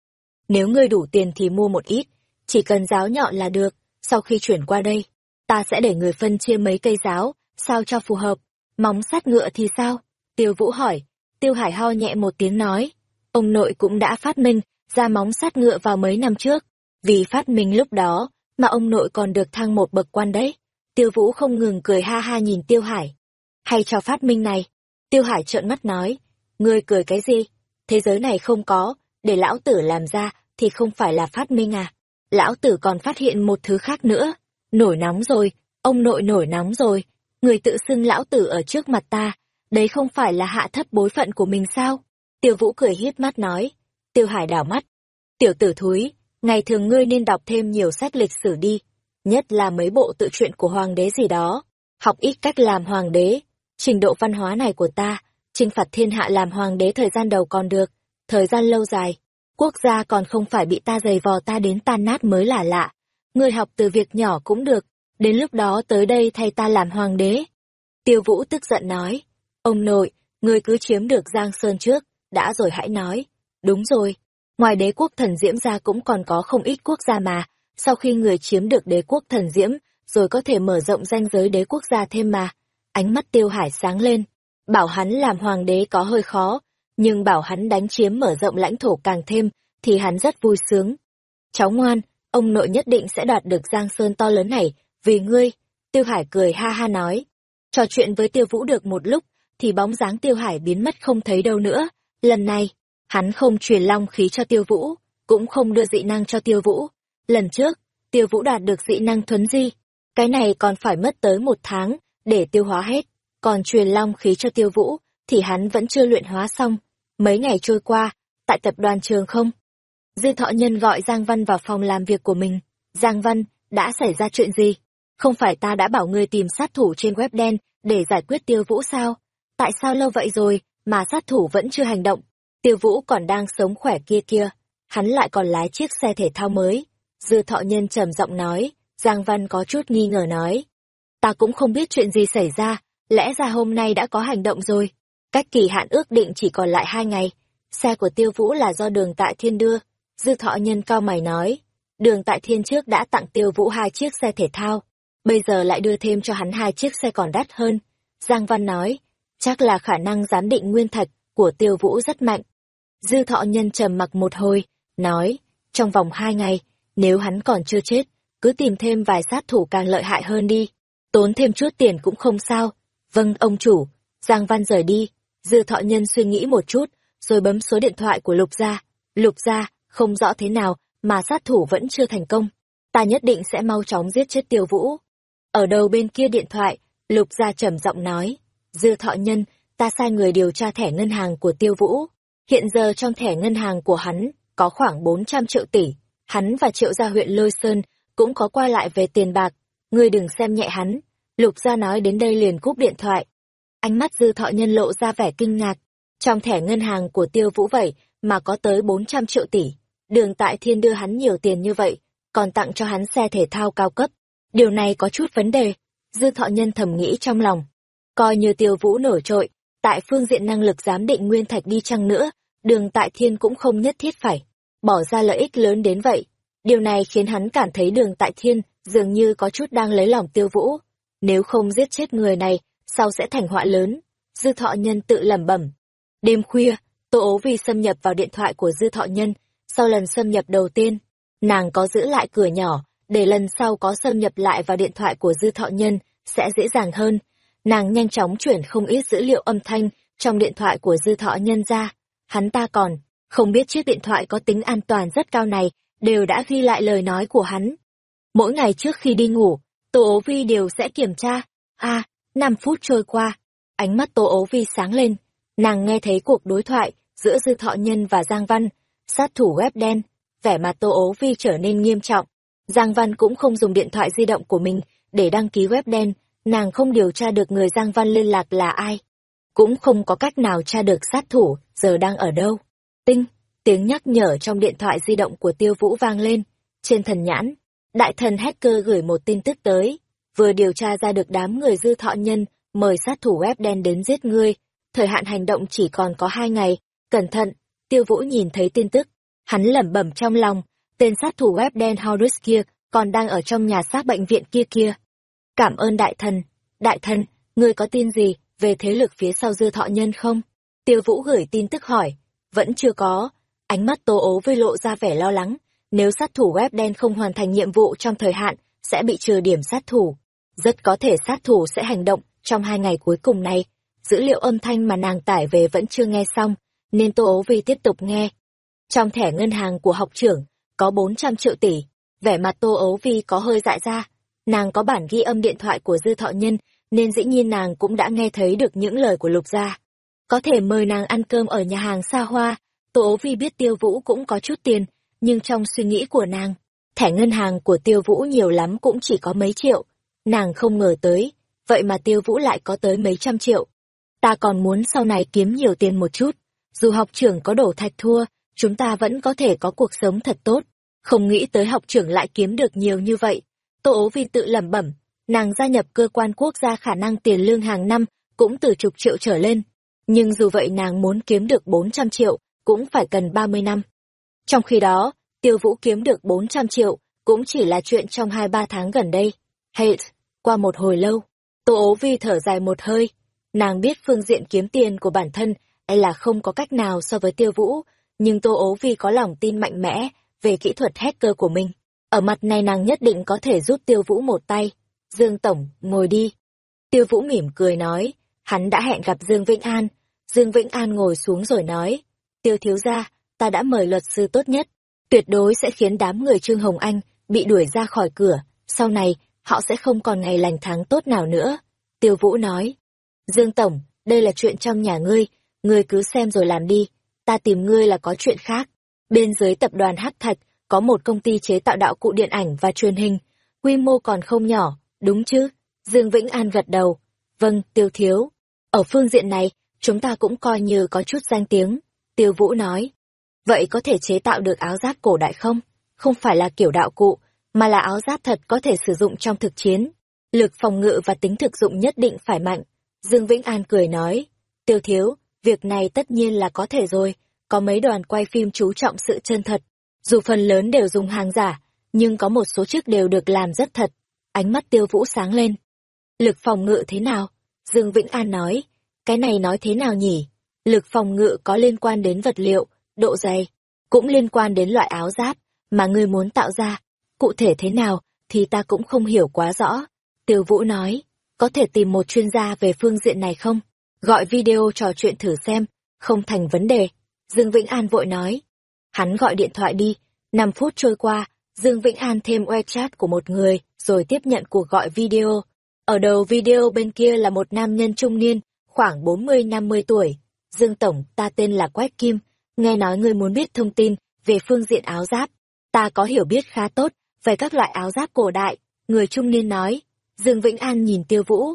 Nếu ngươi đủ tiền thì mua một ít, chỉ cần giáo nhọn là được, sau khi chuyển qua đây, ta sẽ để người phân chia mấy cây giáo, sao cho phù hợp. Móng sắt ngựa thì sao? Tiêu Vũ hỏi. Tiêu Hải ho nhẹ một tiếng nói. Ông nội cũng đã phát minh ra móng sắt ngựa vào mấy năm trước. Vì phát minh lúc đó, mà ông nội còn được thăng một bậc quan đấy. Tiêu Vũ không ngừng cười ha ha nhìn Tiêu Hải. Hay cho phát minh này? Tiêu Hải trợn mắt nói. Ngươi cười cái gì? thế giới này không có, để lão tử làm ra thì không phải là phát minh à. Lão tử còn phát hiện một thứ khác nữa. Nổi nóng rồi, ông nội nổi nóng rồi. Người tự xưng lão tử ở trước mặt ta, đấy không phải là hạ thấp bối phận của mình sao? Tiêu Vũ cười hiếp mắt nói. Tiêu Hải đảo mắt. Tiểu tử thúi, ngày thường ngươi nên đọc thêm nhiều sách lịch sử đi. Nhất là mấy bộ tự truyện của hoàng đế gì đó. Học ít cách làm hoàng đế. Trình độ văn hóa này của ta, chinh phạt thiên hạ làm hoàng đế thời gian đầu còn được, thời gian lâu dài, quốc gia còn không phải bị ta giày vò ta đến tan nát mới là lạ. Người học từ việc nhỏ cũng được, đến lúc đó tới đây thay ta làm hoàng đế. Tiêu Vũ tức giận nói, ông nội, người cứ chiếm được Giang Sơn trước, đã rồi hãy nói. Đúng rồi, ngoài đế quốc thần diễm ra cũng còn có không ít quốc gia mà, sau khi người chiếm được đế quốc thần diễm, rồi có thể mở rộng danh giới đế quốc gia thêm mà. Ánh mắt tiêu hải sáng lên, Bảo hắn làm hoàng đế có hơi khó, nhưng bảo hắn đánh chiếm mở rộng lãnh thổ càng thêm, thì hắn rất vui sướng. Cháu ngoan, ông nội nhất định sẽ đạt được giang sơn to lớn này, vì ngươi. Tiêu Hải cười ha ha nói. Trò chuyện với Tiêu Vũ được một lúc, thì bóng dáng Tiêu Hải biến mất không thấy đâu nữa. Lần này, hắn không truyền long khí cho Tiêu Vũ, cũng không đưa dị năng cho Tiêu Vũ. Lần trước, Tiêu Vũ đạt được dị năng thuấn di. Cái này còn phải mất tới một tháng, để tiêu hóa hết còn truyền long khí cho tiêu vũ, thì hắn vẫn chưa luyện hóa xong. Mấy ngày trôi qua, tại tập đoàn trường không? Dư thọ nhân gọi Giang Văn vào phòng làm việc của mình. Giang Văn, đã xảy ra chuyện gì? Không phải ta đã bảo ngươi tìm sát thủ trên web đen để giải quyết tiêu vũ sao? Tại sao lâu vậy rồi mà sát thủ vẫn chưa hành động? Tiêu vũ còn đang sống khỏe kia kia. Hắn lại còn lái chiếc xe thể thao mới. Dư thọ nhân trầm giọng nói, Giang Văn có chút nghi ngờ nói. Ta cũng không biết chuyện gì xảy ra, lẽ ra hôm nay đã có hành động rồi. Cách kỳ hạn ước định chỉ còn lại hai ngày. Xe của tiêu vũ là do đường tại thiên đưa. Dư thọ nhân cao mày nói. Đường tại thiên trước đã tặng tiêu vũ hai chiếc xe thể thao. Bây giờ lại đưa thêm cho hắn hai chiếc xe còn đắt hơn. Giang Văn nói. Chắc là khả năng giám định nguyên thạch của tiêu vũ rất mạnh. Dư thọ nhân trầm mặc một hồi, nói. Trong vòng hai ngày, nếu hắn còn chưa chết, cứ tìm thêm vài sát thủ càng lợi hại hơn đi. Tốn thêm chút tiền cũng không sao Vâng, ông chủ. Giang Văn rời đi. Dư thọ nhân suy nghĩ một chút, rồi bấm số điện thoại của Lục Gia. Lục Gia, không rõ thế nào, mà sát thủ vẫn chưa thành công. Ta nhất định sẽ mau chóng giết chết tiêu vũ. Ở đầu bên kia điện thoại, Lục Gia trầm giọng nói. Dư thọ nhân, ta sai người điều tra thẻ ngân hàng của tiêu vũ. Hiện giờ trong thẻ ngân hàng của hắn, có khoảng 400 triệu tỷ. Hắn và triệu gia huyện Lôi Sơn cũng có qua lại về tiền bạc. Ngươi đừng xem nhẹ hắn, Lục gia nói đến đây liền cúp điện thoại. Ánh mắt dư thọ nhân lộ ra vẻ kinh ngạc. Trong thẻ ngân hàng của tiêu vũ vậy mà có tới 400 triệu tỷ. Đường tại thiên đưa hắn nhiều tiền như vậy, còn tặng cho hắn xe thể thao cao cấp. Điều này có chút vấn đề. Dư thọ nhân thầm nghĩ trong lòng. Coi như tiêu vũ nổi trội, tại phương diện năng lực giám định nguyên thạch đi chăng nữa, đường tại thiên cũng không nhất thiết phải. bỏ ra lợi ích lớn đến vậy. Điều này khiến hắn cảm thấy đường tại thiên dường như có chút đang lấy lòng tiêu vũ. Nếu không giết chết người này, sau sẽ thành họa lớn. Dư thọ nhân tự lẩm bẩm. Đêm khuya, Tô ố vì xâm nhập vào điện thoại của dư thọ nhân. Sau lần xâm nhập đầu tiên, nàng có giữ lại cửa nhỏ, để lần sau có xâm nhập lại vào điện thoại của dư thọ nhân, sẽ dễ dàng hơn. Nàng nhanh chóng chuyển không ít dữ liệu âm thanh trong điện thoại của dư thọ nhân ra. Hắn ta còn, không biết chiếc điện thoại có tính an toàn rất cao này, đều đã ghi lại lời nói của hắn. Mỗi ngày trước khi đi ngủ, Tô ố vi đều sẽ kiểm tra. a à, 5 phút trôi qua, ánh mắt Tô ố vi sáng lên. Nàng nghe thấy cuộc đối thoại giữa dư thọ nhân và Giang Văn, sát thủ web đen. Vẻ mặt Tô ố vi trở nên nghiêm trọng. Giang Văn cũng không dùng điện thoại di động của mình để đăng ký web đen, nàng không điều tra được người Giang Văn liên lạc là ai. Cũng không có cách nào tra được sát thủ giờ đang ở đâu. Tinh, tiếng nhắc nhở trong điện thoại di động của Tiêu Vũ vang lên. Trên thần nhãn, đại thần hacker gửi một tin tức tới. Vừa điều tra ra được đám người dư thọ nhân mời sát thủ web đen đến giết ngươi. Thời hạn hành động chỉ còn có hai ngày. Cẩn thận, Tiêu Vũ nhìn thấy tin tức. Hắn lẩm bẩm trong lòng, tên sát thủ web đen Horus kia còn đang ở trong nhà xác bệnh viện kia kia. Cảm ơn đại thần. Đại thần, ngươi có tin gì về thế lực phía sau dư thọ nhân không? Tiêu Vũ gửi tin tức hỏi. Vẫn chưa có. Ánh mắt Tô ố với lộ ra vẻ lo lắng. Nếu sát thủ web đen không hoàn thành nhiệm vụ trong thời hạn, sẽ bị trừ điểm sát thủ. Rất có thể sát thủ sẽ hành động trong hai ngày cuối cùng này. Dữ liệu âm thanh mà nàng tải về vẫn chưa nghe xong, nên Tô ố vi tiếp tục nghe. Trong thẻ ngân hàng của học trưởng, có 400 triệu tỷ. Vẻ mặt Tô ố vi có hơi dại ra. Nàng có bản ghi âm điện thoại của Dư Thọ Nhân, nên dĩ nhiên nàng cũng đã nghe thấy được những lời của Lục Gia. Có thể mời nàng ăn cơm ở nhà hàng xa hoa, Tô ố vi biết Tiêu Vũ cũng có chút tiền, nhưng trong suy nghĩ của nàng, thẻ ngân hàng của Tiêu Vũ nhiều lắm cũng chỉ có mấy triệu. Nàng không ngờ tới, vậy mà Tiêu Vũ lại có tới mấy trăm triệu. Ta còn muốn sau này kiếm nhiều tiền một chút, dù học trưởng có đổ thạch thua, chúng ta vẫn có thể có cuộc sống thật tốt. Không nghĩ tới học trưởng lại kiếm được nhiều như vậy. Tô ố vi tự lẩm bẩm, nàng gia nhập cơ quan quốc gia khả năng tiền lương hàng năm cũng từ chục triệu trở lên. Nhưng dù vậy nàng muốn kiếm được 400 triệu, cũng phải cần 30 năm. Trong khi đó, tiêu vũ kiếm được 400 triệu, cũng chỉ là chuyện trong 2-3 tháng gần đây. Hate, qua một hồi lâu, Tô ố vi thở dài một hơi. Nàng biết phương diện kiếm tiền của bản thân là không có cách nào so với tiêu vũ, nhưng Tô ố vi có lòng tin mạnh mẽ về kỹ thuật hacker của mình. Ở mặt này nàng nhất định có thể giúp tiêu vũ một tay. Dương Tổng, ngồi đi. Tiêu vũ mỉm cười nói, hắn đã hẹn gặp Dương Vĩnh An. Dương Vĩnh An ngồi xuống rồi nói, tiêu thiếu gia, ta đã mời luật sư tốt nhất, tuyệt đối sẽ khiến đám người Trương Hồng Anh bị đuổi ra khỏi cửa, sau này, họ sẽ không còn ngày lành tháng tốt nào nữa. Tiêu Vũ nói, Dương Tổng, đây là chuyện trong nhà ngươi, ngươi cứ xem rồi làm đi, ta tìm ngươi là có chuyện khác. Bên dưới tập đoàn Hắc Thạch, có một công ty chế tạo đạo cụ điện ảnh và truyền hình, quy mô còn không nhỏ, đúng chứ? Dương Vĩnh An gật đầu. Vâng, tiêu thiếu. Ở phương diện này, chúng ta cũng coi như có chút danh tiếng. Tiêu Vũ nói. Vậy có thể chế tạo được áo giáp cổ đại không? Không phải là kiểu đạo cụ, mà là áo giáp thật có thể sử dụng trong thực chiến. Lực phòng ngự và tính thực dụng nhất định phải mạnh. Dương Vĩnh An cười nói. Tiêu thiếu, việc này tất nhiên là có thể rồi. Có mấy đoàn quay phim chú trọng sự chân thật. Dù phần lớn đều dùng hàng giả, nhưng có một số chiếc đều được làm rất thật. Ánh mắt tiêu vũ sáng lên. Lực phòng ngự thế nào? Dương Vĩnh An nói. Cái này nói thế nào nhỉ? Lực phòng ngự có liên quan đến vật liệu, độ dày, cũng liên quan đến loại áo giáp mà ngươi muốn tạo ra. Cụ thể thế nào thì ta cũng không hiểu quá rõ. Tiêu Vũ nói, có thể tìm một chuyên gia về phương diện này không? Gọi video trò chuyện thử xem, không thành vấn đề. Dương Vĩnh An vội nói. Hắn gọi điện thoại đi, 5 phút trôi qua, Dương Vĩnh An thêm wechat của một người, rồi tiếp nhận cuộc gọi video. Ở đầu video bên kia là một nam nhân trung niên, khoảng 40-50 tuổi. Dương Tổng, ta tên là Quách Kim, nghe nói ngươi muốn biết thông tin về phương diện áo giáp. Ta có hiểu biết khá tốt về các loại áo giáp cổ đại, người trung niên nói. Dương Vĩnh An nhìn Tiêu Vũ.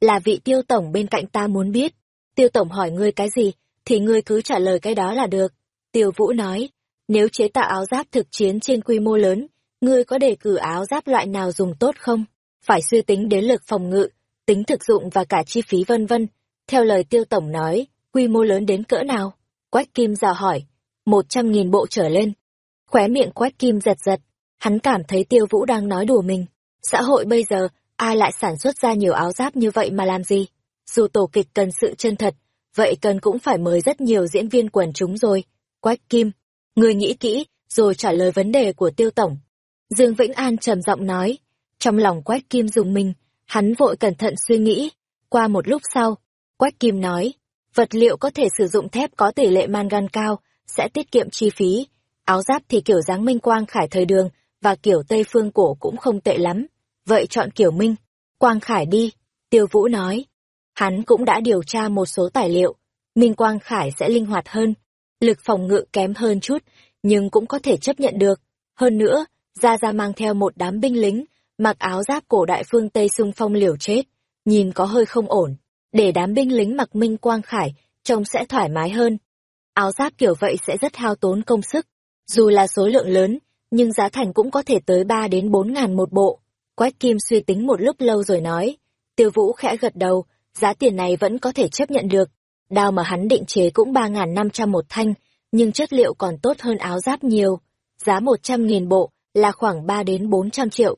Là vị Tiêu Tổng bên cạnh ta muốn biết. Tiêu Tổng hỏi ngươi cái gì, thì ngươi cứ trả lời cái đó là được. Tiêu Vũ nói, nếu chế tạo áo giáp thực chiến trên quy mô lớn, ngươi có đề cử áo giáp loại nào dùng tốt không? Phải suy tính đến lực phòng ngự, tính thực dụng và cả chi phí vân vân. Theo lời Tiêu Tổng nói, quy mô lớn đến cỡ nào? Quách Kim dò hỏi, một trăm nghìn bộ trở lên. Khóe miệng quách kim giật giật, hắn cảm thấy tiêu vũ đang nói đùa mình. Xã hội bây giờ, ai lại sản xuất ra nhiều áo giáp như vậy mà làm gì? Dù tổ kịch cần sự chân thật, vậy cần cũng phải mời rất nhiều diễn viên quần chúng rồi. Quách kim, người nghĩ kỹ, rồi trả lời vấn đề của tiêu tổng. Dương Vĩnh An trầm giọng nói, trong lòng Quách Kim dùng mình, hắn vội cẩn thận suy nghĩ. Qua một lúc sau, Quách Kim nói, vật liệu có thể sử dụng thép có tỷ lệ mangan cao, sẽ tiết kiệm chi phí. Áo giáp thì kiểu dáng minh quang khải thời đường, và kiểu Tây phương cổ cũng không tệ lắm. Vậy chọn kiểu minh, quang khải đi, Tiêu Vũ nói. Hắn cũng đã điều tra một số tài liệu, minh quang khải sẽ linh hoạt hơn, lực phòng ngự kém hơn chút, nhưng cũng có thể chấp nhận được. Hơn nữa, Gia Gia mang theo một đám binh lính, mặc áo giáp cổ đại phương Tây xung phong liều chết, nhìn có hơi không ổn, để đám binh lính mặc minh quang khải, trông sẽ thoải mái hơn. Áo giáp kiểu vậy sẽ rất hao tốn công sức, dù là số lượng lớn, nhưng giá thành cũng có thể tới 3 đến 4 ngàn một bộ. Quách Kim suy tính một lúc lâu rồi nói, tiêu vũ khẽ gật đầu, giá tiền này vẫn có thể chấp nhận được. Đao mà hắn định chế cũng 3.500 một thanh, nhưng chất liệu còn tốt hơn áo giáp nhiều. Giá 100.000 bộ là khoảng 3 đến 400 triệu.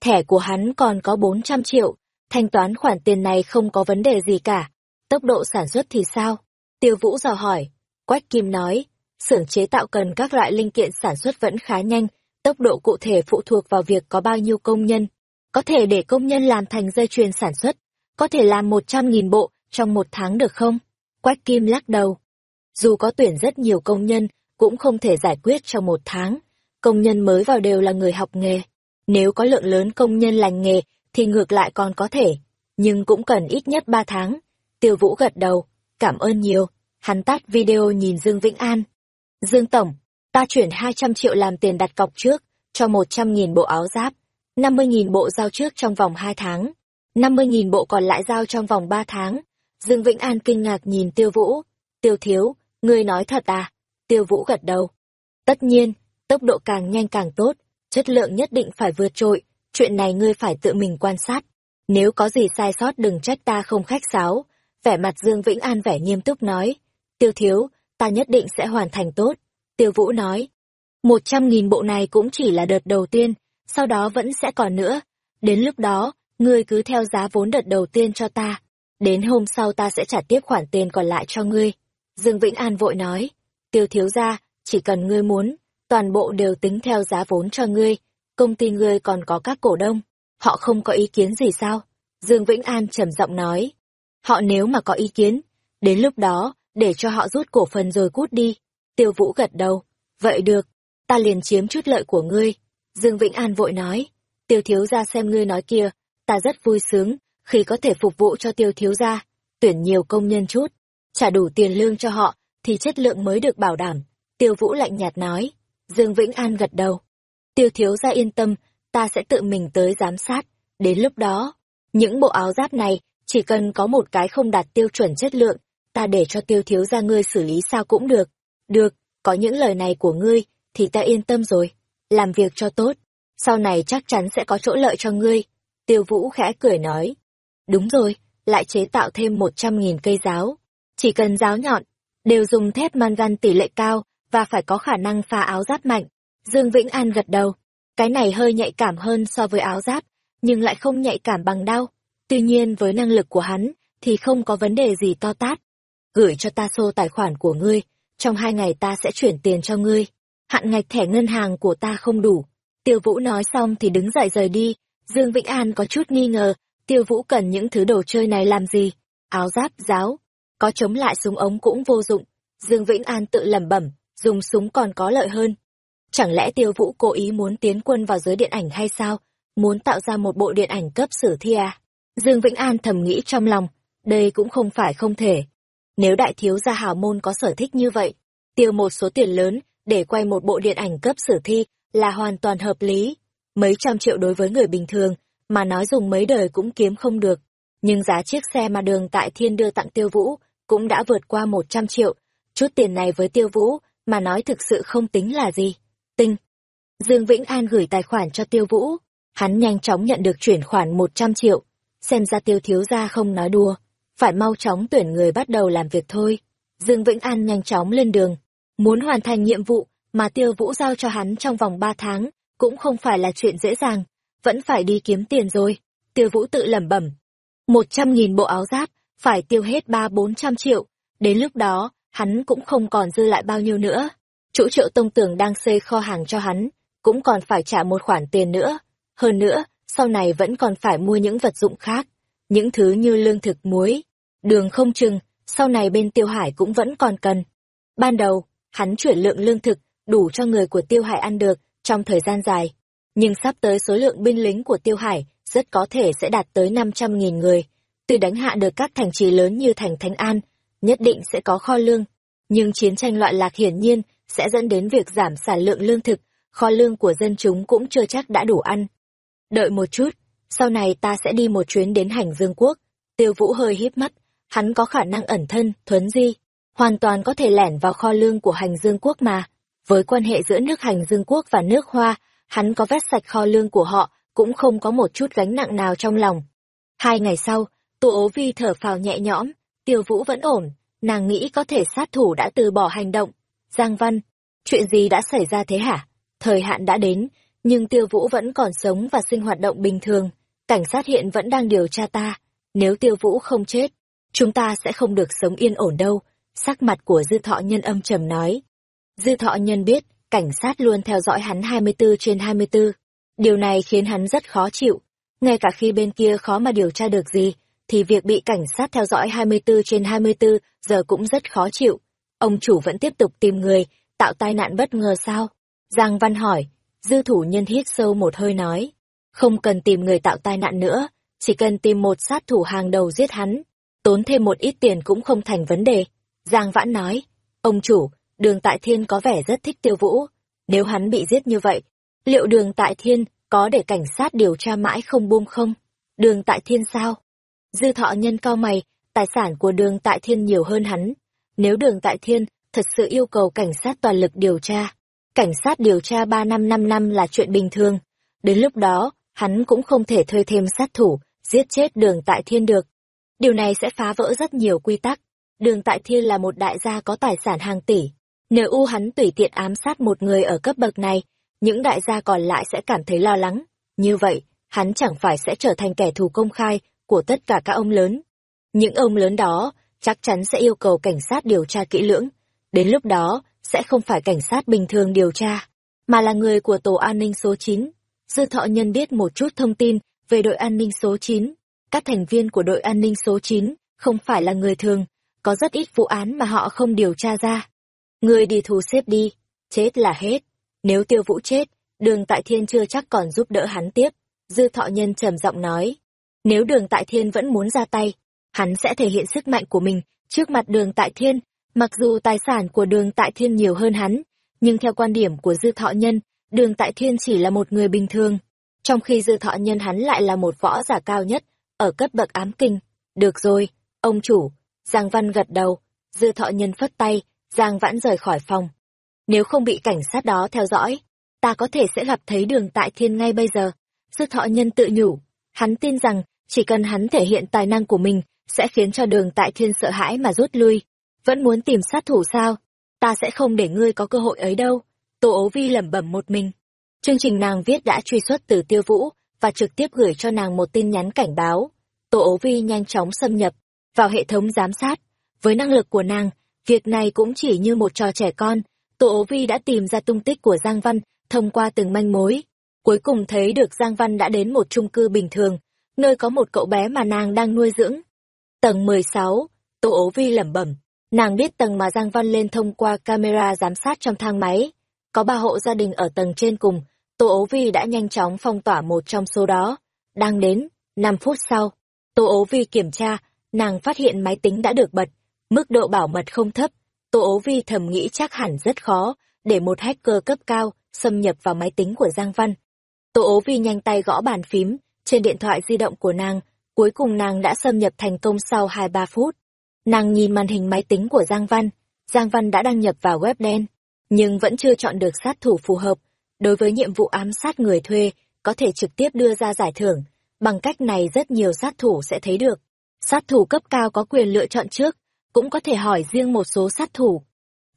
Thẻ của hắn còn có 400 triệu, thanh toán khoản tiền này không có vấn đề gì cả. Tốc độ sản xuất thì sao? Tiêu Vũ dò hỏi. Quách Kim nói, xưởng chế tạo cần các loại linh kiện sản xuất vẫn khá nhanh, tốc độ cụ thể phụ thuộc vào việc có bao nhiêu công nhân. Có thể để công nhân làm thành dây chuyền sản xuất, có thể làm 100.000 bộ trong một tháng được không? Quách Kim lắc đầu. Dù có tuyển rất nhiều công nhân, cũng không thể giải quyết trong một tháng. Công nhân mới vào đều là người học nghề. Nếu có lượng lớn công nhân lành nghề, thì ngược lại còn có thể. Nhưng cũng cần ít nhất 3 tháng. Tiêu Vũ gật đầu. Cảm ơn nhiều. Hắn tắt video nhìn Dương Vĩnh An. Dương Tổng, ta chuyển 200 triệu làm tiền đặt cọc trước, cho 100.000 bộ áo giáp. 50.000 bộ giao trước trong vòng 2 tháng. 50.000 bộ còn lại giao trong vòng 3 tháng. Dương Vĩnh An kinh ngạc nhìn Tiêu Vũ. Tiêu Thiếu, ngươi nói thật à? Tiêu Vũ gật đầu. Tất nhiên, tốc độ càng nhanh càng tốt, chất lượng nhất định phải vượt trội, chuyện này ngươi phải tự mình quan sát. Nếu có gì sai sót đừng trách ta không khách sáo. Vẻ mặt Dương Vĩnh An vẻ nghiêm túc nói. Tiêu Thiếu, ta nhất định sẽ hoàn thành tốt. Tiêu Vũ nói. Một trăm nghìn bộ này cũng chỉ là đợt đầu tiên, sau đó vẫn sẽ còn nữa. Đến lúc đó, ngươi cứ theo giá vốn đợt đầu tiên cho ta. Đến hôm sau ta sẽ trả tiếp khoản tiền còn lại cho ngươi. Dương Vĩnh An vội nói, tiêu thiếu ra, chỉ cần ngươi muốn, toàn bộ đều tính theo giá vốn cho ngươi, công ty ngươi còn có các cổ đông, họ không có ý kiến gì sao? Dương Vĩnh An trầm giọng nói, họ nếu mà có ý kiến, đến lúc đó, để cho họ rút cổ phần rồi cút đi. Tiêu Vũ gật đầu, vậy được, ta liền chiếm chút lợi của ngươi. Dương Vĩnh An vội nói, tiêu thiếu ra xem ngươi nói kia, ta rất vui sướng, khi có thể phục vụ cho tiêu thiếu gia, tuyển nhiều công nhân chút, trả đủ tiền lương cho họ, thì chất lượng mới được bảo đảm. Tiêu Vũ lạnh nhạt nói. Dương Vĩnh An gật đầu. Tiêu thiếu gia yên tâm, ta sẽ tự mình tới giám sát. Đến lúc đó, những bộ áo giáp này, chỉ cần có một cái không đạt tiêu chuẩn chất lượng, ta để cho tiêu thiếu gia ngươi xử lý sao cũng được. Được, có những lời này của ngươi, thì ta yên tâm rồi. Làm việc cho tốt, sau này chắc chắn sẽ có chỗ lợi cho ngươi. Tiêu Vũ khẽ cười nói. Đúng rồi, lại chế tạo thêm một trăm nghìn cây giáo. Chỉ cần giáo nhọn, đều dùng thép mangan tỷ lệ cao và phải có khả năng pha áo giáp mạnh. Dương Vĩnh An gật đầu. Cái này hơi nhạy cảm hơn so với áo giáp, nhưng lại không nhạy cảm bằng đau. Tuy nhiên với năng lực của hắn, thì không có vấn đề gì to tát. Gửi cho ta số tài khoản của ngươi, trong hai ngày ta sẽ chuyển tiền cho ngươi. Hạn ngạch thẻ ngân hàng của ta không đủ. Tiêu Vũ nói xong thì đứng dậy rời đi. Dương Vĩnh An có chút nghi ngờ, Tiêu Vũ cần những thứ đồ chơi này làm gì? Áo giáp, giáo, có chống lại súng ống cũng vô dụng. Dương Vĩnh An tự lẩm bẩm, dùng súng còn có lợi hơn. Chẳng lẽ Tiêu Vũ cố ý muốn tiến quân vào giới điện ảnh hay sao? Muốn tạo ra một bộ điện ảnh cấp sử thi à? Dương Vĩnh An thầm nghĩ trong lòng, đây cũng không phải không thể. Nếu đại thiếu gia hào môn có sở thích như vậy, tiêu một số tiền lớn để quay một bộ điện ảnh cấp sử thi là hoàn toàn hợp lý. Mấy trăm triệu đối với người bình thường mà nói dùng mấy đời cũng kiếm không được. Nhưng giá chiếc xe mà đường tại thiên đưa tặng tiêu vũ cũng đã vượt qua một trăm triệu. Chút tiền này với tiêu vũ mà nói thực sự không tính là gì. Tinh. Dương Vĩnh An gửi tài khoản cho tiêu vũ. Hắn nhanh chóng nhận được chuyển khoản một trăm triệu. Xem ra tiêu thiếu gia không nói đùa. Phải mau chóng tuyển người bắt đầu làm việc thôi. Dương Vĩnh An nhanh chóng lên đường. Muốn hoàn thành nhiệm vụ mà tiêu vũ giao cho hắn trong vòng ba tháng, cũng không phải là chuyện dễ dàng, vẫn phải đi kiếm tiền rồi. Tiêu vũ tự lẩm bẩm. Một trăm nghìn bộ áo giáp, phải tiêu hết ba bốn trăm triệu, đến lúc đó, hắn cũng không còn dư lại bao nhiêu nữa. Chủ triệu tông tưởng đang xây kho hàng cho hắn, cũng còn phải trả một khoản tiền nữa. Hơn nữa, sau này vẫn còn phải mua những vật dụng khác, những thứ như lương thực muối, đường không chừng, sau này bên tiêu hải cũng vẫn còn cần. Ban đầu, hắn chuyển lượng lương thực đủ cho người của tiêu hải ăn được trong thời gian dài. Nhưng sắp tới số lượng binh lính của tiêu hải rất có thể sẽ đạt tới 500.000 người. Tuy đánh hạ được các thành trì lớn như thành Thánh An, nhất định sẽ có kho lương. Nhưng chiến tranh loại lạc hiển nhiên sẽ dẫn đến việc giảm sản lượng lương thực, kho lương của dân chúng cũng chưa chắc đã đủ ăn. Đợi một chút, sau này ta sẽ đi một chuyến đến hành dương quốc. Tiêu vũ hơi híp mắt, hắn có khả năng ẩn thân, thuấn di, hoàn toàn có thể lẻn vào kho lương của hành dương quốc mà. Với quan hệ giữa nước hành dương quốc và nước hoa, hắn có vét sạch kho lương của họ, cũng không có một chút gánh nặng nào trong lòng. Hai ngày sau, Tô ố vi thở phào nhẹ nhõm, tiêu vũ vẫn ổn, nàng nghĩ có thể sát thủ đã từ bỏ hành động. Giang Văn, chuyện gì đã xảy ra thế hả? Thời hạn đã đến, nhưng tiêu vũ vẫn còn sống và sinh hoạt động bình thường. Cảnh sát hiện vẫn đang điều tra ta. Nếu tiêu vũ không chết, chúng ta sẽ không được sống yên ổn đâu. Sắc mặt của dư thọ nhân âm trầm nói. Dư thọ nhân biết, cảnh sát luôn theo dõi hắn 24 trên 24. Điều này khiến hắn rất khó chịu. Ngay cả khi bên kia khó mà điều tra được gì, thì việc bị cảnh sát theo dõi 24 trên 24 giờ cũng rất khó chịu. Ông chủ vẫn tiếp tục tìm người, tạo tai nạn bất ngờ sao? Giang Văn hỏi, dư thủ nhân hít sâu một hơi nói. Không cần tìm người tạo tai nạn nữa, chỉ cần tìm một sát thủ hàng đầu giết hắn. Tốn thêm một ít tiền cũng không thành vấn đề. Giang Vãn nói, ông chủ, đường tại thiên có vẻ rất thích tiêu vũ. Nếu hắn bị giết như vậy, liệu đường tại thiên có để cảnh sát điều tra mãi không buông không? Đường tại thiên sao? Dư thọ nhân cao mày, tài sản của đường tại thiên nhiều hơn hắn. Nếu đường tại thiên thật sự yêu cầu cảnh sát toàn lực điều tra, cảnh sát điều tra ba năm năm năm là chuyện bình thường. Đến lúc đó, hắn cũng không thể thuê thêm sát thủ, giết chết đường tại thiên được. Điều này sẽ phá vỡ rất nhiều quy tắc. Đường tại thiên là một đại gia có tài sản hàng tỷ. Nếu u hắn tùy tiện ám sát một người ở cấp bậc này, những đại gia còn lại sẽ cảm thấy lo lắng. Như vậy, hắn chẳng phải sẽ trở thành kẻ thù công khai của tất cả các ông lớn. Những ông lớn đó chắc chắn sẽ yêu cầu cảnh sát điều tra kỹ lưỡng. Đến lúc đó, sẽ không phải cảnh sát bình thường điều tra, mà là người của tổ an ninh số 9. Dư thọ nhân biết một chút thông tin về đội an ninh số 9. Các thành viên của đội an ninh số 9 không phải là người thường, có rất ít vụ án mà họ không điều tra ra. Người đi thù xếp đi, chết là hết. Nếu tiêu vũ chết, đường tại thiên chưa chắc còn giúp đỡ hắn tiếp. Dư thọ nhân trầm giọng nói. Nếu đường tại thiên vẫn muốn ra tay, hắn sẽ thể hiện sức mạnh của mình trước mặt đường tại thiên. Mặc dù tài sản của đường tại thiên nhiều hơn hắn, nhưng theo quan điểm của dư thọ nhân, đường tại thiên chỉ là một người bình thường. Trong khi dư thọ nhân hắn lại là một võ giả cao nhất, ở cấp bậc ám kinh. Được rồi, ông chủ, Giang Văn gật đầu, dư thọ nhân phất tay, Giang Vãn rời khỏi phòng. Nếu không bị cảnh sát đó theo dõi, ta có thể sẽ gặp thấy đường tại thiên ngay bây giờ. Dư thọ nhân tự nhủ, hắn tin rằng chỉ cần hắn thể hiện tài năng của mình, sẽ khiến cho đường tại thiên sợ hãi mà rút lui. Vẫn muốn tìm sát thủ sao? Ta sẽ không để ngươi có cơ hội ấy đâu. Tô ố vi lẩm bẩm một mình. Chương trình nàng viết đã truy xuất từ tiêu vũ, và trực tiếp gửi cho nàng một tin nhắn cảnh báo. Tô ố vi nhanh chóng xâm nhập vào hệ thống giám sát. Với năng lực của nàng, việc này cũng chỉ như một trò trẻ con. Tô ố vi đã tìm ra tung tích của Giang Văn thông qua từng manh mối. Cuối cùng thấy được Giang Văn đã đến một chung cư bình thường, nơi có một cậu bé mà nàng đang nuôi dưỡng. Tầng 16, Tô ố vi lẩm bẩm, nàng biết tầng mà Giang Văn lên thông qua camera giám sát trong thang máy. Có ba hộ gia đình ở tầng trên cùng, Tô ố vi đã nhanh chóng phong tỏa một trong số đó. Đang đến, 5 phút sau, Tô ố vi kiểm tra, nàng phát hiện máy tính đã được bật, mức độ bảo mật không thấp. Tô ố vi thầm nghĩ chắc hẳn rất khó, để một hacker cấp cao xâm nhập vào máy tính của Giang Văn. Tô ố vi nhanh tay gõ bàn phím, trên điện thoại di động của nàng, cuối cùng nàng đã xâm nhập thành công sau 2-3 phút. Nàng nhìn màn hình máy tính của Giang Văn, Giang Văn đã đăng nhập vào web đen, nhưng vẫn chưa chọn được sát thủ phù hợp. Đối với nhiệm vụ ám sát người thuê, có thể trực tiếp đưa ra giải thưởng, bằng cách này rất nhiều sát thủ sẽ thấy được. Sát thủ cấp cao có quyền lựa chọn trước, cũng có thể hỏi riêng một số sát thủ.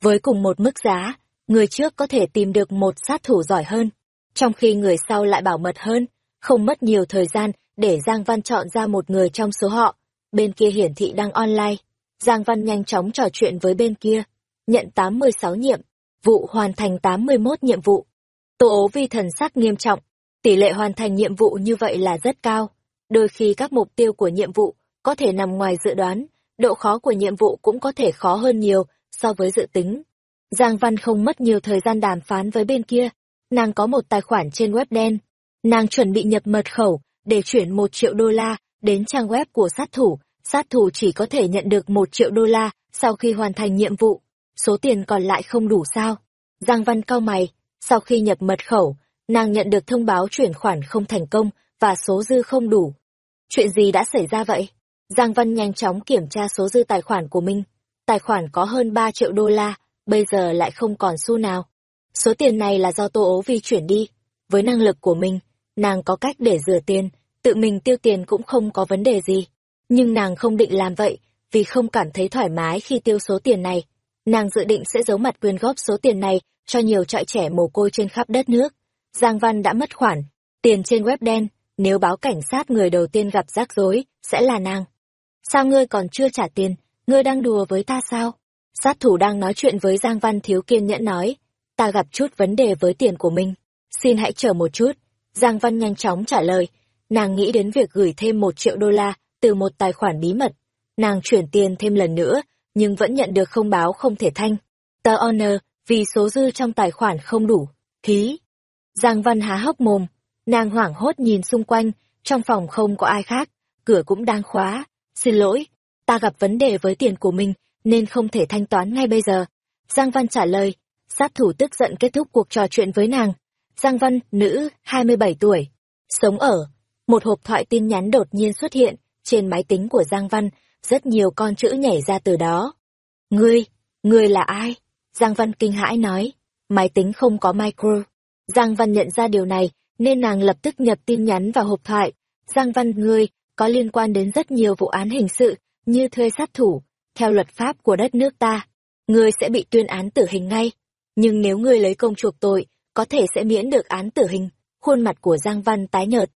Với cùng một mức giá, người trước có thể tìm được một sát thủ giỏi hơn, trong khi người sau lại bảo mật hơn, không mất nhiều thời gian để Giang Văn chọn ra một người trong số họ. Bên kia hiển thị đang online, Giang Văn nhanh chóng trò chuyện với bên kia, nhận 86 nhiệm, vụ hoàn thành 81 nhiệm vụ. Tô ố vi thần sắc nghiêm trọng, tỷ lệ hoàn thành nhiệm vụ như vậy là rất cao. Đôi khi các mục tiêu của nhiệm vụ có thể nằm ngoài dự đoán, độ khó của nhiệm vụ cũng có thể khó hơn nhiều so với dự tính. Giang Văn không mất nhiều thời gian đàm phán với bên kia, nàng có một tài khoản trên web đen. Nàng chuẩn bị nhập mật khẩu để chuyển một triệu đô la đến trang web của sát thủ, sát thủ chỉ có thể nhận được một triệu đô la sau khi hoàn thành nhiệm vụ. Số tiền còn lại không đủ sao? Giang Văn cau mày, sau khi nhập mật khẩu, nàng nhận được thông báo chuyển khoản không thành công và số dư không đủ. Chuyện gì đã xảy ra vậy? Giang Văn nhanh chóng kiểm tra số dư tài khoản của mình. Tài khoản có hơn 3 triệu đô la, bây giờ lại không còn xu nào. Số tiền này là do Tô ố vi chuyển đi. Với năng lực của mình, nàng có cách để rửa tiền, tự mình tiêu tiền cũng không có vấn đề gì. Nhưng nàng không định làm vậy, vì không cảm thấy thoải mái khi tiêu số tiền này. Nàng dự định sẽ giấu mặt quyên góp số tiền này cho nhiều trại trẻ mồ côi trên khắp đất nước. Giang Văn đã mất khoản, tiền trên web đen, nếu báo cảnh sát người đầu tiên gặp rắc rối, sẽ là nàng. Sao ngươi còn chưa trả tiền, ngươi đang đùa với ta sao? Sát thủ đang nói chuyện với Giang Văn thiếu kiên nhẫn nói, ta gặp chút vấn đề với tiền của mình, xin hãy chờ một chút. Giang Văn nhanh chóng trả lời, nàng nghĩ đến việc gửi thêm một triệu đô la từ một tài khoản bí mật. Nàng chuyển tiền thêm lần nữa, nhưng vẫn nhận được không báo không thể thanh. Tờ Honor, vì số dư trong tài khoản không đủ. Ký. Giang Văn há hốc mồm, nàng hoảng hốt nhìn xung quanh, trong phòng không có ai khác, cửa cũng đang khóa. Xin lỗi, ta gặp vấn đề với tiền của mình, nên không thể thanh toán ngay bây giờ. Giang Văn trả lời, sát thủ tức giận kết thúc cuộc trò chuyện với nàng. Giang Văn, nữ, 27 tuổi, sống ở. Một hộp thoại tin nhắn đột nhiên xuất hiện, trên máy tính của Giang Văn, rất nhiều con chữ nhảy ra từ đó. Ngươi, ngươi là ai? Giang Văn kinh hãi nói, máy tính không có micro. Giang Văn nhận ra điều này, nên nàng lập tức nhập tin nhắn vào hộp thoại. Giang Văn ngươi, có liên quan đến rất nhiều vụ án hình sự, như thuê sát thủ. Theo luật pháp của đất nước ta, ngươi sẽ bị tuyên án tử hình ngay. Nhưng nếu ngươi lấy công chuộc tội, có thể sẽ miễn được án tử hình. Khuôn mặt của Giang Văn tái nhợt.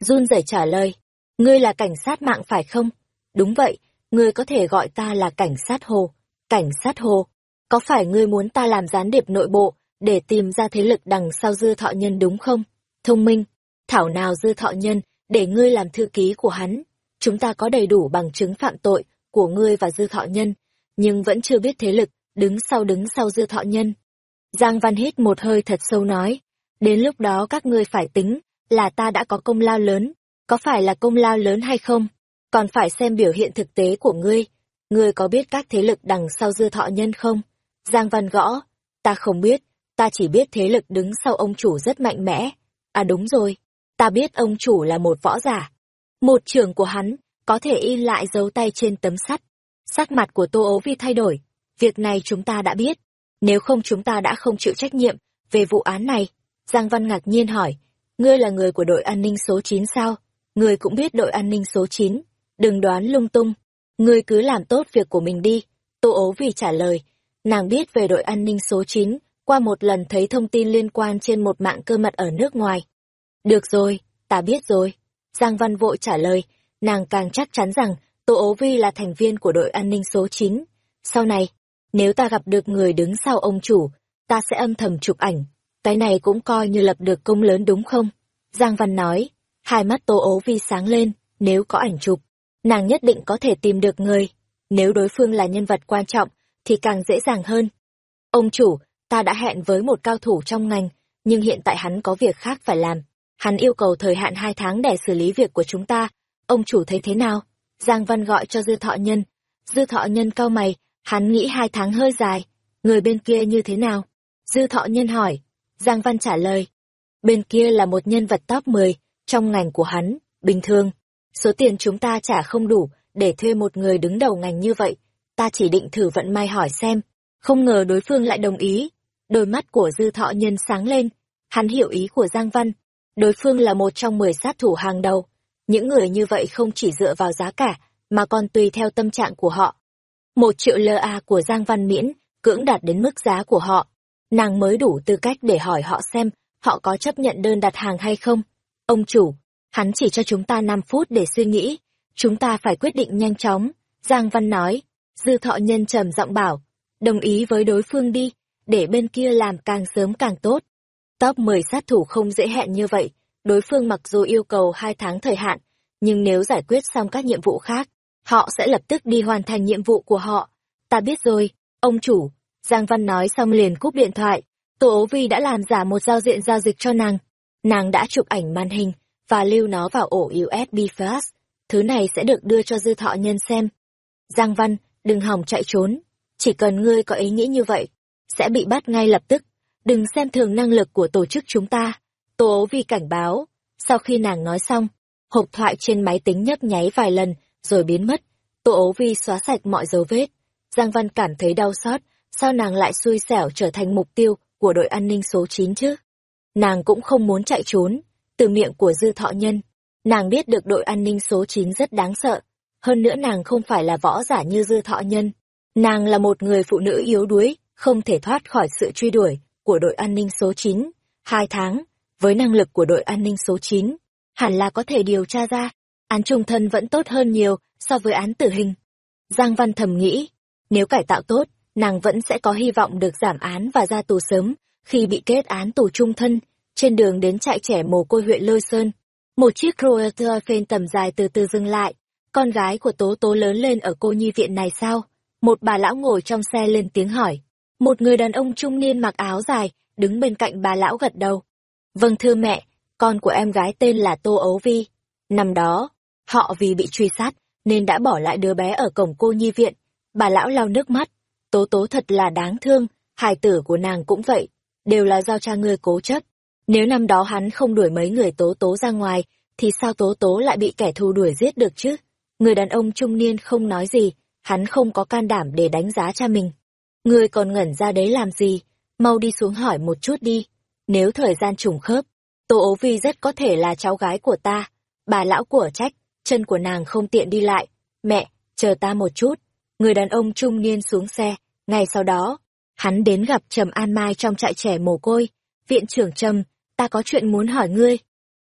Run rẩy trả lời, ngươi là cảnh sát mạng phải không? Đúng vậy, ngươi có thể gọi ta là cảnh sát hồ. Cảnh sát hồ, có phải ngươi muốn ta làm gián điệp nội bộ, để tìm ra thế lực đằng sau dư thọ nhân đúng không? Thông minh, thảo nào dư thọ nhân, để ngươi làm thư ký của hắn. Chúng ta có đầy đủ bằng chứng phạm tội của ngươi và dư thọ nhân, nhưng vẫn chưa biết thế lực, đứng sau đứng sau dư thọ nhân. Giang Văn hít một hơi thật sâu nói, đến lúc đó các ngươi phải tính, là ta đã có công lao lớn, có phải là công lao lớn hay không? Còn phải xem biểu hiện thực tế của ngươi, ngươi có biết các thế lực đằng sau dư thọ nhân không? Giang Văn gõ, ta không biết, ta chỉ biết thế lực đứng sau ông chủ rất mạnh mẽ. À đúng rồi, ta biết ông chủ là một võ giả. Một trưởng của hắn, có thể in lại dấu tay trên tấm sắt. Sắc mặt của Tô ấu Vi thay đổi, việc này chúng ta đã biết. Nếu không chúng ta đã không chịu trách nhiệm về vụ án này. Giang Văn ngạc nhiên hỏi, ngươi là người của đội an ninh số 9 sao? Ngươi cũng biết đội an ninh số 9. Đừng đoán lung tung. Ngươi cứ làm tốt việc của mình đi. Tô ấu vi trả lời, nàng biết về đội an ninh số 9, qua một lần thấy thông tin liên quan trên một mạng cơ mật ở nước ngoài. Được rồi, ta biết rồi. Giang Văn vội trả lời, nàng càng chắc chắn rằng Tô ố vi là thành viên của đội an ninh số 9. Sau này, nếu ta gặp được người đứng sau ông chủ, ta sẽ âm thầm chụp ảnh. Cái này cũng coi như lập được công lớn đúng không? Giang Văn nói, hai mắt Tô ố vi sáng lên, nếu có ảnh chụp, nàng nhất định có thể tìm được người. Nếu đối phương là nhân vật quan trọng, thì càng dễ dàng hơn. Ông chủ, ta đã hẹn với một cao thủ trong ngành, nhưng hiện tại hắn có việc khác phải làm. Hắn yêu cầu thời hạn hai tháng để xử lý việc của chúng ta. Ông chủ thấy thế nào? Giang Văn gọi cho Dư Thọ Nhân. Dư Thọ Nhân cau mày, hắn nghĩ hai tháng hơi dài. Người bên kia như thế nào? Dư Thọ Nhân hỏi. Giang Văn trả lời. Bên kia là một nhân vật top 10, trong ngành của hắn, bình thường. Số tiền chúng ta trả không đủ để thuê một người đứng đầu ngành như vậy. Ta chỉ định thử vận may hỏi xem. Không ngờ đối phương lại đồng ý. Đôi mắt của dư thọ nhân sáng lên. Hắn hiểu ý của Giang Văn. Đối phương là một trong mười sát thủ hàng đầu. Những người như vậy không chỉ dựa vào giá cả, mà còn tùy theo tâm trạng của họ. Một triệu LA của Giang Văn miễn, cưỡng đạt đến mức giá của họ. nàng mới đủ tư cách để hỏi họ xem họ có chấp nhận đơn đặt hàng hay không. Ông chủ, hắn chỉ cho chúng ta 5 phút để suy nghĩ, chúng ta phải quyết định nhanh chóng. Giang Văn nói, dư thọ nhân trầm giọng bảo, đồng ý với đối phương đi, để bên kia làm càng sớm càng tốt. Top 10 sát thủ không dễ hẹn như vậy, đối phương mặc dù yêu cầu 2 tháng thời hạn, nhưng nếu giải quyết xong các nhiệm vụ khác, họ sẽ lập tức đi hoàn thành nhiệm vụ của họ. Ta biết rồi, ông chủ, Giang Văn nói xong liền cúp điện thoại, Tô ố vi đã làm giả một giao diện giao dịch cho nàng. Nàng đã chụp ảnh màn hình và lưu nó vào ổ USB flash, thứ này sẽ được đưa cho dư thọ nhân xem. Giang Văn, đừng hòng chạy trốn, chỉ cần ngươi có ý nghĩ như vậy, sẽ bị bắt ngay lập tức, đừng xem thường năng lực của tổ chức chúng ta. Tô ố vi cảnh báo, sau khi nàng nói xong, hộp thoại trên máy tính nhấp nháy vài lần, rồi biến mất. Tô ố vi xóa sạch mọi dấu vết. Giang Văn cảm thấy đau xót, sao nàng lại xui xẻo trở thành mục tiêu của đội an ninh số 9 chứ? Nàng cũng không muốn chạy trốn, từ miệng của dư thọ nhân. Nàng biết được đội an ninh số 9 rất đáng sợ, hơn nữa nàng không phải là võ giả như dư thọ nhân. Nàng là một người phụ nữ yếu đuối, không thể thoát khỏi sự truy đuổi của đội an ninh số 9. Hai tháng, với năng lực của đội an ninh số 9, hẳn là có thể điều tra ra, án trung thân vẫn tốt hơn nhiều so với án tử hình. Giang Văn thầm nghĩ, nếu cải tạo tốt, nàng vẫn sẽ có hy vọng được giảm án và ra tù sớm khi bị kết án tù trung thân trên đường đến trại trẻ mồ côi huyện lôi sơn một chiếc royal phên tầm dài từ từ dừng lại con gái của tố tố lớn lên ở cô nhi viện này sao một bà lão ngồi trong xe lên tiếng hỏi một người đàn ông trung niên mặc áo dài đứng bên cạnh bà lão gật đầu vâng thưa mẹ con của em gái tên là tô ấu vi năm đó họ vì bị truy sát nên đã bỏ lại đứa bé ở cổng cô nhi viện bà lão lau nước mắt Tố tố thật là đáng thương, hài tử của nàng cũng vậy, đều là do cha ngươi cố chấp. Nếu năm đó hắn không đuổi mấy người tố tố ra ngoài, thì sao tố tố lại bị kẻ thù đuổi giết được chứ? Người đàn ông trung niên không nói gì, hắn không có can đảm để đánh giá cha mình. Ngươi còn ngẩn ra đấy làm gì? Mau đi xuống hỏi một chút đi. Nếu thời gian trùng khớp, Tô ố vi rất có thể là cháu gái của ta. Bà lão của trách, chân của nàng không tiện đi lại. Mẹ, chờ ta một chút. Người đàn ông trung niên xuống xe, ngay sau đó, hắn đến gặp Trầm An Mai trong trại trẻ mồ côi. Viện trưởng Trầm, ta có chuyện muốn hỏi ngươi.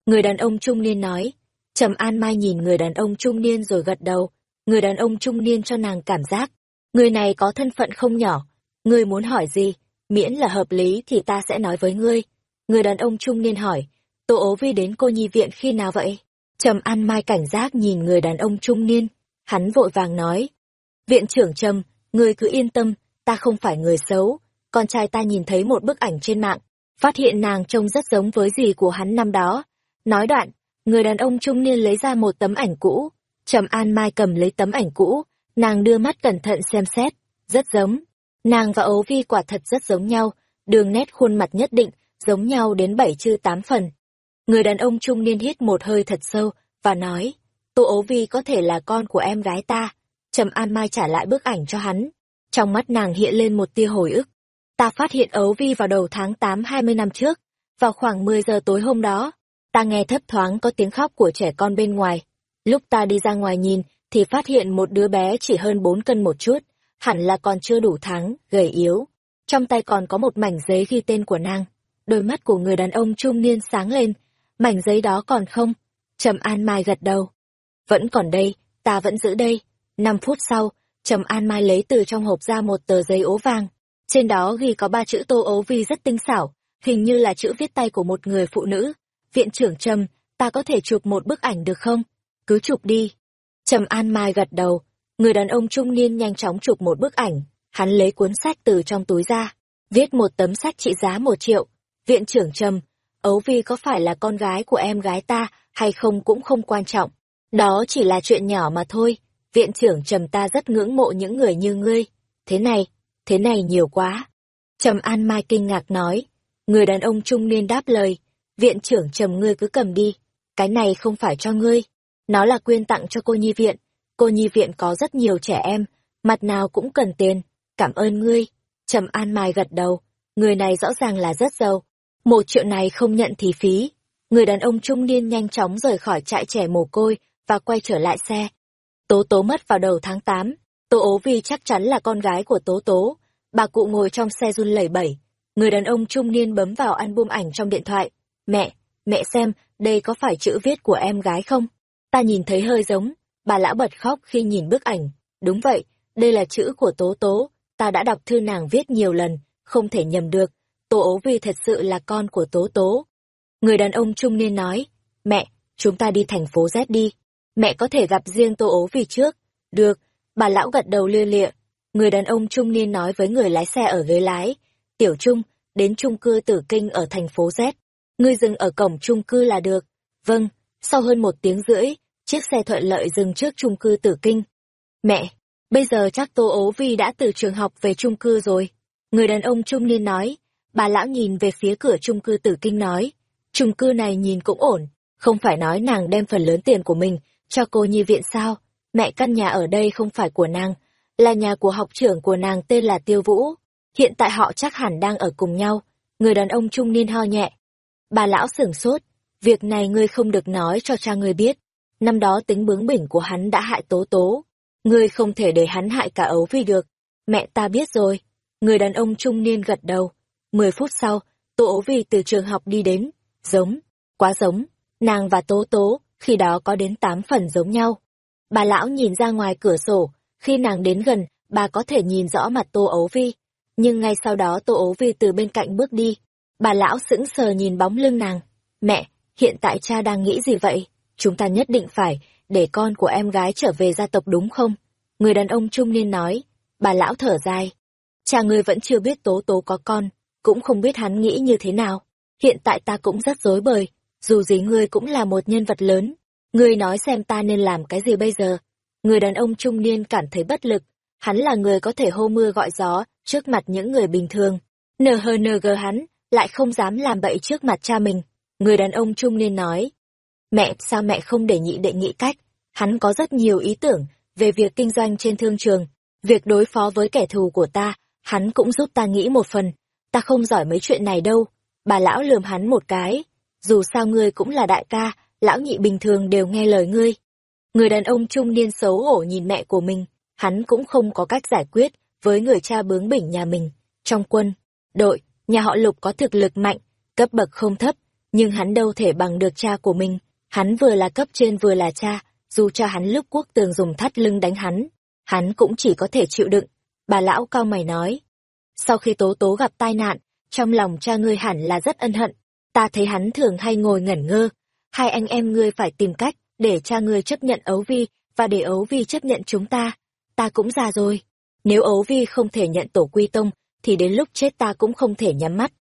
Người đàn ông trung niên nói. Trầm An Mai nhìn người đàn ông trung niên rồi gật đầu. Người đàn ông trung niên cho nàng cảm giác. Người này có thân phận không nhỏ. Ngươi muốn hỏi gì? Miễn là hợp lý thì ta sẽ nói với ngươi. Người đàn ông trung niên hỏi. Tô ố vi đến cô nhi viện khi nào vậy? Trầm An Mai cảnh giác nhìn người đàn ông trung niên. Hắn vội vàng nói. Viện trưởng Trầm, ngươi cứ yên tâm, ta không phải người xấu. Con trai ta nhìn thấy một bức ảnh trên mạng, phát hiện nàng trông rất giống với gì của hắn năm đó. Nói đoạn, người đàn ông trung niên lấy ra một tấm ảnh cũ. Trầm An Mai cầm lấy tấm ảnh cũ, nàng đưa mắt cẩn thận xem xét, rất giống. Nàng và ấu vi quả thật rất giống nhau, đường nét khuôn mặt nhất định, giống nhau đến bảy chư tám phần. Người đàn ông trung niên hít một hơi thật sâu, và nói, Tô ấu vi có thể là con của em gái ta. Trầm An Mai trả lại bức ảnh cho hắn. Trong mắt nàng hiện lên một tia hồi ức. Ta phát hiện ấu vi vào đầu tháng 8 20 năm trước. Vào khoảng 10 giờ tối hôm đó, ta nghe thấp thoáng có tiếng khóc của trẻ con bên ngoài. Lúc ta đi ra ngoài nhìn, thì phát hiện một đứa bé chỉ hơn 4 cân một chút, hẳn là còn chưa đủ tháng, gầy yếu. Trong tay còn có một mảnh giấy ghi tên của nàng. Đôi mắt của người đàn ông trung niên sáng lên. Mảnh giấy đó còn không? Trầm An Mai gật đầu. Vẫn còn đây, ta vẫn giữ đây. Năm phút sau, Trầm An Mai lấy từ trong hộp ra một tờ giấy ố vàng. Trên đó ghi có ba chữ tô ố vi rất tinh xảo, hình như là chữ viết tay của một người phụ nữ. Viện trưởng Trầm, ta có thể chụp một bức ảnh được không? Cứ chụp đi. Trầm An Mai gật đầu. Người đàn ông trung niên nhanh chóng chụp một bức ảnh. Hắn lấy cuốn sách từ trong túi ra. Viết một tấm sách trị giá một triệu. Viện trưởng Trầm, ấu vi có phải là con gái của em gái ta hay không cũng không quan trọng. Đó chỉ là chuyện nhỏ mà thôi viện trưởng trầm ta rất ngưỡng mộ những người như ngươi. Thế này, thế này nhiều quá. Trầm An Mai kinh ngạc nói. Người đàn ông trung niên đáp lời. Viện trưởng trầm ngươi cứ cầm đi. Cái này không phải cho ngươi. Nó là quyên tặng cho cô nhi viện. Cô nhi viện có rất nhiều trẻ em. Mặt nào cũng cần tiền. Cảm ơn ngươi. Trầm An Mai gật đầu. Người này rõ ràng là rất giàu. Một triệu này không nhận thì phí. Người đàn ông trung niên nhanh chóng rời khỏi trại trẻ mồ côi và quay trở lại xe Tố tố mất vào đầu tháng 8, tố ố vi chắc chắn là con gái của tố tố. Bà cụ ngồi trong xe run lẩy bẩy. Người đàn ông trung niên bấm vào album ảnh trong điện thoại. Mẹ, mẹ xem, đây có phải chữ viết của em gái không? Ta nhìn thấy hơi giống. Bà lão bật khóc khi nhìn bức ảnh. Đúng vậy, đây là chữ của Tố Tố. Ta đã đọc thư nàng viết nhiều lần, không thể nhầm được. Tô ố vi thật sự là con của Tố Tố. Người đàn ông trung niên nói, mẹ, chúng ta đi thành phố Z đi. Mẹ có thể gặp riêng Tô ố vi trước. Được, bà lão gật đầu lia lịa. Người đàn ông trung niên nói với người lái xe ở ghế lái. Tiểu Trung, đến trung cư Tử Kinh ở thành phố Z. Ngươi dừng ở cổng trung cư là được. Vâng, sau hơn một tiếng rưỡi, chiếc xe thuận lợi dừng trước chung cư Tử Kinh. Mẹ, bây giờ chắc Tô ố vi đã từ trường học về chung cư rồi. Người đàn ông trung niên nói. Bà lão nhìn về phía cửa chung cư Tử Kinh nói. Chung cư này nhìn cũng ổn, không phải nói nàng đem phần lớn tiền của mình cho cô nhi viện sao? Mẹ căn nhà ở đây không phải của nàng, là nhà của học trưởng của nàng tên là Tiêu Vũ. Hiện tại họ chắc hẳn đang ở cùng nhau. Người đàn ông trung niên ho nhẹ. Bà lão sửng sốt. Việc này ngươi không được nói cho cha ngươi biết. Năm đó tính bướng bỉnh của hắn đã hại tố tố. Ngươi không thể để hắn hại cả ấu vi được. Mẹ ta biết rồi. Người đàn ông trung niên gật đầu. Mười phút sau, Tô ấu vi từ trường học đi đến. Giống. Quá giống. Nàng và tố tố, khi đó có đến tám phần giống nhau. Bà lão nhìn ra ngoài cửa sổ, khi nàng đến gần, bà có thể nhìn rõ mặt Tô Ấu Vi. Nhưng ngay sau đó Tô Ấu Vi từ bên cạnh bước đi. Bà lão sững sờ nhìn bóng lưng nàng. Mẹ, hiện tại cha đang nghĩ gì vậy? Chúng ta nhất định phải để con của em gái trở về gia tộc đúng không? Người đàn ông trung niên nói. Bà lão thở dài. Cha ngươi vẫn chưa biết Tố Tố có con, cũng không biết hắn nghĩ như thế nào. Hiện tại ta cũng rất rối bời, dù gì ngươi cũng là một nhân vật lớn. Ngươi nói xem ta nên làm cái gì bây giờ? Người đàn ông trung niên cảm thấy bất lực. Hắn là người có thể hô mưa gọi gió trước mặt những người bình thường. NHNG hắn lại không dám làm bậy trước mặt cha mình. Người đàn ông trung niên nói. Mẹ, sao mẹ không để nhị đệ nghĩ cách? Hắn có rất nhiều ý tưởng về việc kinh doanh trên thương trường. Việc đối phó với kẻ thù của ta, hắn cũng giúp ta nghĩ một phần. Ta không giỏi mấy chuyện này đâu. Bà lão lườm hắn một cái. Dù sao ngươi cũng là đại ca, lão nhị bình thường đều nghe lời ngươi. Người đàn ông trung niên xấu hổ nhìn mẹ của mình, hắn cũng không có cách giải quyết với người cha bướng bỉnh nhà mình. Trong quân, đội, nhà họ Lục có thực lực mạnh, cấp bậc không thấp, nhưng hắn đâu thể bằng được cha của mình. Hắn vừa là cấp trên vừa là cha, dù cha hắn lúc quốc tường dùng thắt lưng đánh hắn, hắn cũng chỉ có thể chịu đựng. Bà lão cao mày nói. Sau khi tố tố gặp tai nạn, trong lòng cha ngươi hẳn là rất ân hận. Ta thấy hắn thường hay ngồi ngẩn ngơ. Hai anh em ngươi phải tìm cách để cha ngươi chấp nhận ấu vi và để ấu vi chấp nhận chúng ta. Ta cũng già rồi. Nếu ấu vi không thể nhận tổ quy tông, thì đến lúc chết ta cũng không thể nhắm mắt.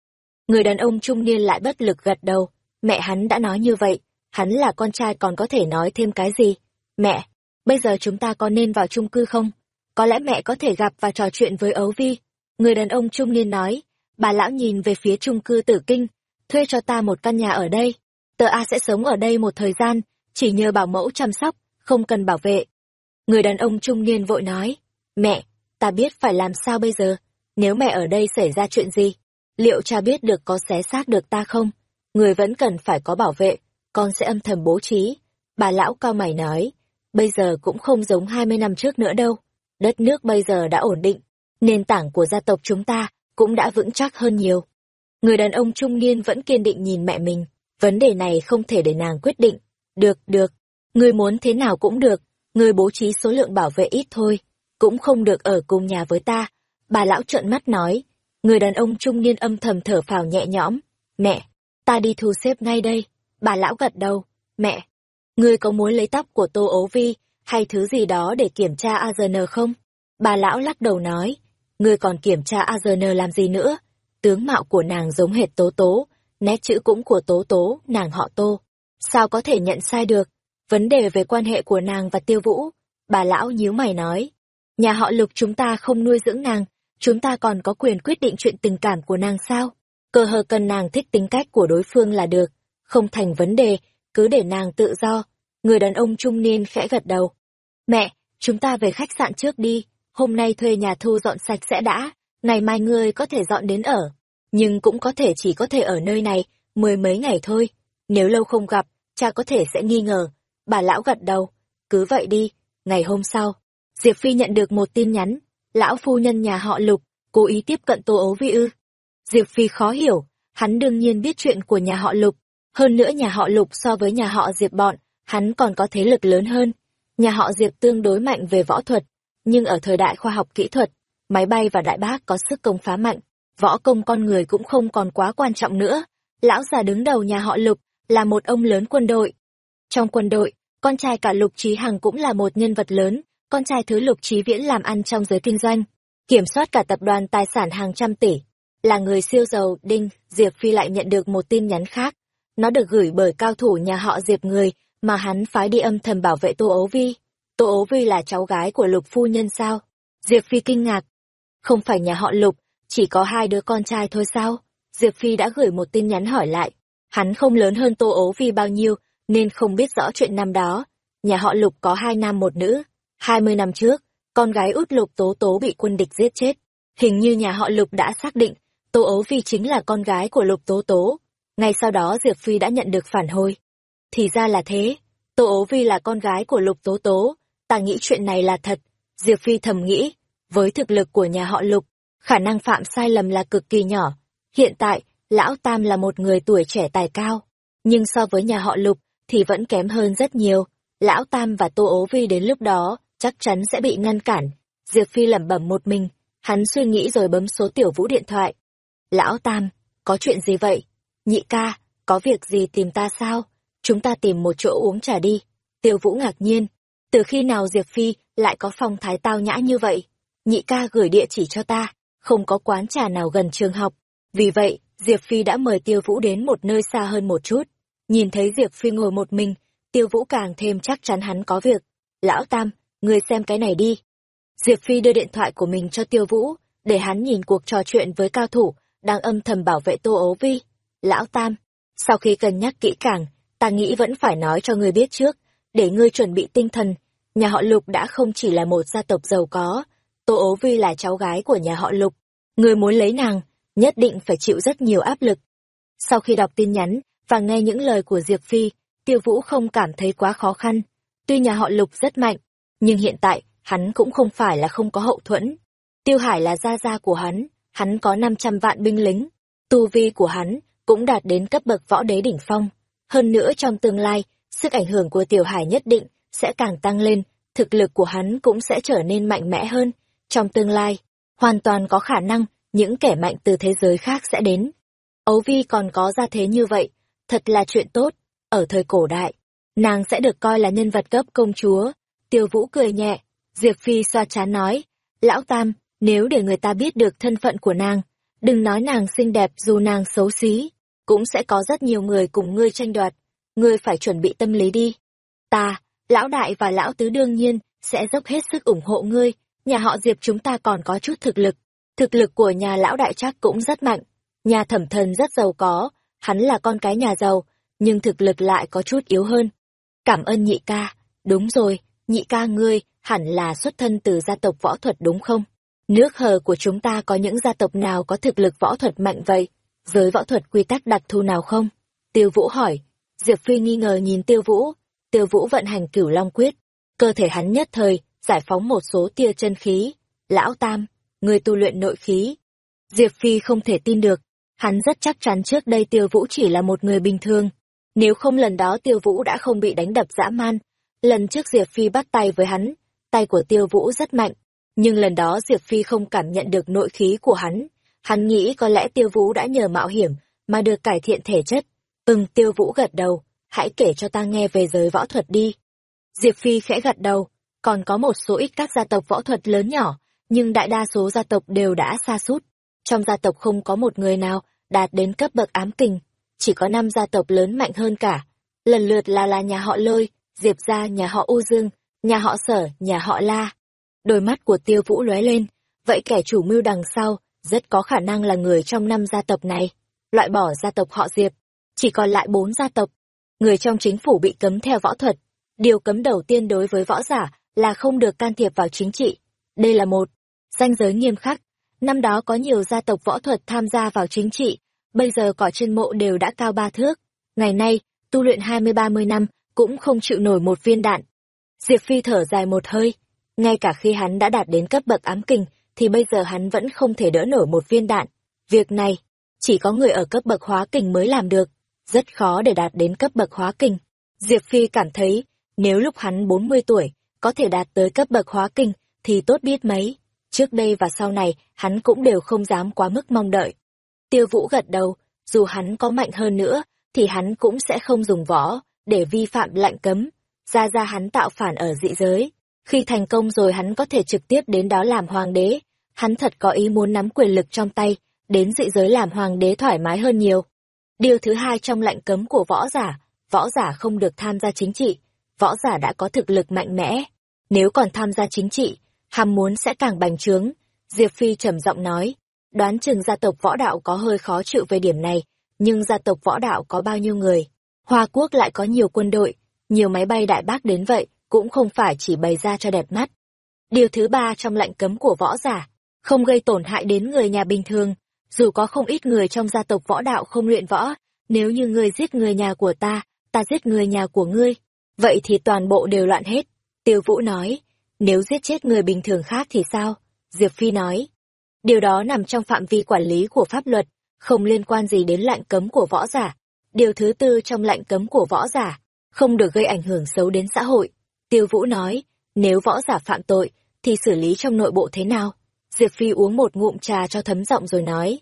Người đàn ông trung niên lại bất lực gật đầu. Mẹ hắn đã nói như vậy, hắn là con trai còn có thể nói thêm cái gì? Mẹ, bây giờ chúng ta có nên vào chung cư không? Có lẽ mẹ có thể gặp và trò chuyện với ấu vi. Người đàn ông trung niên nói, bà lão nhìn về phía chung cư tử kinh, thuê cho ta một căn nhà ở đây. Tờ A sẽ sống ở đây một thời gian, chỉ nhờ bảo mẫu chăm sóc, không cần bảo vệ. Người đàn ông trung niên vội nói, mẹ, ta biết phải làm sao bây giờ, nếu mẹ ở đây xảy ra chuyện gì, liệu cha biết được có xé xác được ta không? Người vẫn cần phải có bảo vệ, con sẽ âm thầm bố trí. Bà lão cao mày nói, bây giờ cũng không giống 20 năm trước nữa đâu. Đất nước bây giờ đã ổn định, nền tảng của gia tộc chúng ta cũng đã vững chắc hơn nhiều. Người đàn ông trung niên vẫn kiên định nhìn mẹ mình, vấn đề này không thể để nàng quyết định. Được, được, người muốn thế nào cũng được, người bố trí số lượng bảo vệ ít thôi, cũng không được ở cùng nhà với ta. Bà lão trợn mắt nói, người đàn ông trung niên âm thầm thở phào nhẹ nhõm. Mẹ, ta đi thu xếp ngay đây. Bà lão gật đầu, mẹ, ngươi có muốn lấy tóc của Tô Ố Vi hay thứ gì đó để kiểm tra AZN không? Bà lão lắc đầu nói, ngươi còn kiểm tra AZN làm gì nữa? Tướng mạo của nàng giống hệt Tố Tố, nét chữ cũng của Tố Tố, nàng họ Tô. Sao có thể nhận sai được? Vấn đề về quan hệ của nàng và Tiêu Vũ. Bà lão nhíu mày nói. Nhà họ Lục chúng ta không nuôi dưỡng nàng, chúng ta còn có quyền quyết định chuyện tình cảm của nàng sao? Cơ hờ cần nàng thích tính cách của đối phương là được. Không thành vấn đề, cứ để nàng tự do. Người đàn ông trung niên khẽ gật đầu. Mẹ, chúng ta về khách sạn trước đi, hôm nay thuê nhà thu dọn sạch sẽ đã, ngày mai ngươi có thể dọn đến ở. Nhưng cũng có thể chỉ có thể ở nơi này, mười mấy ngày thôi. Nếu lâu không gặp, cha có thể sẽ nghi ngờ. Bà lão gật đầu. Cứ vậy đi. Ngày hôm sau, Diệp Phi nhận được một tin nhắn. Lão phu nhân nhà họ Lục, cố ý tiếp cận Tô Ố Vi ư. Diệp Phi khó hiểu, hắn đương nhiên biết chuyện của nhà họ Lục. Hơn nữa nhà họ Lục so với nhà họ Diệp bọn, hắn còn có thế lực lớn hơn. Nhà họ Diệp tương đối mạnh về võ thuật, nhưng ở thời đại khoa học kỹ thuật, máy bay và đại bác có sức công phá mạnh, võ công con người cũng không còn quá quan trọng nữa. Lão già đứng đầu nhà họ Lục là một ông lớn quân đội. Trong quân đội, con trai cả Lục Trí Hằng cũng là một nhân vật lớn, con trai thứ Lục Trí Viễn làm ăn trong giới kinh doanh, kiểm soát cả tập đoàn tài sản hàng trăm tỷ. Là người siêu giàu, Đinh, Diệp Phi lại nhận được một tin nhắn khác. Nó được gửi bởi cao thủ nhà họ Diệp người mà hắn phái đi âm thầm bảo vệ Tô Ố Vi. Tô Ố Vi là cháu gái của Lục Phu Nhân sao? Diệp Phi kinh ngạc. Không phải nhà họ Lục, chỉ có hai đứa con trai thôi sao? Diệp Phi đã gửi một tin nhắn hỏi lại. Hắn không lớn hơn Tô Ố Vi bao nhiêu, nên không biết rõ chuyện năm đó. Nhà họ Lục có hai nam một nữ. Hai mươi năm trước, con gái út Lục Tố Tố bị quân địch giết chết. Hình như nhà họ Lục đã xác định Tô Ố Vi chính là con gái của Lục Tố Tố. Ngay sau đó Diệp Phi đã nhận được phản hồi. Thì ra là thế, Tô Ố Vi là con gái của Lục Tố Tố, ta nghĩ chuyện này là thật. Diệp Phi thầm nghĩ, với thực lực của nhà họ Lục, khả năng phạm sai lầm là cực kỳ nhỏ. Hiện tại, Lão Tam là một người tuổi trẻ tài cao, nhưng so với nhà họ Lục thì vẫn kém hơn rất nhiều. Lão Tam và Tô Ố Vi đến lúc đó chắc chắn sẽ bị ngăn cản. Diệp Phi lẩm bẩm một mình, hắn suy nghĩ rồi bấm số tiểu vũ điện thoại. Lão Tam, có chuyện gì vậy? Nhị ca, có việc gì tìm ta sao? Chúng ta tìm một chỗ uống trà đi. Tiêu vũ ngạc nhiên. Từ khi nào Diệp Phi lại có phong thái tao nhã như vậy? Nhị ca gửi địa chỉ cho ta, không có quán trà nào gần trường học. Vì vậy, Diệp Phi đã mời Tiêu Vũ đến một nơi xa hơn một chút. Nhìn thấy Diệp Phi ngồi một mình, Tiêu Vũ càng thêm chắc chắn hắn có việc. Lão Tam, người xem cái này đi. Diệp Phi đưa điện thoại của mình cho Tiêu Vũ, để hắn nhìn cuộc trò chuyện với cao thủ, đang âm thầm bảo vệ Tô Ố Vi. Lão Tam, sau khi cân nhắc kỹ càng, ta nghĩ vẫn phải nói cho ngươi biết trước, để ngươi chuẩn bị tinh thần. Nhà họ Lục đã không chỉ là một gia tộc giàu có, Tô Ố Vi là cháu gái của nhà họ Lục. Ngươi muốn lấy nàng, nhất định phải chịu rất nhiều áp lực. Sau khi đọc tin nhắn và nghe những lời của Diệp Phi, Tiêu Vũ không cảm thấy quá khó khăn. Tuy nhà họ Lục rất mạnh, nhưng hiện tại hắn cũng không phải là không có hậu thuẫn. Tiêu Hải là gia gia của hắn, hắn có 500 vạn binh lính. Tu vi của hắn cũng đạt đến cấp bậc võ đế đỉnh phong. Hơn nữa trong tương lai, sức ảnh hưởng của Tiểu Hải nhất định sẽ càng tăng lên, thực lực của hắn cũng sẽ trở nên mạnh mẽ hơn. Trong tương lai, hoàn toàn có khả năng những kẻ mạnh từ thế giới khác sẽ đến. Ấu Vi còn có ra thế như vậy, thật là chuyện tốt. Ở thời cổ đại, nàng sẽ được coi là nhân vật cấp công chúa. Tiêu Vũ cười nhẹ, Diệp Phi xoa chán nói, Lão Tam, nếu để người ta biết được thân phận của nàng, đừng nói nàng xinh đẹp dù nàng xấu xí, cũng sẽ có rất nhiều người cùng ngươi tranh đoạt. Ngươi phải chuẩn bị tâm lý đi. Ta, Lão Đại và Lão Tứ đương nhiên, sẽ dốc hết sức ủng hộ ngươi, nhà họ Diệp chúng ta còn có chút thực lực. Thực lực của nhà lão đại chắc cũng rất mạnh. Nhà thẩm thần rất giàu có, hắn là con cái nhà giàu, nhưng thực lực lại có chút yếu hơn. Cảm ơn nhị ca, đúng rồi, nhị ca ngươi hẳn là xuất thân từ gia tộc võ thuật đúng không? Nước hờ của chúng ta có những gia tộc nào có thực lực võ thuật mạnh vậy? Giới võ thuật quy tắc đặc thù nào không? Tiêu Vũ hỏi. Diệp Phi nghi ngờ nhìn Tiêu Vũ. Tiêu Vũ vận hành cửu long quyết. Cơ thể hắn nhất thời, giải phóng một số tia chân khí. Lão Tam, người tu luyện nội khí. Diệp Phi không thể tin được, hắn rất chắc chắn trước đây Tiêu Vũ chỉ là một người bình thường. Nếu không lần đó Tiêu Vũ đã không bị đánh đập dã man. Lần trước Diệp Phi bắt tay với hắn, tay của Tiêu Vũ rất mạnh, nhưng lần đó Diệp Phi không cảm nhận được nội khí của hắn. Hắn nghĩ có lẽ Tiêu Vũ đã nhờ mạo hiểm mà được cải thiện thể chất. Ừm Tiêu Vũ gật đầu, hãy kể cho ta nghe về giới võ thuật đi. Diệp Phi khẽ gật đầu, còn có một số ít các gia tộc võ thuật lớn nhỏ, nhưng đại đa số gia tộc đều đã xa sút Trong gia tộc không có một người nào đạt đến cấp bậc ám kình, chỉ có năm gia tộc lớn mạnh hơn cả. Lần lượt là là nhà họ Lôi, Diệp gia, nhà họ U Dương, nhà họ Sở, nhà họ La. Đôi mắt của Tiêu Vũ lóe lên, vậy kẻ chủ mưu đằng sau rất có khả năng là người trong năm gia tộc này. Loại bỏ gia tộc họ Diệp, chỉ còn lại bốn gia tộc. Người trong chính phủ bị cấm theo võ thuật. Điều cấm đầu tiên đối với võ giả là không được can thiệp vào chính trị. Đây là một danh giới nghiêm khắc. Năm đó có nhiều gia tộc võ thuật tham gia vào chính trị, bây giờ cỏ trên mộ đều đã cao ba thước. Ngày nay, tu luyện hai mươi ba mươi năm cũng không chịu nổi một viên đạn. Diệp Phi thở dài một hơi, ngay cả khi hắn đã đạt đến cấp bậc ám kình, thì bây giờ hắn vẫn không thể đỡ nổi một viên đạn. Việc này, chỉ có người ở cấp bậc hóa kình mới làm được, rất khó để đạt đến cấp bậc hóa kình. Diệp Phi cảm thấy, nếu lúc hắn 40 tuổi, có thể đạt tới cấp bậc hóa kình, thì tốt biết mấy. Trước đây và sau này, hắn cũng đều không dám quá mức mong đợi. Tiêu Vũ gật đầu, dù hắn có mạnh hơn nữa, thì hắn cũng sẽ không dùng võ, để vi phạm lệnh cấm. Ra ra hắn tạo phản ở dị giới. Khi thành công rồi hắn có thể trực tiếp đến đó làm hoàng đế. Hắn thật có ý muốn nắm quyền lực trong tay, đến dị giới làm hoàng đế thoải mái hơn nhiều. Điều thứ hai trong lệnh cấm của võ giả, võ giả không được tham gia chính trị. Võ giả đã có thực lực mạnh mẽ. Nếu còn tham gia chính trị, ham muốn sẽ càng bành trướng. Diệp Phi trầm giọng nói, đoán chừng gia tộc võ đạo có hơi khó chịu về điểm này, nhưng gia tộc võ đạo có bao nhiêu người? Hoa quốc lại có nhiều quân đội, nhiều máy bay đại bác đến vậy, cũng không phải chỉ bày ra cho đẹp mắt. Điều thứ ba trong lệnh cấm của võ giả, không gây tổn hại đến người nhà bình thường, dù có không ít người trong gia tộc võ đạo không luyện võ, nếu như ngươi giết người nhà của ta, ta giết người nhà của ngươi, vậy thì toàn bộ đều loạn hết. Tiêu Vũ nói, nếu giết chết người bình thường khác thì sao? Diệp Phi nói, điều đó nằm trong phạm vi quản lý của pháp luật, không liên quan gì đến lệnh cấm của võ giả. Điều thứ tư trong lệnh cấm của võ giả, không được gây ảnh hưởng xấu đến xã hội. Tiêu Vũ nói, nếu võ giả phạm tội, thì xử lý trong nội bộ thế nào? Diệp Phi uống một ngụm trà cho thấm giọng rồi nói.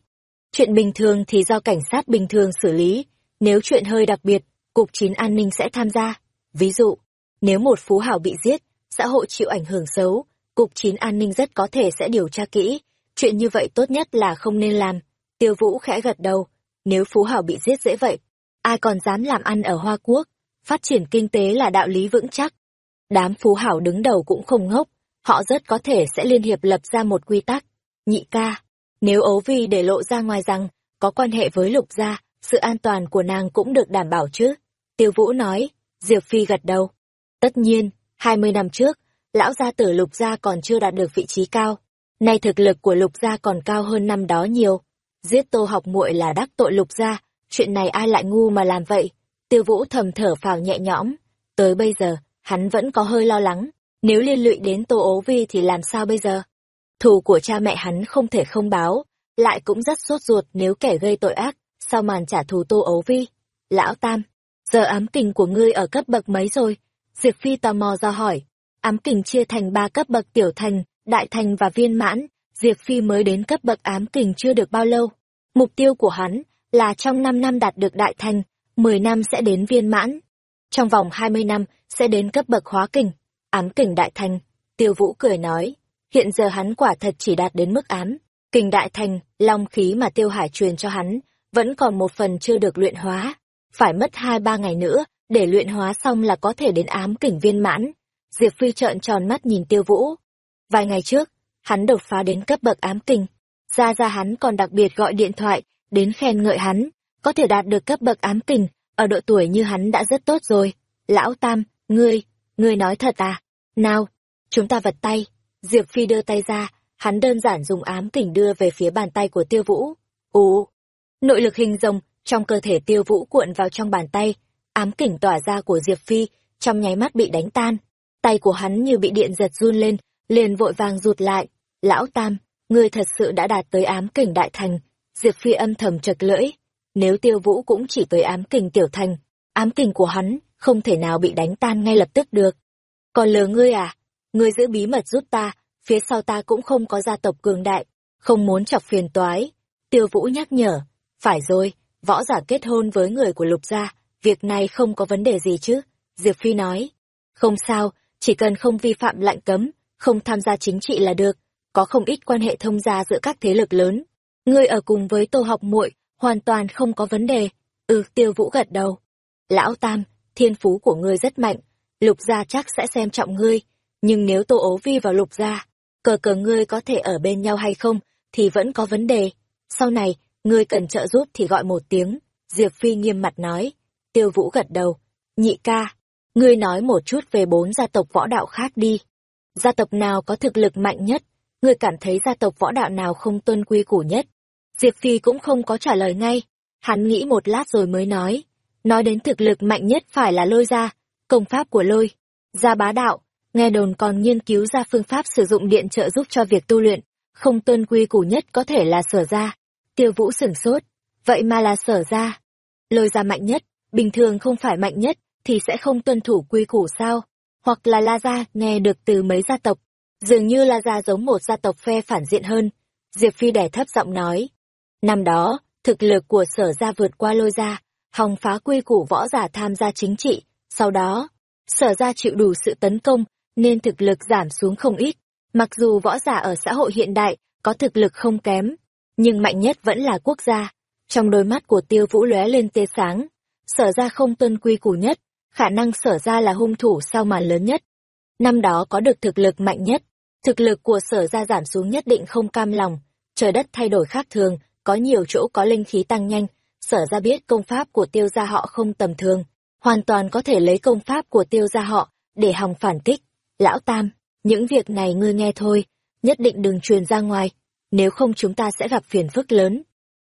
Chuyện bình thường thì do cảnh sát bình thường xử lý, nếu chuyện hơi đặc biệt, Cục Chín An ninh sẽ tham gia. Ví dụ, nếu một phú hào bị giết, xã hội chịu ảnh hưởng xấu, Cục Chín An ninh rất có thể sẽ điều tra kỹ. Chuyện như vậy tốt nhất là không nên làm. Tiêu Vũ khẽ gật đầu, nếu phú hào bị giết dễ vậy, ai còn dám làm ăn ở Hoa Quốc? Phát triển kinh tế là đạo lý vững chắc. Đám phú hảo đứng đầu cũng không ngốc, họ rất có thể sẽ liên hiệp lập ra một quy tắc. Nhị ca, nếu ấu vi để lộ ra ngoài rằng có quan hệ với lục gia, sự an toàn của nàng cũng được đảm bảo chứ. Tiêu Vũ nói, Diệp Phi gật đầu. Tất nhiên, hai mươi năm trước, lão gia tử lục gia còn chưa đạt được vị trí cao. Nay thực lực của lục gia còn cao hơn năm đó nhiều. Giết tô học muội là đắc tội lục gia, chuyện này ai lại ngu mà làm vậy? Tiêu Vũ thầm thở phào nhẹ nhõm. Tới bây giờ, hắn vẫn có hơi lo lắng. Nếu liên lụy đến Tô Ố Vi thì làm sao bây giờ? Thù của cha mẹ hắn không thể không báo, lại cũng rất sốt ruột nếu kẻ gây tội ác, sau màn trả thù Tô Ấu Vi. Lão Tam, giờ ám kình của ngươi ở cấp bậc mấy rồi? Diệp Phi tò mò ra hỏi. Ám kình chia thành ba cấp bậc tiểu thành, đại thành và viên mãn. Diệp Phi mới đến cấp bậc ám kình chưa được bao lâu. Mục tiêu của hắn là trong 5 năm đạt được đại thành, 10 năm sẽ đến viên mãn. Trong vòng 20 năm sẽ đến cấp bậc hóa kình, ám kình đại thành. Tiêu Vũ cười nói, hiện giờ hắn quả thật chỉ đạt đến mức ám. Kình đại thành, long khí mà Tiêu Hải truyền cho hắn, vẫn còn một phần chưa được luyện hóa. Phải mất 2-3 ngày nữa, để luyện hóa xong là có thể đến ám kình viên mãn. Diệp Phi trợn tròn mắt nhìn Tiêu Vũ. Vài ngày trước, hắn đột phá đến cấp bậc ám kình. Ra ra hắn còn đặc biệt gọi điện thoại, đến khen ngợi hắn, có thể đạt được cấp bậc ám kình, ở độ tuổi như hắn đã rất tốt rồi. Lão Tam, ngươi, ngươi nói thật à? Nào, chúng ta vật tay. Diệp Phi đưa tay ra, hắn đơn giản dùng ám kình đưa về phía bàn tay của tiêu vũ. Ú! nội lực hình rồng trong cơ thể tiêu vũ cuộn vào trong bàn tay, ám kình tỏa ra của Diệp Phi, trong nháy mắt bị đánh tan. Tay của hắn như bị điện giật run lên, liền vội vàng rụt lại. Lão Tam, ngươi thật sự đã đạt tới ám kình đại thành. Diệp Phi âm thầm chật lưỡi. Nếu tiêu vũ cũng chỉ tới ám kình tiểu thành, ám kình của hắn không thể nào bị đánh tan ngay lập tức được. Còn lừa ngươi à? Ngươi giữ bí mật giúp ta, phía sau ta cũng không có gia tộc cường đại, không muốn chọc phiền toái. Tiêu Vũ nhắc nhở, phải rồi, võ giả kết hôn với người của lục gia, việc này không có vấn đề gì chứ? Diệp Phi nói, không sao, chỉ cần không vi phạm lệnh cấm, không tham gia chính trị là được, có không ít quan hệ thông gia giữa các thế lực lớn. Ngươi ở cùng với tô học muội hoàn toàn không có vấn đề. Ừ, tiêu vũ gật đầu. Lão Tam, thiên phú của ngươi rất mạnh, lục gia chắc sẽ xem trọng ngươi, nhưng nếu tô ố vi vào lục gia, cờ cờ ngươi có thể ở bên nhau hay không, thì vẫn có vấn đề. Sau này, ngươi cần trợ giúp thì gọi một tiếng, Diệp Phi nghiêm mặt nói. Tiêu Vũ gật đầu, nhị ca, ngươi nói một chút về bốn gia tộc võ đạo khác đi. Gia tộc nào có thực lực mạnh nhất, ngươi cảm thấy gia tộc võ đạo nào không tuân quy củ nhất. Diệp Phi cũng không có trả lời ngay, hắn nghĩ một lát rồi mới nói. Nói đến thực lực mạnh nhất phải là lôi gia, công pháp của lôi, gia bá đạo, nghe đồn còn nghiên cứu ra phương pháp sử dụng điện trợ giúp cho việc tu luyện, không tuân quy củ nhất có thể là sở gia. Tiêu vũ sửng sốt, vậy mà là sở ra. Lôi ra mạnh nhất, bình thường không phải mạnh nhất, thì sẽ không tuân thủ quy củ sao? Hoặc là La Gia nghe được từ mấy gia tộc, dường như La Gia giống một gia tộc phe phản diện hơn. Diệp Phi đẻ thấp giọng nói. Năm đó, thực lực của sở gia vượt qua lôi gia, hòng phá quy củ võ giả tham gia chính trị. Sau đó, sở gia chịu đủ sự tấn công, nên thực lực giảm xuống không ít. Mặc dù võ giả ở xã hội hiện đại có thực lực không kém, nhưng mạnh nhất vẫn là quốc gia. Trong đôi mắt của tiêu vũ lóe lên tia sáng, sở ra không tuân quy củ nhất, khả năng sở ra là hung thủ sau màn lớn nhất. Năm đó có được thực lực mạnh nhất, thực lực của sở ra giảm xuống nhất định không cam lòng, trời đất thay đổi khác thường, có nhiều chỗ có linh khí tăng nhanh, sở ra biết công pháp của tiêu gia họ không tầm thường, hoàn toàn có thể lấy công pháp của tiêu gia họ để hòng phản kích. Lão Tam, những việc này ngươi nghe thôi, nhất định đừng truyền ra ngoài, nếu không chúng ta sẽ gặp phiền phức lớn.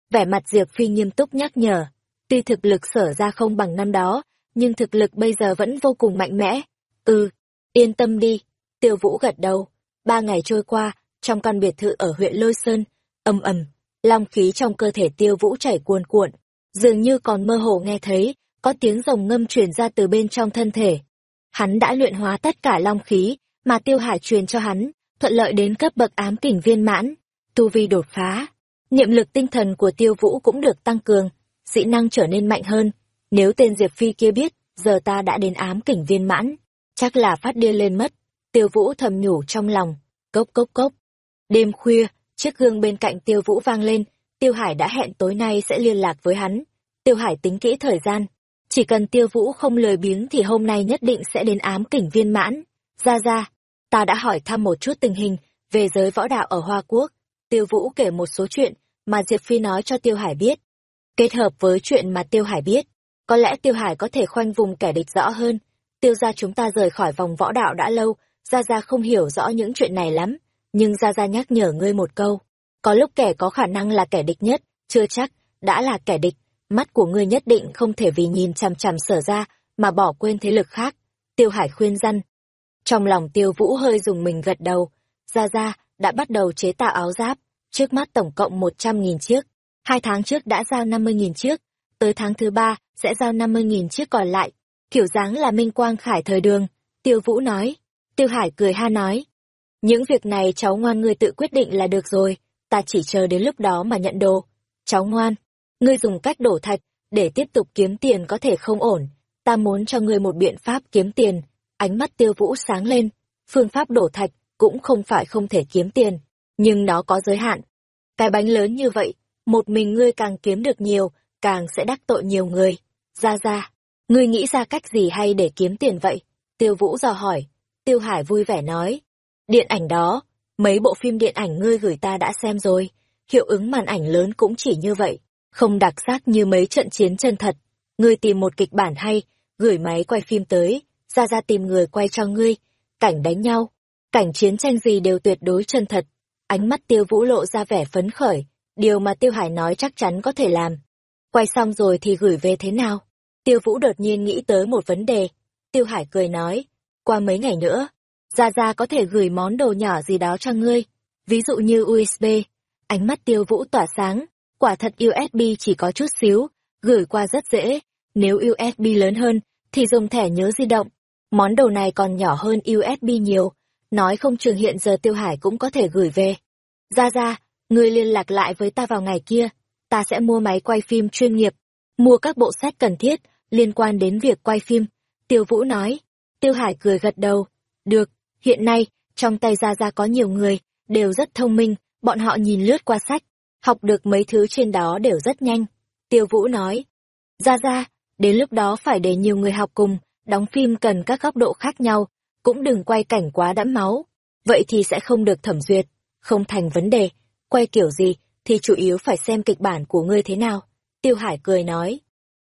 Vẻ mặt Diệp Phi nghiêm túc nhắc nhở, tuy thực lực sở ra không bằng năm đó, nhưng thực lực bây giờ vẫn vô cùng mạnh mẽ. Ừ, yên tâm đi, tiêu vũ gật đầu. Ba ngày trôi qua, trong căn biệt thự ở huyện Lôi Sơn, ầm ầm, long khí trong cơ thể tiêu vũ chảy cuồn cuộn, dường như còn mơ hồ nghe thấy, có tiếng rồng ngâm truyền ra từ bên trong thân thể. Hắn đã luyện hóa tất cả long khí, mà tiêu hải truyền cho hắn, thuận lợi đến cấp bậc ám kình viên mãn, tu vi đột phá. Niệm lực tinh thần của tiêu vũ cũng được tăng cường, dị năng trở nên mạnh hơn. Nếu tên Diệp Phi kia biết, giờ ta đã đến ám kình viên mãn, chắc là phát điên lên mất. Tiêu vũ thầm nhủ trong lòng, cốc cốc cốc. Đêm khuya, chiếc gương bên cạnh tiêu vũ vang lên, tiêu hải đã hẹn tối nay sẽ liên lạc với hắn. Tiêu hải tính kỹ thời gian, chỉ cần tiêu vũ không lười biếng thì hôm nay nhất định sẽ đến ám kỉnh viên mãn. Ra ra, ta đã hỏi thăm một chút tình hình về giới võ đạo ở Hoa Quốc. Tiêu Vũ kể một số chuyện mà Diệp Phi nói cho Tiêu Hải biết. Kết hợp với chuyện mà Tiêu Hải biết, có lẽ Tiêu Hải có thể khoanh vùng kẻ địch rõ hơn. Tiêu gia chúng ta rời khỏi vòng võ đạo đã lâu, Gia Gia không hiểu rõ những chuyện này lắm, nhưng Gia Gia nhắc nhở ngươi một câu. Có lúc kẻ có khả năng là kẻ địch nhất, chưa chắc, đã là kẻ địch, mắt của ngươi nhất định không thể vì nhìn chằm chằm sở ra mà bỏ quên thế lực khác. Tiêu Hải khuyên răn, trong lòng tiêu vũ hơi dùng mình gật đầu, ra ra, đã bắt đầu chế tạo áo giáp, trước mắt tổng cộng một trăm nghìn chiếc. Hai tháng trước đã giao năm mươi nghìn chiếc, tới tháng thứ ba sẽ giao năm mươi nghìn chiếc còn lại. Kiểu dáng là minh quang khải thời đường, tiêu vũ nói. Tiêu hải cười ha nói. Những việc này cháu ngoan ngươi tự quyết định là được rồi, ta chỉ chờ đến lúc đó mà nhận đồ. Cháu ngoan, ngươi dùng cách đổ thạch, để tiếp tục kiếm tiền có thể không ổn. Ta muốn cho ngươi một biện pháp kiếm tiền, Ánh mắt tiêu vũ sáng lên, phương pháp đổ thạch cũng không phải không thể kiếm tiền, nhưng nó có giới hạn. Cái bánh lớn như vậy, một mình ngươi càng kiếm được nhiều, càng sẽ đắc tội nhiều người. Ra ra, ngươi nghĩ ra cách gì hay để kiếm tiền vậy? Tiêu vũ dò hỏi. Tiêu Hải vui vẻ nói. Điện ảnh đó, mấy bộ phim điện ảnh ngươi gửi ta đã xem rồi. Hiệu ứng màn ảnh lớn cũng chỉ như vậy, không đặc sắc như mấy trận chiến chân thật. Ngươi tìm một kịch bản hay, gửi máy quay phim tới, ra ra tìm người quay cho ngươi, cảnh đánh nhau, cảnh chiến tranh gì đều tuyệt đối chân thật. Ánh mắt tiêu vũ lộ ra vẻ phấn khởi, điều mà tiêu hải nói chắc chắn có thể làm. Quay xong rồi thì gửi về thế nào? Tiêu vũ đột nhiên nghĩ tới một vấn đề. Tiêu hải cười nói, qua mấy ngày nữa, Gia Gia có thể gửi món đồ nhỏ gì đó cho ngươi, ví dụ như USB. Ánh mắt tiêu vũ tỏa sáng, quả thật USB chỉ có chút xíu, gửi qua rất dễ, nếu USB lớn hơn, thì dùng thẻ nhớ di động, Món đồ này còn nhỏ hơn USB nhiều, nói không chừng hiện giờ Tiêu Hải cũng có thể gửi về. Ra ra, ngươi liên lạc lại với ta vào ngày kia, ta sẽ mua máy quay phim chuyên nghiệp, mua các bộ sách cần thiết liên quan đến việc quay phim. Tiêu Vũ nói. Tiêu Hải cười gật đầu. Được, hiện nay, trong tay Gia Gia có nhiều người, đều rất thông minh, bọn họ nhìn lướt qua sách, học được mấy thứ trên đó đều rất nhanh. Tiêu Vũ nói. Gia Gia, đến lúc đó phải để nhiều người học cùng, đóng phim cần các góc độ khác nhau, cũng đừng quay cảnh quá đẫm máu, vậy thì sẽ không được thẩm duyệt, không thành vấn đề, quay kiểu gì thì chủ yếu phải xem kịch bản của ngươi thế nào. Tiêu Hải cười nói,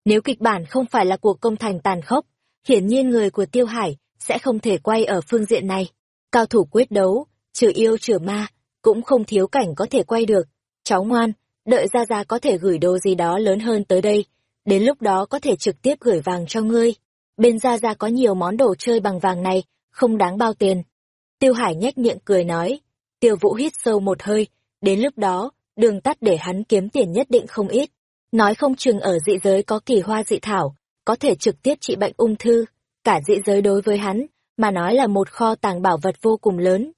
nếu kịch bản không phải là cuộc công thành tàn khốc, hiển nhiên người của Tiêu Hải sẽ không thể quay ở phương diện này. Cao thủ quyết đấu, trừ yêu trừ ma, cũng không thiếu cảnh có thể quay được. Cháu ngoan, đợi ra ra có thể gửi đồ gì đó lớn hơn tới đây, đến lúc đó có thể trực tiếp gửi vàng cho ngươi bên Gia Gia có nhiều món đồ chơi bằng vàng này, không đáng bao tiền. Tiêu Hải nhếch miệng cười nói, Tiêu Vũ hít sâu một hơi, đến lúc đó, đường tắt để hắn kiếm tiền nhất định không ít. nói không chừng ở dị giới có kỳ hoa dị thảo, có thể trực tiếp trị bệnh ung thư, cả dị giới đối với hắn, mà nói là một kho tàng bảo vật vô cùng lớn.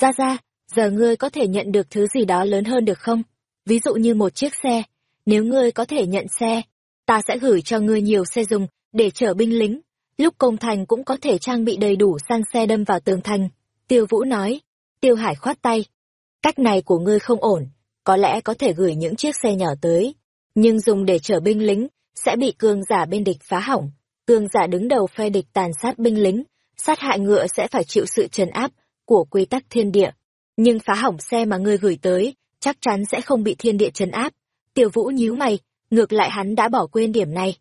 Ra ra, giờ ngươi có thể nhận được thứ gì đó lớn hơn được không? Ví dụ như một chiếc xe, nếu ngươi có thể nhận xe, ta sẽ gửi cho ngươi nhiều xe dùng để chở binh lính. Lúc công thành cũng có thể trang bị đầy đủ sang xe đâm vào tường thành. Tiêu Vũ nói. Tiêu Hải khoát tay. Cách này của ngươi không ổn, có lẽ có thể gửi những chiếc xe nhỏ tới, nhưng dùng để chở binh lính, sẽ bị cương giả bên địch phá hỏng. Cương giả đứng đầu phe địch tàn sát binh lính, sát hại ngựa sẽ phải chịu sự trấn áp của quy tắc thiên địa. Nhưng phá hỏng xe mà ngươi gửi tới, chắc chắn sẽ không bị thiên địa trấn áp. Tiểu Vũ nhíu mày, ngược lại hắn đã bỏ quên điểm này.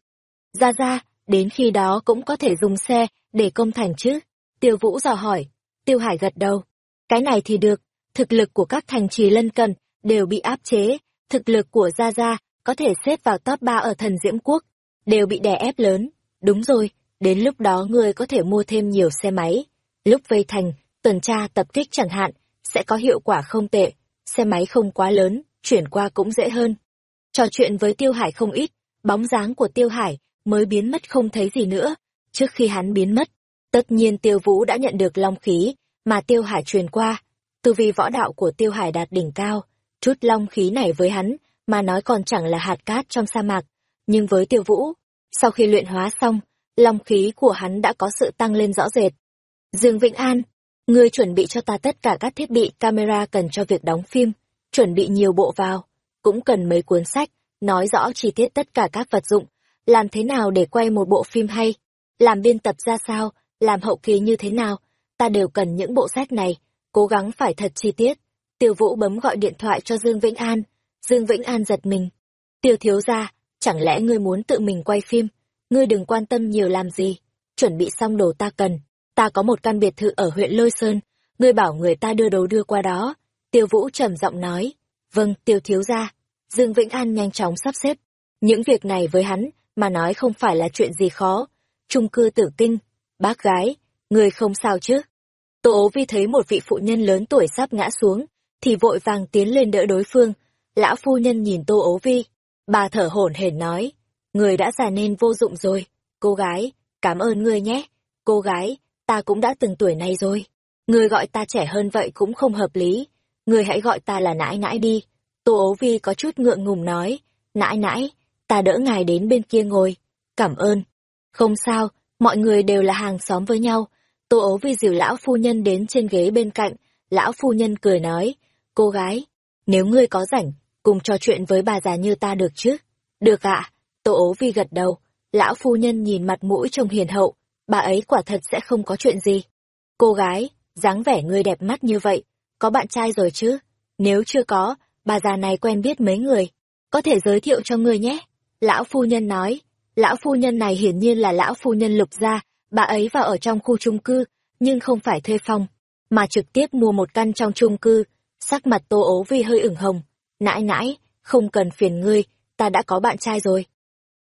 Ra ra, đến khi đó cũng có thể dùng xe để công thành chứ? Tiêu Vũ dò hỏi. Tiêu Hải gật đầu. Cái này thì được, thực lực của các thành trì lân cận đều bị áp chế, thực lực của Gia Gia có thể xếp vào top 3 ở thần Diễm Quốc, đều bị đè ép lớn. Đúng rồi, đến lúc đó ngươi có thể mua thêm nhiều xe máy. Lúc vây thành, tuần tra tập kích chẳng hạn, sẽ có hiệu quả không tệ, xe máy không quá lớn, chuyển qua cũng dễ hơn. Trò chuyện với Tiêu Hải không ít, bóng dáng của Tiêu Hải mới biến mất không thấy gì nữa. Trước khi hắn biến mất, tất nhiên Tiêu Vũ đã nhận được long khí mà Tiêu Hải truyền qua. Từ vì võ đạo của Tiêu Hải đạt đỉnh cao, chút long khí này với hắn mà nói còn chẳng là hạt cát trong sa mạc. Nhưng với Tiêu Vũ, sau khi luyện hóa xong, long khí của hắn đã có sự tăng lên rõ rệt. Dương Vĩnh An, ngươi chuẩn bị cho ta tất cả các thiết bị camera cần cho việc đóng phim, chuẩn bị nhiều bộ vào, cũng cần mấy cuốn sách, nói rõ chi tiết tất cả các vật dụng, làm thế nào để quay một bộ phim hay, làm biên tập ra sao, làm hậu kỳ như thế nào, ta đều cần những bộ sách này, cố gắng phải thật chi tiết. Tiêu Vũ bấm gọi điện thoại cho Dương Vĩnh An, Dương Vĩnh An giật mình. Tiêu thiếu ra, chẳng lẽ ngươi muốn tự mình quay phim, ngươi đừng quan tâm nhiều làm gì, chuẩn bị xong đồ ta cần, ta có một căn biệt thự ở huyện Lôi Sơn, ngươi bảo người ta đưa đồ đưa qua đó. Tiêu Vũ trầm giọng nói, vâng, tiêu thiếu ra. Dương Vĩnh An nhanh chóng sắp xếp. Những việc này với hắn, mà nói không phải là chuyện gì khó. Trung cư tử kinh, bác gái, người không sao chứ. Tô ố vi thấy một vị phụ nhân lớn tuổi sắp ngã xuống, thì vội vàng tiến lên đỡ đối phương. Lão phu nhân nhìn tô ố vi, bà thở hổn hển nói, người đã già nên vô dụng rồi. Cô gái, cảm ơn ngươi nhé. Cô gái, ta cũng đã từng tuổi này rồi. Người gọi ta trẻ hơn vậy cũng không hợp lý. Người hãy gọi ta là nãi nãi đi. Tô ấu vi có chút ngượng ngùng nói, nãi nãi, ta đỡ ngài đến bên kia ngồi. Cảm ơn. Không sao, mọi người đều là hàng xóm với nhau. Tô ấu vi dìu lão phu nhân đến trên ghế bên cạnh. Lão phu nhân cười nói, cô gái, nếu ngươi có rảnh, cùng trò chuyện với bà già như ta được chứ? Được ạ. Tô ấu vi gật đầu. Lão phu nhân nhìn mặt mũi trông hiền hậu, bà ấy quả thật sẽ không có chuyện gì. Cô gái, dáng vẻ ngươi đẹp mắt như vậy, có bạn trai rồi chứ? Nếu chưa có, bà già này quen biết mấy người, có thể giới thiệu cho ngươi nhé. Lão phu nhân nói, lão phu nhân này hiển nhiên là lão phu nhân lục gia, bà ấy vào ở trong khu chung cư, nhưng không phải thuê phòng, mà trực tiếp mua một căn trong chung cư, sắc mặt tô ố vi hơi ửng hồng. Nãi nãi, không cần phiền ngươi, ta đã có bạn trai rồi.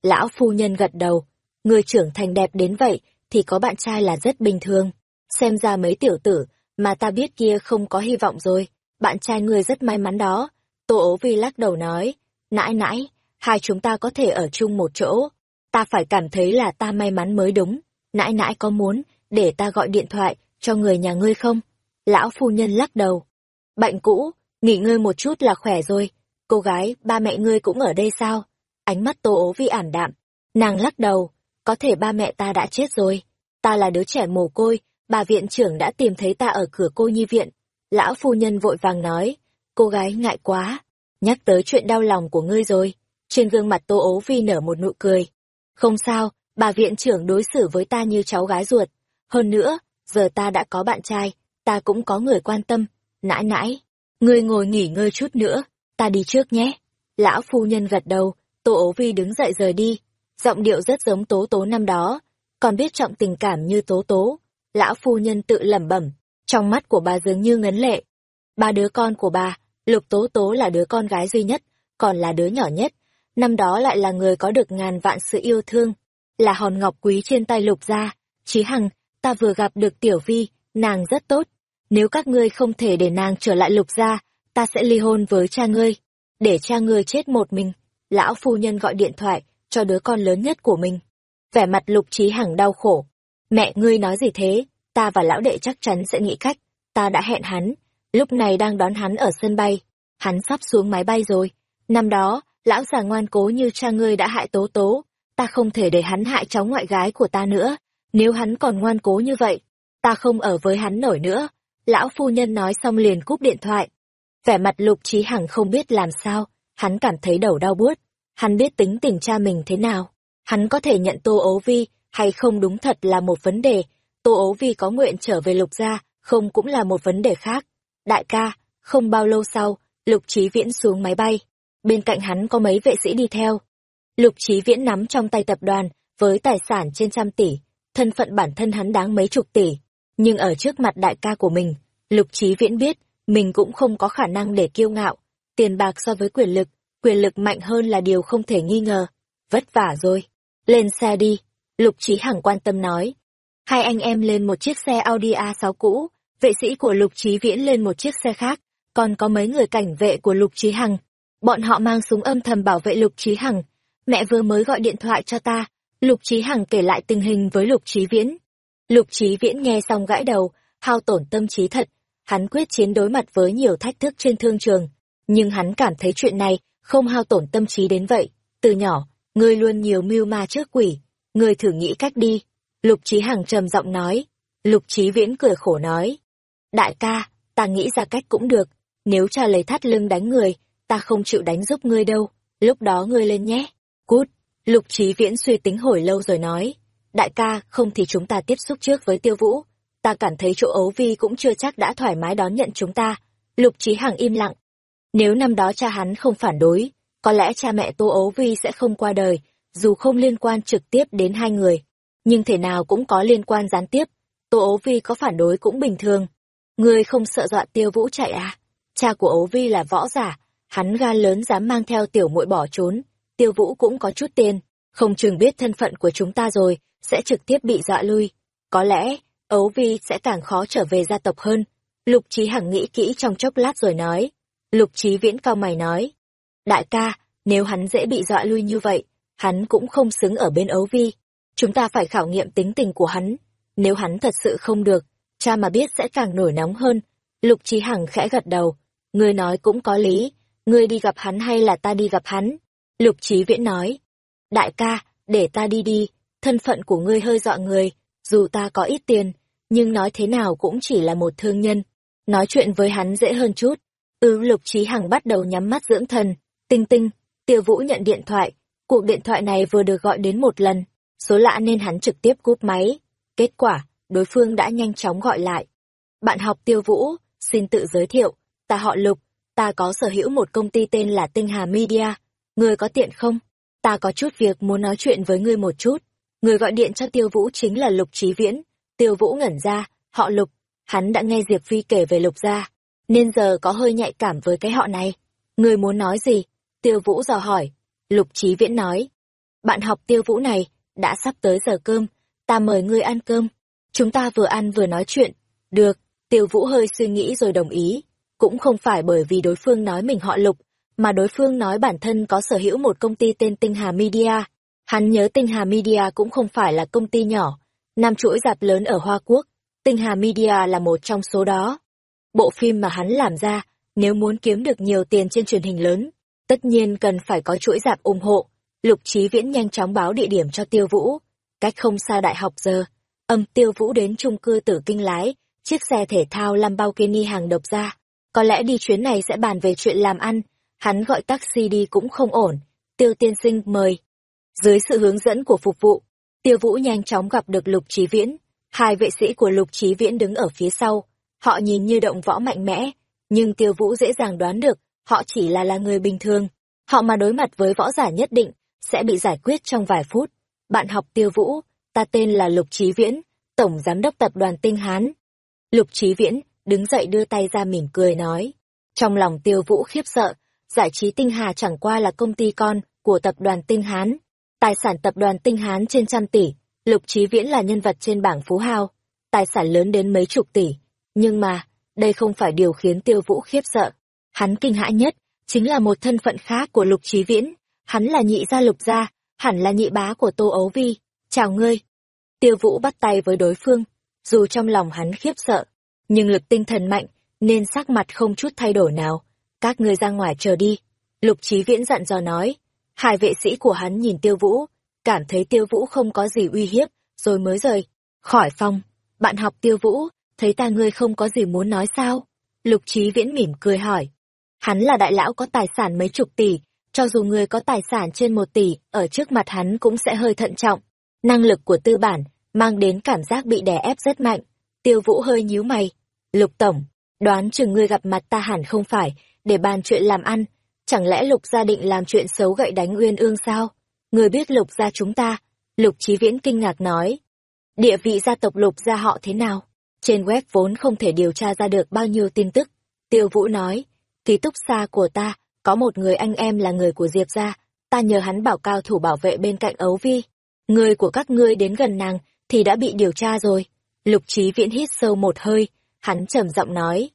Lão phu nhân gật đầu, người trưởng thành đẹp đến vậy, thì có bạn trai là rất bình thường. Xem ra mấy tiểu tử, mà ta biết kia không có hy vọng rồi, bạn trai ngươi rất may mắn đó. Tô ố vi lắc đầu nói, nãi nãi, hai chúng ta có thể ở chung một chỗ. Ta phải cảm thấy là ta may mắn mới đúng. Nãi nãi có muốn, để ta gọi điện thoại, cho người nhà ngươi không? Lão phu nhân lắc đầu. Bệnh cũ, nghỉ ngơi một chút là khỏe rồi. Cô gái, ba mẹ ngươi cũng ở đây sao? Ánh mắt tô ố vi ảm đạm. Nàng lắc đầu, có thể ba mẹ ta đã chết rồi. Ta là đứa trẻ mồ côi, bà viện trưởng đã tìm thấy ta ở cửa cô nhi viện. Lão phu nhân vội vàng nói, cô gái ngại quá, nhắc tới chuyện đau lòng của ngươi rồi. Trên gương mặt tô ố vi nở một nụ cười. Không sao, bà viện trưởng đối xử với ta như cháu gái ruột. Hơn nữa, giờ ta đã có bạn trai, ta cũng có người quan tâm. Nãi nãi, ngươi ngồi nghỉ ngơi chút nữa, ta đi trước nhé. Lão phu nhân gật đầu, tô ố vi đứng dậy rời đi. Giọng điệu rất giống tố tố năm đó, còn biết trọng tình cảm như tố tố. Lão phu nhân tự lẩm bẩm, trong mắt của bà dường như ngấn lệ. Ba đứa con của bà, Lục Tố Tố là đứa con gái duy nhất, còn là đứa nhỏ nhất. Năm đó lại là người có được ngàn vạn sự yêu thương, là hòn ngọc quý trên tay Lục gia. Chí Hằng, ta vừa gặp được Tiểu Vi, nàng rất tốt. Nếu các ngươi không thể để nàng trở lại Lục gia, ta sẽ ly hôn với cha ngươi, để cha ngươi chết một mình. lão phu nhân gọi điện thoại cho đứa con lớn nhất của mình. Vẻ mặt lục trí hằng đau khổ. Mẹ ngươi nói gì thế, ta và lão đệ chắc chắn sẽ nghĩ cách, ta đã hẹn hắn, lúc này đang đón hắn ở sân bay. Hắn sắp xuống máy bay rồi. Năm đó, lão già ngoan cố như cha ngươi đã hại tố tố, ta không thể để hắn hại cháu ngoại gái của ta nữa. Nếu hắn còn ngoan cố như vậy, ta không ở với hắn nổi nữa. Lão phu nhân nói xong liền cúp điện thoại. Vẻ mặt lục trí hằng không biết làm sao, hắn cảm thấy đầu đau buốt. Hắn biết tính tình cha mình thế nào. Hắn có thể nhận Tô ấu Vi hay không đúng thật là một vấn đề. Tô ấu Vi có nguyện trở về lục gia, không cũng là một vấn đề khác. Đại ca, không bao lâu sau, lục chí viễn xuống máy bay. Bên cạnh hắn có mấy vệ sĩ đi theo. Lục chí viễn nắm trong tay tập đoàn, với tài sản trên trăm tỷ. Thân phận bản thân hắn đáng mấy chục tỷ. Nhưng ở trước mặt đại ca của mình, lục chí viễn biết, mình cũng không có khả năng để kiêu ngạo. Tiền bạc so với quyền lực, quyền lực mạnh hơn là điều không thể nghi ngờ. Vất vả rồi. Lên xe đi. Lục Trí Hằng quan tâm nói. Hai anh em lên một chiếc xe Audi A6 cũ, vệ sĩ của Lục Trí Viễn lên một chiếc xe khác, còn có mấy người cảnh vệ của Lục Trí Hằng. Bọn họ mang súng âm thầm bảo vệ Lục Trí Hằng. Mẹ vừa mới gọi điện thoại cho ta, Lục Trí Hằng kể lại tình hình với Lục Trí Viễn. Lục Trí Viễn nghe xong gãi đầu, hao tổn tâm trí thật. Hắn quyết chiến đối mặt với nhiều thách thức trên thương trường, nhưng hắn cảm thấy chuyện này không hao tổn tâm trí đến vậy. Từ nhỏ, ngươi luôn nhiều mưu ma trước quỷ, ngươi thử nghĩ cách đi. Lục Trí Hằng trầm giọng nói. Lục Trí Viễn cười khổ nói. Đại ca, ta nghĩ ra cách cũng được, nếu cha lấy thắt lưng đánh người, ta không chịu đánh giúp ngươi đâu, lúc đó ngươi lên nhé. Cút, Lục Trí Viễn suy tính hồi lâu rồi nói. Đại ca, không thì chúng ta tiếp xúc trước với Tiêu Vũ. Ta cảm thấy chỗ ấu vi cũng chưa chắc đã thoải mái đón nhận chúng ta. Lục Trí Hằng im lặng. Nếu năm đó cha hắn không phản đối, có lẽ cha mẹ Tô Ấu Vi sẽ không qua đời, dù không liên quan trực tiếp đến hai người. Nhưng thể nào cũng có liên quan gián tiếp. Tô Ấu Vi có phản đối cũng bình thường. Ngươi không sợ dọa Tiêu Vũ chạy à? Cha của Ấu Vi là võ giả, hắn gan lớn dám mang theo tiểu muội bỏ trốn. Tiêu Vũ cũng có chút tiền, không chừng biết thân phận của chúng ta rồi, sẽ trực tiếp bị dọa lui. Có lẽ, Ấu Vi sẽ càng khó trở về gia tộc hơn. Lục Trí Hằng nghĩ kỹ trong chốc lát rồi nói. Lục Chí Viễn cao mày nói. Đại ca, nếu hắn dễ bị dọa lui như vậy, hắn cũng không xứng ở bên Ấu Vi. Chúng ta phải khảo nghiệm tính tình của hắn. Nếu hắn thật sự không được, cha mà biết sẽ càng nổi nóng hơn. Lục Chí Hằng khẽ gật đầu. Ngươi nói cũng có lý, ngươi đi gặp hắn hay là ta đi gặp hắn? Lục Chí Viễn nói. Đại ca, để ta đi đi, thân phận của ngươi hơi dọa người, dù ta có ít tiền, nhưng nói thế nào cũng chỉ là một thương nhân. Nói chuyện với hắn dễ hơn chút. Ừ Lục Trí Hằng bắt đầu nhắm mắt dưỡng thần. Tinh tinh, Tiêu Vũ nhận điện thoại. Cuộc điện thoại này vừa được gọi đến một lần. Số lạ nên hắn trực tiếp cúp máy. Kết quả, đối phương đã nhanh chóng gọi lại. Bạn học Tiêu Vũ, xin tự giới thiệu. Ta họ Lục, ta có sở hữu một công ty tên là Tinh Hà Media. Ngươi có tiện không? Ta có chút việc muốn nói chuyện với ngươi một chút. Người gọi điện cho Tiêu Vũ chính là Lục Trí Viễn. Tiêu Vũ ngẩn ra, họ Lục. Hắn đã nghe Diệp Phi kể về Lục gia, nên giờ có hơi nhạy cảm với cái họ này. Người muốn nói gì? Tiêu Vũ dò hỏi. Lục Trí Viễn nói. Bạn học Tiêu Vũ này, đã sắp tới giờ cơm, ta mời ngươi ăn cơm. Chúng ta vừa ăn vừa nói chuyện. Được, Tiêu Vũ hơi suy nghĩ rồi đồng ý. Cũng không phải bởi vì đối phương nói mình họ Lục, mà đối phương nói bản thân có sở hữu một công ty tên Tinh Hà Media. Hắn nhớ Tinh Hà Media cũng không phải là công ty nhỏ, nằm chuỗi dạp lớn ở Hoa Quốc. Tinh Hà Media là một trong số đó. Bộ phim mà hắn làm ra, nếu muốn kiếm được nhiều tiền trên truyền hình lớn, tất nhiên cần phải có chuỗi dạp ủng hộ. Lục Chí Viễn nhanh chóng báo địa điểm cho Tiêu Vũ. Cách không xa đại học giờ, âm Tiêu Vũ đến chung cư tử kinh lái, chiếc xe thể thao Lamborghini hàng độc ra. Có lẽ đi chuyến này sẽ bàn về chuyện làm ăn, hắn gọi taxi đi cũng không ổn. Tiêu tiên sinh mời. Dưới sự hướng dẫn của phục vụ, Tiêu Vũ nhanh chóng gặp được Lục Chí Viễn. Hai vệ sĩ của Lục Chí Viễn đứng ở phía sau, Họ nhìn như động võ mạnh mẽ, nhưng tiêu vũ dễ dàng đoán được, họ chỉ là là người bình thường. Họ mà đối mặt với võ giả nhất định, sẽ bị giải quyết trong vài phút. Bạn học tiêu vũ, ta tên là Lục Trí Viễn, Tổng Giám đốc Tập đoàn Tinh Hán. Lục Trí Viễn, đứng dậy đưa tay ra mỉm cười nói. Trong lòng tiêu vũ khiếp sợ, giải trí Tinh Hà chẳng qua là công ty con của Tập đoàn Tinh Hán. Tài sản Tập đoàn Tinh Hán trên trăm tỷ, Lục Trí Viễn là nhân vật trên bảng phú hào. Tài sản lớn đến mấy chục tỷ, nhưng mà, đây không phải điều khiến tiêu vũ khiếp sợ. Hắn kinh hãi nhất, chính là một thân phận khác của Lục Trí Viễn. hắn là nhị gia lục gia, hẳn là nhị bá của Tô Ấu Vi. Chào ngươi. Tiêu Vũ bắt tay với đối phương, dù trong lòng hắn khiếp sợ, nhưng lực tinh thần mạnh, nên sắc mặt không chút thay đổi nào. Các ngươi ra ngoài chờ đi. Lục trí Viễn dặn dò nói. Hai vệ sĩ của hắn nhìn Tiêu Vũ, cảm thấy Tiêu Vũ không có gì uy hiếp, rồi mới rời. Khỏi phòng, bạn học Tiêu Vũ, thấy ta ngươi không có gì muốn nói sao? Lục Chí Viễn mỉm cười hỏi. Hắn là đại lão có tài sản mấy chục tỷ, cho dù ngươi có tài sản trên một tỷ, ở trước mặt hắn cũng sẽ hơi thận trọng. Năng lực của tư bản, mang đến cảm giác bị đè ép rất mạnh. Tiêu Vũ hơi nhíu mày. Lục Tổng, đoán chừng ngươi gặp mặt ta hẳn không phải, để bàn chuyện làm ăn. Chẳng lẽ Lục gia định làm chuyện xấu gậy đánh Uyên Ương sao? Ngươi biết Lục gia chúng ta? Lục Chí Viễn kinh ngạc nói. Địa vị gia tộc Lục gia họ thế nào? Trên web vốn không thể điều tra ra được bao nhiêu tin tức. Tiêu Vũ nói, ký túc xa của ta, có một người anh em là người của Diệp gia, ta nhờ hắn bảo cao thủ bảo vệ bên cạnh ấu vi. Người của các ngươi đến gần nàng, thì đã bị điều tra rồi. Lục Chí Viễn hít sâu một hơi, hắn trầm giọng nói.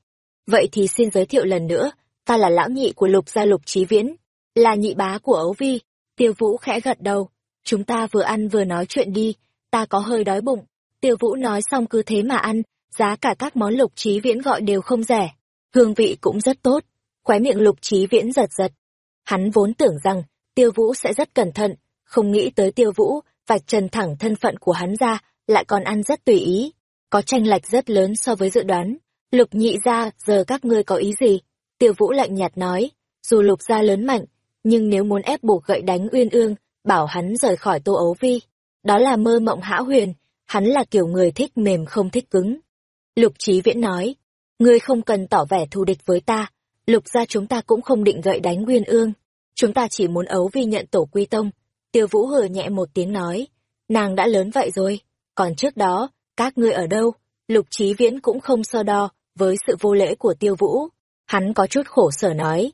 Vậy thì xin giới thiệu lần nữa, ta là lão nhị của Lục gia Lục Chí Viễn, là nhị bá của ấu vi. Tiêu Vũ khẽ gật đầu, chúng ta vừa ăn vừa nói chuyện đi, ta có hơi đói bụng. Tiêu Vũ nói xong cứ thế mà ăn, giá cả các món Lục trí Viễn gọi đều không rẻ, hương vị cũng rất tốt. Khóe miệng lục trí viễn giật giật. Hắn vốn tưởng rằng tiêu vũ sẽ rất cẩn thận, không nghĩ tới tiêu vũ, vạch trần thẳng thân phận của hắn ra, lại còn ăn rất tùy ý. Có tranh lệch rất lớn so với dự đoán. Lục nhị ra, giờ các ngươi có ý gì? Tiêu vũ lạnh nhạt nói, dù lục gia lớn mạnh, nhưng nếu muốn ép buộc gậy đánh uyên ương, bảo hắn rời khỏi tô ấu vi. Đó là mơ mộng hão huyền, hắn là kiểu người thích mềm không thích cứng. Lục Chí viễn nói, ngươi không cần tỏ vẻ thù địch với ta, lục gia chúng ta cũng không định gậy đánh nguyên ương. Chúng ta chỉ muốn ấu vi nhận tổ quy tông. Tiêu vũ hừ nhẹ một tiếng nói nàng đã lớn vậy rồi còn trước đó các ngươi ở đâu? Lục Chí viễn cũng không so đo với sự vô lễ của tiêu vũ. Hắn có chút khổ sở nói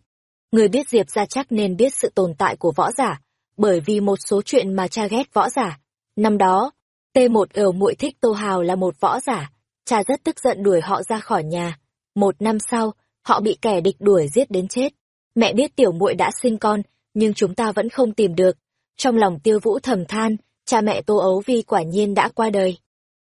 người biết diệp gia chắc nên biết sự tồn tại của võ giả bởi vì một số chuyện mà cha ghét võ giả. Năm đó t một ở muội thích tô hào là một võ giả cha rất tức giận đuổi họ ra khỏi nhà một năm sau họ bị kẻ địch đuổi giết đến chết. Mẹ biết tiểu muội đã sinh con, nhưng chúng ta vẫn không tìm được. Trong lòng tiêu vũ thầm than, cha mẹ Tô Ấu Vi quả nhiên đã qua đời.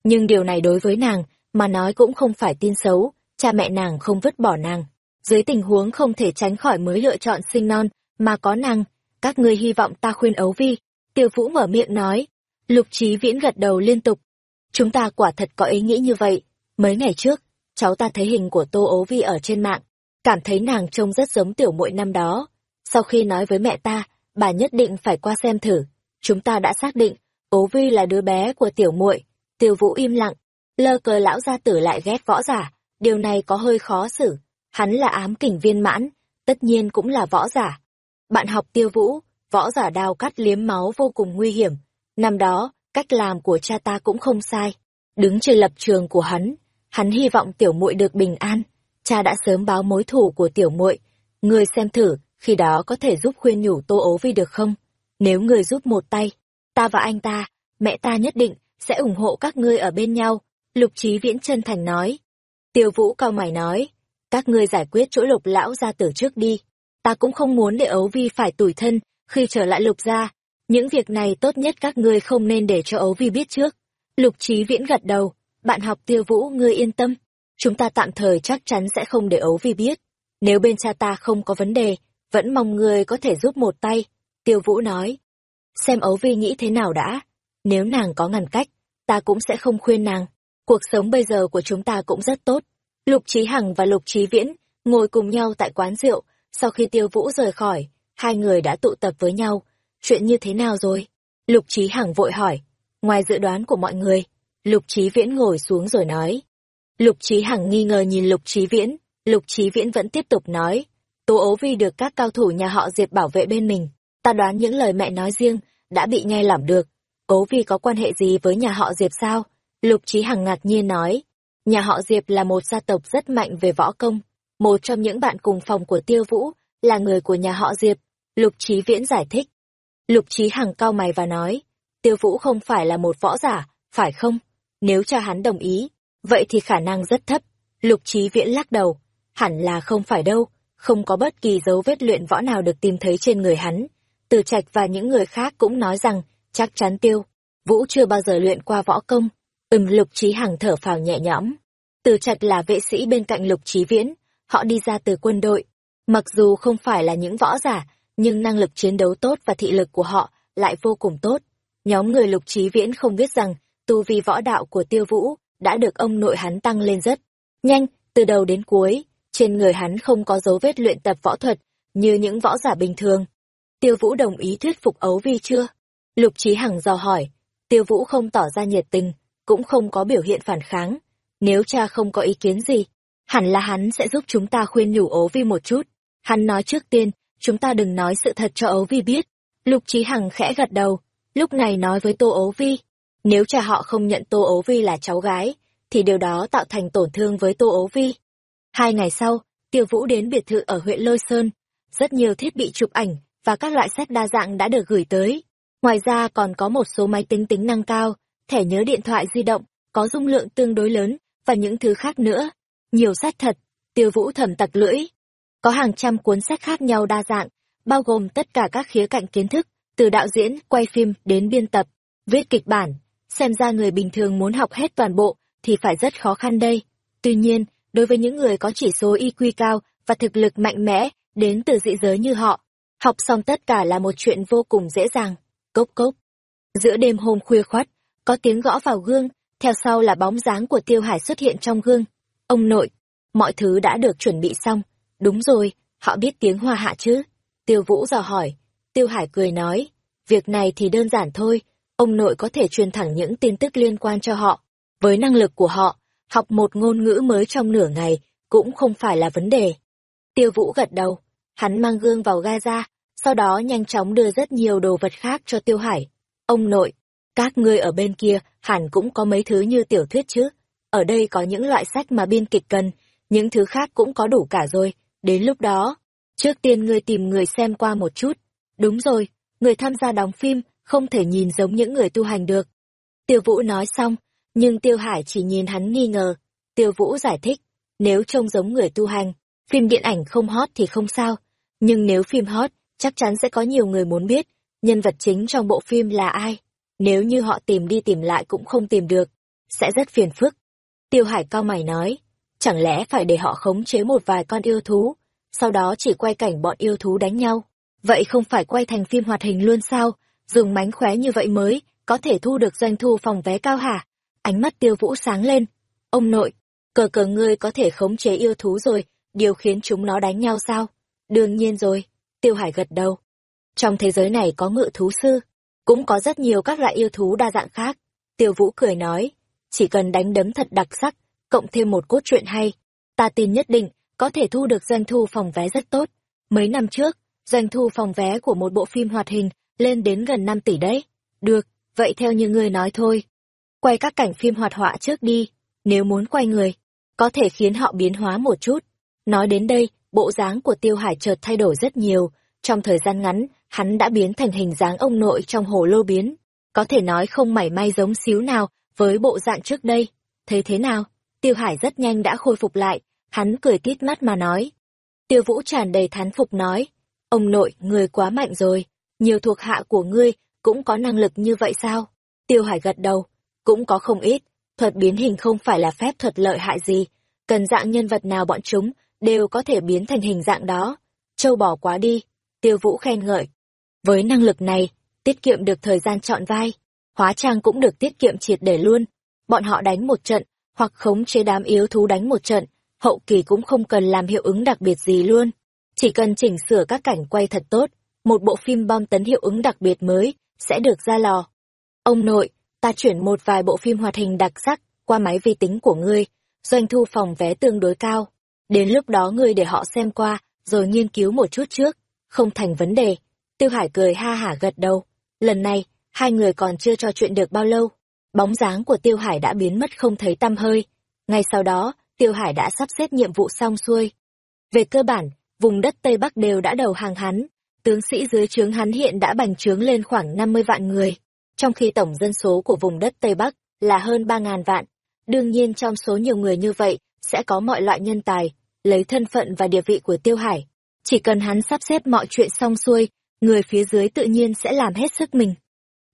Nhưng điều này đối với nàng, mà nói cũng không phải tin xấu, cha mẹ nàng không vứt bỏ nàng. Dưới tình huống không thể tránh khỏi mới lựa chọn sinh non, mà có nàng, các ngươi hy vọng ta khuyên Ấu Vi. Tiêu Vũ mở miệng nói, Lục Trí Viễn gật đầu liên tục. Chúng ta quả thật có ý nghĩ như vậy. Mấy ngày trước, cháu ta thấy hình của Tô Ố Vi ở trên mạng, cảm thấy nàng trông rất giống tiểu muội năm đó. Sau khi nói với mẹ ta, bà nhất định phải qua xem thử. Chúng ta đã xác định, Ố Vi là đứa bé của tiểu muội. Tiêu Vũ im lặng, lơ cờ lão gia tử lại ghét võ giả, điều này có hơi khó xử. Hắn là ám kình viên mãn, tất nhiên cũng là võ giả. Bạn học Tiêu Vũ, võ giả đao cắt liếm máu vô cùng nguy hiểm. Năm đó, cách làm của cha ta cũng không sai. Đứng trên lập trường của hắn, Hắn hy vọng tiểu muội được bình an. Cha đã sớm báo mối thủ của tiểu muội, ngươi xem thử, khi đó có thể giúp khuyên nhủ Tô Ố Vi được không? Nếu ngươi giúp một tay, ta và anh ta, mẹ ta nhất định sẽ ủng hộ các ngươi ở bên nhau, Lục Chí Viễn chân thành nói. Tiêu Vũ cao mày nói, các ngươi giải quyết chỗ Lục lão gia tử trước đi, ta cũng không muốn để Ấu Vi phải tủi thân khi trở lại Lục gia, những việc này tốt nhất các ngươi không nên để cho Ấu Vi biết trước. Lục trí Viễn gật đầu, bạn học tiêu vũ ngươi yên tâm, chúng ta tạm thời chắc chắn sẽ không để ấu vi biết. Nếu bên cha ta không có vấn đề, vẫn mong ngươi có thể giúp một tay, tiêu vũ nói. Xem ấu vi nghĩ thế nào đã, nếu nàng có ngăn cách, ta cũng sẽ không khuyên nàng. Cuộc sống bây giờ của chúng ta cũng rất tốt. Lục Trí Hằng và Lục Trí Viễn ngồi cùng nhau tại quán rượu, sau khi tiêu vũ rời khỏi, hai người đã tụ tập với nhau. Chuyện như thế nào rồi? Lục Trí Hằng vội hỏi. Ngoài dự đoán của mọi người, Lục Chí Viễn ngồi xuống rồi nói. Lục Chí Hằng nghi ngờ nhìn Lục Chí Viễn, Lục Chí Viễn vẫn tiếp tục nói. Tố ố vi được các cao thủ nhà họ Diệp bảo vệ bên mình, ta đoán những lời mẹ nói riêng, đã bị nghe lỏng được. Ố vi có quan hệ gì với nhà họ Diệp sao? Lục Chí Hằng ngạc nhiên nói. Nhà họ Diệp là một gia tộc rất mạnh về võ công. Một trong những bạn cùng phòng của Tiêu Vũ là người của nhà họ Diệp. Lục Chí Viễn giải thích. Lục Chí Hằng cau mày và nói. Tiêu Vũ không phải là một võ giả, phải không? Nếu cha hắn đồng ý, vậy thì khả năng rất thấp. Lục Chí Viễn lắc đầu, hẳn là không phải đâu, không có bất kỳ dấu vết luyện võ nào được tìm thấy trên người hắn. Từ Trạch và những người khác cũng nói rằng, chắc chắn tiêu. Vũ chưa bao giờ luyện qua võ công. Ừm Lục Chí Hằng thở phào nhẹ nhõm. Từ Trạch là vệ sĩ bên cạnh Lục Chí Viễn, họ đi ra từ quân đội. Mặc dù không phải là những võ giả, nhưng năng lực chiến đấu tốt và thị lực của họ lại vô cùng tốt. Nhóm người Lục Trí Viễn không biết rằng, tu vi võ đạo của Tiêu Vũ đã được ông nội hắn tăng lên rất nhanh, từ đầu đến cuối, trên người hắn không có dấu vết luyện tập võ thuật, như những võ giả bình thường. Tiêu Vũ đồng ý thuyết phục Ấu Vi chưa? Lục Trí Hằng dò hỏi. Tiêu Vũ không tỏ ra nhiệt tình, cũng không có biểu hiện phản kháng. Nếu cha không có ý kiến gì, hẳn là hắn sẽ giúp chúng ta khuyên nhủ Ấu Vi một chút. Hắn nói trước tiên, chúng ta đừng nói sự thật cho Ấu Vi biết. Lục Trí Hằng khẽ gật đầu, lúc này nói với Tô Ấu Vi. Nếu cha họ không nhận Tô Ấu Vi là cháu gái, thì điều đó tạo thành tổn thương với Tô Ấu Vi. Hai ngày sau, Tiêu Vũ đến biệt thự ở huyện Lôi Sơn. Rất nhiều thiết bị chụp ảnh và các loại sách đa dạng đã được gửi tới. Ngoài ra còn có một số máy tính tính năng cao, thẻ nhớ điện thoại di động, có dung lượng tương đối lớn, và những thứ khác nữa. Nhiều sách thật, Tiêu Vũ thầm tặc lưỡi. Có hàng trăm cuốn sách khác nhau đa dạng, bao gồm tất cả các khía cạnh kiến thức, từ đạo diễn, quay phim đến biên tập, viết kịch bản. Xem ra người bình thường muốn học hết toàn bộ thì phải rất khó khăn đây. Tuy nhiên, đối với những người có chỉ số IQ cao và thực lực mạnh mẽ đến từ dị giới như họ, học xong tất cả là một chuyện vô cùng dễ dàng. Cốc cốc. Giữa đêm hôm khuya khoắt, có tiếng gõ vào gương, theo sau là bóng dáng của Tiêu Hải xuất hiện trong gương. Ông nội, mọi thứ đã được chuẩn bị xong. Đúng rồi, họ biết tiếng hoa hạ chứ? Tiêu Vũ dò hỏi. Tiêu Hải cười nói, việc này thì đơn giản thôi, ông nội có thể truyền thẳng những tin tức liên quan cho họ. Với năng lực của họ, học một ngôn ngữ mới trong nửa ngày cũng không phải là vấn đề. Tiêu Vũ gật đầu, hắn mang gương vào Gaza, sau đó nhanh chóng đưa rất nhiều đồ vật khác cho Tiêu Hải. Ông nội, các ngươi ở bên kia hẳn cũng có mấy thứ như tiểu thuyết chứ. Ở đây có những loại sách mà biên kịch cần, những thứ khác cũng có đủ cả rồi. Đến lúc đó, trước tiên ngươi tìm người xem qua một chút. Đúng rồi, người tham gia đóng phim không thể nhìn giống những người tu hành được. Tiêu Vũ nói xong, nhưng Tiêu Hải chỉ nhìn hắn nghi ngờ. Tiêu Vũ giải thích, nếu trông giống người tu hành, phim điện ảnh không hot thì không sao. Nhưng nếu phim hot, chắc chắn sẽ có nhiều người muốn biết, nhân vật chính trong bộ phim là ai. Nếu như họ tìm đi tìm lại cũng không tìm được, sẽ rất phiền phức. Tiêu Hải cao mày nói, chẳng lẽ phải để họ khống chế một vài con yêu thú, sau đó chỉ quay cảnh bọn yêu thú đánh nhau. Vậy không phải quay thành phim hoạt hình luôn sao? Dùng mánh khóe như vậy mới, có thể thu được doanh thu phòng vé cao hả? Ánh mắt tiêu vũ sáng lên. Ông nội, cờ cờ ngươi có thể khống chế yêu thú rồi, điều khiến chúng nó đánh nhau sao? Đương nhiên rồi, tiêu hải gật đầu. Trong thế giới này có ngự thú sư, cũng có rất nhiều các loại yêu thú đa dạng khác. Tiêu vũ cười nói, chỉ cần đánh đấm thật đặc sắc, cộng thêm một cốt truyện hay, ta tin nhất định có thể thu được doanh thu phòng vé rất tốt. Mấy năm trước, doanh thu phòng vé của một bộ phim hoạt hình lên đến gần 5 tỷ đấy. Được, vậy theo như ngươi nói thôi. Quay các cảnh phim hoạt họa trước đi, nếu muốn quay người, có thể khiến họ biến hóa một chút. Nói đến đây, bộ dáng của Tiêu Hải chợt thay đổi rất nhiều, trong thời gian ngắn, hắn đã biến thành hình dáng ông nội trong hồ lô biến. Có thể nói không mảy may giống xíu nào với bộ dạng trước đây. Thấy thế nào? Tiêu Hải rất nhanh đã khôi phục lại, hắn cười tít mắt mà nói. Tiêu Vũ tràn đầy thán phục nói, ông nội, người quá mạnh rồi, nhiều thuộc hạ của ngươi cũng có năng lực như vậy sao? Tiêu Hải gật đầu, cũng có không ít, thuật biến hình không phải là phép thuật lợi hại gì, cần dạng nhân vật nào bọn chúng đều có thể biến thành hình dạng đó. Châu bỏ quá đi, Tiêu Vũ khen ngợi. Với năng lực này, tiết kiệm được thời gian chọn vai, hóa trang cũng được tiết kiệm triệt để luôn. Bọn họ đánh một trận, hoặc khống chế đám yếu thú đánh một trận, hậu kỳ cũng không cần làm hiệu ứng đặc biệt gì luôn. Chỉ cần chỉnh sửa các cảnh quay thật tốt, một bộ phim bom tấn hiệu ứng đặc biệt mới sẽ được ra lò. Ông nội, ta chuyển một vài bộ phim hoạt hình đặc sắc qua máy vi tính của ngươi, doanh thu phòng vé tương đối cao. Đến lúc đó ngươi để họ xem qua, rồi nghiên cứu một chút trước, không thành vấn đề. Tiêu Hải cười ha hả gật đầu. Lần này, hai người còn chưa trò chuyện được bao lâu. Bóng dáng của Tiêu Hải đã biến mất không thấy tăm hơi. Ngay sau đó, Tiêu Hải đã sắp xếp nhiệm vụ xong xuôi. Về cơ bản, vùng đất Tây Bắc đều đã đầu hàng hắn. Tướng sĩ dưới trướng hắn hiện đã bành trướng lên khoảng 50 vạn người, trong khi tổng dân số của vùng đất Tây Bắc là hơn 3.000 vạn. Đương nhiên trong số nhiều người như vậy, sẽ có mọi loại nhân tài, lấy thân phận và địa vị của Tiêu Hải. Chỉ cần hắn sắp xếp mọi chuyện xong xuôi, người phía dưới tự nhiên sẽ làm hết sức mình.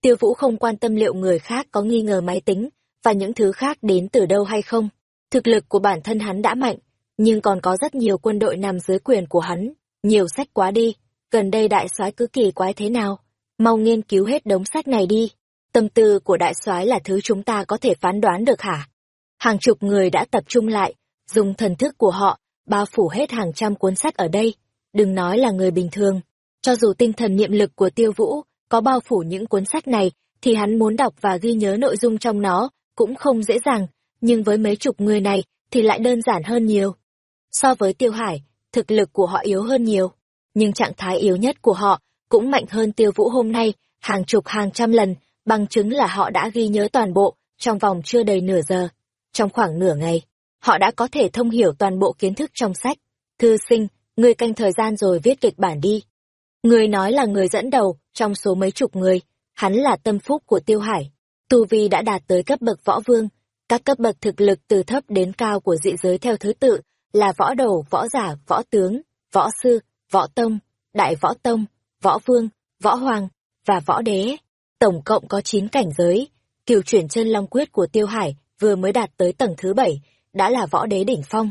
Tiêu Vũ không quan tâm liệu người khác có nghi ngờ máy tính và những thứ khác đến từ đâu hay không. Thực lực của bản thân hắn đã mạnh, nhưng còn có rất nhiều quân đội nằm dưới quyền của hắn. Nhiều sách quá đi, gần đây đại soái cứ kỳ quái thế nào? Mau nghiên cứu hết đống sách này đi. Tâm tư của đại soái là thứ chúng ta có thể phán đoán được hả? Hàng chục người đã tập trung lại, dùng thần thức của họ, bao phủ hết hàng trăm cuốn sách ở đây. Đừng nói là người bình thường. Cho dù tinh thần niệm lực của tiêu vũ có bao phủ những cuốn sách này, thì hắn muốn đọc và ghi nhớ nội dung trong nó cũng không dễ dàng, nhưng với mấy chục người này thì lại đơn giản hơn nhiều. So với tiêu hải, thực lực của họ yếu hơn nhiều, nhưng trạng thái yếu nhất của họ cũng mạnh hơn tiêu vũ hôm nay, hàng chục hàng trăm lần, bằng chứng là họ đã ghi nhớ toàn bộ, trong vòng chưa đầy nửa giờ. Trong khoảng nửa ngày, họ đã có thể thông hiểu toàn bộ kiến thức trong sách. Thư sinh, ngươi canh thời gian rồi viết kịch bản đi. Người nói là người dẫn đầu, trong số mấy chục người, hắn là tâm phúc của tiêu hải. Tu Vi đã đạt tới cấp bậc võ vương, các cấp bậc thực lực từ thấp đến cao của dị giới theo thứ tự là võ đầu, võ giả, võ tướng, võ sư, võ tông, đại võ tông, võ vương, võ hoàng và võ đế. Tổng cộng có 9 cảnh giới. Kiều chuyển chân long quyết của Tiêu Hải vừa mới đạt tới tầng thứ 7, đã là võ đế đỉnh phong.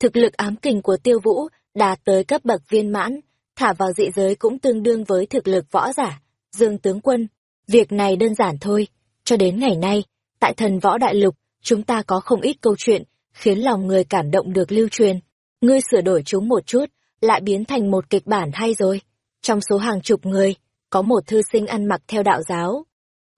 Thực lực ám kình của Tiêu Vũ đạt tới cấp bậc viên mãn, thả vào dị giới cũng tương đương với thực lực võ giả. Dương tướng quân, việc này đơn giản thôi. Cho đến ngày nay, tại thần võ đại lục, chúng ta có không ít câu chuyện, khiến lòng người cảm động được lưu truyền. Ngươi sửa đổi chúng một chút, lại biến thành một kịch bản hay rồi. Trong số hàng chục người, có một thư sinh ăn mặc theo đạo giáo.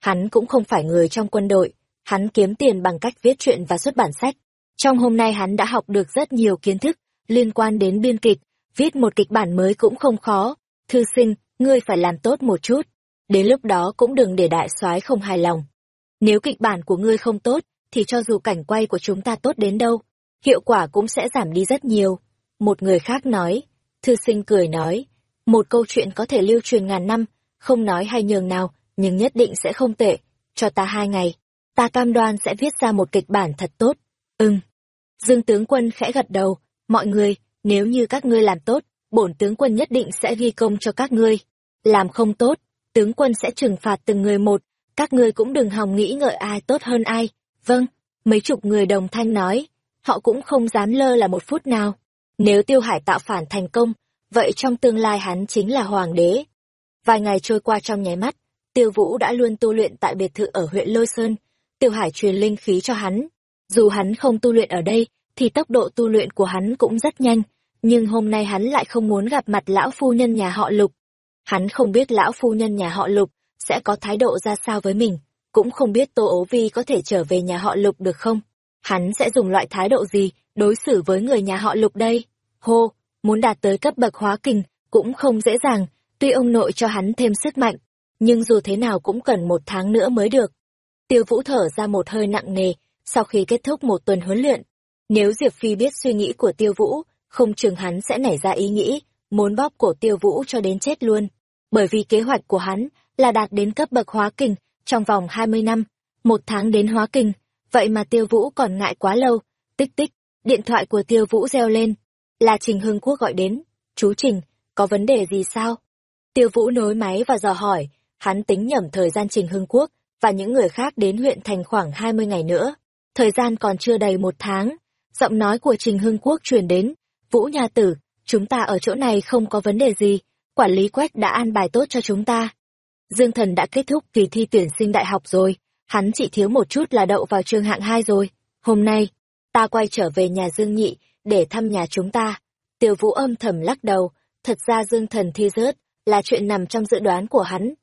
Hắn cũng không phải người trong quân đội, hắn kiếm tiền bằng cách viết truyện và xuất bản sách. Trong hôm nay hắn đã học được rất nhiều kiến thức liên quan đến biên kịch, viết một kịch bản mới cũng không khó. Thư sinh, ngươi phải làm tốt một chút. Đến lúc đó cũng đừng để đại soái không hài lòng. Nếu kịch bản của ngươi không tốt, thì cho dù cảnh quay của chúng ta tốt đến đâu, hiệu quả cũng sẽ giảm đi rất nhiều. Một người khác nói, thư sinh cười nói, một câu chuyện có thể lưu truyền ngàn năm, không nói hay nhường nào, nhưng nhất định sẽ không tệ. Cho ta hai ngày, ta cam đoan sẽ viết ra một kịch bản thật tốt. Ừm. Dương tướng quân khẽ gật đầu, mọi người, nếu như các ngươi làm tốt, bổn tướng quân nhất định sẽ ghi công cho các ngươi. Làm không tốt, tướng quân sẽ trừng phạt từng người một, các ngươi cũng đừng hòng nghĩ ngợi ai tốt hơn ai. Vâng, mấy chục người đồng thanh nói, họ cũng không dám lơ là một phút nào. Nếu tiêu hải tạo phản thành công, vậy trong tương lai hắn chính là hoàng đế. Vài ngày trôi qua trong nháy mắt, tiêu vũ đã luôn tu luyện tại biệt thự ở huyện Lôi Sơn. Tiêu hải truyền linh khí cho hắn. Dù hắn không tu luyện ở đây, thì tốc độ tu luyện của hắn cũng rất nhanh, nhưng hôm nay hắn lại không muốn gặp mặt lão phu nhân nhà họ Lục. Hắn không biết lão phu nhân nhà họ Lục sẽ có thái độ ra sao với mình, cũng không biết Tô Ố Vi có thể trở về nhà họ Lục được không. Hắn sẽ dùng loại thái độ gì đối xử với người nhà họ Lục đây? Hô, muốn đạt tới cấp bậc hóa kình cũng không dễ dàng, tuy ông nội cho hắn thêm sức mạnh, nhưng dù thế nào cũng cần một tháng nữa mới được. Tiêu Vũ thở ra một hơi nặng nề, sau khi kết thúc một tuần huấn luyện. Nếu Diệp Phi biết suy nghĩ của Tiêu Vũ, không chừng hắn sẽ nảy ra ý nghĩ, muốn bóp cổ Tiêu Vũ cho đến chết luôn. Bởi vì kế hoạch của hắn là đạt đến cấp bậc hóa kình trong vòng 20 năm, một tháng đến hóa kình, vậy mà Tiêu Vũ còn ngại quá lâu. Tích tích, điện thoại của Tiêu Vũ reo lên, là Trình Hưng Quốc gọi đến. Chú Trình, có vấn đề gì sao? Tiêu Vũ nối máy và dò hỏi, hắn tính nhẩm thời gian Trình Hưng Quốc và những người khác đến huyện thành khoảng 20 ngày nữa. Thời gian còn chưa đầy một tháng. Giọng nói của Trình Hưng Quốc truyền đến, Vũ nhà tử, chúng ta ở chỗ này không có vấn đề gì, quản lý quách đã an bài tốt cho chúng ta. Dương Thần đã kết thúc kỳ thi tuyển sinh đại học rồi, hắn chỉ thiếu một chút là đậu vào trường hạng hai rồi. Hôm nay, ta quay trở về nhà Dương Nhị để thăm nhà chúng ta. Tiêu Vũ âm thầm lắc đầu, thật ra Dương Thần thi rớt là chuyện nằm trong dự đoán của hắn.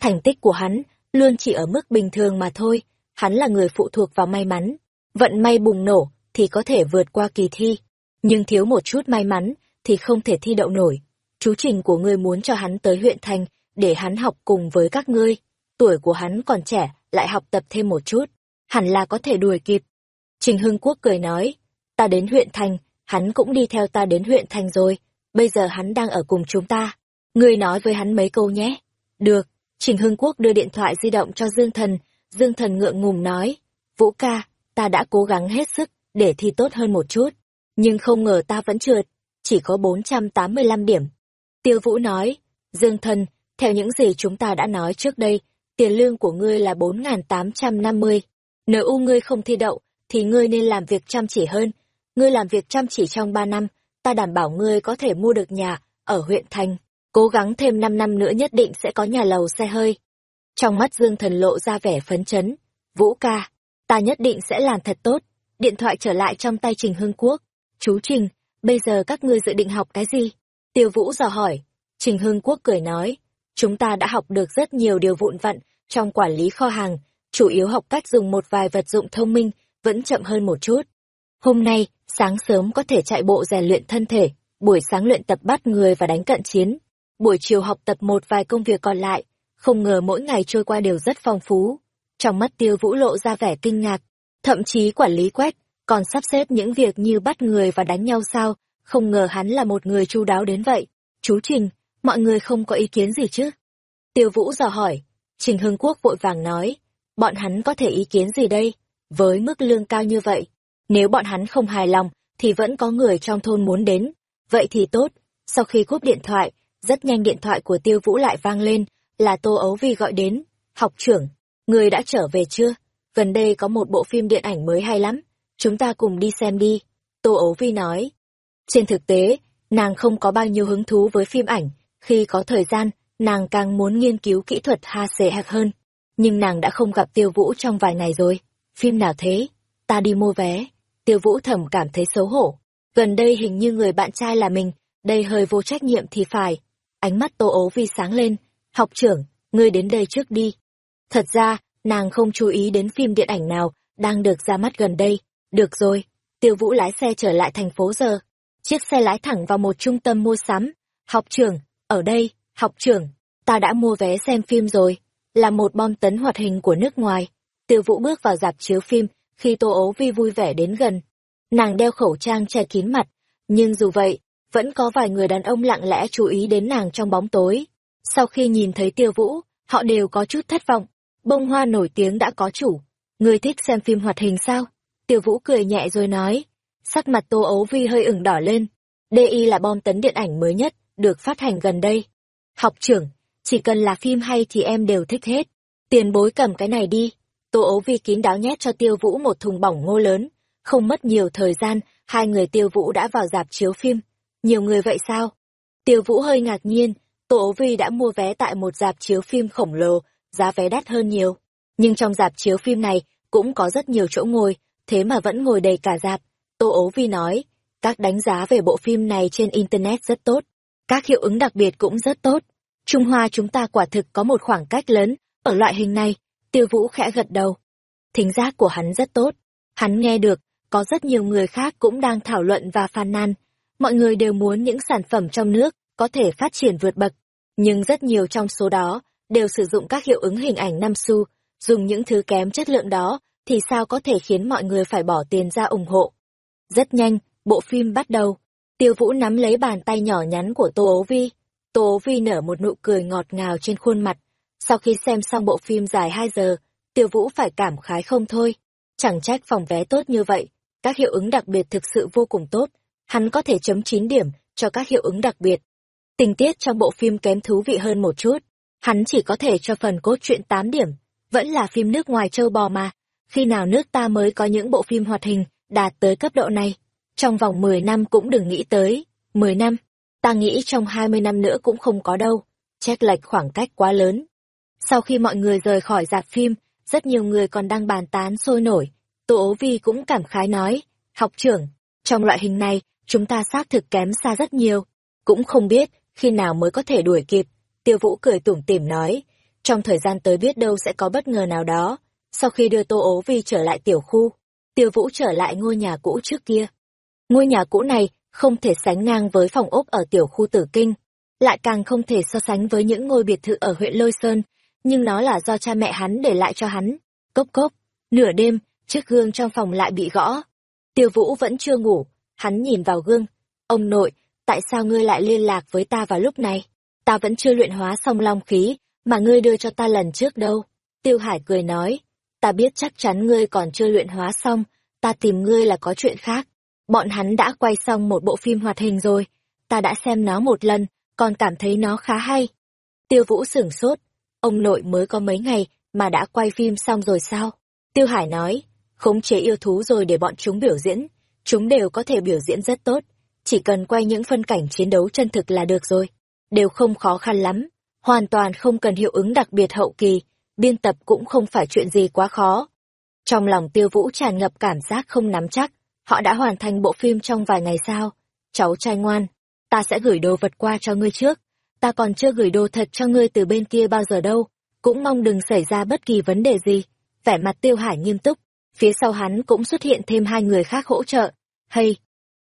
Thành tích của hắn luôn chỉ ở mức bình thường mà thôi, hắn là người phụ thuộc vào may mắn. Vận may bùng nổ thì có thể vượt qua kỳ thi, nhưng thiếu một chút may mắn thì không thể thi đậu nổi. Chú trình của ngươi muốn cho hắn tới huyện thành để hắn học cùng với các ngươi. Tuổi của hắn còn trẻ, lại học tập thêm một chút, hẳn là có thể đuổi kịp. Trình Hưng Quốc cười nói, ta đến huyện thành, hắn cũng đi theo ta đến huyện thành rồi, bây giờ hắn đang ở cùng chúng ta. Ngươi nói với hắn mấy câu nhé. Được, Trình Hưng Quốc đưa điện thoại di động cho Dương Thần, Dương Thần ngượng ngùng nói, Vũ ca, ta đã cố gắng hết sức để thi tốt hơn một chút, nhưng không ngờ ta vẫn trượt, chỉ có 485 điểm. Tiêu Vũ nói, Dương Thần, theo những gì chúng ta đã nói trước đây, tiền lương của ngươi là 4.850. Nếu u ngươi không thi đậu, thì ngươi nên làm việc chăm chỉ hơn. Ngươi làm việc chăm chỉ trong 3 năm, ta đảm bảo ngươi có thể mua được nhà ở huyện thành. Cố gắng thêm 5 năm nữa nhất định sẽ có nhà lầu xe hơi. Trong mắt Dương Thần lộ ra vẻ phấn chấn. Vũ ca, ta nhất định sẽ làm thật tốt. Điện thoại trở lại trong tay Trình Hưng Quốc. Chú Trình, bây giờ các ngươi dự định học cái gì? Tiêu Vũ dò hỏi. Trình Hưng Quốc cười nói, chúng ta đã học được rất nhiều điều vụn vặn trong quản lý kho hàng, chủ yếu học cách dùng một vài vật dụng thông minh, vẫn chậm hơn một chút. Hôm nay, sáng sớm có thể chạy bộ rèn luyện thân thể, buổi sáng luyện tập bắt người và đánh cận chiến, buổi chiều học tập một vài công việc còn lại, không ngờ mỗi ngày trôi qua đều rất phong phú. Trong mắt tiêu vũ lộ ra vẻ kinh ngạc, thậm chí quản lý quét, còn sắp xếp những việc như bắt người và đánh nhau sao, không ngờ hắn là một người chu đáo đến vậy. Chú Trình, mọi người không có ý kiến gì chứ? Tiêu Vũ dò hỏi, Trình Hưng Quốc vội vàng nói, bọn hắn có thể ý kiến gì đây? Với mức lương cao như vậy, nếu bọn hắn không hài lòng, thì vẫn có người trong thôn muốn đến. Vậy thì tốt, sau khi cúp điện thoại, rất nhanh điện thoại của Tiêu Vũ lại vang lên, là Tô Ấu Vi gọi đến. Học trưởng, người đã trở về chưa? Gần đây có một bộ phim điện ảnh mới hay lắm, chúng ta cùng đi xem đi. Tô Ấu Vi nói. Trên thực tế, nàng không có bao nhiêu hứng thú với phim ảnh, khi có thời gian, nàng càng muốn nghiên cứu kỹ thuật ha sẹ hạc hơn. Nhưng nàng đã không gặp Tiêu Vũ trong vài ngày rồi. Phim nào thế? Ta đi mua vé. Tiêu Vũ thầm cảm thấy xấu hổ. Gần đây hình như người bạn trai là mình, đây hơi vô trách nhiệm thì phải. Ánh mắt Tô ấu vi sáng lên. Học trưởng, ngươi đến đây trước đi. Thật ra, nàng không chú ý đến phim điện ảnh nào đang được ra mắt gần đây. Được rồi, Tiêu Vũ lái xe trở lại thành phố giờ. Chiếc xe lái thẳng vào một trung tâm mua sắm. Học trưởng, ở đây, học trưởng, ta đã mua vé xem phim rồi. Là một bom tấn hoạt hình của nước ngoài. Tiêu Vũ bước vào dạp chiếu phim khi Tô ố vi vui vẻ đến gần. Nàng đeo khẩu trang che kín mặt, nhưng dù vậy, vẫn có vài người đàn ông lặng lẽ chú ý đến nàng trong bóng tối. Sau khi nhìn thấy Tiêu Vũ, họ đều có chút thất vọng. Bông hoa nổi tiếng đã có chủ. Người thích xem phim hoạt hình sao? Tiêu Vũ cười nhẹ rồi nói. Sắc mặt Tô Ấu Vi hơi ửng đỏ lên. DI là bom tấn điện ảnh mới nhất, được phát hành gần đây. Học trưởng, chỉ cần là phim hay thì em đều thích hết. Tiền bối cầm cái này đi. Tô Ấu Vi kín đáo nhét cho Tiêu Vũ một thùng bỏng ngô lớn. Không mất nhiều thời gian, hai người Tiêu Vũ đã vào dạp chiếu phim. Nhiều người vậy sao? Tiêu Vũ hơi ngạc nhiên, Tô Ấu Vi đã mua vé tại một dạp chiếu phim khổng lồ, giá vé đắt hơn nhiều. Nhưng trong dạp chiếu phim này cũng có rất nhiều chỗ ngồi, thế mà vẫn ngồi đầy cả dạp. Tô Ấu Vi nói, các đánh giá về bộ phim này trên Internet rất tốt, các hiệu ứng đặc biệt cũng rất tốt. Trung Hoa chúng ta quả thực có một khoảng cách lớn, ở loại hình này, tiêu vũ khẽ gật đầu. Thính giác của hắn rất tốt, hắn nghe được, có rất nhiều người khác cũng đang thảo luận và phàn nàn. Mọi người đều muốn những sản phẩm trong nước có thể phát triển vượt bậc, nhưng rất nhiều trong số đó đều sử dụng các hiệu ứng hình ảnh năm xu, dùng những thứ kém chất lượng đó thì sao có thể khiến mọi người phải bỏ tiền ra ủng hộ. Rất nhanh, bộ phim bắt đầu. Tiêu Vũ nắm lấy bàn tay nhỏ nhắn của Tô Ố Vi. Tô Ố Vi nở một nụ cười ngọt ngào trên khuôn mặt. Sau khi xem xong bộ phim dài 2 giờ, Tiêu Vũ phải cảm khái không thôi. Chẳng trách phòng vé tốt như vậy, các hiệu ứng đặc biệt thực sự vô cùng tốt. Hắn có thể chấm 9 điểm cho các hiệu ứng đặc biệt. Tình tiết trong bộ phim kém thú vị hơn một chút. Hắn chỉ có thể cho phần cốt truyện 8 điểm. Vẫn là phim nước ngoài châu bò mà. Khi nào nước ta mới có những bộ phim hoạt hình đạt tới cấp độ này? Trong vòng 10 năm cũng đừng nghĩ tới. 10 năm? Ta nghĩ trong 20 năm nữa cũng không có đâu. Chét lệch khoảng cách quá lớn. Sau khi mọi người rời khỏi dạp phim, rất nhiều người còn đang bàn tán sôi nổi. Tô ố vi cũng cảm khái nói, học trưởng, trong loại hình này, chúng ta xác thực kém xa rất nhiều. Cũng không biết, khi nào mới có thể đuổi kịp. Tiêu Vũ cười tủm tỉm nói, trong thời gian tới biết đâu sẽ có bất ngờ nào đó. Sau khi đưa Tô ố vi trở lại tiểu khu, Tiêu Vũ trở lại ngôi nhà cũ trước kia. Ngôi nhà cũ này không thể sánh ngang với phòng ốc ở tiểu khu Tử Kinh, lại càng không thể so sánh với những ngôi biệt thự ở huyện Lôi Sơn, nhưng nó là do cha mẹ hắn để lại cho hắn. Cốc cốc, nửa đêm, chiếc gương trong phòng lại bị gõ. Tiêu Vũ vẫn chưa ngủ, hắn nhìn vào gương. Ông nội, tại sao ngươi lại liên lạc với ta vào lúc này? Ta vẫn chưa luyện hóa xong long khí, mà ngươi đưa cho ta lần trước đâu. Tiêu Hải cười nói, ta biết chắc chắn ngươi còn chưa luyện hóa xong, ta tìm ngươi là có chuyện khác. Bọn hắn đã quay xong một bộ phim hoạt hình rồi, ta đã xem nó một lần, còn cảm thấy nó khá hay. Tiêu Vũ sửng sốt, ông nội mới có mấy ngày mà đã quay phim xong rồi sao? Tiêu Hải nói, khống chế yêu thú rồi để bọn chúng biểu diễn, chúng đều có thể biểu diễn rất tốt, chỉ cần quay những phân cảnh chiến đấu chân thực là được rồi, đều không khó khăn lắm, hoàn toàn không cần hiệu ứng đặc biệt hậu kỳ, biên tập cũng không phải chuyện gì quá khó. Trong lòng Tiêu Vũ tràn ngập cảm giác không nắm chắc, họ đã hoàn thành bộ phim trong vài ngày sao? Cháu trai ngoan, ta sẽ gửi đồ vật qua cho ngươi trước, ta còn chưa gửi đồ thật cho ngươi từ bên kia bao giờ đâu, cũng mong đừng xảy ra bất kỳ vấn đề gì. Vẻ mặt Tiêu Hải nghiêm túc, phía sau hắn cũng xuất hiện thêm hai người khác hỗ trợ. Hay!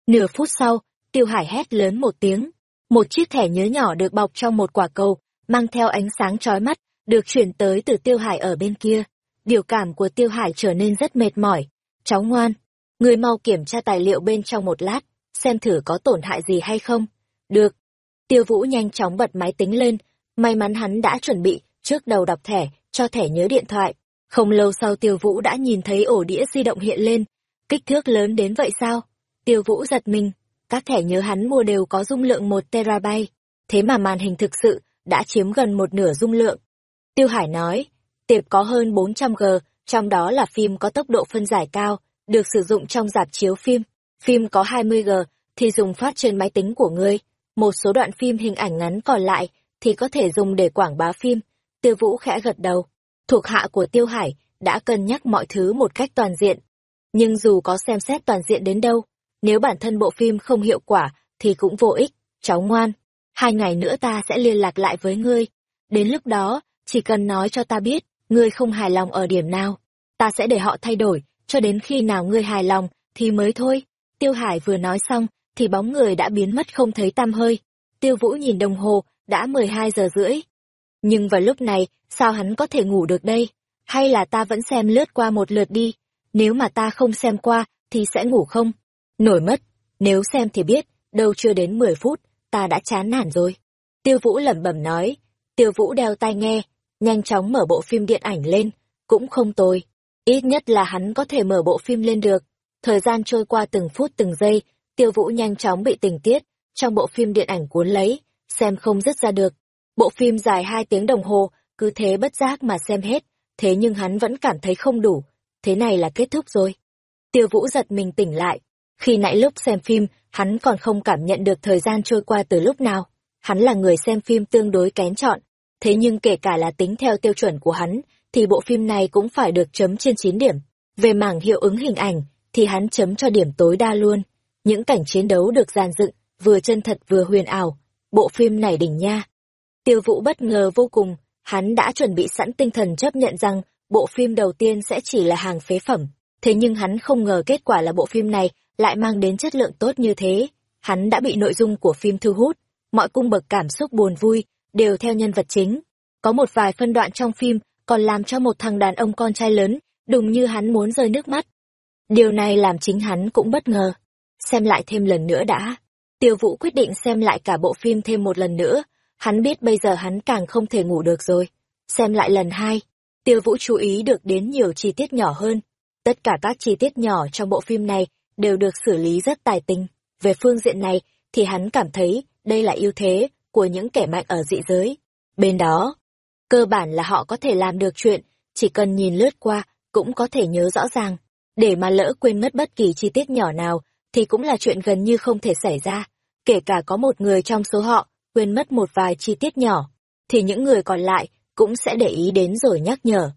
Nửa phút sau, Tiêu Hải hét lớn một tiếng. Một chiếc thẻ nhớ nhỏ được bọc trong một quả cầu, mang theo ánh sáng chói mắt, được chuyển tới từ Tiêu Hải ở bên kia. Biểu cảm của Tiêu Hải trở nên rất mệt mỏi. Cháu ngoan, người mau kiểm tra tài liệu bên trong một lát, xem thử có tổn hại gì hay không. Được. Tiêu Vũ nhanh chóng bật máy tính lên, may mắn hắn đã chuẩn bị trước đầu đọc thẻ, cho thẻ nhớ điện thoại. Không lâu sau Tiêu Vũ đã nhìn thấy ổ đĩa di động hiện lên. Kích thước lớn đến vậy sao? Tiêu Vũ giật mình. Các thẻ nhớ hắn mua đều có dung lượng 1 terabyte. Thế mà màn hình thực sự đã chiếm gần một nửa dung lượng. Tiêu Hải nói, tiệp có hơn 400G, trong đó là phim có tốc độ phân giải cao, được sử dụng trong dạp chiếu phim. Phim có 20G thì dùng phát trên máy tính của ngươi. Một số đoạn phim hình ảnh ngắn còn lại thì có thể dùng để quảng bá phim. Tiêu Vũ khẽ gật đầu. Thuộc hạ của Tiêu Hải đã cân nhắc mọi thứ một cách toàn diện. Nhưng dù có xem xét toàn diện đến đâu, nếu bản thân bộ phim không hiệu quả thì cũng vô ích. Cháu ngoan, hai ngày nữa ta sẽ liên lạc lại với ngươi. Đến lúc đó, chỉ cần nói cho ta biết, ngươi không hài lòng ở điểm nào. Ta sẽ để họ thay đổi, cho đến khi nào ngươi hài lòng, thì mới thôi. Tiêu Hải vừa nói xong, thì bóng người đã biến mất không thấy tăm hơi. Tiêu Vũ nhìn đồng hồ, đã 12 giờ rưỡi. Nhưng vào lúc này, sao hắn có thể ngủ được đây? Hay là ta vẫn xem lướt qua một lượt đi? Nếu mà ta không xem qua, thì sẽ ngủ không? Nổi mất. Nếu xem thì biết, đâu chưa đến 10 phút, ta đã chán nản rồi. Tiêu Vũ lẩm bẩm nói. Tiêu Vũ đeo tai nghe, nhanh chóng mở bộ phim điện ảnh lên, cũng không tồi. Ít nhất là hắn có thể mở bộ phim lên được. Thời gian trôi qua từng phút từng giây, Tiêu Vũ nhanh chóng bị tình tiết, trong bộ phim điện ảnh cuốn lấy, xem không dứt ra được. Bộ phim dài hai tiếng đồng hồ, cứ thế bất giác mà xem hết, thế nhưng hắn vẫn cảm thấy không đủ. Thế này là kết thúc rồi. Tiêu Vũ giật mình tỉnh lại. Khi nãy lúc xem phim, hắn còn không cảm nhận được thời gian trôi qua từ lúc nào. Hắn là người xem phim tương đối kén chọn. Thế nhưng kể cả là tính theo tiêu chuẩn của hắn, thì bộ phim này cũng phải được chấm trên 9 điểm. Về mảng hiệu ứng hình ảnh, thì hắn chấm cho điểm tối đa luôn. Những cảnh chiến đấu được dàn dựng, vừa chân thật vừa huyền ảo. Bộ phim này đỉnh nha. Tiêu vũ bất ngờ vô cùng, hắn đã chuẩn bị sẵn tinh thần chấp nhận rằng bộ phim đầu tiên sẽ chỉ là hàng phế phẩm. Thế nhưng hắn không ngờ kết quả là bộ phim này lại mang đến chất lượng tốt như thế. Hắn đã bị nội dung của phim thu hút, mọi cung bậc cảm xúc buồn vui, đều theo nhân vật chính. Có một vài phân đoạn trong phim còn làm cho một thằng đàn ông con trai lớn, đùng như hắn muốn rơi nước mắt. Điều này làm chính hắn cũng bất ngờ. Xem lại thêm lần nữa đã. Tiêu Vũ quyết định xem lại cả bộ phim thêm một lần nữa. Hắn biết bây giờ hắn càng không thể ngủ được rồi. Xem lại lần hai. Tiêu Vũ chú ý được đến nhiều chi tiết nhỏ hơn. Tất cả các chi tiết nhỏ trong bộ phim này đều được xử lý rất tài tình. Về phương diện này, thì hắn cảm thấy đây là ưu thế của những kẻ mạnh ở dị giới. Bên đó, cơ bản là họ có thể làm được chuyện, chỉ cần nhìn lướt qua, cũng có thể nhớ rõ ràng. Để mà lỡ quên mất bất kỳ chi tiết nhỏ nào, thì cũng là chuyện gần như không thể xảy ra. Kể cả có một người trong số họ quên mất một vài chi tiết nhỏ, thì những người còn lại cũng sẽ để ý đến rồi nhắc nhở.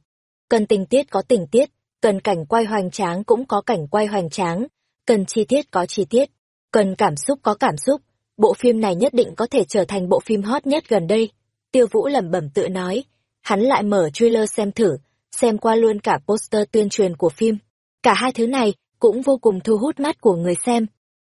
Cần tình tiết có tình tiết, cần cảnh quay hoành tráng cũng có cảnh quay hoành tráng, cần chi tiết có chi tiết, cần cảm xúc có cảm xúc. Bộ phim này nhất định có thể trở thành bộ phim hot nhất gần đây. Tiêu Vũ lẩm bẩm tự nói, hắn lại mở trailer xem thử, xem qua luôn cả poster tuyên truyền của phim. Cả hai thứ này cũng vô cùng thu hút mắt của người xem.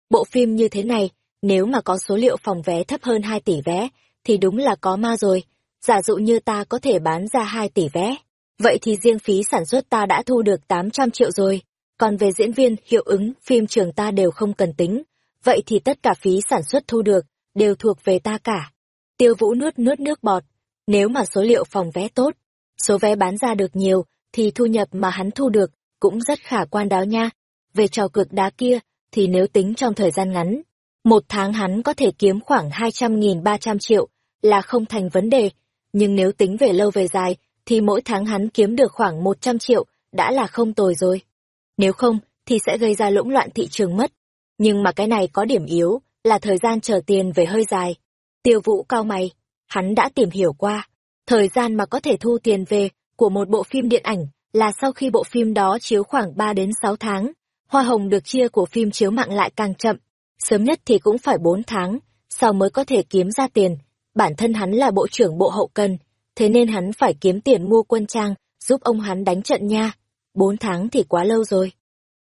Bộ phim như thế này, nếu mà có số liệu phòng vé thấp hơn 2 tỷ vé, thì đúng là có ma rồi. Giả dụ như ta có thể bán ra 2 tỷ vé, vậy thì riêng phí sản xuất ta đã thu được 800 triệu rồi. Còn về diễn viên, hiệu ứng, phim trường ta đều không cần tính. Vậy thì tất cả phí sản xuất thu được, đều thuộc về ta cả. Tiêu Vũ nuốt nuốt nước bọt. Nếu mà số liệu phòng vé tốt, số vé bán ra được nhiều, thì thu nhập mà hắn thu được cũng rất khả quan đáo nha. Về trò cược đá kia, thì nếu tính trong thời gian ngắn, một tháng hắn có thể kiếm khoảng 200.000-300 triệu, là không thành vấn đề. nhưng nếu tính về lâu về dài, thì mỗi tháng hắn kiếm được khoảng 100 triệu, đã là không tồi rồi. Nếu không, thì sẽ gây ra lũng loạn thị trường mất. Nhưng mà cái này có điểm yếu, là thời gian chờ tiền về hơi dài. Tiêu vũ cao mày, hắn đã tìm hiểu qua. Thời gian mà có thể thu tiền về của một bộ phim điện ảnh là sau khi bộ phim đó chiếu khoảng 3 đến 6 tháng. Hoa hồng được chia của phim chiếu mạng lại càng chậm. Sớm nhất thì cũng phải 4 tháng, sau mới có thể kiếm ra tiền. Bản thân hắn là bộ trưởng bộ hậu cần, thế nên hắn phải kiếm tiền mua quân trang, giúp ông hắn đánh trận nha. 4 tháng thì quá lâu rồi.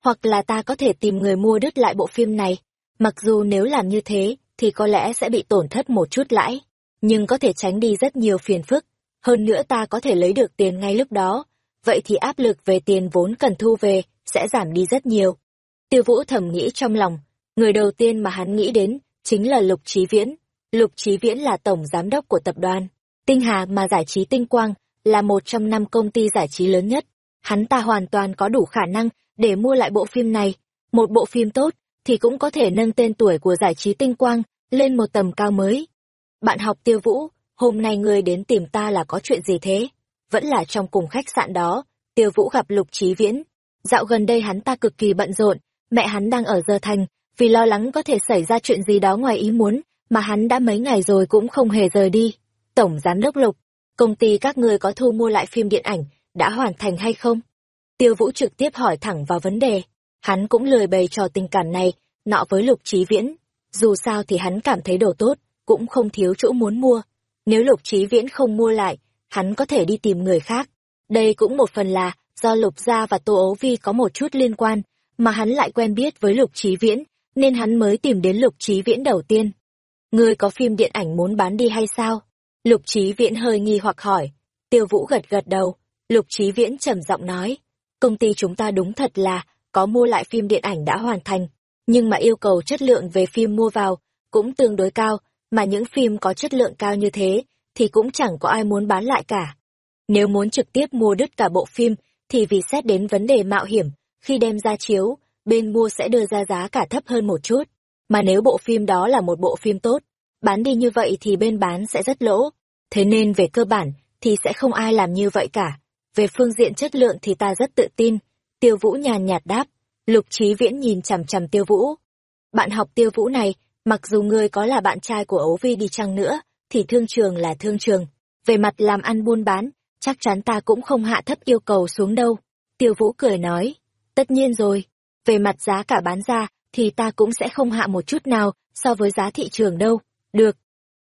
Hoặc là ta có thể tìm người mua đứt lại bộ phim này. Mặc dù nếu làm như thế, thì có lẽ sẽ bị tổn thất một chút lãi, nhưng có thể tránh đi rất nhiều phiền phức. Hơn nữa ta có thể lấy được tiền ngay lúc đó, vậy thì áp lực về tiền vốn cần thu về sẽ giảm đi rất nhiều. Tiêu Vũ thầm nghĩ trong lòng, người đầu tiên mà hắn nghĩ đến chính là Lục Chí Viễn. Lục Chí Viễn là tổng giám đốc của tập đoàn Tinh Hà mà giải trí Tinh Quang là một trong năm công ty giải trí lớn nhất. Hắn ta hoàn toàn có đủ khả năng để mua lại bộ phim này. Một bộ phim tốt thì cũng có thể nâng tên tuổi của giải trí Tinh Quang lên một tầm cao mới. Bạn học Tiêu Vũ, hôm nay ngươi đến tìm ta là có chuyện gì thế? Vẫn là trong cùng khách sạn đó, Tiêu Vũ gặp Lục Chí Viễn. Dạo gần đây hắn ta cực kỳ bận rộn, mẹ hắn đang ở giờ thành, vì lo lắng có thể xảy ra chuyện gì đó ngoài ý muốn, mà hắn đã mấy ngày rồi cũng không hề rời đi. Tổng Giám đốc Lục, công ty các ngươi có thu mua lại phim điện ảnh, đã hoàn thành hay không? Tiêu Vũ trực tiếp hỏi thẳng vào vấn đề. Hắn cũng lười bày trò tình cảm này, nọ với Lục Chí Viễn. Dù sao thì hắn cảm thấy đồ tốt, cũng không thiếu chỗ muốn mua. Nếu Lục Chí Viễn không mua lại, hắn có thể đi tìm người khác. Đây cũng một phần là do Lục Gia và Tô Ấu Vi có một chút liên quan, mà hắn lại quen biết với Lục Chí Viễn, nên hắn mới tìm đến Lục Chí Viễn đầu tiên. Ngươi có phim điện ảnh muốn bán đi hay sao? Lục Chí Viễn hơi nghi hoặc hỏi. Tiêu Vũ gật gật đầu. Lục Chí Viễn trầm giọng nói. Công ty chúng ta đúng thật là có mua lại phim điện ảnh đã hoàn thành, nhưng mà yêu cầu chất lượng về phim mua vào cũng tương đối cao, mà những phim có chất lượng cao như thế thì cũng chẳng có ai muốn bán lại cả. Nếu muốn trực tiếp mua đứt cả bộ phim thì vì xét đến vấn đề mạo hiểm, khi đem ra chiếu, bên mua sẽ đưa ra giá cả thấp hơn một chút. Mà nếu bộ phim đó là một bộ phim tốt, bán đi như vậy thì bên bán sẽ rất lỗ. Thế nên về cơ bản thì sẽ không ai làm như vậy cả. Về phương diện chất lượng thì ta rất tự tin. Tiêu Vũ nhàn nhạt đáp. Lục Chí Viễn nhìn chằm chằm Tiêu Vũ. Bạn học Tiêu Vũ này, mặc dù ngươi có là bạn trai của Ấu Vi đi chăng nữa, thì thương trường là thương trường. Về mặt làm ăn buôn bán, chắc chắn ta cũng không hạ thấp yêu cầu xuống đâu. Tiêu Vũ cười nói. Tất nhiên rồi. Về mặt giá cả bán ra, thì ta cũng sẽ không hạ một chút nào so với giá thị trường đâu. Được.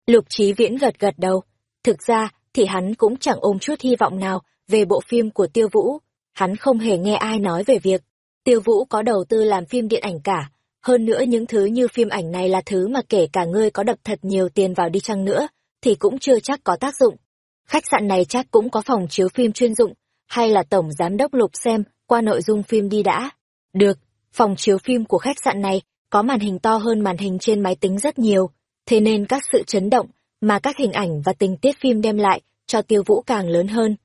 Lục Chí Viễn gật gật đầu. Thực ra, thì hắn cũng chẳng ôm chút hy vọng nào về bộ phim của Tiêu Vũ. Hắn không hề nghe ai nói về việc Tiêu Vũ có đầu tư làm phim điện ảnh cả. Hơn nữa những thứ như phim ảnh này là thứ mà kể cả ngươi có đập thật nhiều tiền vào đi chăng nữa, thì cũng chưa chắc có tác dụng. Khách sạn này chắc cũng có phòng chiếu phim chuyên dụng, hay là tổng giám đốc lục xem qua nội dung phim đi đã. Được, phòng chiếu phim của khách sạn này có màn hình to hơn màn hình trên máy tính rất nhiều, thế nên các sự chấn động mà các hình ảnh và tình tiết phim đem lại cho Tiêu Vũ càng lớn hơn.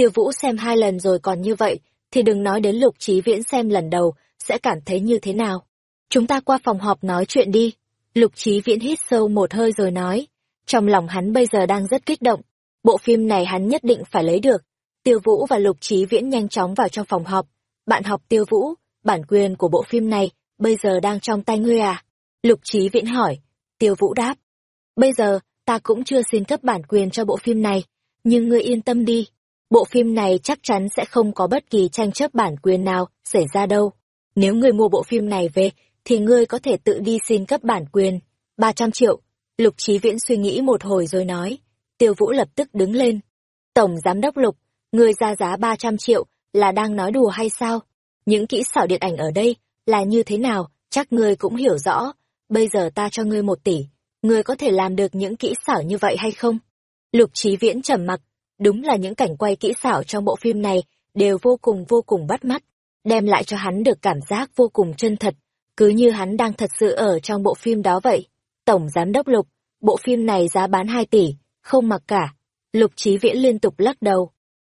Tiêu Vũ xem hai lần rồi còn như vậy, thì đừng nói đến Lục Chí Viễn xem lần đầu, sẽ cảm thấy như thế nào. Chúng ta qua phòng họp nói chuyện đi. Lục Chí Viễn hít sâu một hơi rồi nói. Trong lòng hắn bây giờ đang rất kích động. Bộ phim này hắn nhất định phải lấy được. Tiêu Vũ và Lục Chí Viễn nhanh chóng vào trong phòng họp. Bạn học Tiêu Vũ, bản quyền của bộ phim này bây giờ đang trong tay ngươi à? Lục Chí Viễn hỏi. Tiêu Vũ đáp. Bây giờ, ta cũng chưa xin cấp bản quyền cho bộ phim này, nhưng ngươi yên tâm đi, bộ phim này chắc chắn sẽ không có bất kỳ tranh chấp bản quyền nào xảy ra đâu. Nếu ngươi mua bộ phim này về, thì ngươi có thể tự đi xin cấp bản quyền. 300 triệu. Lục Chí Viễn suy nghĩ một hồi rồi nói. Tiêu Vũ lập tức đứng lên. Tổng Giám đốc Lục, ngươi ra giá 300 triệu là đang nói đùa hay sao? Những kỹ xảo điện ảnh ở đây là như thế nào, chắc ngươi cũng hiểu rõ. Bây giờ ta cho ngươi một tỷ, ngươi có thể làm được những kỹ xảo như vậy hay không? Lục Chí Viễn trầm mặc, đúng là những cảnh quay kỹ xảo trong bộ phim này đều vô cùng vô cùng bắt mắt, đem lại cho hắn được cảm giác vô cùng chân thật, cứ như hắn đang thật sự ở trong bộ phim đó vậy. Tổng Giám đốc Lục, bộ phim này giá bán 2 tỷ, không mặc cả. Lục Chí Viễn liên tục lắc đầu.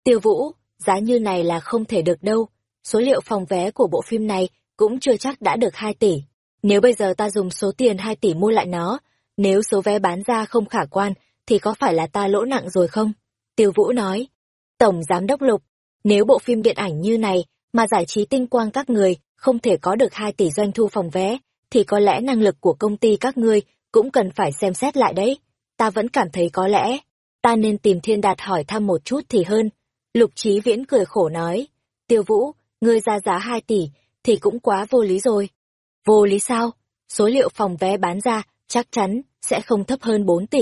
Tiêu Vũ, giá như này là không thể được đâu, số liệu phòng vé của bộ phim này cũng chưa chắc đã được 2 tỷ. Nếu bây giờ ta dùng số tiền 2 tỷ mua lại nó, nếu số vé bán ra không khả quan, thì có phải là ta lỗ nặng rồi không? Tiêu Vũ nói. Tổng Giám Đốc Lục, nếu bộ phim điện ảnh như này mà giải trí tinh quang các người không thể có được 2 tỷ doanh thu phòng vé, thì có lẽ năng lực của công ty các ngươi cũng cần phải xem xét lại đấy. Ta vẫn cảm thấy có lẽ, ta nên tìm Thiên Đạt hỏi thăm một chút thì hơn. Lục Chí Viễn cười khổ nói, Tiêu Vũ, ngươi ra giá 2 tỷ, thì cũng quá vô lý rồi. Vô lý sao? Số liệu phòng vé bán ra chắc chắn sẽ không thấp hơn 4 tỷ.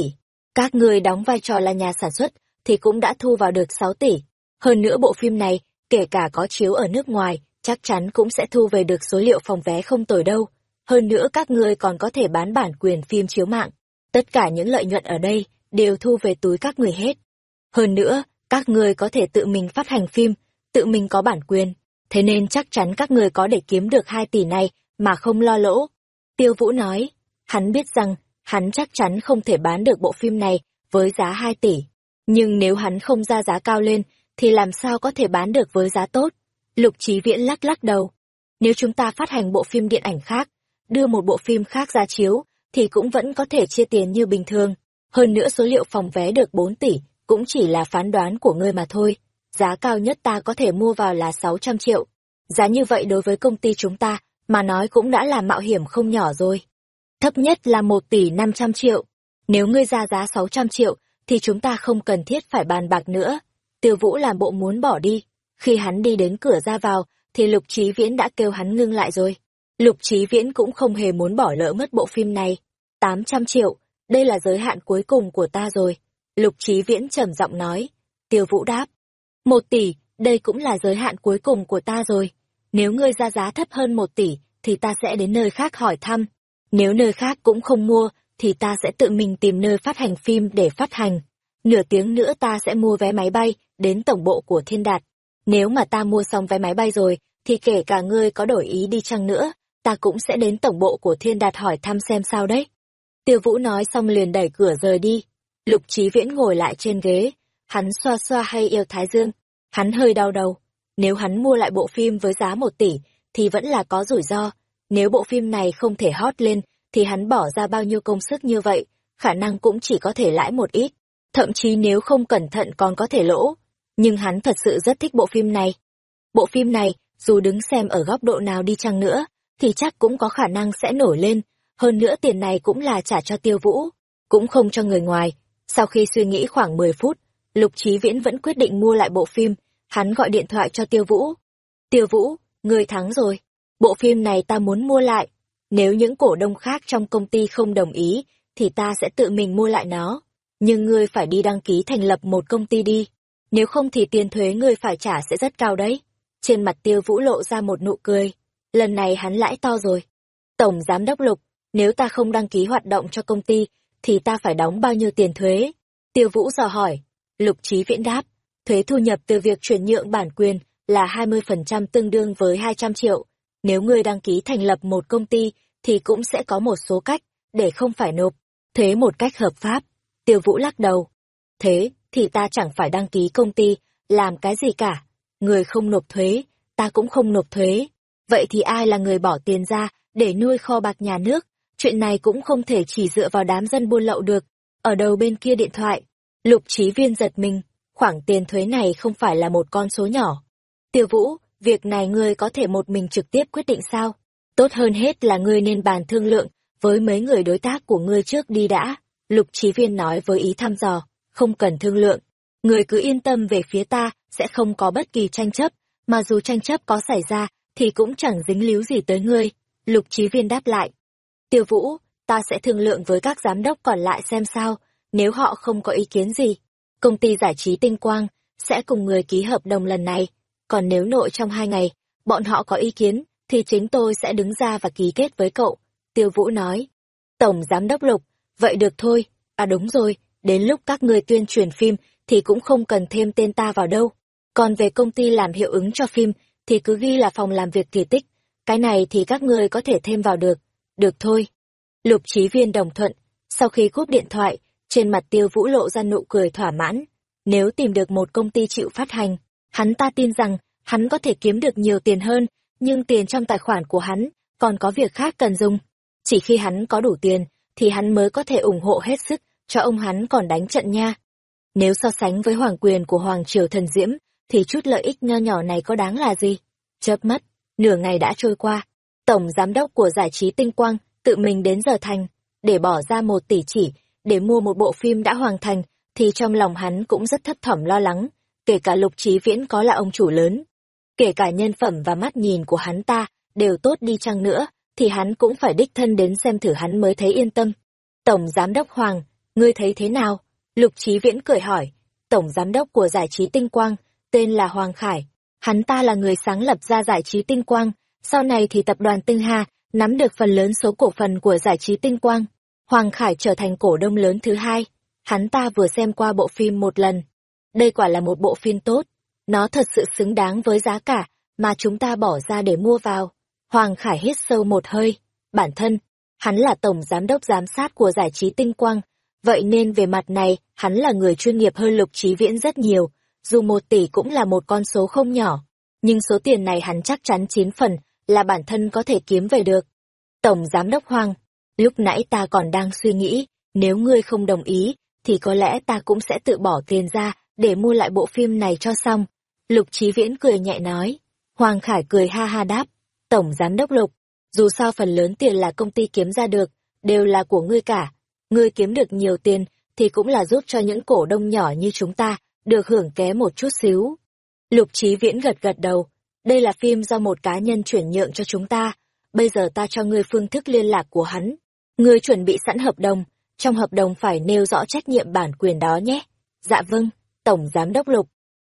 Các người đóng vai trò là nhà sản xuất thì cũng đã thu vào được 6 tỷ. Hơn nữa bộ phim này, kể cả có chiếu ở nước ngoài, chắc chắn cũng sẽ thu về được số liệu phòng vé không tồi đâu. Hơn nữa các ngươi còn có thể bán bản quyền phim chiếu mạng. Tất cả những lợi nhuận ở đây đều thu về túi các người hết. Hơn nữa, các ngươi có thể tự mình phát hành phim, tự mình có bản quyền. Thế nên chắc chắn các người có để kiếm được 2 tỷ này mà không lo lỗ. Tiêu Vũ nói, hắn biết rằng hắn chắc chắn không thể bán được bộ phim này với giá 2 tỷ. Nhưng nếu hắn không ra giá cao lên, thì làm sao có thể bán được với giá tốt? Lục Chí Viễn lắc lắc đầu. Nếu chúng ta phát hành bộ phim điện ảnh khác, đưa một bộ phim khác ra chiếu, thì cũng vẫn có thể chia tiền như bình thường. Hơn nữa số liệu phòng vé được 4 tỷ, cũng chỉ là phán đoán của ngươi mà thôi. Giá cao nhất ta có thể mua vào là 600 triệu. Giá như vậy đối với công ty chúng ta, mà nói cũng đã là mạo hiểm không nhỏ rồi. Thấp nhất là 1 tỷ 500 triệu. Nếu ngươi ra giá 600 triệu, thì chúng ta không cần thiết phải bàn bạc nữa. Tiêu Vũ làm bộ muốn bỏ đi. Khi hắn đi đến cửa ra vào, thì Lục Chí Viễn đã kêu hắn ngưng lại rồi. Lục Chí Viễn cũng không hề muốn bỏ lỡ mất bộ phim này. 800 triệu, đây là giới hạn cuối cùng của ta rồi. Lục Chí Viễn trầm giọng nói. Tiêu Vũ đáp. Một tỷ, đây cũng là giới hạn cuối cùng của ta rồi. Nếu ngươi ra giá thấp hơn một tỷ, thì ta sẽ đến nơi khác hỏi thăm. Nếu nơi khác cũng không mua, thì ta sẽ tự mình tìm nơi phát hành phim để phát hành. Nửa tiếng nữa ta sẽ mua vé máy bay đến tổng bộ của Thiên Đạt. Nếu mà ta mua xong vé máy bay rồi, thì kể cả ngươi có đổi ý đi chăng nữa, ta cũng sẽ đến tổng bộ của Thiên Đạt hỏi thăm xem sao đấy. Tiêu Vũ nói xong liền đẩy cửa rời đi. Lục Chí Viễn ngồi lại trên ghế, hắn xoa xoa hay yêu Thái Dương. Hắn hơi đau đầu. Nếu hắn mua lại bộ phim với giá một tỷ, thì vẫn là có rủi ro. Nếu bộ phim này không thể hot lên, thì hắn bỏ ra bao nhiêu công sức như vậy, khả năng cũng chỉ có thể lãi một ít. Thậm chí nếu không cẩn thận còn có thể lỗ. Nhưng hắn thật sự rất thích bộ phim này. Bộ phim này, dù đứng xem ở góc độ nào đi chăng nữa, thì chắc cũng có khả năng sẽ nổi lên. Hơn nữa tiền này cũng là trả cho tiêu vũ, cũng không cho người ngoài. Sau khi suy nghĩ khoảng 10 phút, Lục Chí Viễn vẫn quyết định mua lại bộ phim, hắn gọi điện thoại cho Tiêu Vũ. Tiêu Vũ, người thắng rồi. Bộ phim này ta muốn mua lại. Nếu những cổ đông khác trong công ty không đồng ý, thì ta sẽ tự mình mua lại nó. Nhưng ngươi phải đi đăng ký thành lập một công ty đi. Nếu không thì tiền thuế ngươi phải trả sẽ rất cao đấy. Trên mặt Tiêu Vũ lộ ra một nụ cười. Lần này hắn lãi to rồi. Tổng Giám đốc Lục, nếu ta không đăng ký hoạt động cho công ty, thì ta phải đóng bao nhiêu tiền thuế? Tiêu Vũ dò hỏi. Lục Chí Viễn đáp, thuế thu nhập từ việc chuyển nhượng bản quyền là 20% tương đương với 200 triệu. Nếu ngươi đăng ký thành lập một công ty, thì cũng sẽ có một số cách để không phải nộp thuế một cách hợp pháp. Tiêu Vũ lắc đầu. Thế thì ta chẳng phải đăng ký công ty, làm cái gì cả. Người không nộp thuế, ta cũng không nộp thuế. Vậy thì ai là người bỏ tiền ra để nuôi kho bạc nhà nước? Chuyện này cũng không thể chỉ dựa vào đám dân buôn lậu được. Ở đầu bên kia điện thoại, Lục Chí Viên giật mình, khoản tiền thuế này không phải là một con số nhỏ. Tiêu Vũ, việc này ngươi có thể một mình trực tiếp quyết định sao? Tốt hơn hết là ngươi nên bàn thương lượng với mấy người đối tác của ngươi trước đi đã. Lục trí Viên nói với ý thăm dò, không cần thương lượng. Ngươi cứ yên tâm về phía ta, sẽ không có bất kỳ tranh chấp, mà dù tranh chấp có xảy ra, thì cũng chẳng dính líu gì tới ngươi. Lục trí Viên đáp lại. Tiêu Vũ, ta sẽ thương lượng với các giám đốc còn lại xem sao, nếu họ không có ý kiến gì, công ty giải trí tinh quang sẽ cùng người ký hợp đồng lần này. Còn nếu nội trong hai ngày, bọn họ có ý kiến, thì chính tôi sẽ đứng ra và ký kết với cậu. Tiêu Vũ nói. Tổng Giám đốc Lục, vậy được thôi. À đúng rồi, đến lúc các người tuyên truyền phim thì cũng không cần thêm tên ta vào đâu. Còn về công ty làm hiệu ứng cho phim thì cứ ghi là phòng làm việc kỳ tích. Cái này thì các người có thể thêm vào được. Được thôi. Lục trí viên đồng thuận. Sau khi cúp điện thoại, trên mặt tiêu vũ lộ ra nụ cười thỏa mãn. Nếu tìm được một công ty chịu phát hành, hắn ta tin rằng hắn có thể kiếm được nhiều tiền hơn, nhưng tiền trong tài khoản của hắn còn có việc khác cần dùng. Chỉ khi hắn có đủ tiền, thì hắn mới có thể ủng hộ hết sức cho ông hắn còn đánh trận nha. Nếu so sánh với hoàng quyền của Hoàng Triều Thần Diễm, thì chút lợi ích nho nhỏ này có đáng là gì? Chớp mắt, nửa ngày đã trôi qua. Tổng giám đốc của giải trí tinh quang tự mình đến giờ thành, để bỏ ra một tỷ chỉ, để mua một bộ phim đã hoàn thành, thì trong lòng hắn cũng rất thấp thỏm lo lắng, kể cả lục trí viễn có là ông chủ lớn. Kể cả nhân phẩm và mắt nhìn của hắn ta đều tốt đi chăng nữa, thì hắn cũng phải đích thân đến xem thử hắn mới thấy yên tâm. Tổng Giám đốc Hoàng, ngươi thấy thế nào? Lục Trí Viễn cười hỏi. Tổng Giám đốc của giải trí Tinh Quang, tên là Hoàng Khải. Hắn ta là người sáng lập ra giải trí Tinh Quang, sau này thì tập đoàn Tinh Hà nắm được phần lớn số cổ phần của giải trí Tinh Quang. Hoàng Khải trở thành cổ đông lớn thứ hai. Hắn ta vừa xem qua bộ phim một lần. Đây quả là một bộ phim tốt. Nó thật sự xứng đáng với giá cả mà chúng ta bỏ ra để mua vào. Hoàng Khải hít sâu một hơi. Bản thân, hắn là tổng giám đốc giám sát của giải trí tinh quang. Vậy nên về mặt này, hắn là người chuyên nghiệp hơn lục trí viễn rất nhiều. Dù một tỷ cũng là một con số không nhỏ. Nhưng số tiền này hắn chắc chắn chín phần là bản thân có thể kiếm về được. Tổng giám đốc Hoàng, lúc nãy ta còn đang suy nghĩ, nếu ngươi không đồng ý, thì có lẽ ta cũng sẽ tự bỏ tiền ra để mua lại bộ phim này cho xong. Lục Chí Viễn cười nhẹ nói. Hoàng Khải cười ha ha đáp. Tổng Giám đốc Lục, dù sao phần lớn tiền là công ty kiếm ra được, đều là của ngươi cả. Ngươi kiếm được nhiều tiền, thì cũng là giúp cho những cổ đông nhỏ như chúng ta, được hưởng ké một chút xíu. Lục Chí Viễn gật gật đầu. Đây là phim do một cá nhân chuyển nhượng cho chúng ta. Bây giờ ta cho ngươi phương thức liên lạc của hắn. Ngươi chuẩn bị sẵn hợp đồng, trong hợp đồng phải nêu rõ trách nhiệm bản quyền đó nhé. Dạ vâng, Tổng Giám đốc Lục.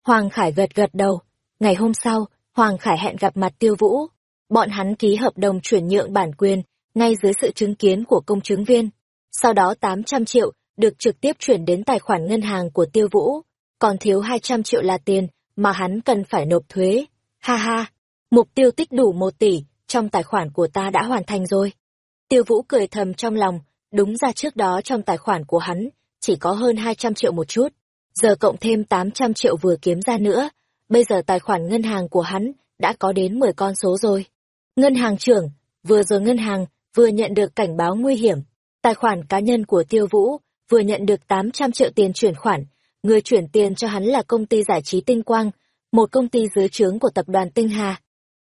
Hoàng Khải gật gật đầu. Ngày hôm sau, Hoàng Khải hẹn gặp mặt Tiêu Vũ. Bọn hắn ký hợp đồng chuyển nhượng bản quyền, ngay dưới sự chứng kiến của công chứng viên. Sau đó 800 triệu được trực tiếp chuyển đến tài khoản ngân hàng của Tiêu Vũ, còn thiếu 200 triệu là tiền mà hắn cần phải nộp thuế. Ha ha, mục tiêu tích đủ 1 tỷ, trong tài khoản của ta đã hoàn thành rồi. Tiêu Vũ cười thầm trong lòng, đúng ra trước đó trong tài khoản của hắn chỉ có hơn 200 triệu một chút giờ cộng thêm 800 triệu vừa kiếm ra nữa, bây giờ tài khoản ngân hàng của hắn đã có đến 10 con số rồi. Ngân hàng trưởng, vừa rồi ngân hàng vừa nhận được cảnh báo nguy hiểm, tài khoản cá nhân của Tiêu Vũ vừa nhận được 800 triệu tiền chuyển khoản, người chuyển tiền cho hắn là công ty giải trí Tinh Quang, một công ty dưới trướng của tập đoàn Tinh Hà.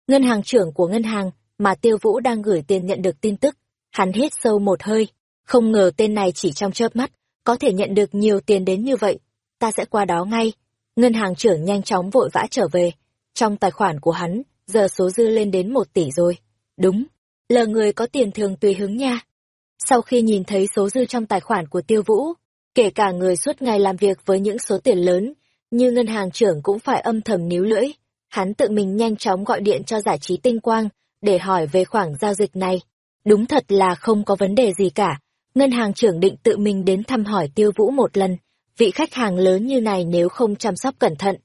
Ngân hàng trưởng của ngân hàng mà Tiêu Vũ đang gửi tiền nhận được tin tức, hắn hít sâu một hơi, không ngờ tên này chỉ trong chớp mắt có thể nhận được nhiều tiền đến như vậy ta sẽ qua đó ngay. Ngân hàng trưởng nhanh chóng vội vã trở về. Trong tài khoản của hắn, giờ số dư lên đến một tỷ rồi. Đúng, lờ người có tiền thường tùy hứng nha. Sau khi nhìn thấy số dư trong tài khoản của tiêu vũ, kể cả người suốt ngày làm việc với những số tiền lớn, như ngân hàng trưởng cũng phải âm thầm níu lưỡi. Hắn tự mình nhanh chóng gọi điện cho giải trí tinh quang, để hỏi về khoản giao dịch này. Đúng thật là không có vấn đề gì cả. Ngân hàng trưởng định tự mình đến thăm hỏi tiêu vũ một lần, vị khách hàng lớn như này nếu không chăm sóc cẩn thận.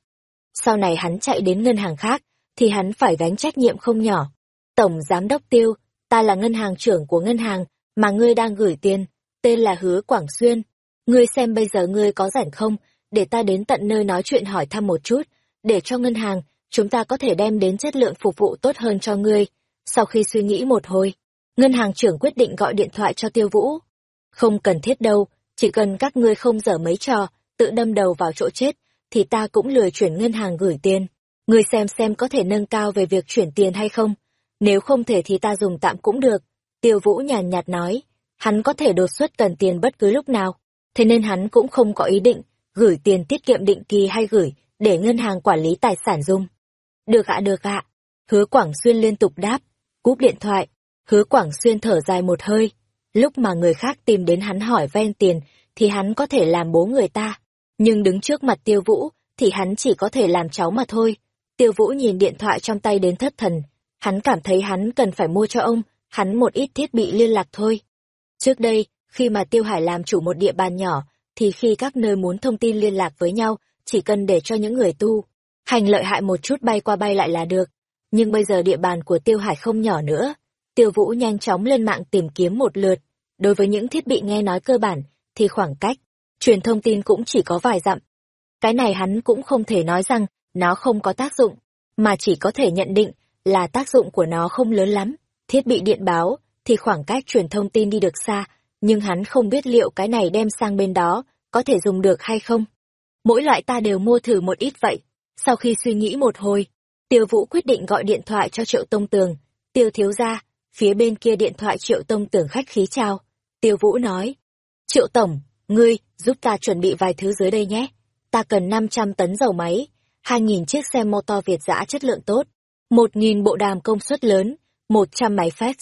Sau này hắn chạy đến ngân hàng khác, thì hắn phải gánh trách nhiệm không nhỏ. Tổng Giám đốc Tiêu, ta là ngân hàng trưởng của ngân hàng, mà ngươi đang gửi tiền, tên là Hứa Quảng Xuyên. Ngươi xem bây giờ ngươi có rảnh không, để ta đến tận nơi nói chuyện hỏi thăm một chút, để cho ngân hàng, chúng ta có thể đem đến chất lượng phục vụ tốt hơn cho ngươi. Sau khi suy nghĩ một hồi, ngân hàng trưởng quyết định gọi điện thoại cho Tiêu Vũ. Không cần thiết đâu, chỉ cần các ngươi không dở mấy trò, tự đâm đầu vào chỗ chết, thì ta cũng lười chuyển ngân hàng gửi tiền. Ngươi xem xem có thể nâng cao về việc chuyển tiền hay không. Nếu không thể thì ta dùng tạm cũng được. Tiêu Vũ nhàn nhạt nói, hắn có thể đột xuất cần tiền bất cứ lúc nào. Thế nên hắn cũng không có ý định gửi tiền tiết kiệm định kỳ hay gửi để ngân hàng quản lý tài sản dùng. Được ạ được ạ. Hứa Quảng Xuyên liên tục đáp, cúp điện thoại. Hứa Quảng Xuyên thở dài một hơi, Lúc mà người khác tìm đến hắn hỏi ven tiền, thì hắn có thể làm bố người ta. Nhưng đứng trước mặt tiêu vũ, thì hắn chỉ có thể làm cháu mà thôi. Tiêu vũ nhìn điện thoại trong tay đến thất thần. Hắn cảm thấy hắn cần phải mua cho ông, hắn một ít thiết bị liên lạc thôi. Trước đây, khi mà Tiêu Hải làm chủ một địa bàn nhỏ, thì khi các nơi muốn thông tin liên lạc với nhau, chỉ cần để cho những người tu, hành lợi hại một chút bay qua bay lại là được. Nhưng bây giờ địa bàn của Tiêu Hải không nhỏ nữa, Tiêu Vũ nhanh chóng lên mạng tìm kiếm một lượt. Đối với những thiết bị nghe nói cơ bản, thì khoảng cách, truyền thông tin cũng chỉ có vài dặm. Cái này hắn cũng không thể nói rằng nó không có tác dụng, mà chỉ có thể nhận định là tác dụng của nó không lớn lắm. Thiết bị điện báo, thì khoảng cách truyền thông tin đi được xa, nhưng hắn không biết liệu cái này đem sang bên đó, có thể dùng được hay không. Mỗi loại ta đều mua thử một ít vậy. Sau khi suy nghĩ một hồi, Tiêu Vũ quyết định gọi điện thoại cho Triệu Tông Tường. Tiêu thiếu ra, phía bên kia điện thoại Triệu Tông tưởng khách khí chào. Tiêu Vũ nói, Triệu Tổng, ngươi, giúp ta chuẩn bị vài thứ dưới đây nhé. Ta cần 500 tấn dầu máy, 2.000 chiếc xe mô to Việt giã chất lượng tốt, 1.000 bộ đàm công suất lớn, 100 máy fax,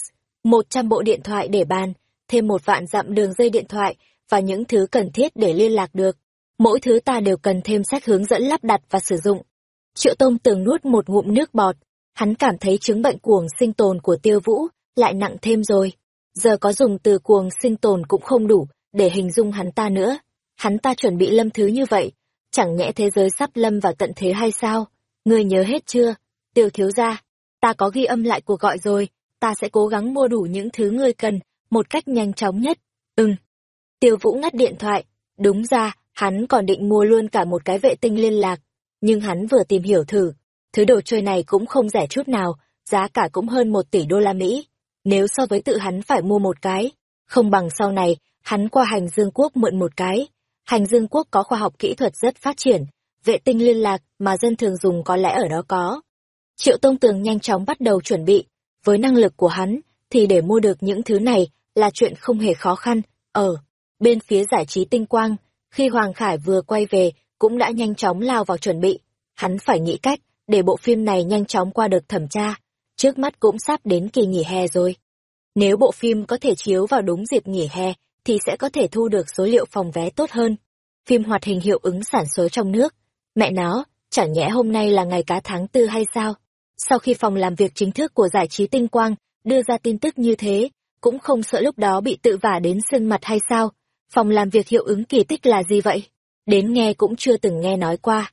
100 bộ điện thoại để bàn, thêm một vạn dặm đường dây điện thoại và những thứ cần thiết để liên lạc được. Mỗi thứ ta đều cần thêm sách hướng dẫn lắp đặt và sử dụng. Triệu Tông tường nuốt một ngụm nước bọt, hắn cảm thấy chứng bệnh cuồng sinh tồn của tiêu vũ lại nặng thêm rồi. Giờ có dùng từ cuồng sinh tồn cũng không đủ để hình dung hắn ta nữa. Hắn ta chuẩn bị lâm thứ như vậy, chẳng nhẽ thế giới sắp lâm vào tận thế hay sao? Ngươi nhớ hết chưa? Tiêu thiếu gia, ta có ghi âm lại cuộc gọi rồi, ta sẽ cố gắng mua đủ những thứ ngươi cần, một cách nhanh chóng nhất. Ừm. Tiêu Vũ ngắt điện thoại, đúng ra, hắn còn định mua luôn cả một cái vệ tinh liên lạc, nhưng hắn vừa tìm hiểu thử, thứ đồ chơi này cũng không rẻ chút nào, giá cả cũng hơn một tỷ đô la Mỹ. Nếu so với tự hắn phải mua một cái, không bằng sau này, hắn qua hành dương quốc mượn một cái. Hành dương quốc có khoa học kỹ thuật rất phát triển, vệ tinh liên lạc mà dân thường dùng có lẽ ở đó có. Triệu Tông Tường nhanh chóng bắt đầu chuẩn bị, với năng lực của hắn, thì để mua được những thứ này là chuyện không hề khó khăn. Ở bên phía giải trí tinh quang, khi Hoàng Khải vừa quay về, cũng đã nhanh chóng lao vào chuẩn bị. Hắn phải nghĩ cách để bộ phim này nhanh chóng qua được thẩm tra. Trước mắt cũng sắp đến kỳ nghỉ hè rồi. Nếu bộ phim có thể chiếu vào đúng dịp nghỉ hè, thì sẽ có thể thu được số liệu phòng vé tốt hơn. Phim hoạt hình hiệu ứng sản xuất trong nước. Mẹ nó, chẳng nhẽ hôm nay là ngày cá tháng tư hay sao? Sau khi phòng làm việc chính thức của giải trí tinh quang đưa ra tin tức như thế, cũng không sợ lúc đó bị tự vả đến sưng mặt hay sao? Phòng làm việc hiệu ứng kỳ tích là gì vậy? Đến nghe cũng chưa từng nghe nói qua.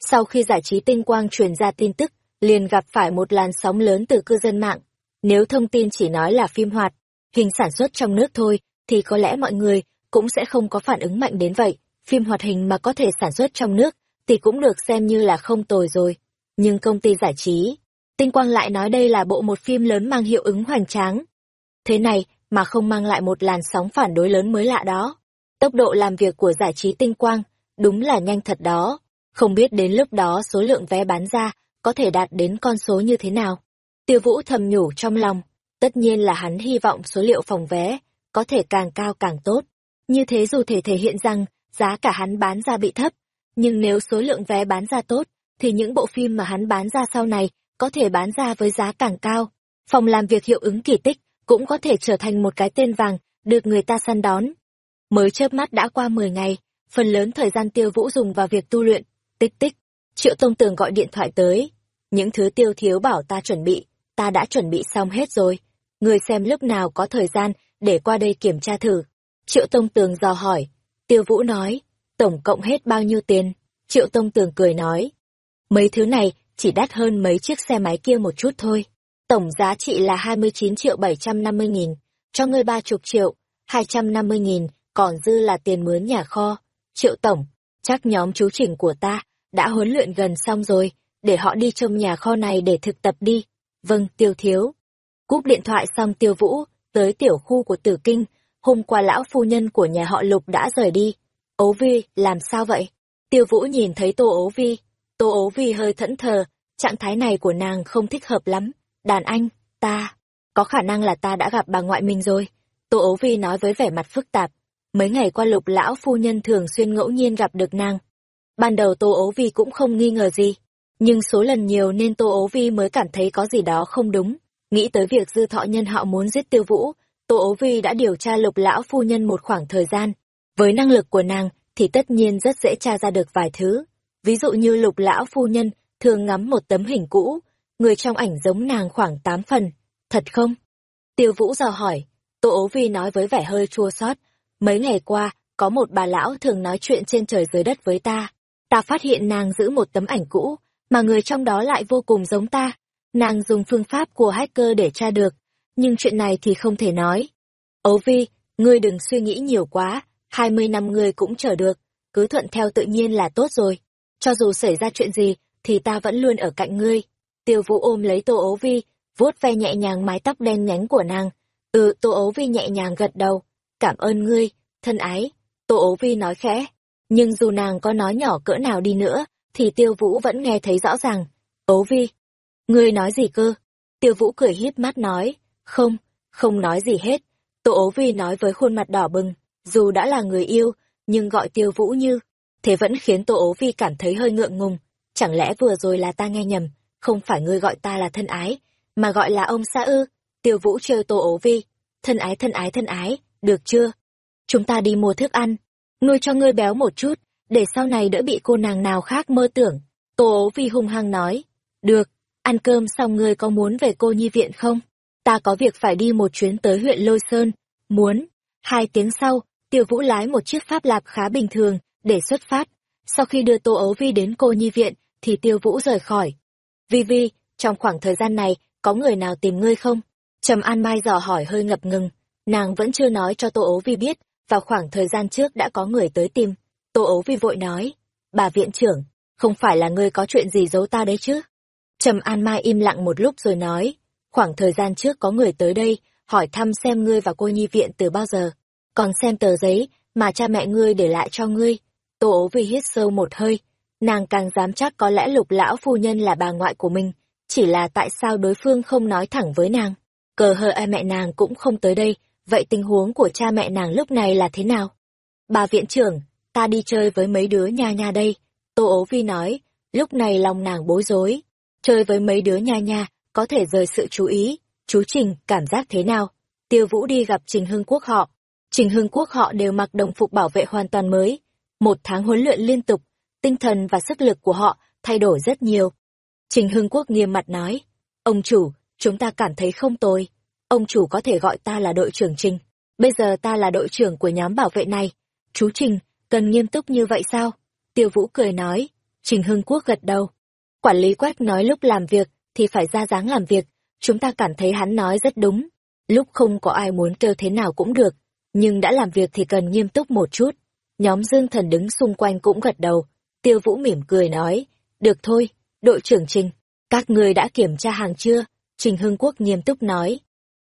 Sau khi giải trí tinh quang truyền ra tin tức, liền gặp phải một làn sóng lớn từ cư dân mạng. Nếu thông tin chỉ nói là phim hoạt, hình sản xuất trong nước thôi, thì có lẽ mọi người cũng sẽ không có phản ứng mạnh đến vậy. Phim hoạt hình mà có thể sản xuất trong nước, thì cũng được xem như là không tồi rồi. Nhưng công ty giải trí, Tinh Quang lại nói đây là bộ một phim lớn mang hiệu ứng hoành tráng. Thế này mà không mang lại một làn sóng phản đối lớn mới lạ đó. Tốc độ làm việc của giải trí Tinh Quang đúng là nhanh thật đó. Không biết đến lúc đó số lượng vé bán ra có thể đạt đến con số như thế nào. Tiêu Vũ thầm nhủ trong lòng, tất nhiên là hắn hy vọng số liệu phòng vé có thể càng cao càng tốt. Như thế dù thể thể hiện rằng giá cả hắn bán ra bị thấp, nhưng nếu số lượng vé bán ra tốt, thì những bộ phim mà hắn bán ra sau này có thể bán ra với giá càng cao. Phòng làm việc hiệu ứng kỳ tích cũng có thể trở thành một cái tên vàng được người ta săn đón. Mới chớp mắt đã qua 10 ngày, phần lớn thời gian tiêu vũ dùng vào việc tu luyện, tích tích. Triệu Tông Tường gọi điện thoại tới. Những thứ tiêu thiếu bảo ta chuẩn bị, ta đã chuẩn bị xong hết rồi. Người xem lúc nào có thời gian để qua đây kiểm tra thử. Triệu Tông Tường dò hỏi. Tiêu Vũ nói, tổng cộng hết bao nhiêu tiền? Triệu Tông Tường cười nói. Mấy thứ này chỉ đắt hơn mấy chiếc xe máy kia một chút thôi. Tổng giá trị là 29 triệu 750 nghìn, cho ngươi ba chục triệu, 250 nghìn, còn dư là tiền mướn nhà kho. Triệu Tổng, chắc nhóm chú chỉnh của ta đã huấn luyện gần xong rồi, để họ đi trong nhà kho này để thực tập đi. Vâng, tiêu thiếu. Cúp điện thoại xong tiêu vũ, tới tiểu khu của tử kinh, hôm qua lão phu nhân của nhà họ Lục đã rời đi. Ố Vi, làm sao vậy? Tiêu vũ nhìn thấy tô ố Vi, Tô ố vi hơi thẫn thờ, trạng thái này của nàng không thích hợp lắm. Đàn anh, ta, có khả năng là ta đã gặp bà ngoại mình rồi. Tô ố vi nói với vẻ mặt phức tạp. Mấy ngày qua lục lão phu nhân thường xuyên ngẫu nhiên gặp được nàng. Ban đầu Tô ố vi cũng không nghi ngờ gì. Nhưng số lần nhiều nên Tô ố vi mới cảm thấy có gì đó không đúng. Nghĩ tới việc dư thọ nhân họ muốn giết tiêu vũ, Tô ố vi đã điều tra lục lão phu nhân một khoảng thời gian. Với năng lực của nàng thì tất nhiên rất dễ tra ra được vài thứ Ví dụ như lục lão phu nhân thường ngắm một tấm hình cũ, người trong ảnh giống nàng khoảng tám phần. Thật không? Tiêu Vũ dò hỏi. Tô ố vi nói với vẻ hơi chua xót Mấy ngày qua, có một bà lão thường nói chuyện trên trời dưới đất với ta. Ta phát hiện nàng giữ một tấm ảnh cũ, mà người trong đó lại vô cùng giống ta. Nàng dùng phương pháp của hacker để tra được, nhưng chuyện này thì không thể nói. Ấu vi, ngươi đừng suy nghĩ nhiều quá, hai mươi năm ngươi cũng chờ được, cứ thuận theo tự nhiên là tốt rồi cho dù xảy ra chuyện gì, thì ta vẫn luôn ở cạnh ngươi. Tiêu vũ ôm lấy tô ấu vi, vuốt ve nhẹ nhàng mái tóc đen nhánh của nàng. Ừ, tô ấu vi nhẹ nhàng gật đầu. cảm ơn ngươi, thân ái. Tô Ấu vi nói khẽ. Nhưng dù nàng có nói nhỏ cỡ nào đi nữa, thì tiêu vũ vẫn nghe thấy rõ ràng. Ố vi, ngươi nói gì cơ? Tiêu vũ cười híp mắt nói, không, không nói gì hết. Tô ố vi nói với khuôn mặt đỏ bừng, dù đã là người yêu, nhưng gọi tiêu vũ như, thế vẫn khiến Tô ố vi cảm thấy hơi ngượng ngùng. Chẳng lẽ vừa rồi là ta nghe nhầm, không phải ngươi gọi ta là thân ái, mà gọi là ông xã ư? Tiêu vũ trêu Tô ố vi, thân ái thân ái thân ái, được chưa? Chúng ta đi mua thức ăn, nuôi cho ngươi béo một chút, để sau này đỡ bị cô nàng nào khác mơ tưởng. Tô ố vi hung hăng nói, được, ăn cơm xong ngươi có muốn về cô nhi viện không? Ta có việc phải đi một chuyến tới huyện Lôi Sơn, muốn. Hai tiếng sau, Tiêu Vũ lái một chiếc pháp lạp khá bình thường, để xuất phát. Sau khi đưa Tô ố Vi đến cô nhi viện, thì Tiêu Vũ rời khỏi. Vi Vi, trong khoảng thời gian này, có người nào tìm ngươi không? Trầm An Mai dò hỏi hơi ngập ngừng, nàng vẫn chưa nói cho Tô ố Vi biết, vào khoảng thời gian trước đã có người tới tìm. Tô Ấu Vi vội nói, bà viện trưởng, không phải là ngươi có chuyện gì giấu ta đấy chứ? Trầm An Mai im lặng một lúc rồi nói, khoảng thời gian trước có người tới đây, hỏi thăm xem ngươi và cô nhi viện từ bao giờ, còn xem tờ giấy mà cha mẹ ngươi để lại cho ngươi. Tô ố vì hít sâu một hơi, nàng càng dám chắc có lẽ lục lão phu nhân là bà ngoại của mình, chỉ là tại sao đối phương không nói thẳng với nàng. Cờ hờ ai mẹ nàng cũng không tới đây, vậy tình huống của cha mẹ nàng lúc này là thế nào? Bà viện trưởng, ta đi chơi với mấy đứa nha nha đây, Tô ố vi nói, lúc này lòng nàng bối rối. Chơi với mấy đứa nha nha, có thể rời sự chú ý. Chú Trình, cảm giác thế nào? Tiêu Vũ đi gặp Trình Hưng Quốc họ. Trình Hưng Quốc họ đều mặc đồng phục bảo vệ hoàn toàn mới. Một tháng huấn luyện liên tục, tinh thần và sức lực của họ thay đổi rất nhiều. Trình Hưng Quốc nghiêm mặt nói, ông chủ, chúng ta cảm thấy không tồi. Ông chủ có thể gọi ta là đội trưởng Trình. Bây giờ ta là đội trưởng của nhóm bảo vệ này. Chú Trình, cần nghiêm túc như vậy sao? Tiêu Vũ cười nói, Trình Hưng Quốc gật đầu. Quản lý Quách nói lúc làm việc thì phải ra dáng làm việc, chúng ta cảm thấy hắn nói rất đúng. Lúc không có ai muốn kêu thế nào cũng được, nhưng đã làm việc thì cần nghiêm túc một chút. Nhóm Dương Thần đứng xung quanh cũng gật đầu. Tiêu Vũ mỉm cười nói, được thôi, đội trưởng Trình, các người đã kiểm tra hàng chưa? Trình Hưng Quốc nghiêm túc nói.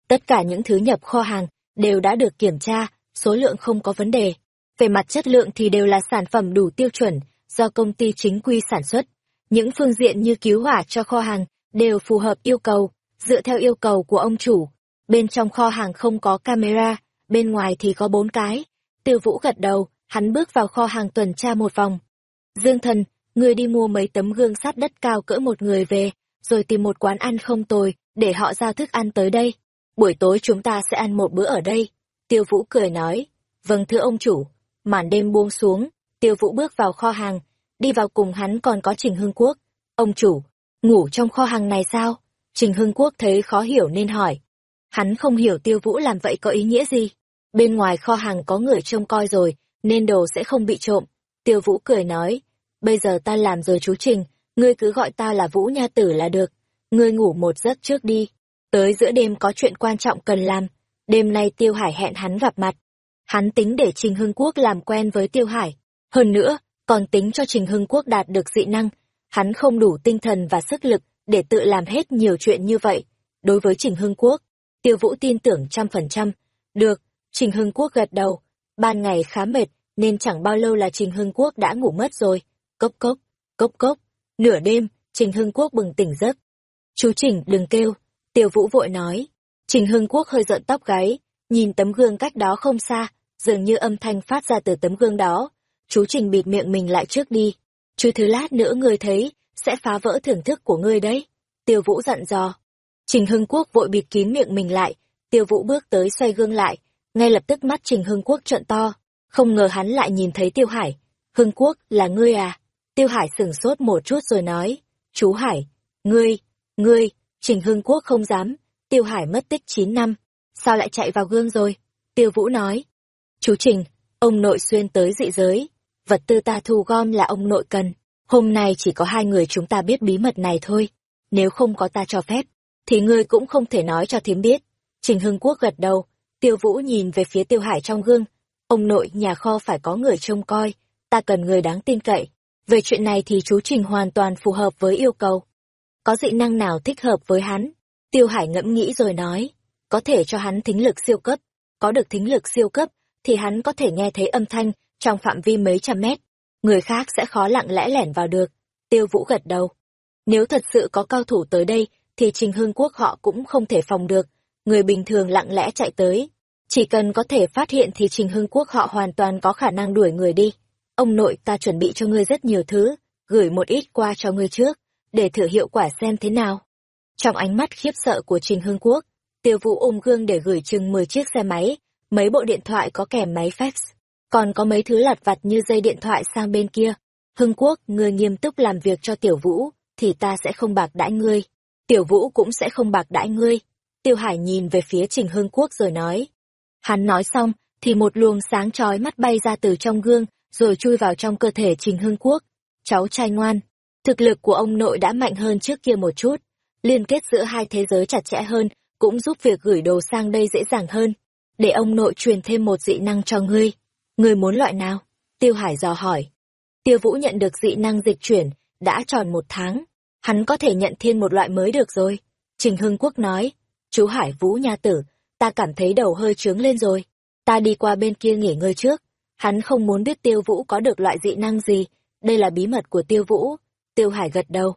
Tất cả những thứ nhập kho hàng đều đã được kiểm tra, số lượng không có vấn đề. Về mặt chất lượng thì đều là sản phẩm đủ tiêu chuẩn, do công ty chính quy sản xuất. Những phương diện như cứu hỏa cho kho hàng đều phù hợp yêu cầu, dựa theo yêu cầu của ông chủ. Bên trong kho hàng không có camera, bên ngoài thì có bốn cái. Tiêu Vũ gật đầu, hắn bước vào kho hàng tuần tra một vòng. Dương thần, người đi mua mấy tấm gương sắt đất cao cỡ một người về, rồi tìm một quán ăn không tồi, để họ giao thức ăn tới đây. Buổi tối chúng ta sẽ ăn một bữa ở đây. Tiêu Vũ cười nói, vâng thưa ông chủ. Màn đêm buông xuống, Tiêu Vũ bước vào kho hàng, đi vào cùng hắn còn có Trình Hưng Quốc. Ông chủ, ngủ trong kho hàng này sao? Trình Hưng Quốc thấy khó hiểu nên hỏi. Hắn không hiểu Tiêu Vũ làm vậy có ý nghĩa gì. Bên ngoài kho hàng có người trông coi rồi, nên đồ sẽ không bị trộm. Tiêu Vũ cười nói, bây giờ ta làm rồi chú Trình, ngươi cứ gọi ta là Vũ Nha Tử là được. Ngươi ngủ một giấc trước đi. Tới giữa đêm có chuyện quan trọng cần làm. Đêm nay Tiêu Hải hẹn hắn gặp mặt. Hắn tính để Trình Hưng Quốc làm quen với Tiêu Hải. Hơn nữa, còn tính cho Trình Hưng Quốc đạt được dị năng. Hắn không đủ tinh thần và sức lực để tự làm hết nhiều chuyện như vậy. Đối với Trình Hưng Quốc, Tiêu Vũ tin tưởng trăm phần trăm. Được, Trình Hưng Quốc gật đầu. Ban ngày khá mệt, nên chẳng bao lâu là Trình Hưng Quốc đã ngủ mất rồi. Cốc cốc, cốc cốc. Nửa đêm, Trình Hưng Quốc bừng tỉnh giấc. Chú Trình đừng kêu, Tiêu Vũ vội nói. Trình Hưng Quốc hơi giận tóc gáy, nhìn tấm gương cách đó không xa, dường như âm thanh phát ra từ tấm gương đó. Chú Trình bịt miệng mình lại trước đi. Chú thứ lát nữa ngươi thấy, sẽ phá vỡ thưởng thức của ngươi đấy. Tiêu Vũ dặn dò. Trình Hưng Quốc vội bịt kín miệng mình lại, Tiêu Vũ bước tới xoay gương lại, ngay lập tức mắt Trình Hưng Quốc trợn to, không ngờ hắn lại nhìn thấy Tiêu Hải. Hưng Quốc, là ngươi à? Tiêu Hải sửng sốt một chút rồi nói, chú Hải, ngươi, ngươi, Trình Hưng Quốc không dám, Tiêu Hải mất tích 9 năm, sao lại chạy vào gương rồi? Tiêu Vũ nói, chú Trình, ông nội xuyên tới dị giới, vật tư ta thu gom là ông nội cần, hôm nay chỉ có hai người chúng ta biết bí mật này thôi, nếu không có ta cho phép, thì ngươi cũng không thể nói cho thím biết. Trình Hưng Quốc gật đầu, Tiêu Vũ nhìn về phía Tiêu Hải trong gương, ông nội nhà kho phải có người trông coi, ta cần người đáng tin cậy. Về chuyện này thì chú Trình hoàn toàn phù hợp với yêu cầu. Có dị năng nào thích hợp với hắn? Tiêu Hải ngẫm nghĩ rồi nói, có thể cho hắn thính lực siêu cấp. Có được thính lực siêu cấp thì hắn có thể nghe thấy âm thanh trong phạm vi mấy trăm mét. Người khác sẽ khó lặng lẽ lẻn vào được. Tiêu Vũ gật đầu. Nếu thật sự có cao thủ tới đây, thì Trình Hưng Quốc họ cũng không thể phòng được. Người bình thường lặng lẽ chạy tới. Chỉ cần có thể phát hiện thì Trình Hưng Quốc họ hoàn toàn có khả năng đuổi người đi. Ông nội ta chuẩn bị cho ngươi rất nhiều thứ, gửi một ít qua cho ngươi trước, để thử hiệu quả xem thế nào. Trong ánh mắt khiếp sợ của Trình Hưng Quốc, Tiêu Vũ ôm gương để gửi chừng 10 chiếc xe máy, mấy bộ điện thoại có kèm máy fax, còn có mấy thứ lặt vặt như dây điện thoại sang bên kia. Hưng Quốc, ngươi nghiêm túc làm việc cho Tiểu Vũ, thì ta sẽ không bạc đãi ngươi. Tiểu Vũ cũng sẽ không bạc đãi ngươi. Tiêu Hải nhìn về phía Trình Hưng Quốc rồi nói. Hắn nói xong, thì một luồng sáng chói mắt bay ra từ trong gương, rồi chui vào trong cơ thể Trình Hưng Quốc. Cháu trai ngoan, thực lực của ông nội đã mạnh hơn trước kia một chút, liên kết giữa hai thế giới chặt chẽ hơn, cũng giúp việc gửi đồ sang đây dễ dàng hơn. Để ông nội truyền thêm một dị năng cho ngươi. Ngươi muốn loại nào? Tiêu Hải dò hỏi. Tiêu Vũ nhận được dị năng dịch chuyển, đã tròn một tháng. Hắn có thể nhận thêm một loại mới được rồi. Trình Hưng Quốc nói. Chú Hải Vũ nha tử, ta cảm thấy đầu hơi trướng lên rồi. Ta đi qua bên kia nghỉ ngơi trước. Hắn không muốn biết Tiêu Vũ có được loại dị năng gì. Đây là bí mật của Tiêu Vũ. Tiêu Hải gật đầu.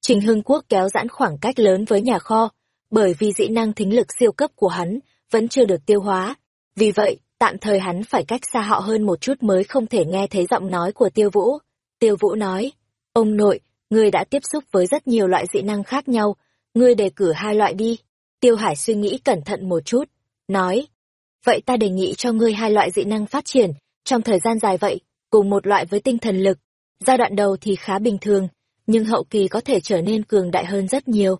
Trình Hưng Quốc kéo giãn khoảng cách lớn với nhà kho, bởi vì dị năng thính lực siêu cấp của hắn vẫn chưa được tiêu hóa. Vì vậy, tạm thời hắn phải cách xa họ hơn một chút mới không thể nghe thấy giọng nói của Tiêu Vũ. Tiêu Vũ nói, ông nội, ngươi đã tiếp xúc với rất nhiều loại dị năng khác nhau, ngươi đề cử hai loại đi. Tiêu Hải suy nghĩ cẩn thận một chút, nói, vậy ta đề nghị cho ngươi hai loại dị năng phát triển, trong thời gian dài vậy, cùng một loại với tinh thần lực. Giai đoạn đầu thì khá bình thường, nhưng hậu kỳ có thể trở nên cường đại hơn rất nhiều.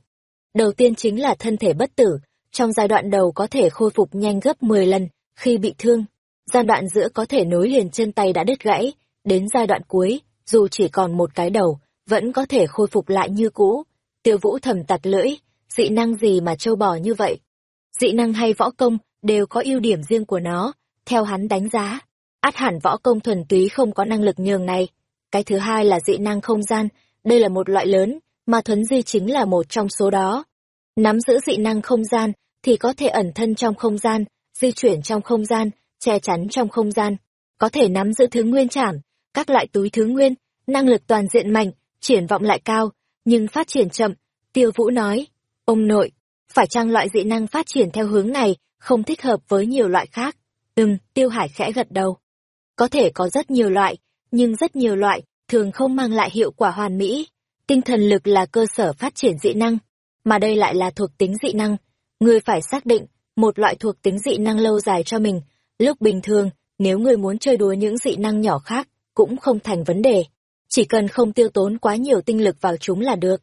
Đầu tiên chính là thân thể bất tử, trong giai đoạn đầu có thể khôi phục nhanh gấp 10 lần khi bị thương. Giai đoạn giữa có thể nối liền chân tay đã đứt gãy, đến giai đoạn cuối, dù chỉ còn một cái đầu, vẫn có thể khôi phục lại như cũ. Tiêu Vũ thầm tặc lưỡi, dị năng gì mà trâu bò như vậy? Dị năng hay võ công đều có ưu điểm riêng của nó, theo hắn đánh giá. Át hẳn võ công thuần túy không có năng lực nhường này. Cái thứ hai là dị năng không gian, đây là một loại lớn, mà thuấn di chính là một trong số đó. Nắm giữ dị năng không gian, thì có thể ẩn thân trong không gian, di chuyển trong không gian, che chắn trong không gian, có thể nắm giữ thứ nguyên trảm, các loại túi thứ nguyên, năng lực toàn diện mạnh, triển vọng lại cao, nhưng phát triển chậm. Tiêu Vũ nói, ông nội, phải chăng loại dị năng phát triển theo hướng này không thích hợp với nhiều loại khác? Ừm, Tiêu Hải khẽ gật đầu. Có thể có rất nhiều loại, nhưng rất nhiều loại thường không mang lại hiệu quả hoàn mỹ. Tinh thần lực là cơ sở phát triển dị năng, mà đây lại là thuộc tính dị năng. Ngươi phải xác định một loại thuộc tính dị năng lâu dài cho mình. Lúc bình thường, nếu ngươi muốn chơi đùa những dị năng nhỏ khác, cũng không thành vấn đề. Chỉ cần không tiêu tốn quá nhiều tinh lực vào chúng là được.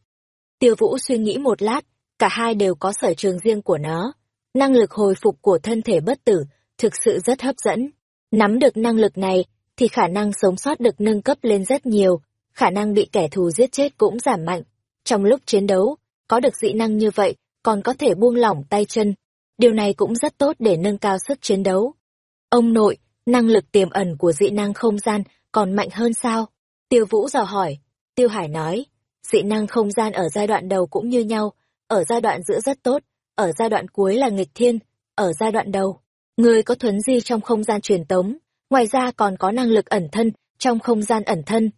Tiêu Vũ suy nghĩ một lát, cả hai đều có sở trường riêng của nó. Năng lực hồi phục của thân thể bất tử thực sự rất hấp dẫn. Nắm được năng lực này, thì khả năng sống sót được nâng cấp lên rất nhiều, khả năng bị kẻ thù giết chết cũng giảm mạnh. Trong lúc chiến đấu, có được dị năng như vậy, còn có thể buông lỏng tay chân. Điều này cũng rất tốt để nâng cao sức chiến đấu. Ông nội, năng lực tiềm ẩn của dị năng không gian còn mạnh hơn sao? Tiêu Vũ dò hỏi. Tiêu Hải nói, dị năng không gian ở giai đoạn đầu cũng như nhau, ở giai đoạn giữa rất tốt, ở giai đoạn cuối là nghịch thiên, ở giai đoạn đầu. Người có thuấn di trong không gian truyền tống, ngoài ra còn có năng lực ẩn thân trong không gian ẩn thân.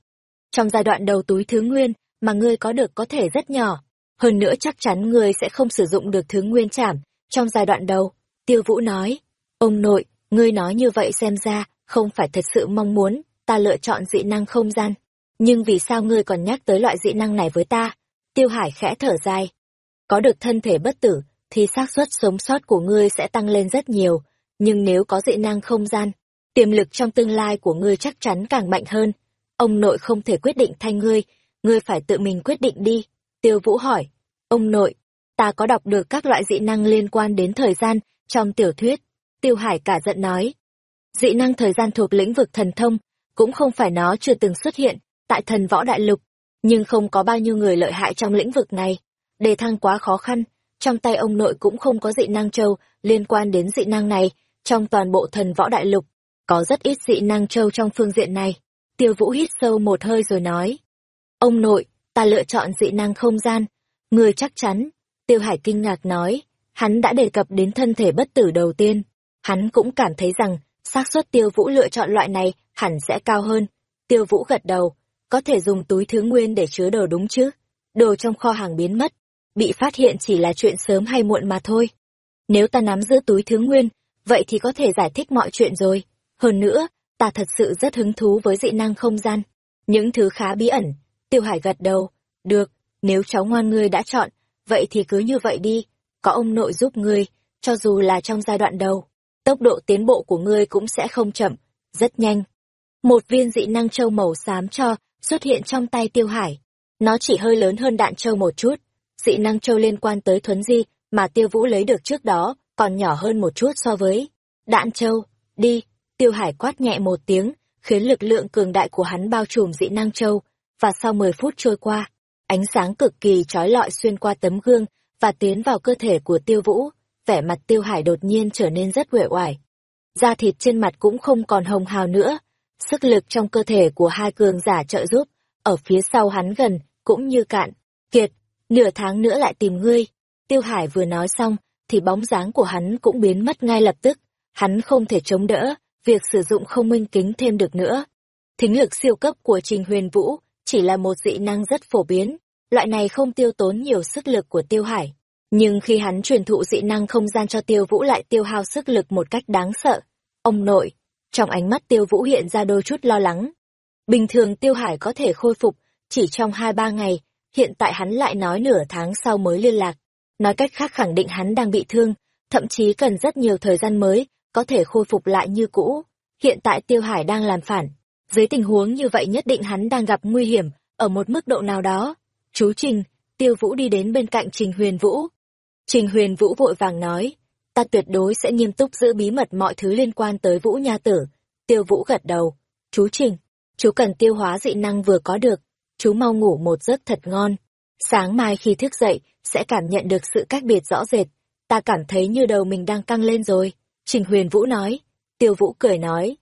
Trong giai đoạn đầu túi thứ nguyên mà ngươi có được có thể rất nhỏ, hơn nữa chắc chắn ngươi sẽ không sử dụng được thứ nguyên chảm trong giai đoạn đầu. Tiêu Vũ nói, ông nội, ngươi nói như vậy xem ra không phải thật sự mong muốn ta lựa chọn dị năng không gian. Nhưng vì sao ngươi còn nhắc tới loại dị năng này với ta? Tiêu Hải khẽ thở dài. Có được thân thể bất tử, thì xác suất sống sót của ngươi sẽ tăng lên rất nhiều. Nhưng nếu có dị năng không gian, tiềm lực trong tương lai của ngươi chắc chắn càng mạnh hơn. Ông nội không thể quyết định thay ngươi, ngươi phải tự mình quyết định đi. Tiêu Vũ hỏi, ông nội, ta có đọc được các loại dị năng liên quan đến thời gian trong tiểu thuyết. Tiêu Hải cả giận nói, dị năng thời gian thuộc lĩnh vực thần thông, cũng không phải nó chưa từng xuất hiện tại thần võ đại lục, nhưng không có bao nhiêu người lợi hại trong lĩnh vực này. Đề thăng quá khó khăn, trong tay ông nội cũng không có dị năng châu liên quan đến dị năng này, trong toàn bộ thần võ đại lục, có rất ít dị năng châu trong phương diện này. Tiêu Vũ hít sâu một hơi rồi nói. Ông nội, ta lựa chọn dị năng không gian. Người chắc chắn. Tiêu Hải kinh ngạc nói. Hắn đã đề cập đến thân thể bất tử đầu tiên. Hắn cũng cảm thấy rằng xác suất tiêu vũ lựa chọn loại này hẳn sẽ cao hơn. Tiêu vũ gật đầu, có thể dùng túi thứ nguyên để chứa đồ đúng chứ? Đồ trong kho hàng biến mất, bị phát hiện chỉ là chuyện sớm hay muộn mà thôi. Nếu ta nắm giữ túi thứ nguyên, vậy thì có thể giải thích mọi chuyện rồi. Hơn nữa, ta thật sự rất hứng thú với dị năng không gian. Những thứ khá bí ẩn. Tiêu Hải gật đầu. Được, nếu cháu ngoan ngươi đã chọn, vậy thì cứ như vậy đi. Có ông nội giúp ngươi, cho dù là trong giai đoạn đầu. Tốc độ tiến bộ của ngươi cũng sẽ không chậm, rất nhanh. Một viên dị năng châu màu xám cho xuất hiện trong tay Tiêu Hải. Nó chỉ hơi lớn hơn đạn châu một chút. Dị năng châu liên quan tới thuấn di mà Tiêu Vũ lấy được trước đó, còn nhỏ hơn một chút so với đạn châu. Đi, Tiêu Hải quát nhẹ một tiếng, khiến lực lượng cường đại của hắn bao trùm dị năng châu, và sau 10 phút trôi qua, ánh sáng cực kỳ trói lọi xuyên qua tấm gương và tiến vào cơ thể của Tiêu Vũ, vẻ mặt Tiêu Hải đột nhiên trở nên rất uể oải. Da thịt trên mặt cũng không còn hồng hào nữa, sức lực trong cơ thể của hai cường giả trợ giúp, ở phía sau hắn gần, cũng như cạn. Kiệt, nửa tháng nữa lại tìm ngươi. Tiêu Hải vừa nói xong, thì bóng dáng của hắn cũng biến mất ngay lập tức. Hắn không thể chống đỡ, việc sử dụng không minh kính thêm được nữa. Thính lực siêu cấp của Trình Huyền Vũ chỉ là một dị năng rất phổ biến, loại này không tiêu tốn nhiều sức lực của Tiêu Hải. Nhưng khi hắn truyền thụ dị năng không gian cho Tiêu Vũ lại tiêu hao sức lực một cách đáng sợ. Ông nội, trong ánh mắt Tiêu Vũ hiện ra đôi chút lo lắng. Bình thường Tiêu Hải có thể khôi phục chỉ trong hai ba ngày, hiện tại hắn lại nói nửa tháng sau mới liên lạc. Nói cách khác khẳng định hắn đang bị thương, thậm chí cần rất nhiều thời gian mới có thể khôi phục lại như cũ. Hiện tại Tiêu Hải đang làm phản. Dưới tình huống như vậy nhất định hắn đang gặp nguy hiểm, ở một mức độ nào đó. Chú Trình, Tiêu Vũ đi đến bên cạnh Trình Huyền Vũ. Trình Huyền Vũ vội vàng nói, ta tuyệt đối sẽ nghiêm túc giữ bí mật mọi thứ liên quan tới Vũ Nha Tử. Tiêu Vũ gật đầu. Chú Trình, chú cần tiêu hóa dị năng vừa có được. Chú mau ngủ một giấc thật ngon. Sáng mai khi thức dậy, sẽ cảm nhận được sự cách biệt rõ rệt. Ta cảm thấy như đầu mình đang căng lên rồi. Trình Huyền Vũ nói. Tiêu Vũ cười nói.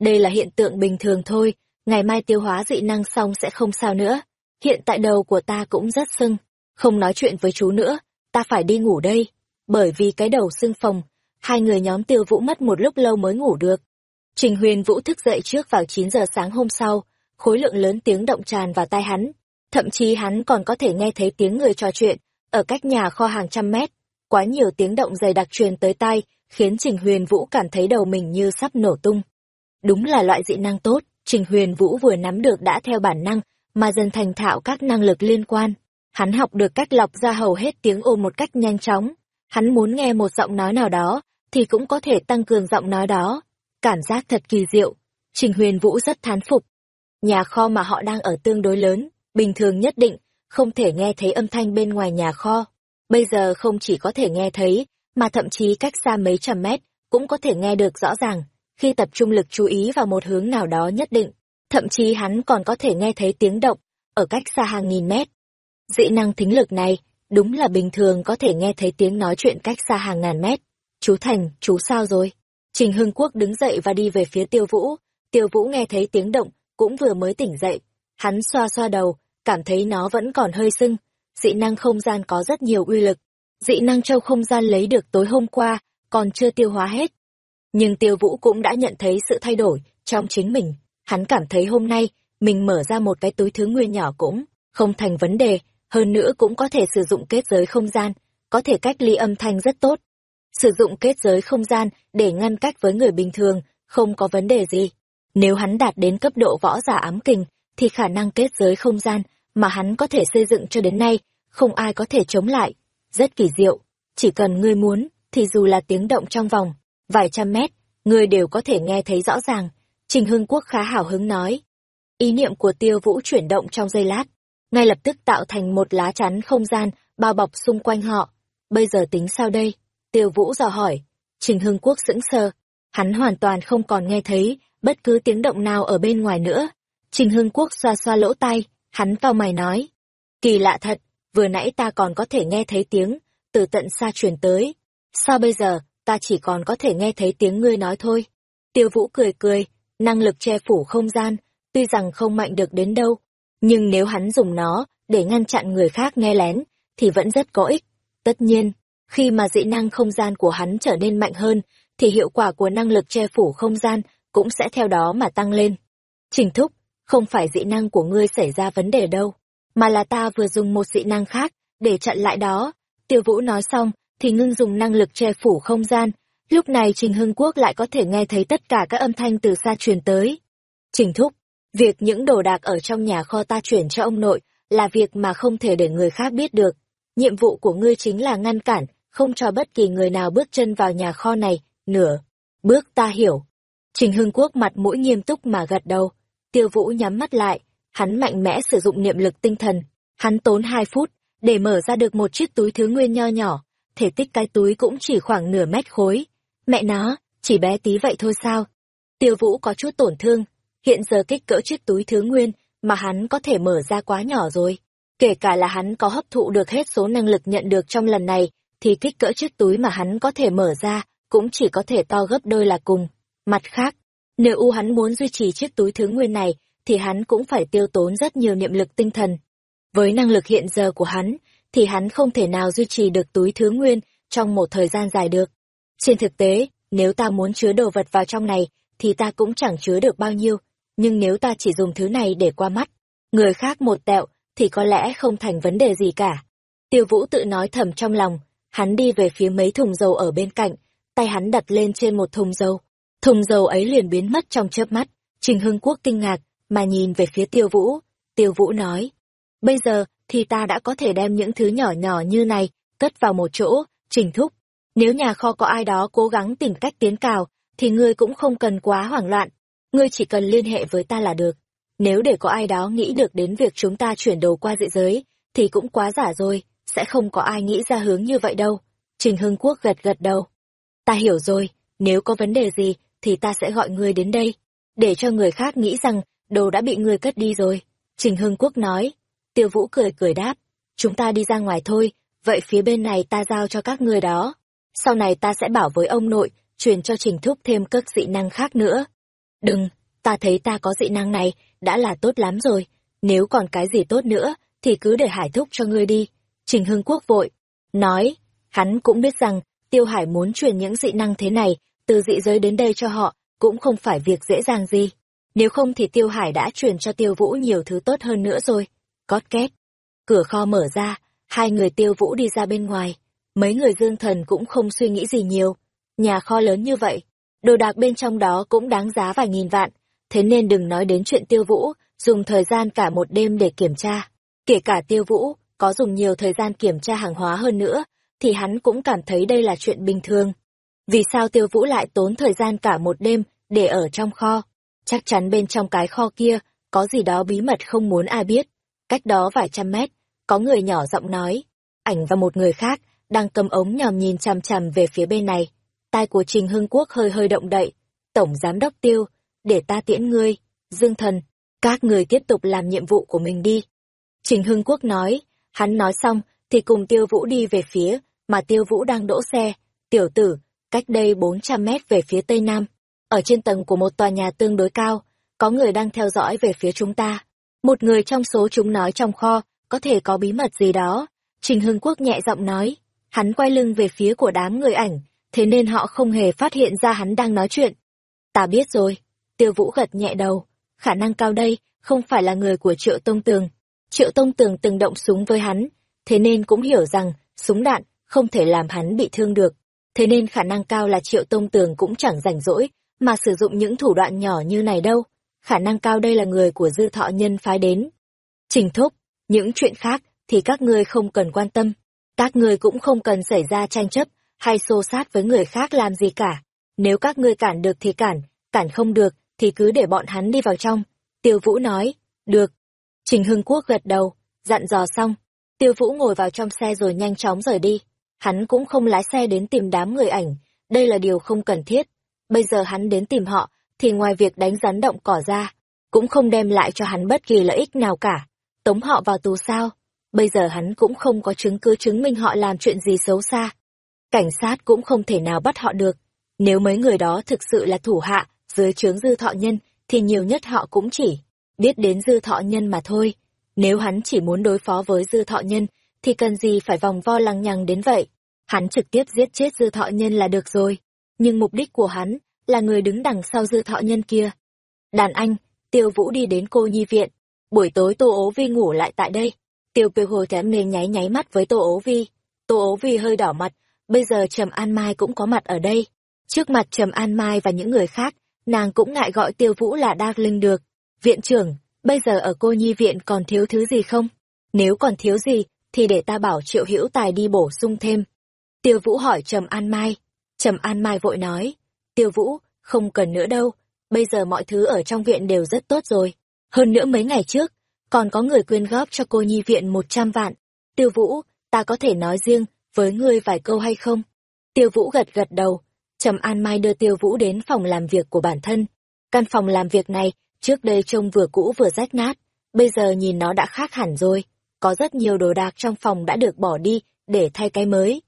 Đây là hiện tượng bình thường thôi, ngày mai tiêu hóa dị năng xong sẽ không sao nữa. Hiện tại đầu của ta cũng rất sưng. Không nói chuyện với chú nữa, ta phải đi ngủ đây. Bởi vì cái đầu sưng phồng, hai người nhóm tiêu vũ mất một lúc lâu mới ngủ được. Trình Huyền Vũ thức dậy trước vào 9 giờ sáng hôm sau, khối lượng lớn tiếng động tràn vào tai hắn. Thậm chí hắn còn có thể nghe thấy tiếng người trò chuyện, ở cách nhà kho hàng trăm mét. Quá nhiều tiếng động dày đặc truyền tới tai, khiến Trình Huyền Vũ cảm thấy đầu mình như sắp nổ tung. Đúng là loại dị năng tốt, Trình Huyền Vũ vừa nắm được đã theo bản năng, mà dần thành thạo các năng lực liên quan. Hắn học được cách lọc ra hầu hết tiếng ồn một cách nhanh chóng. Hắn muốn nghe một giọng nói nào đó, thì cũng có thể tăng cường giọng nói đó. Cảm giác thật kỳ diệu. Trình Huyền Vũ rất thán phục. Nhà kho mà họ đang ở tương đối lớn, bình thường nhất định, không thể nghe thấy âm thanh bên ngoài nhà kho. Bây giờ không chỉ có thể nghe thấy, mà thậm chí cách xa mấy trăm mét, cũng có thể nghe được rõ ràng, khi tập trung lực chú ý vào một hướng nào đó nhất định, thậm chí hắn còn có thể nghe thấy tiếng động, ở cách xa hàng nghìn mét. Dị năng thính lực này, đúng là bình thường có thể nghe thấy tiếng nói chuyện cách xa hàng ngàn mét. Chú Thành, chú sao rồi? Trình Hưng Quốc đứng dậy và đi về phía Tiêu Vũ. Tiêu Vũ nghe thấy tiếng động, cũng vừa mới tỉnh dậy. Hắn xoa xoa đầu, cảm thấy nó vẫn còn hơi sưng. Dị năng không gian có rất nhiều uy lực, dị năng châu không gian lấy được tối hôm qua, còn chưa tiêu hóa hết. Nhưng tiêu vũ cũng đã nhận thấy sự thay đổi trong chính mình. Hắn cảm thấy hôm nay, mình mở ra một cái túi thứ nguyên nhỏ cũng không thành vấn đề, hơn nữa cũng có thể sử dụng kết giới không gian, có thể cách ly âm thanh rất tốt. Sử dụng kết giới không gian để ngăn cách với người bình thường, không có vấn đề gì. Nếu hắn đạt đến cấp độ võ giả ám kình, thì khả năng kết giới không gian mà hắn có thể xây dựng cho đến nay, không ai có thể chống lại rất kỳ diệu. Chỉ cần ngươi muốn, thì dù là tiếng động trong vòng, vài trăm mét, ngươi đều có thể nghe thấy rõ ràng. Trình Hưng Quốc khá hào hứng nói. Ý niệm của tiêu vũ chuyển động trong giây lát, ngay lập tức tạo thành một lá chắn không gian bao bọc xung quanh họ. Bây giờ tính sao đây? Tiêu vũ dò hỏi. Trình Hưng Quốc sững sờ. Hắn hoàn toàn không còn nghe thấy bất cứ tiếng động nào ở bên ngoài nữa. Trình Hưng Quốc xoa xoa lỗ tai, hắn cau mày nói. Kỳ lạ thật, vừa nãy ta còn có thể nghe thấy tiếng, từ tận xa truyền tới. Sao bây giờ, ta chỉ còn có thể nghe thấy tiếng ngươi nói thôi? Tiêu vũ cười cười, năng lực che phủ không gian, tuy rằng không mạnh được đến đâu, nhưng nếu hắn dùng nó để ngăn chặn người khác nghe lén, thì vẫn rất có ích. Tất nhiên, khi mà dị năng không gian của hắn trở nên mạnh hơn, thì hiệu quả của năng lực che phủ không gian cũng sẽ theo đó mà tăng lên. Trình thúc, không phải dị năng của ngươi xảy ra vấn đề đâu, mà là ta vừa dùng một dị năng khác để chặn lại đó. Tiêu Vũ nói xong, thì ngưng dùng năng lực che phủ không gian. Lúc này Trình Hưng Quốc lại có thể nghe thấy tất cả các âm thanh từ xa truyền tới. Trình thúc, việc những đồ đạc ở trong nhà kho ta chuyển cho ông nội là việc mà không thể để người khác biết được. Nhiệm vụ của ngươi chính là ngăn cản, không cho bất kỳ người nào bước chân vào nhà kho này, nửa. Bước ta hiểu. Trình Hưng Quốc mặt mũi nghiêm túc mà gật đầu. Tiêu Vũ nhắm mắt lại, hắn mạnh mẽ sử dụng niệm lực tinh thần. Hắn tốn hai phút, để mở ra được một chiếc túi thứ nguyên nho nhỏ, thể tích cái túi cũng chỉ khoảng nửa mét khối. Mẹ nó, chỉ bé tí vậy thôi sao? Tiêu Vũ có chút tổn thương, hiện giờ kích cỡ chiếc túi thứ nguyên mà hắn có thể mở ra quá nhỏ rồi. Kể cả là hắn có hấp thụ được hết số năng lực nhận được trong lần này, thì kích cỡ chiếc túi mà hắn có thể mở ra cũng chỉ có thể to gấp đôi là cùng. Mặt khác, nếu U hắn muốn duy trì chiếc túi thứ nguyên này, thì hắn cũng phải tiêu tốn rất nhiều niệm lực tinh thần. Với năng lực hiện giờ của hắn, thì hắn không thể nào duy trì được túi thứ nguyên trong một thời gian dài được. Trên thực tế, nếu ta muốn chứa đồ vật vào trong này, thì ta cũng chẳng chứa được bao nhiêu, nhưng nếu ta chỉ dùng thứ này để qua mắt, người khác một tẹo, thì có lẽ không thành vấn đề gì cả. Tiêu Vũ tự nói thầm trong lòng, hắn đi về phía mấy thùng dầu ở bên cạnh, tay hắn đặt lên trên một thùng dầu. Thùng dầu ấy liền biến mất trong chớp mắt, Trình Hưng Quốc kinh ngạc, mà nhìn về phía Tiêu Vũ. Tiêu Vũ nói, bây giờ thì ta đã có thể đem những thứ nhỏ nhỏ như này cất vào một chỗ, Trình Thúc. Nếu nhà kho có ai đó cố gắng tìm cách tiến cào, thì ngươi cũng không cần quá hoảng loạn. Ngươi chỉ cần liên hệ với ta là được. Nếu để có ai đó nghĩ được đến việc chúng ta chuyển đồ qua dị giới, thì cũng quá giả rồi, sẽ không có ai nghĩ ra hướng như vậy đâu. Trình Hưng Quốc gật gật đầu. Ta hiểu rồi, nếu có vấn đề gì, thì ta sẽ gọi ngươi đến đây, để cho người khác nghĩ rằng đồ đã bị ngươi cất đi rồi. Trình Hưng Quốc nói. Tiêu Vũ cười cười đáp. Chúng ta đi ra ngoài thôi, vậy phía bên này ta giao cho các ngươi đó. Sau này ta sẽ bảo với ông nội, truyền cho Trình Thúc thêm các dị năng khác nữa. Đừng, ta thấy ta có dị năng này, đã là tốt lắm rồi. Nếu còn cái gì tốt nữa, thì cứ để Hải Thúc cho ngươi đi. Trình Hưng Quốc vội, nói, hắn cũng biết rằng, Tiêu Hải muốn truyền những dị năng thế này, từ dị giới đến đây cho họ, cũng không phải việc dễ dàng gì. Nếu không thì Tiêu Hải đã truyền cho Tiêu Vũ nhiều thứ tốt hơn nữa rồi. Cót két. Cửa kho mở ra, hai người Tiêu Vũ đi ra bên ngoài. Mấy người dương thần cũng không suy nghĩ gì nhiều. Nhà kho lớn như vậy, đồ đạc bên trong đó cũng đáng giá vài nghìn vạn. Thế nên đừng nói đến chuyện Tiêu Vũ, dùng thời gian cả một đêm để kiểm tra. Kể cả Tiêu Vũ, có dùng nhiều thời gian kiểm tra hàng hóa hơn nữa, thì hắn cũng cảm thấy đây là chuyện bình thường. Vì sao Tiêu Vũ lại tốn thời gian cả một đêm để ở trong kho? Chắc chắn bên trong cái kho kia có gì đó bí mật không muốn ai biết. Cách đó vài trăm mét, có người nhỏ giọng nói. Ảnh và một người khác đang cầm ống nhòm nhìn chằm chằm về phía bên này. Tai của Trình Hưng Quốc hơi hơi động đậy. Tổng Giám đốc Tiêu, để ta tiễn ngươi, Dương Thần, các người tiếp tục làm nhiệm vụ của mình đi. Trình Hưng Quốc nói, hắn nói xong thì cùng Tiêu Vũ đi về phía mà Tiêu Vũ đang đỗ xe. Tiểu tử, cách đây 400 mét về phía tây nam, ở trên tầng của một tòa nhà tương đối cao, có người đang theo dõi về phía chúng ta. Một người trong số chúng nói trong kho, có thể có bí mật gì đó. Trình Hưng Quốc nhẹ giọng nói, hắn quay lưng về phía của đám người ảnh, thế nên họ không hề phát hiện ra hắn đang nói chuyện. Ta biết rồi, tiêu vũ gật nhẹ đầu, khả năng cao đây, không phải là người của Triệu Tông Tường. Triệu Tông Tường từng động súng với hắn, thế nên cũng hiểu rằng, súng đạn, không thể làm hắn bị thương được. Thế nên khả năng cao là Triệu Tông Tường cũng chẳng rảnh rỗi, mà sử dụng những thủ đoạn nhỏ như này đâu. Khả năng cao đây là người của dư thọ nhân phái đến. Trình thúc, những chuyện khác thì các ngươi không cần quan tâm. Các ngươi cũng không cần xảy ra tranh chấp hay xô sát với người khác làm gì cả. Nếu các ngươi cản được thì cản, cản không được thì cứ để bọn hắn đi vào trong. Tiêu Vũ nói, được. Trình Hưng Quốc gật đầu, dặn dò xong. Tiêu Vũ ngồi vào trong xe rồi nhanh chóng rời đi. Hắn cũng không lái xe đến tìm đám người ảnh, đây là điều không cần thiết. Bây giờ hắn đến tìm họ, thì ngoài việc đánh rắn động cỏ ra, cũng không đem lại cho hắn bất kỳ lợi ích nào cả. Tống họ vào tù sao? Bây giờ hắn cũng không có chứng cứ chứng minh họ làm chuyện gì xấu xa. Cảnh sát cũng không thể nào bắt họ được. Nếu mấy người đó thực sự là thủ hạ, dưới trướng dư thọ nhân, thì nhiều nhất họ cũng chỉ biết đến dư thọ nhân mà thôi. Nếu hắn chỉ muốn đối phó với dư thọ nhân, thì cần gì phải vòng vo lăng nhằng đến vậy. Hắn trực tiếp giết chết dư thọ nhân là được rồi nhưng mục đích của hắn là người đứng đằng sau dư thọ nhân kia. Đàn anh, Tiêu Vũ đi đến cô nhi viện. Buổi tối Tô Ố Vi ngủ lại tại đây. Tiêu Kiều Hồi kém nề nháy nháy mắt với Tô Ố Vi. Tô Ố Vi hơi đỏ mặt, bây giờ Trầm An Mai cũng có mặt ở đây. Trước mặt Trầm An Mai và những người khác, nàng cũng ngại gọi Tiêu Vũ là Đa Linh được. Viện trưởng, bây giờ ở cô nhi viện còn thiếu thứ gì không? Nếu còn thiếu gì, thì để ta bảo Triệu Hữu Tài đi bổ sung thêm. Tiêu Vũ hỏi Trầm An Mai. Trầm An Mai vội nói, Tiêu Vũ, không cần nữa đâu, bây giờ mọi thứ ở trong viện đều rất tốt rồi. Hơn nữa mấy ngày trước, còn có người quyên góp cho cô nhi viện một trăm vạn. Tiêu Vũ, ta có thể nói riêng với ngươi vài câu hay không? Tiêu Vũ gật gật đầu, Trầm An Mai đưa Tiêu Vũ đến phòng làm việc của bản thân. Căn phòng làm việc này, trước đây trông vừa cũ vừa rách nát, bây giờ nhìn nó đã khác hẳn rồi. Có rất nhiều đồ đạc trong phòng đã được bỏ đi, để thay cái mới.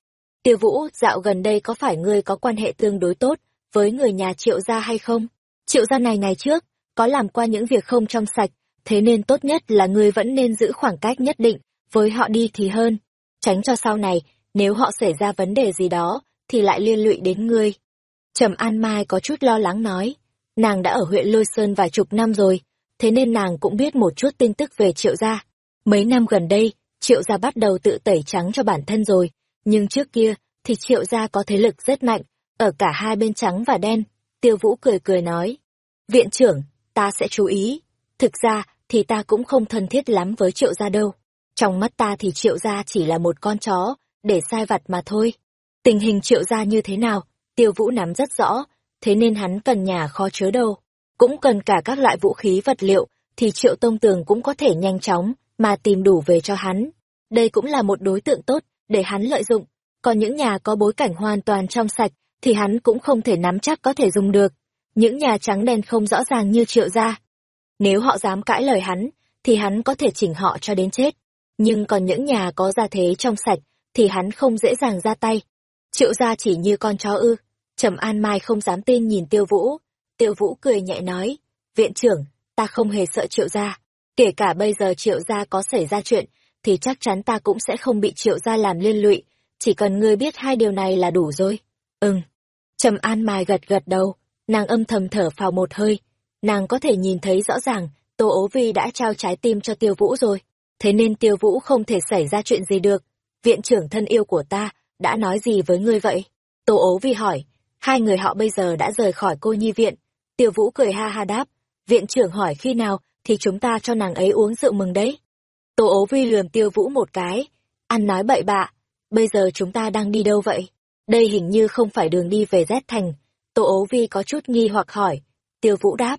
Tiêu Vũ, dạo gần đây có phải ngươi có quan hệ tương đối tốt với người nhà triệu gia hay không? Triệu gia này ngày trước, có làm qua những việc không trong sạch, thế nên tốt nhất là ngươi vẫn nên giữ khoảng cách nhất định với họ đi thì hơn. Tránh cho sau này, nếu họ xảy ra vấn đề gì đó, thì lại liên lụy đến ngươi. Trầm An Mai có chút lo lắng nói, nàng đã ở huyện Lôi Sơn vài chục năm rồi, thế nên nàng cũng biết một chút tin tức về triệu gia. Mấy năm gần đây, triệu gia bắt đầu tự tẩy trắng cho bản thân rồi, nhưng trước kia thì triệu gia có thế lực rất mạnh, ở cả hai bên trắng và đen. Tiêu Vũ cười cười nói, viện trưởng, ta sẽ chú ý. Thực ra thì ta cũng không thân thiết lắm với triệu gia đâu. Trong mắt ta thì triệu gia chỉ là một con chó, để sai vặt mà thôi. Tình hình triệu gia như thế nào, tiêu vũ nắm rất rõ, thế nên hắn cần nhà kho chứa đâu. Cũng cần cả các loại vũ khí vật liệu, thì triệu tông tường cũng có thể nhanh chóng, mà tìm đủ về cho hắn. Đây cũng là một đối tượng tốt, để hắn lợi dụng. Còn những nhà có bối cảnh hoàn toàn trong sạch, thì hắn cũng không thể nắm chắc có thể dùng được. Những nhà trắng đen không rõ ràng như triệu gia. Nếu họ dám cãi lời hắn, thì hắn có thể chỉnh họ cho đến chết. Nhưng còn những nhà có gia thế trong sạch, thì hắn không dễ dàng ra tay. Triệu gia chỉ như con chó ư. Trầm An Mai không dám tin nhìn Tiêu Vũ. Tiêu Vũ cười nhẹ nói, viện trưởng, ta không hề sợ triệu gia. Kể cả bây giờ triệu gia có xảy ra chuyện, thì chắc chắn ta cũng sẽ không bị triệu gia làm liên lụy. Chỉ cần ngươi biết hai điều này là đủ rồi. Ừm. Trầm An Mai gật gật đầu, nàng âm thầm thở phào một hơi. Nàng có thể nhìn thấy rõ ràng, Tô Ố Vi đã trao trái tim cho Tiêu Vũ rồi. Thế nên Tiêu Vũ không thể xảy ra chuyện gì được viện trưởng thân yêu của ta, đã nói gì với ngươi vậy? Tô ố vi hỏi, hai người họ bây giờ đã rời khỏi cô nhi viện. Tiêu vũ cười ha ha đáp, viện trưởng hỏi khi nào thì chúng ta cho nàng ấy uống rượu mừng đấy. Tô ố vi lườm tiêu vũ một cái, ăn nói bậy bạ, bây giờ chúng ta đang đi đâu vậy? Đây hình như không phải đường đi về Z thành. Tô ố vi có chút nghi hoặc hỏi, tiêu vũ đáp,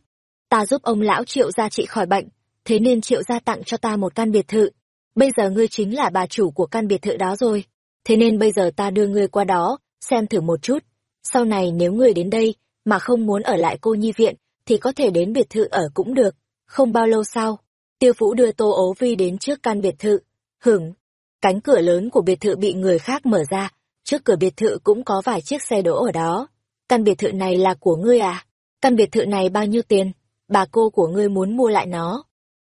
ta giúp ông lão triệu gia trị khỏi bệnh, thế nên triệu gia tặng cho ta một căn biệt thự, bây giờ ngươi chính là bà chủ của căn biệt thự đó rồi. Thế nên bây giờ ta đưa ngươi qua đó, xem thử một chút. Sau này nếu ngươi đến đây, mà không muốn ở lại cô nhi viện, thì có thể đến biệt thự ở cũng được. Không bao lâu sau, tiêu vũ đưa Tô Ố Vi đến trước căn biệt thự. Hửng! Cánh cửa lớn của biệt thự bị người khác mở ra, trước cửa biệt thự cũng có vài chiếc xe đỗ ở đó. Căn biệt thự này là của ngươi à? Căn biệt thự này bao nhiêu tiền? Bà cô của ngươi muốn mua lại nó.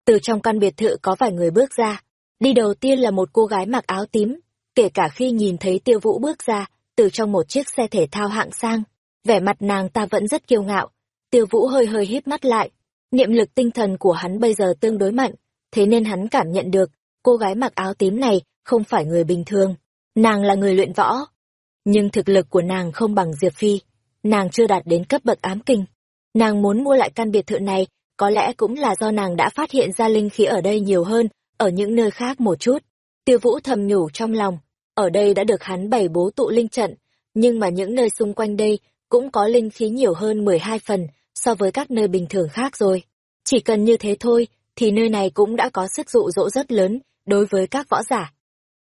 Từ trong căn biệt thự có vài người bước ra, Đi đầu tiên là một cô gái mặc áo tím, kể cả khi nhìn thấy tiêu vũ bước ra, từ trong một chiếc xe thể thao hạng sang, vẻ mặt nàng ta vẫn rất kiêu ngạo. Tiêu vũ hơi hơi híp mắt lại, niệm lực tinh thần của hắn bây giờ tương đối mạnh, thế nên hắn cảm nhận được, cô gái mặc áo tím này không phải người bình thường, nàng là người luyện võ. Nhưng thực lực của nàng không bằng Diệp Phi, nàng chưa đạt đến cấp bậc ám kinh. Nàng muốn mua lại căn biệt thự này, có lẽ cũng là do nàng đã phát hiện ra linh khí ở đây nhiều hơn ở những nơi khác một chút. Tiêu Vũ thầm nhủ trong lòng, ở đây đã được hắn bày bố tụ linh trận, nhưng mà những nơi xung quanh đây cũng có linh khí nhiều hơn 12 phần so với các nơi bình thường khác rồi. Chỉ cần như thế thôi, thì nơi này cũng đã có sức dụ dỗ rất lớn đối với các võ giả.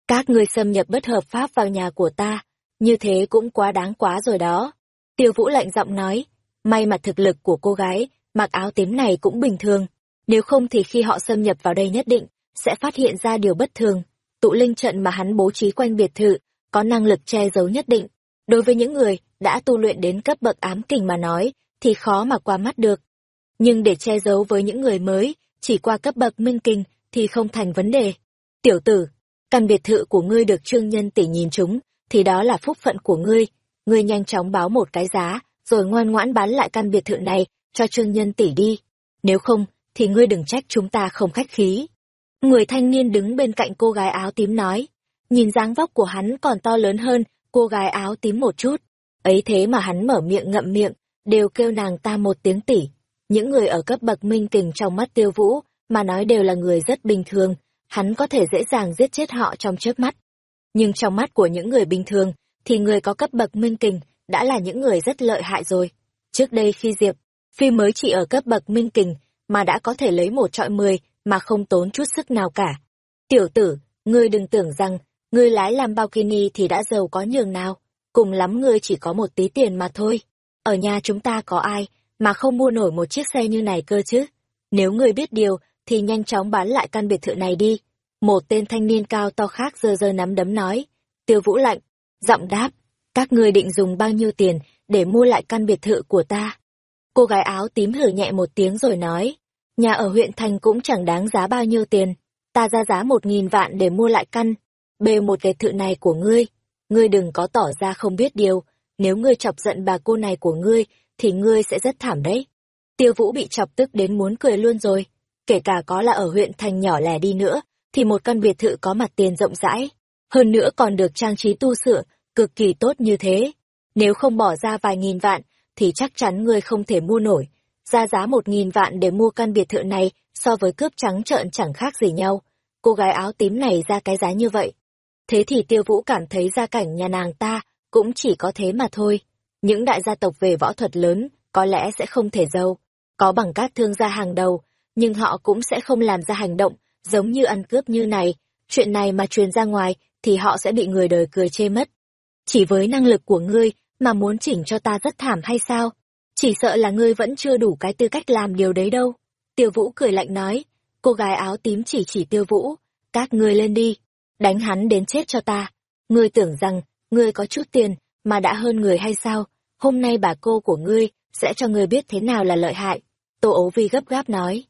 Các ngươi xâm nhập bất hợp pháp vào nhà của ta, như thế cũng quá đáng quá rồi đó. Tiêu Vũ lạnh giọng nói, may mà thực lực của cô gái mặc áo tím này cũng bình thường, nếu không thì khi họ xâm nhập vào đây nhất định sẽ phát hiện ra điều bất thường. Tụ linh trận mà hắn bố trí quanh biệt thự, có năng lực che giấu nhất định. Đối với những người đã tu luyện đến cấp bậc ám kình mà nói, thì khó mà qua mắt được. Nhưng để che giấu với những người mới, chỉ qua cấp bậc minh kinh thì không thành vấn đề. Tiểu tử, căn biệt thự của ngươi được trương nhân tỷ nhìn chúng, thì đó là phúc phận của ngươi. ngươi nhanh chóng báo một cái giá, rồi ngoan ngoãn bán lại căn biệt thự này cho Trương Nhân tỷ đi. Nếu không, thì ngươi đừng trách chúng ta không khách khí. Người thanh niên đứng bên cạnh cô gái áo tím nói, nhìn dáng vóc của hắn còn to lớn hơn cô gái áo tím một chút. Ấy thế mà hắn mở miệng ngậm miệng, đều kêu nàng ta một tiếng tỷ. Những người ở cấp bậc minh kình trong mắt tiêu vũ, mà nói đều là người rất bình thường, hắn có thể dễ dàng giết chết họ trong chớp mắt. Nhưng trong mắt của những người bình thường, thì người có cấp bậc minh kình đã là những người rất lợi hại rồi. Trước đây khi Diệp, Phi mới chỉ ở cấp bậc minh kình, mà đã có thể lấy một trọi mười mà không tốn chút sức nào cả. Tiểu tử, ngươi đừng tưởng rằng, ngươi lái làm bao Lamborghini thì đã giàu có nhường nào, cùng lắm ngươi chỉ có một tí tiền mà thôi. Ở nhà chúng ta có ai mà không mua nổi một chiếc xe như này cơ chứ? Nếu ngươi biết điều, thì nhanh chóng bán lại căn biệt thự này đi. Một tên thanh niên cao to khác giơ giơ nắm đấm nói. Tiêu vũ lạnh, giọng đáp, các ngươi định dùng bao nhiêu tiền để mua lại căn biệt thự của ta? Cô gái áo tím hử nhẹ một tiếng rồi nói, nhà ở huyện thành cũng chẳng đáng giá bao nhiêu tiền, ta ra giá một nghìn vạn để mua lại căn, bê một biệt thự này của ngươi, ngươi đừng có tỏ ra không biết điều, nếu ngươi chọc giận bà cô này của ngươi, thì ngươi sẽ rất thảm đấy. Tiêu Vũ bị chọc tức đến muốn cười luôn rồi, kể cả có là ở huyện thành nhỏ lẻ đi nữa, thì một căn biệt thự có mặt tiền rộng rãi, hơn nữa còn được trang trí tu sửa, cực kỳ tốt như thế. Nếu không bỏ ra vài nghìn vạn, thì chắc chắn ngươi không thể mua nổi. Ra giá một nghìn vạn để mua căn biệt thự này so với cướp trắng trợn chẳng khác gì nhau. Cô gái áo tím này ra cái giá như vậy. Thế thì tiêu vũ cảm thấy gia cảnh nhà nàng ta cũng chỉ có thế mà thôi. Những đại gia tộc về võ thuật lớn có lẽ sẽ không thể giàu, có bằng các thương gia hàng đầu, nhưng họ cũng sẽ không làm ra hành động giống như ăn cướp như này. Chuyện này mà truyền ra ngoài thì họ sẽ bị người đời cười chê mất. Chỉ với năng lực của ngươi mà muốn chỉnh cho ta rất thảm hay sao? Chỉ sợ là ngươi vẫn chưa đủ cái tư cách làm điều đấy đâu. Tiêu Vũ cười lạnh nói, cô gái áo tím chỉ chỉ Tiêu Vũ, các ngươi lên đi, đánh hắn đến chết cho ta. Ngươi tưởng rằng, ngươi có chút tiền, mà đã hơn người hay sao? Hôm nay bà cô của ngươi sẽ cho ngươi biết thế nào là lợi hại. Tô ố vi gấp gáp nói,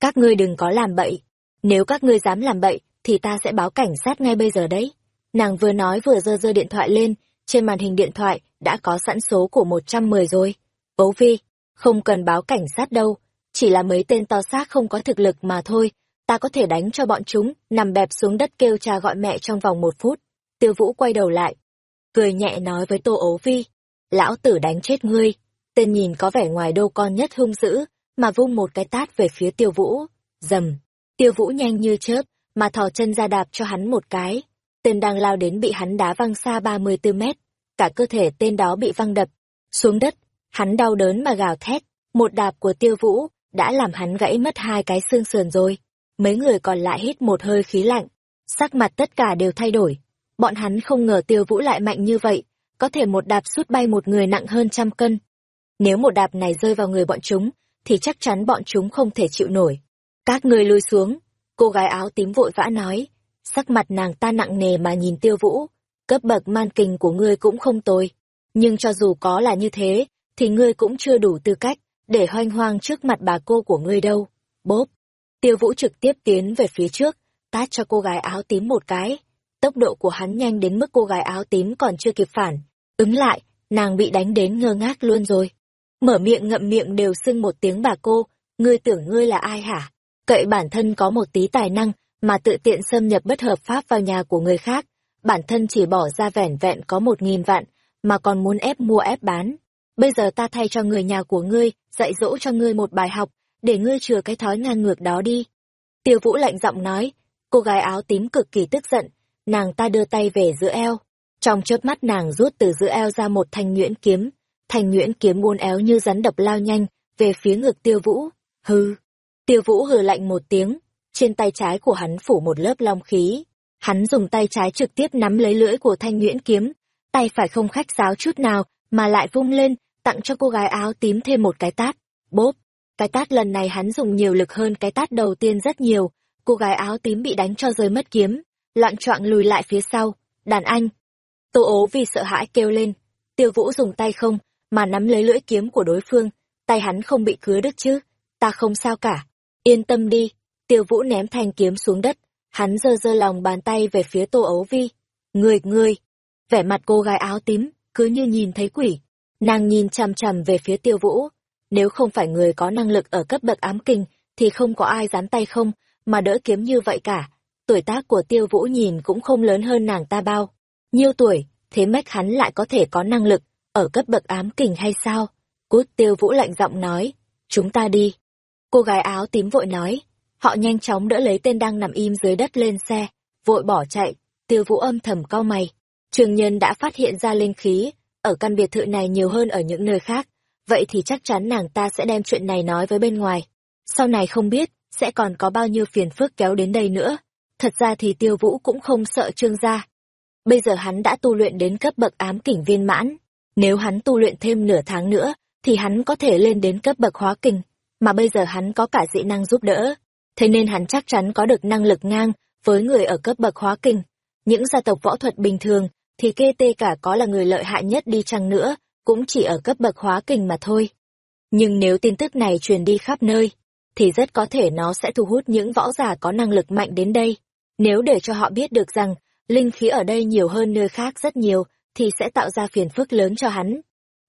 các ngươi đừng có làm bậy. Nếu các ngươi dám làm bậy, thì ta sẽ báo cảnh sát ngay bây giờ đấy. Nàng vừa nói vừa giơ giơ điện thoại lên, trên màn hình điện thoại đã có sẵn số của 110 rồi. ố Vi, không cần báo cảnh sát đâu, chỉ là mấy tên to xác không có thực lực mà thôi, ta có thể đánh cho bọn chúng, nằm bẹp xuống đất kêu cha gọi mẹ trong vòng một phút. Tiêu Vũ quay đầu lại, cười nhẹ nói với Tô Ấu Vi, lão tử đánh chết ngươi. Tên nhìn có vẻ ngoài đô con nhất hung dữ, mà vung một cái tát về phía Tiêu Vũ. Dầm, Tiêu Vũ nhanh như chớp, mà thò chân ra đạp cho hắn một cái. Tên đang lao đến bị hắn đá văng xa 34 mét, cả cơ thể tên đó bị văng đập. Xuống đất hắn đau đớn mà gào thét. Một đạp của tiêu vũ đã làm hắn gãy mất hai cái xương sườn rồi. Mấy người còn lại hít một hơi khí lạnh. Sắc mặt tất cả đều thay đổi bọn hắn không ngờ tiêu vũ lại mạnh như vậy có thể một đạp sút bay một người nặng hơn trăm cân nếu một đạp này rơi vào người bọn chúng thì chắc chắn bọn chúng không thể chịu nổi các người lui xuống cô gái áo tím vội vã nói sắc mặt nàng ta nặng nề mà nhìn tiêu vũ cấp bậc man kình của ngươi cũng không tồi. Nhưng cho dù có là như thế, thì ngươi cũng chưa đủ tư cách để hoanh hoang trước mặt bà cô của ngươi đâu. Bốp! Tiêu vũ trực tiếp tiến về phía trước, tát cho cô gái áo tím một cái. Tốc độ của hắn nhanh đến mức cô gái áo tím còn chưa kịp phản. Ứng lại, nàng bị đánh đến ngơ ngác luôn rồi. Mở miệng ngậm miệng đều xưng một tiếng bà cô, ngươi tưởng ngươi là ai hả? Cậy bản thân có một tí tài năng, mà tự tiện xâm nhập bất hợp pháp vào nhà của người khác, bản thân chỉ bỏ ra vẻn vẹn có một nghìn vạn, mà còn muốn ép mua ép bán. Bây giờ ta thay cho người nhà của ngươi, dạy dỗ cho ngươi một bài học, để ngươi chừa cái thói ngang ngược đó đi. Tiêu Vũ lạnh giọng nói, cô gái áo tím cực kỳ tức giận, nàng ta đưa tay về giữa eo. Trong chớp mắt nàng rút từ giữa eo ra một thanh nhuyễn kiếm, thanh nhuyễn kiếm buôn éo như rắn độc lao nhanh, về phía ngực Tiêu Vũ. Hư! Tiêu Vũ hừ lạnh một tiếng, trên tay trái của hắn phủ một lớp long khí, Hắn dùng tay trái trực tiếp nắm lấy lưỡi của thanh nhuyễn kiếm, tay phải không khách sáo chút nào, mà lại vung lên, tặng cho cô gái áo tím thêm một cái tát. Bốp! Cái tát lần này hắn dùng nhiều lực hơn cái tát đầu tiên rất nhiều, cô gái áo tím bị đánh cho rơi mất kiếm, loạn choạng lùi lại phía sau. Đàn anh! Tô ố vì sợ hãi kêu lên, tiêu vũ dùng tay không, mà nắm lấy lưỡi kiếm của đối phương, tay hắn không bị cứa đứt chứ, ta không sao cả. Yên tâm đi, tiêu vũ ném thanh kiếm xuống đất, Hắn giơ giơ lòng bàn tay về phía Tô Ấu Vi. Người, người! Vẻ mặt cô gái áo tím, cứ như nhìn thấy quỷ. Nàng nhìn chằm chằm về phía tiêu vũ. Nếu không phải người có năng lực ở cấp bậc ám kinh, thì không có ai dán tay không, mà đỡ kiếm như vậy cả. Tuổi tác của tiêu vũ nhìn cũng không lớn hơn nàng ta bao. Nhiêu tuổi, thế mách hắn lại có thể có năng lực, ở cấp bậc ám kình hay sao? Cút tiêu vũ lạnh giọng nói, chúng ta đi. Cô gái áo tím vội nói, họ nhanh chóng đỡ lấy tên đang nằm im dưới đất lên xe, vội bỏ chạy, tiêu vũ âm thầm cau mày. Trường nhân đã phát hiện ra linh khí, ở căn biệt thự này nhiều hơn ở những nơi khác, vậy thì chắc chắn nàng ta sẽ đem chuyện này nói với bên ngoài. Sau này không biết, sẽ còn có bao nhiêu phiền phức kéo đến đây nữa. Thật ra thì tiêu vũ cũng không sợ trương gia. Bây giờ hắn đã tu luyện đến cấp bậc ám kỉnh viên mãn. Nếu hắn tu luyện thêm nửa tháng nữa, thì hắn có thể lên đến cấp bậc hóa kình. Mà bây giờ hắn có cả dị năng giúp đỡ. Thế nên hắn chắc chắn có được năng lực ngang với người ở cấp bậc hóa kình. Những gia tộc võ thuật bình thường thì kê tê cả có là người lợi hại nhất đi chăng nữa, cũng chỉ ở cấp bậc hóa kình mà thôi. Nhưng nếu tin tức này truyền đi khắp nơi, thì rất có thể nó sẽ thu hút những võ giả có năng lực mạnh đến đây. Nếu để cho họ biết được rằng, linh khí ở đây nhiều hơn nơi khác rất nhiều, thì sẽ tạo ra phiền phức lớn cho hắn.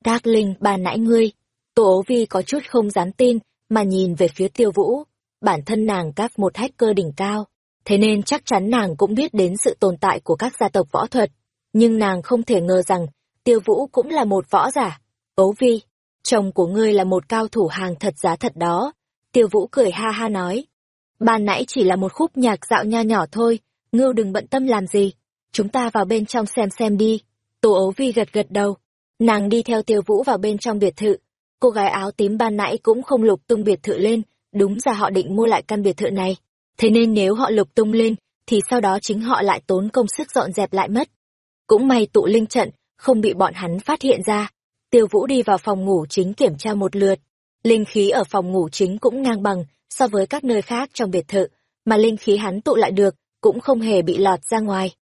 Các linh, bà nãy ngươi. Tổ ố vi có chút không dám tin, mà nhìn về phía tiêu vũ. Bản thân nàng các một hacker đỉnh cao. Thế nên chắc chắn nàng cũng biết đến sự tồn tại của các gia tộc võ thuật. Nhưng nàng không thể ngờ rằng, tiêu vũ cũng là một võ giả. Ố vi, chồng của ngươi là một cao thủ hàng thật giá thật đó. Tiêu vũ cười ha ha nói. Ban nãy chỉ là một khúc nhạc dạo nho nhỏ thôi, ngưu đừng bận tâm làm gì. Chúng ta vào bên trong xem xem đi. Tô ấu vi gật gật đầu. Nàng đi theo tiêu vũ vào bên trong biệt thự. Cô gái áo tím ban nãy cũng không lục tung biệt thự lên, đúng ra họ định mua lại căn biệt thự này. Thế nên nếu họ lục tung lên, thì sau đó chính họ lại tốn công sức dọn dẹp lại mất. Cũng may tụ linh trận, không bị bọn hắn phát hiện ra. Tiêu Vũ đi vào phòng ngủ chính kiểm tra một lượt. Linh khí ở phòng ngủ chính cũng ngang bằng so với các nơi khác trong biệt thự, mà linh khí hắn tụ lại được, cũng không hề bị lọt ra ngoài.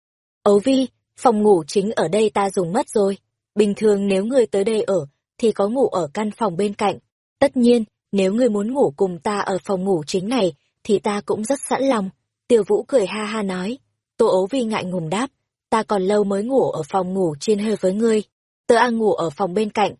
Ấu Vi, phòng ngủ chính ở đây ta dùng mất rồi. Bình thường nếu ngươi tới đây ở, thì có ngủ ở căn phòng bên cạnh. Tất nhiên, nếu ngươi muốn ngủ cùng ta ở phòng ngủ chính này, thì ta cũng rất sẵn lòng. Tiêu Vũ cười ha ha nói. Tô ấu vi ngại ngùng đáp. Ta còn lâu mới ngủ ở phòng ngủ trên hơi với ngươi. Tớ ăn ngủ ở phòng bên cạnh.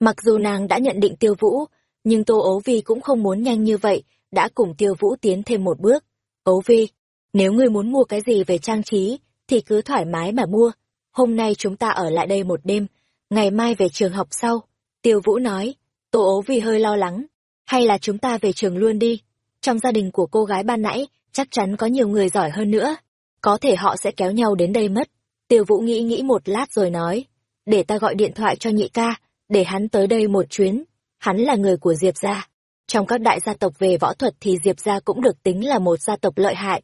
Mặc dù nàng đã nhận định Tiêu Vũ, nhưng Tô ấu vi cũng không muốn nhanh như vậy, đã cùng Tiêu Vũ tiến thêm một bước. Ấu vi, nếu ngươi muốn mua cái gì về trang trí, thì cứ thoải mái mà mua. Hôm nay chúng ta ở lại đây một đêm, ngày mai về trường học sau. Tiêu Vũ nói, Tô ấu vi hơi lo lắng. Hay là chúng ta về trường luôn đi trong gia đình của cô gái ban nãy, chắc chắn có nhiều người giỏi hơn nữa. Có thể họ sẽ kéo nhau đến đây mất. Tiêu Vũ nghĩ nghĩ một lát rồi nói, để ta gọi điện thoại cho nhị ca, để hắn tới đây một chuyến. Hắn là người của Diệp gia. Trong các đại gia tộc về võ thuật thì Diệp gia cũng được tính là một gia tộc lợi hại.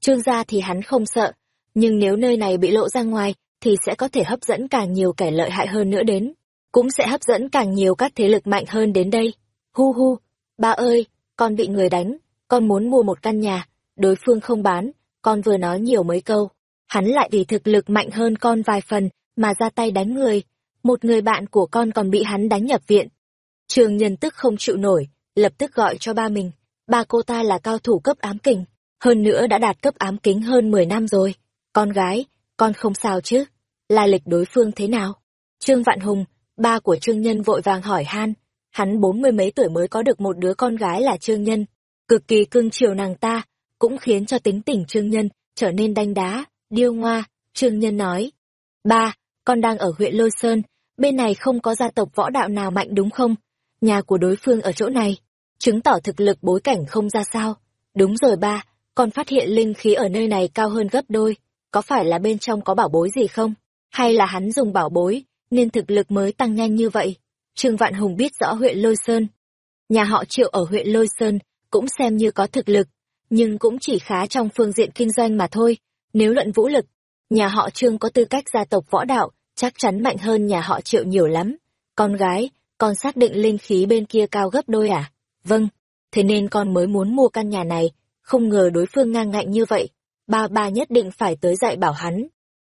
Trương gia thì hắn không sợ, nhưng nếu nơi này bị lộ ra ngoài thì sẽ có thể hấp dẫn càng nhiều kẻ lợi hại hơn nữa đến. Cũng sẽ hấp dẫn càng nhiều các thế lực mạnh hơn đến đây. Hu hu, ba ơi, con bị người đánh, con muốn mua một căn nhà, đối phương không bán, con vừa nói nhiều mấy câu. Hắn lại vì thực lực mạnh hơn con vài phần, mà ra tay đánh người. Một người bạn của con còn bị hắn đánh nhập viện. Trường nhân tức không chịu nổi, lập tức gọi cho ba mình. Ba cô ta là cao thủ cấp ám kình, hơn nữa đã đạt cấp ám kính hơn 10 năm rồi. Con gái, con không sao chứ? Lai lịch đối phương thế nào? Trương Vạn Hùng, ba của Trương Nhân vội vàng hỏi han, hắn bốn mươi mấy tuổi mới có được một đứa con gái là Trương Nhân, cực kỳ cưng chiều nàng ta, cũng khiến cho tính tình Trương Nhân trở nên đanh đá, điêu ngoa, Trương Nhân nói. Ba, con đang ở huyện Lôi Sơn, bên này không có gia tộc võ đạo nào mạnh đúng không? Nhà của đối phương ở chỗ này, chứng tỏ thực lực bối cảnh không ra sao. Đúng rồi ba, con phát hiện linh khí ở nơi này cao hơn gấp đôi, có phải là bên trong có bảo bối gì không? Hay là hắn dùng bảo bối, nên thực lực mới tăng nhanh như vậy? Trương Vạn Hùng biết rõ huyện Lôi Sơn. Nhà họ Triệu ở huyện Lôi Sơn cũng xem như có thực lực, nhưng cũng chỉ khá trong phương diện kinh doanh mà thôi. Nếu luận vũ lực, nhà họ Trương có tư cách gia tộc võ đạo, chắc chắn mạnh hơn nhà họ Triệu nhiều lắm. Con gái, con xác định linh khí bên kia cao gấp đôi à? Vâng, thế nên con mới muốn mua căn nhà này, không ngờ đối phương ngang ngạnh như vậy. Ba ba nhất định phải tới dạy bảo hắn.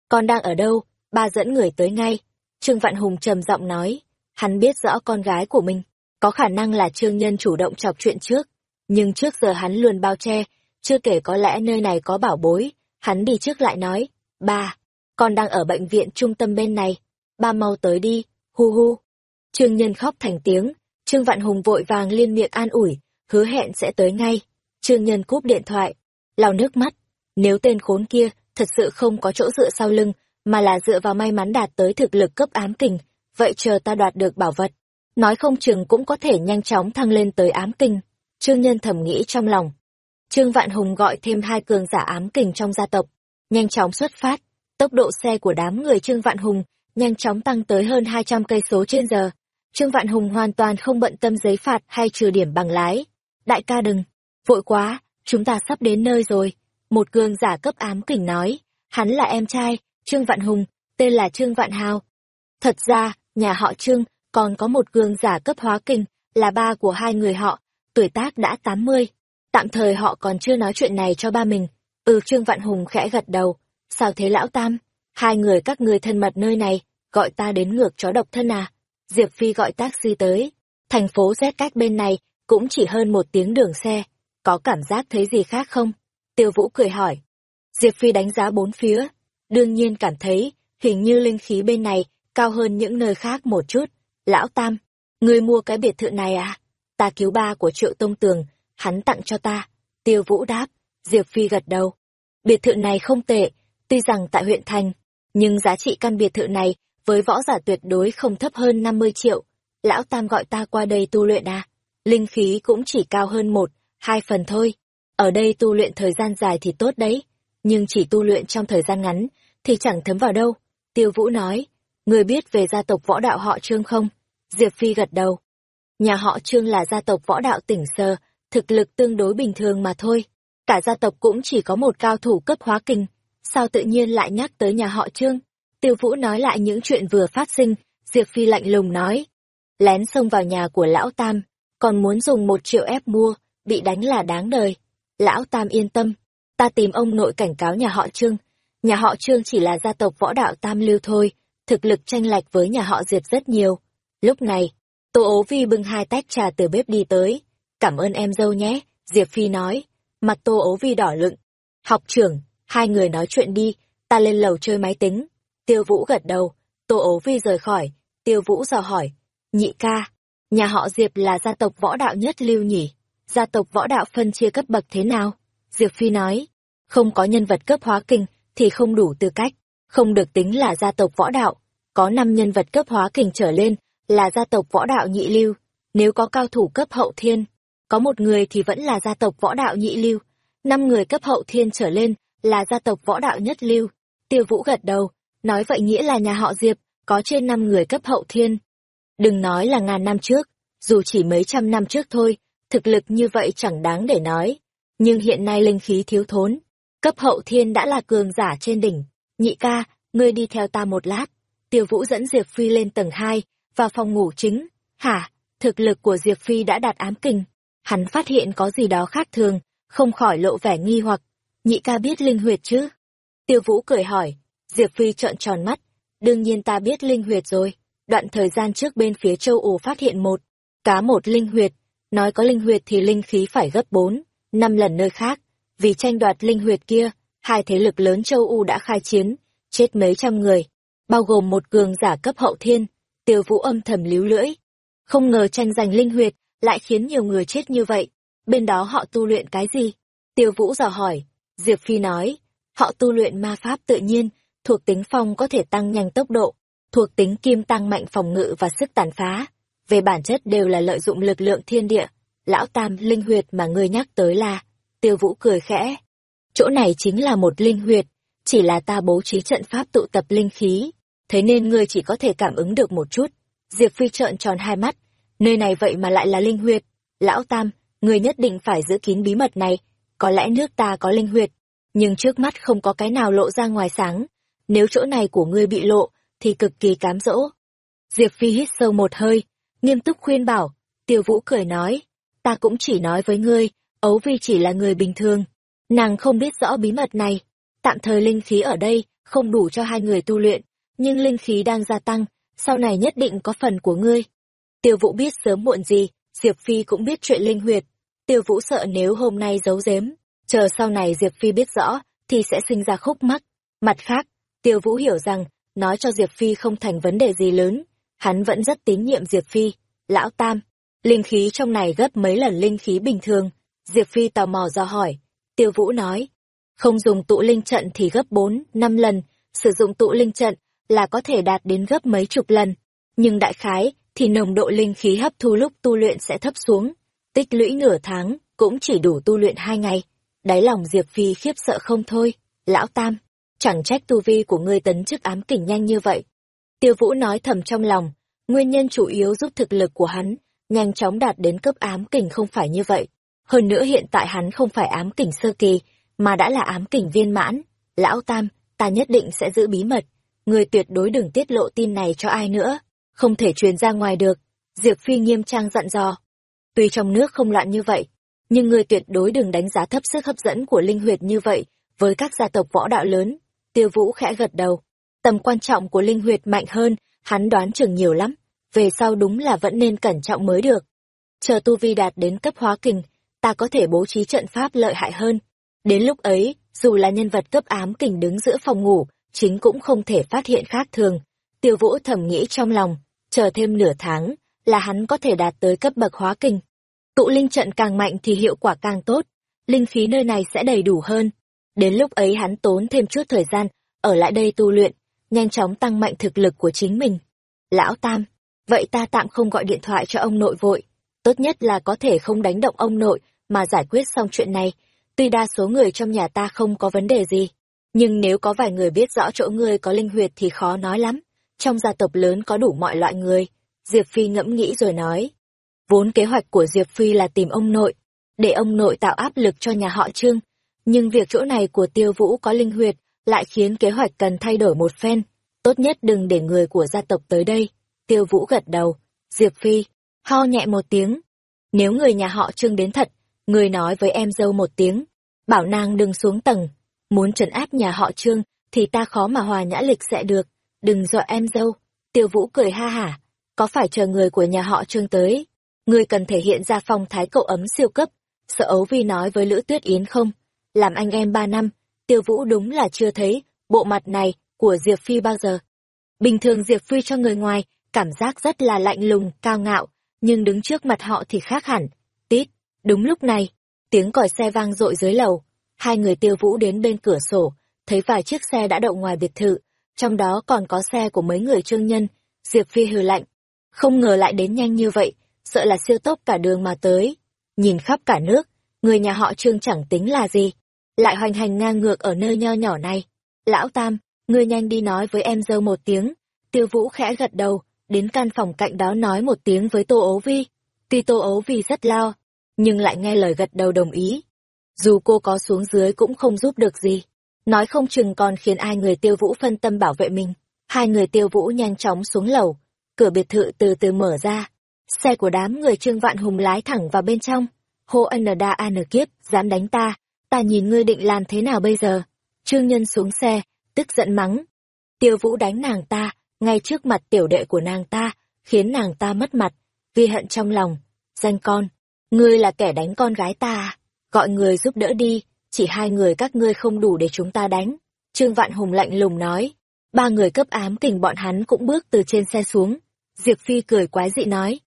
Con đang ở đâu? Ba dẫn người tới ngay. Trương Vạn Hùng trầm giọng nói. Hắn biết rõ con gái của mình, có khả năng là trương nhân chủ động chọc chuyện trước. Nhưng trước giờ hắn luôn bao che, chưa kể có lẽ nơi này có bảo bối, hắn đi trước lại nói, ba, con đang ở bệnh viện trung tâm bên này. ba mau tới đi, hu hu. Trương Nhân khóc thành tiếng, Trương Vạn Hùng vội vàng liên miệng an ủi, hứa hẹn sẽ tới ngay. Trương Nhân cúp điện thoại, lau nước mắt. Nếu tên khốn kia thật sự không có chỗ dựa sau lưng, mà là dựa vào may mắn đạt tới thực lực cấp ám kình, vậy chờ ta đoạt được bảo vật. Nói không chừng cũng có thể nhanh chóng thăng lên tới ám kình. Trương Nhân thầm nghĩ trong lòng. Trương Vạn Hùng gọi thêm hai cường giả ám kình trong gia tộc, nhanh chóng xuất phát. Tốc độ xe của đám người Trương Vạn Hùng nhanh chóng tăng tới hơn 200 cây số trên giờ. Trương Vạn Hùng hoàn toàn không bận tâm giấy phạt hay trừ điểm bằng lái. Đại ca đừng, vội quá, chúng ta sắp đến nơi rồi. Một cường giả cấp ám kình nói, hắn là em trai, Trương Vạn Hùng, tên là Trương Vạn Hào. Thật ra, nhà họ Trương còn có một cường giả cấp hóa kình, là ba của hai người họ, tuổi tác đã 80. Tạm thời họ còn chưa nói chuyện này cho ba mình. Ừ Trương Vạn Hùng khẽ gật đầu. Sao thế lão Tam? Hai người các ngươi thân mật nơi này, gọi ta đến ngược chó độc thân à? Diệp Phi gọi taxi tới. Thành phố Z cách bên này, cũng chỉ hơn một tiếng đường xe. Có cảm giác thấy gì khác không? Tiêu Vũ cười hỏi. Diệp Phi đánh giá bốn phía. Đương nhiên cảm thấy, hình như linh khí bên này cao hơn những nơi khác một chút. Lão Tam, ngươi mua cái biệt thự này à? Ta cứu ba của Triệu Tông Tường, hắn tặng cho ta. Tiêu Vũ đáp, Diệp Phi gật đầu. Biệt thự này không tệ, tuy rằng tại huyện thành, nhưng giá trị căn biệt thự này với võ giả tuyệt đối không thấp hơn 50 triệu. Lão Tam gọi ta qua đây tu luyện à? Linh khí cũng chỉ cao hơn một, hai phần thôi. Ở đây tu luyện thời gian dài thì tốt đấy, nhưng chỉ tu luyện trong thời gian ngắn thì chẳng thấm vào đâu. Tiêu Vũ nói, người biết về gia tộc võ đạo họ Trương không? Diệp Phi gật đầu. Nhà họ Trương là gia tộc võ đạo tỉnh sơ, thực lực tương đối bình thường mà thôi. Cả gia tộc cũng chỉ có một cao thủ cấp hóa kinh. Sao tự nhiên lại nhắc tới nhà họ Trương? Tiêu Vũ nói lại những chuyện vừa phát sinh, Diệp Phi lạnh lùng nói. Lén xông vào nhà của Lão Tam, còn muốn dùng một triệu ép mua, bị đánh là đáng đời. Lão Tam yên tâm, ta tìm ông nội cảnh cáo nhà họ Trương. Nhà họ Trương chỉ là gia tộc võ đạo Tam Lưu thôi, thực lực tranh lệch với nhà họ Diệp rất nhiều. Lúc này, Tô ố vi bưng hai tách trà từ bếp đi tới. Cảm ơn em dâu nhé, Diệp Phi nói. Mặt Tô ố vi đỏ lựng. Học trưởng, hai người nói chuyện đi, ta lên lầu chơi máy tính. Tiêu Vũ gật đầu, Tô ố vi rời khỏi, Tiêu Vũ dò hỏi. Nhị ca, nhà họ Diệp là gia tộc võ đạo nhất lưu nhỉ? Gia tộc võ đạo phân chia cấp bậc thế nào? Diệp Phi nói, không có nhân vật cấp hóa kinh thì không đủ tư cách, không được tính là gia tộc võ đạo. Có năm nhân vật cấp hóa kình trở lên là gia tộc võ đạo nhị lưu, nếu có cao thủ cấp hậu thiên, có một người thì vẫn là gia tộc võ đạo nhị lưu, năm người cấp hậu thiên trở lên là gia tộc võ đạo nhất lưu. Tiêu Vũ gật đầu, nói vậy nghĩa là nhà họ Diệp có trên năm người cấp hậu thiên. Đừng nói là ngàn năm trước, dù chỉ mấy trăm năm trước thôi, thực lực như vậy chẳng đáng để nói. Nhưng hiện nay linh khí thiếu thốn, cấp hậu thiên đã là cường giả trên đỉnh. Nhị ca, ngươi đi theo ta một lát. Tiêu Vũ dẫn Diệp Phi lên tầng 2, vào phòng ngủ chính. Hả? Thực lực của Diệp Phi đã đạt ám kinh. Hắn phát hiện có gì đó khác thường, không khỏi lộ vẻ nghi hoặc. Nhị ca biết linh huyệt chứ? Tiêu Vũ cười hỏi. Diệp Phi trợn tròn mắt. Đương nhiên ta biết linh huyệt rồi. Đoạn thời gian trước bên phía châu Ủ phát hiện một, cá một linh huyệt. Nói có linh huyệt thì linh khí phải gấp bốn, năm lần nơi khác. Vì tranh đoạt linh huyệt kia, hai thế lực lớn châu U đã khai chiến, chết mấy trăm người, bao gồm một cường giả cấp hậu thiên Tiêu Vũ âm thầm líu lưỡi. Không ngờ tranh giành linh huyệt, lại khiến nhiều người chết như vậy. Bên đó họ tu luyện cái gì? Tiêu Vũ dò hỏi. Diệp Phi nói, họ tu luyện ma pháp tự nhiên, thuộc tính phong có thể tăng nhanh tốc độ, thuộc tính kim tăng mạnh phòng ngự và sức tàn phá. Về bản chất đều là lợi dụng lực lượng thiên địa. Lão Tam linh huyệt mà ngươi nhắc tới là, Tiêu Vũ cười khẽ. Chỗ này chính là một linh huyệt, chỉ là ta bố trí trận pháp tụ tập linh khí, thế nên ngươi chỉ có thể cảm ứng được một chút. Diệp Phi trợn tròn hai mắt, nơi này vậy mà lại là linh huyệt. Lão Tam, ngươi nhất định phải giữ kín bí mật này, có lẽ nước ta có linh huyệt, nhưng trước mắt không có cái nào lộ ra ngoài sáng. Nếu chỗ này của ngươi bị lộ, thì cực kỳ cám dỗ. Diệp Phi hít sâu một hơi, nghiêm túc khuyên bảo, tiêu vũ cười nói, ta cũng chỉ nói với ngươi, ấu vi chỉ là người bình thường. Nàng không biết rõ bí mật này, tạm thời linh khí ở đây không đủ cho hai người tu luyện, nhưng linh khí đang gia tăng, sau này nhất định có phần của ngươi. Tiêu Vũ biết sớm muộn gì, Diệp Phi cũng biết chuyện linh huyệt. Tiêu Vũ sợ nếu hôm nay giấu giếm, chờ sau này Diệp Phi biết rõ, thì sẽ sinh ra khúc mắc. Mặt khác, Tiêu Vũ hiểu rằng, nói cho Diệp Phi không thành vấn đề gì lớn, hắn vẫn rất tín nhiệm Diệp Phi. Lão Tam, linh khí trong này gấp mấy lần linh khí bình thường. Diệp Phi tò mò do hỏi. Tiêu Vũ nói, không dùng tụ linh trận thì gấp 4, 5 lần, sử dụng tụ linh trận là có thể đạt đến gấp mấy chục lần. Nhưng đại khái thì nồng độ linh khí hấp thu lúc tu luyện sẽ thấp xuống. Tích lũy nửa tháng cũng chỉ đủ tu luyện hai ngày. Đáy lòng Diệp Phi khiếp sợ không thôi. Lão Tam, chẳng trách tu vi của ngươi tấn chức ám kình nhanh như vậy. Tiêu Vũ nói thầm trong lòng, nguyên nhân chủ yếu giúp thực lực của hắn nhanh chóng đạt đến cấp ám kình không phải như vậy. Hơn nữa hiện tại hắn không phải ám kình sơ kỳ, mà đã là ám kình viên mãn. Lão Tam, ta nhất định sẽ giữ bí mật. Người tuyệt đối đừng tiết lộ tin này cho ai nữa. Không thể truyền ra ngoài được. Diệp Phi nghiêm trang dặn dò. Tuy trong nước không loạn như vậy, nhưng người tuyệt đối đừng đánh giá thấp sức hấp dẫn của linh huyệt như vậy với các gia tộc võ đạo lớn. Tiêu Vũ khẽ gật đầu. Tầm quan trọng của linh huyệt mạnh hơn, hắn đoán chừng nhiều lắm. Về sau đúng là vẫn nên cẩn trọng mới được. Chờ tu vi đạt đến cấp hóa kình, ta có thể bố trí trận pháp lợi hại hơn. Đến lúc ấy, dù là nhân vật cấp ám kình đứng giữa phòng ngủ, chính cũng không thể phát hiện khác thường. Tiêu Vũ thầm nghĩ trong lòng, chờ thêm nửa tháng, là hắn có thể đạt tới cấp bậc hóa kình. Tụ linh trận càng mạnh thì hiệu quả càng tốt, linh khí nơi này sẽ đầy đủ hơn. Đến lúc ấy hắn tốn thêm chút thời gian, ở lại đây tu luyện, nhanh chóng tăng mạnh thực lực của chính mình. Lão Tam, vậy ta tạm không gọi điện thoại cho ông nội vội. Tốt nhất là có thể không đánh động ông nội, mà giải quyết xong chuyện này. Tuy đa số người trong nhà ta không có vấn đề gì, nhưng nếu có vài người biết rõ chỗ ngươi có linh huyệt thì khó nói lắm. Trong gia tộc lớn có đủ mọi loại người. Diệp Phi ngẫm nghĩ rồi nói. Vốn kế hoạch của Diệp Phi là tìm ông nội, để ông nội tạo áp lực cho nhà họ Trương. Nhưng việc chỗ này của Tiêu Vũ có linh huyệt, lại khiến kế hoạch cần thay đổi một phen. Tốt nhất đừng để người của gia tộc tới đây. Tiêu Vũ gật đầu. Diệp Phi, ho nhẹ một tiếng. Nếu người nhà họ Trương đến thật, người nói với em dâu một tiếng. Bảo nàng đừng xuống tầng. Muốn trấn áp nhà họ Trương, thì ta khó mà hòa nhã lịch sẽ được. Đừng dọa em dâu. Tiêu Vũ cười ha hả. Có phải chờ người của nhà họ Trương tới? Người cần thể hiện ra phong thái cậu ấm siêu cấp. Sợ ấu vi nói với Lữ Tuyết Yến không? Làm anh em ba năm, Tiêu Vũ đúng là chưa thấy bộ mặt này của Diệp Phi bao giờ. Bình thường Diệp Phi cho người ngoài, cảm giác rất là lạnh lùng, cao ngạo, nhưng đứng trước mặt họ thì khác hẳn. Tít, đúng lúc này, tiếng còi xe vang dội dưới lầu. Hai người tiêu vũ đến bên cửa sổ, thấy vài chiếc xe đã đậu ngoài biệt thự, trong đó còn có xe của mấy người trương nhân. Diệp Phi hừ lạnh. Không ngờ lại đến nhanh như vậy, sợ là siêu tốc cả đường mà tới. Nhìn khắp cả nước, người nhà họ trương chẳng tính là gì. Lại hoành hành ngang ngược ở nơi nho nhỏ này. Lão Tam, ngươi nhanh đi nói với em dâu một tiếng. Tiêu Vũ khẽ gật đầu, đến căn phòng cạnh đó nói một tiếng với Tô Ấu Vi. Tuy Tô Ấu Vi rất lo, nhưng lại nghe lời gật đầu đồng ý. Dù cô có xuống dưới cũng không giúp được gì. Nói không chừng còn khiến ai người tiêu vũ phân tâm bảo vệ mình. Hai người tiêu vũ nhanh chóng xuống lầu. Cửa biệt thự từ từ mở ra. Xe của đám người Trương Vạn Hùng lái thẳng vào bên trong. Hô N đa an kiếp, dám đánh ta. Ta nhìn ngươi định làm thế nào bây giờ? Trương Nhân xuống xe, tức giận mắng. Tiêu vũ đánh nàng ta, ngay trước mặt tiểu đệ của nàng ta, khiến nàng ta mất mặt, ghi hận trong lòng. Danh con, ngươi là kẻ đánh con gái ta à? Gọi người giúp đỡ đi, chỉ hai người các ngươi không đủ để chúng ta đánh. Trương Vạn Hùng lạnh lùng nói. Ba người cấp ám kình bọn hắn cũng bước từ trên xe xuống. Diệp Phi cười quái dị nói.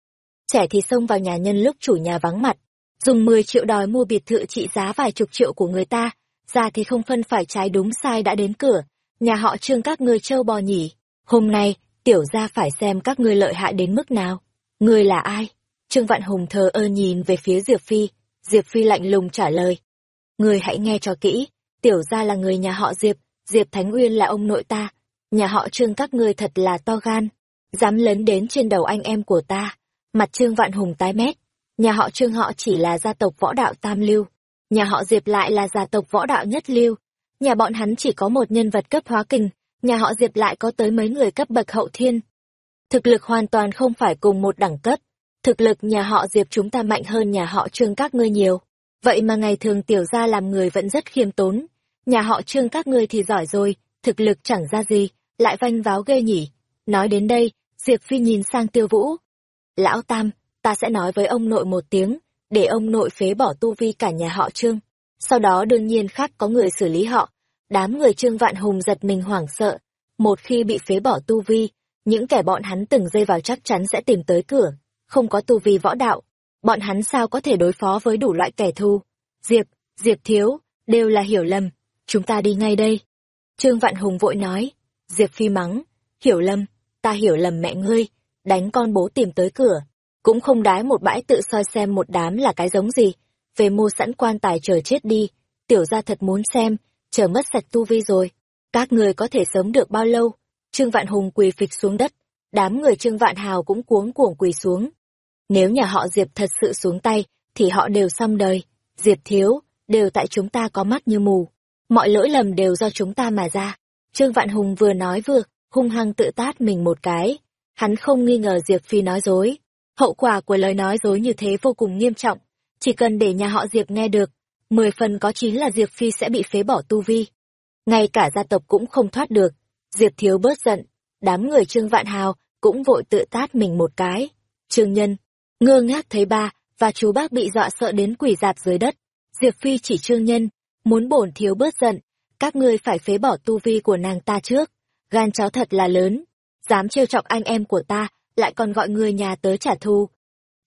Trẻ thì xông vào nhà nhân lúc chủ nhà vắng mặt. Dùng 10 triệu đòi mua biệt thự trị giá vài chục triệu của người ta. ra thì không phân phải trái đúng sai đã đến cửa. Nhà họ trương các ngươi trâu bò nhỉ. Hôm nay, tiểu gia phải xem các ngươi lợi hại đến mức nào. Ngươi là ai? Trương Vạn Hùng thờ ơ nhìn về phía Diệp Phi. Diệp Phi lạnh lùng trả lời. Ngươi hãy nghe cho kỹ, tiểu gia là người nhà họ Diệp, Diệp Thánh Uyên là ông nội ta. Nhà họ Trương các ngươi thật là to gan, dám lấn đến trên đầu anh em của ta. Mặt Trương Vạn Hùng tái mét, nhà họ Trương họ chỉ là gia tộc võ đạo tam lưu, nhà họ Diệp lại là gia tộc võ đạo nhất lưu. Nhà bọn hắn chỉ có một nhân vật cấp hóa kình, nhà họ Diệp lại có tới mấy người cấp bậc hậu thiên. Thực lực hoàn toàn không phải cùng một đẳng cấp. Thực lực nhà họ Diệp chúng ta mạnh hơn nhà họ Trương các ngươi nhiều. Vậy mà ngày thường tiểu gia làm người vẫn rất khiêm tốn. Nhà họ Trương các ngươi thì giỏi rồi, thực lực chẳng ra gì, lại vanh váo ghê nhỉ. Nói đến đây, Diệp Phi nhìn sang tiêu vũ. Lão Tam, ta sẽ nói với ông nội một tiếng, để ông nội phế bỏ tu vi cả nhà họ Trương. Sau đó đương nhiên khác có người xử lý họ, Đám người Trương Vạn Hùng giật mình hoảng sợ. một khi bị phế bỏ tu vi, những kẻ bọn hắn từng dây vào chắc chắn sẽ tìm tới cửa, không có tu vi võ đạo, bọn hắn sao có thể đối phó với đủ loại kẻ thù. Diệp, Diệp thiếu, đều là hiểu lầm, chúng ta đi ngay đây. Trương Vạn Hùng vội nói, Diệp Phi mắng, hiểu lầm, ta hiểu lầm mẹ ngươi, đánh con bố tìm tới cửa, cũng không đái một bãi tự soi xem một đám là cái giống gì, về mua sẵn quan tài chờ chết đi, tiểu gia thật muốn xem, chờ mất sạch tu vi rồi, các người có thể sống được bao lâu? Trương Vạn Hùng quỳ phịch xuống đất, đám người Trương Vạn Hào cũng cuống cuồng quỳ xuống. Nếu nhà họ Diệp thật sự xuống tay, thì họ đều xong đời, Diệp thiếu, đều tại chúng ta có mắt như mù, mọi lỗi lầm đều do chúng ta mà ra. Trương Vạn Hùng vừa nói vừa, hung hăng tự tát mình một cái, hắn không nghi ngờ Diệp Phi nói dối. Hậu quả của lời nói dối như thế vô cùng nghiêm trọng, chỉ cần để nhà họ Diệp nghe được, mười phần có chín là Diệp Phi sẽ bị phế bỏ tu vi. Ngay cả gia tộc cũng không thoát được, Diệp Thiếu bớt giận, đám người Trương Vạn Hào cũng vội tự tát mình một cái. Trương Nhân, ngơ ngác thấy ba và chú bác bị dọa sợ đến quỷ dạp dưới đất. Diệp Phi chỉ Trương Nhân, muốn bổn thiếu bớt giận, các ngươi phải phế bỏ tu vi của nàng ta trước. Gan cháu thật là lớn, dám trêu chọc anh em của ta, lại còn gọi người nhà tới trả thù.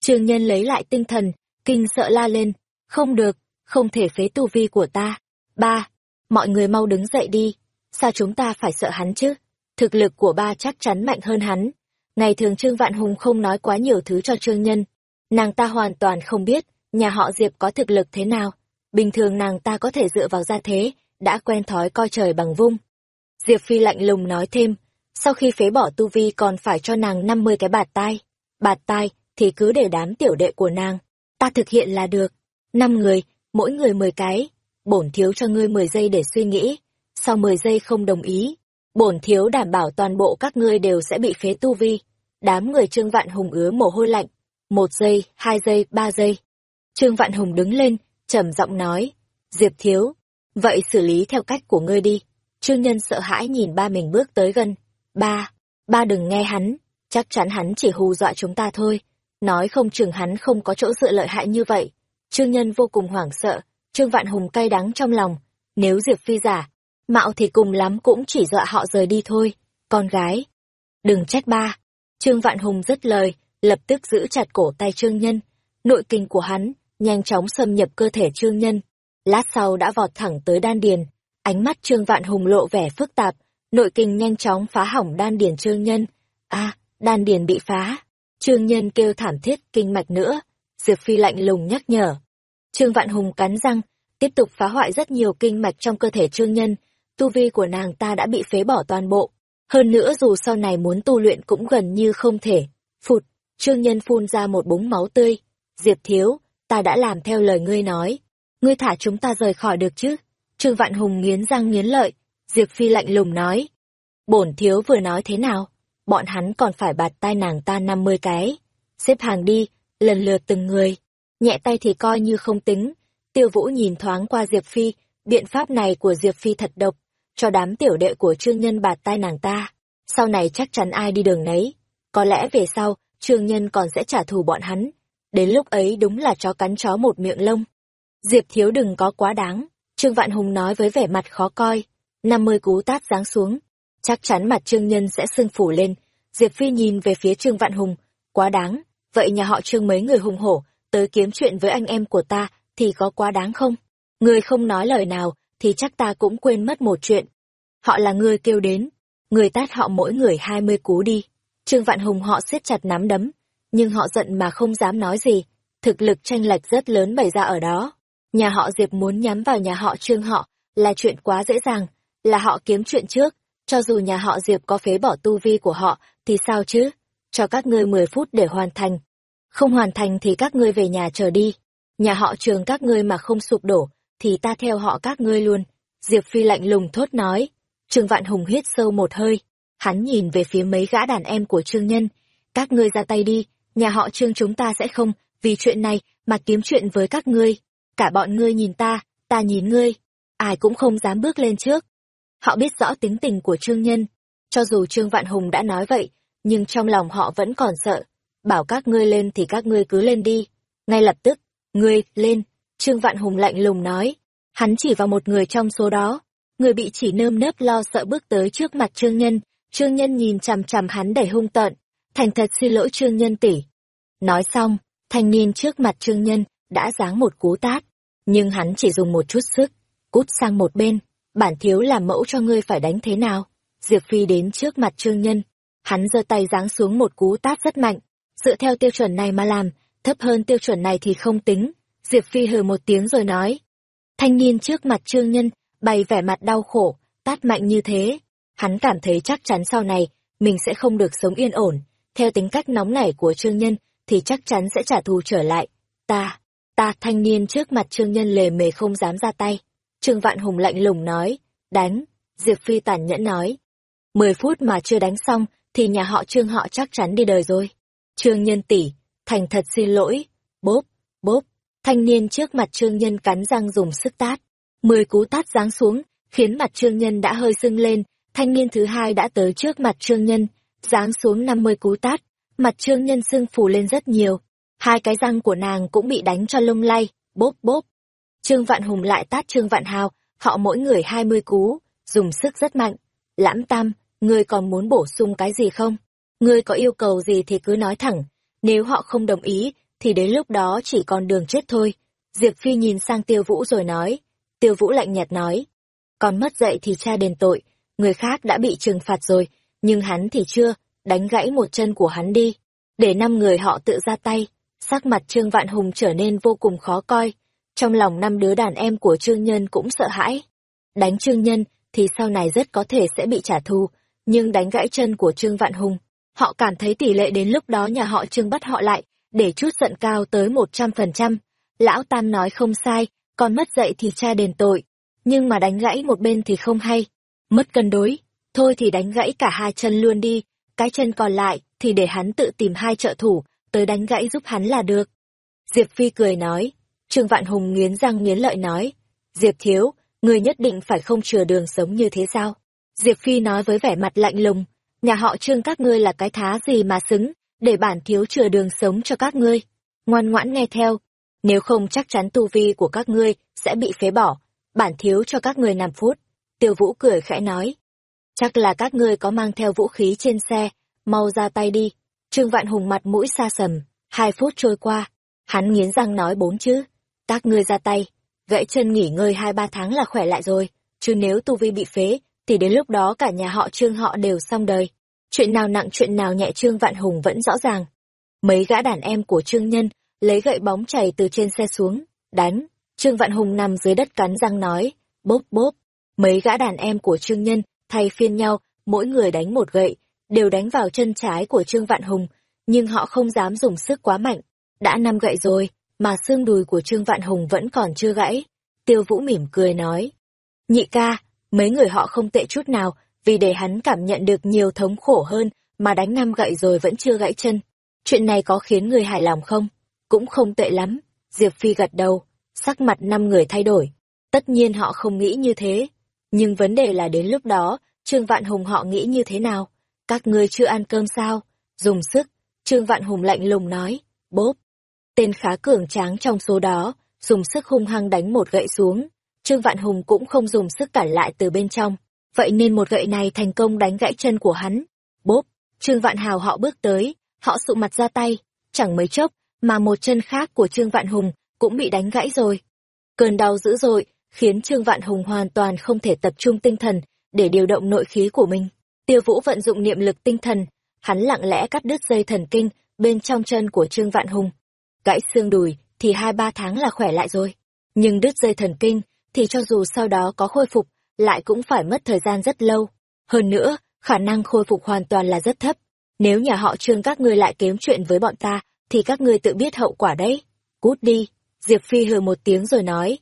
Trương Nhân lấy lại tinh thần, kinh sợ la lên, không được, không thể phế tu vi của ta. Ba, mọi người mau đứng dậy đi, sao chúng ta phải sợ hắn chứ? Thực lực của ba chắc chắn mạnh hơn hắn. Ngày thường Trương Vạn Hùng không nói quá nhiều thứ cho Trương Nhân. Nàng ta hoàn toàn không biết, nhà họ Diệp có thực lực thế nào. Bình thường nàng ta có thể dựa vào gia thế, đã quen thói coi trời bằng vung. Diệp Phi lạnh lùng nói thêm, sau khi phế bỏ tu vi còn phải cho nàng 50 cái bạt tai. Bạt tai thì cứ để đám tiểu đệ của nàng, ta thực hiện là được. Năm người, mỗi người 10 cái, bổn thiếu cho ngươi 10 giây để suy nghĩ. Sau 10 giây không đồng ý, bổn thiếu đảm bảo toàn bộ các ngươi đều sẽ bị phế tu vi. Đám người Trương Vạn Hùng ứa mồ hôi lạnh. Một giây, hai giây, ba giây. Trương Vạn Hùng đứng lên, trầm giọng nói, Diệp thiếu, vậy xử lý theo cách của ngươi đi. Trương Nhân sợ hãi nhìn ba mình bước tới gần. Ba, ba đừng nghe hắn, chắc chắn hắn chỉ hù dọa chúng ta thôi. Nói không chừng hắn không có chỗ dựa lợi hại như vậy. Trương Nhân vô cùng hoảng sợ, Trương Vạn Hùng cay đắng trong lòng. Nếu Diệp Phi giả, mạo thì cùng lắm cũng chỉ dọa họ rời đi thôi. Con gái, đừng trách ba. Trương Vạn Hùng dứt lời, lập tức giữ chặt cổ tay Trương Nhân. Nội kinh của hắn, nhanh chóng xâm nhập cơ thể Trương Nhân. Lát sau đã vọt thẳng tới đan điền. Ánh mắt Trương Vạn Hùng lộ vẻ phức tạp, nội kinh nhanh chóng phá hỏng đan điền Trương Nhân. a đan điền bị phá. Trương Nhân kêu thảm thiết kinh mạch nữa. Diệp Phi lạnh lùng nhắc nhở. Trương Vạn Hùng cắn răng, tiếp tục phá hoại rất nhiều kinh mạch trong cơ thể Trương Nhân. Tu vi của nàng ta đã bị phế bỏ toàn bộ. Hơn nữa dù sau này muốn tu luyện cũng gần như không thể. Phụt, Trương Nhân phun ra một búng máu tươi. Diệp Thiếu, ta đã làm theo lời ngươi nói. Ngươi thả chúng ta rời khỏi được chứ? Trương Vạn Hùng nghiến răng nghiến lợi. Diệp Phi lạnh lùng nói. Bổn thiếu vừa nói thế nào? Bọn hắn còn phải bạt tai nàng ta năm mươi cái. Xếp hàng đi, lần lượt từng người. Nhẹ tay thì coi như không tính. Tiêu Vũ nhìn thoáng qua Diệp Phi, biện pháp này của Diệp Phi thật độc, cho đám tiểu đệ của Trương Nhân bạt tai nàng ta. Sau này chắc chắn ai đi đường nấy. Có lẽ về sau, Trương Nhân còn sẽ trả thù bọn hắn. Đến lúc ấy đúng là chó cắn chó một miệng lông. Diệp Thiếu đừng có quá đáng. Trương Vạn Hùng nói với vẻ mặt khó coi năm mươi cú tát giáng xuống. Chắc chắn mặt Trương Nhân sẽ sưng phủ lên. Diệp Phi nhìn về phía Trương Vạn Hùng. Quá đáng. Vậy nhà họ Trương mấy người hùng hổ, tới kiếm chuyện với anh em của ta, thì có quá đáng không? Người không nói lời nào, thì chắc ta cũng quên mất một chuyện. Họ là người kêu đến. Người tát họ mỗi người hai mươi cú đi. Trương Vạn Hùng họ siết chặt nắm đấm, nhưng họ giận mà không dám nói gì. Thực lực tranh lệch rất lớn bày ra ở đó. Nhà họ Diệp muốn nhắm vào nhà họ Trương họ là chuyện quá dễ dàng, là họ kiếm chuyện trước, cho dù nhà họ Diệp có phế bỏ tu vi của họ thì sao chứ? Cho các ngươi 10 phút để hoàn thành. Không hoàn thành thì các ngươi về nhà chờ đi. Nhà họ Trường các ngươi mà không sụp đổ thì ta theo họ các ngươi luôn. Diệp Phi lạnh lùng thốt nói. Trương Vạn Hùng hít sâu một hơi. Hắn nhìn về phía mấy gã đàn em của Trương Nhân. Các ngươi ra tay đi, nhà họ Trương chúng ta sẽ không, vì chuyện này, mà kiếm chuyện với các ngươi. Cả bọn ngươi nhìn ta, ta nhìn ngươi. Ai cũng không dám bước lên trước. Họ biết rõ tính tình của Trương Nhân. Cho dù Trương Vạn Hùng đã nói vậy, nhưng trong lòng họ vẫn còn sợ. Bảo các ngươi lên thì các ngươi cứ lên đi. Ngay lập tức, ngươi, lên. Trương Vạn Hùng lạnh lùng nói. Hắn chỉ vào một người trong số đó. người bị chỉ nơm nớp lo sợ bước tới trước mặt trương nhân, trương nhân nhìn chằm chằm hắn đầy hung tợn, thành thật xin lỗi trương nhân tỷ. Nói xong, thanh niên trước mặt trương nhân đã giáng một cú tát, nhưng hắn chỉ dùng một chút sức, cút sang một bên, bản thiếu làm mẫu cho ngươi phải đánh thế nào. Diệp Phi đến trước mặt trương nhân, hắn giơ tay giáng xuống một cú tát rất mạnh, dựa theo tiêu chuẩn này mà làm, thấp hơn tiêu chuẩn này thì không tính. Diệp Phi hừ một tiếng rồi nói. Thanh niên trước mặt trương nhân, bày vẻ mặt đau khổ, tát mạnh như thế. Hắn cảm thấy chắc chắn sau này, mình sẽ không được sống yên ổn. Theo tính cách nóng nảy của trương nhân, thì chắc chắn sẽ trả thù trở lại. Ta, ta thanh niên trước mặt trương nhân lề mề không dám ra tay. Trương Vạn Hùng lạnh lùng nói, đánh. Diệp Phi tàn nhẫn nói. Mười phút mà chưa đánh xong, thì nhà họ trương họ chắc chắn đi đời rồi. Trương nhân tỷ, thành thật xin lỗi. Bốp, bốp, thanh niên trước mặt trương nhân cắn răng dùng sức tát. Mười cú tát giáng xuống, khiến mặt trương nhân đã hơi sưng lên, thanh niên thứ hai đã tới trước mặt trương nhân, giáng xuống năm mươi cú tát, mặt trương nhân sưng phù lên rất nhiều. Hai cái răng của nàng cũng bị đánh cho lông lay, bốp bốp. Trương Vạn Hùng lại tát Trương Vạn Hào, họ mỗi người hai mươi cú, dùng sức rất mạnh. Lãm Tam, ngươi còn muốn bổ sung cái gì không? Ngươi có yêu cầu gì thì cứ nói thẳng, nếu họ không đồng ý, thì đến lúc đó chỉ còn đường chết thôi. Diệp Phi nhìn sang Tiêu Vũ rồi nói. Tiêu Vũ lạnh nhạt nói. Còn mất dậy thì cha đền tội, người khác đã bị trừng phạt rồi, nhưng hắn thì chưa, đánh gãy một chân của hắn đi. Để năm người họ tự ra tay, sắc mặt Trương Vạn Hùng trở nên vô cùng khó coi. Trong lòng năm đứa đàn em của Trương Nhân cũng sợ hãi. Đánh Trương Nhân thì sau này rất có thể sẽ bị trả thù, nhưng đánh gãy chân của Trương Vạn Hùng, họ cảm thấy tỷ lệ đến lúc đó nhà họ Trương bắt họ lại, để chút giận cao tới một trăm phần trăm. Lão Tam nói không sai, còn mất dậy thì cha đền tội, nhưng mà đánh gãy một bên thì không hay. Mất cân đối, thôi thì đánh gãy cả hai chân luôn đi, cái chân còn lại thì để hắn tự tìm hai trợ thủ, tới đánh gãy giúp hắn là được. Diệp Phi cười nói, Trương Vạn Hùng nghiến răng nghiến lợi nói, Diệp Thiếu, người nhất định phải không chừa đường sống như thế sao? Diệp Phi nói với vẻ mặt lạnh lùng, nhà họ Trương các ngươi là cái thá gì mà xứng, để bản thiếu chừa đường sống cho các ngươi. Ngoan ngoãn nghe theo, nếu không chắc chắn tu vi của các ngươi sẽ bị phế bỏ, bản thiếu cho các ngươi nằm phút. Tiêu Vũ cười khẽ nói, chắc là các ngươi có mang theo vũ khí trên xe, mau ra tay đi. Trương Vạn Hùng mặt mũi xa sầm, hai phút trôi qua, hắn nghiến răng nói bốn chữ, các ngươi ra tay, gãy chân nghỉ ngơi hai ba tháng là khỏe lại rồi, chứ nếu tu vi bị phế, thì đến lúc đó cả nhà họ Trương họ đều xong đời. Chuyện nào nặng chuyện nào nhẹ Trương Vạn Hùng vẫn rõ ràng. Mấy gã đàn em của Trương Nhân lấy gậy bóng chảy từ trên xe xuống, đánh. Trương Vạn Hùng nằm dưới đất cắn răng nói, bốp bốp. Mấy gã đàn em của Trương Nhân thay phiên nhau, mỗi người đánh một gậy, đều đánh vào chân trái của Trương Vạn Hùng, nhưng họ không dám dùng sức quá mạnh. Đã năm gậy rồi, mà xương đùi của Trương Vạn Hùng vẫn còn chưa gãy. Tiêu Vũ mỉm cười nói, nhị ca, mấy người họ không tệ chút nào, vì để hắn cảm nhận được nhiều thống khổ hơn mà đánh năm gậy rồi vẫn chưa gãy chân. Chuyện này có khiến người hài lòng không? Cũng không tệ lắm. Diệp Phi gật đầu, sắc mặt năm người thay đổi. Tất nhiên họ không nghĩ như thế. Nhưng vấn đề là đến lúc đó, Trương Vạn Hùng họ nghĩ như thế nào? Các ngươi chưa ăn cơm sao? Dùng sức. Trương Vạn Hùng lạnh lùng nói. Bốp. Tên khá cường tráng trong số đó, dùng sức hung hăng đánh một gậy xuống. Trương Vạn Hùng cũng không dùng sức cản lại từ bên trong, vậy nên một gậy này thành công đánh gãy chân của hắn. Bốp, Trương Vạn Hào họ bước tới, họ sụ mặt ra tay, chẳng mấy chốc, mà một chân khác của Trương Vạn Hùng cũng bị đánh gãy rồi. Cơn đau dữ dội, khiến Trương Vạn Hùng hoàn toàn không thể tập trung tinh thần để điều động nội khí của mình. Tiêu Vũ vận dụng niệm lực tinh thần, hắn lặng lẽ cắt đứt dây thần kinh bên trong chân của Trương Vạn Hùng. Gãy xương đùi thì hai ba tháng là khỏe lại rồi, nhưng đứt dây thần kinh thì cho dù sau đó có khôi phục, lại cũng phải mất thời gian rất lâu. Hơn nữa, khả năng khôi phục hoàn toàn là rất thấp. Nếu nhà họ trương các ngươi lại kiếm chuyện với bọn ta, thì các ngươi tự biết hậu quả đấy. Cút đi, Diệp Phi hừ một tiếng rồi nói.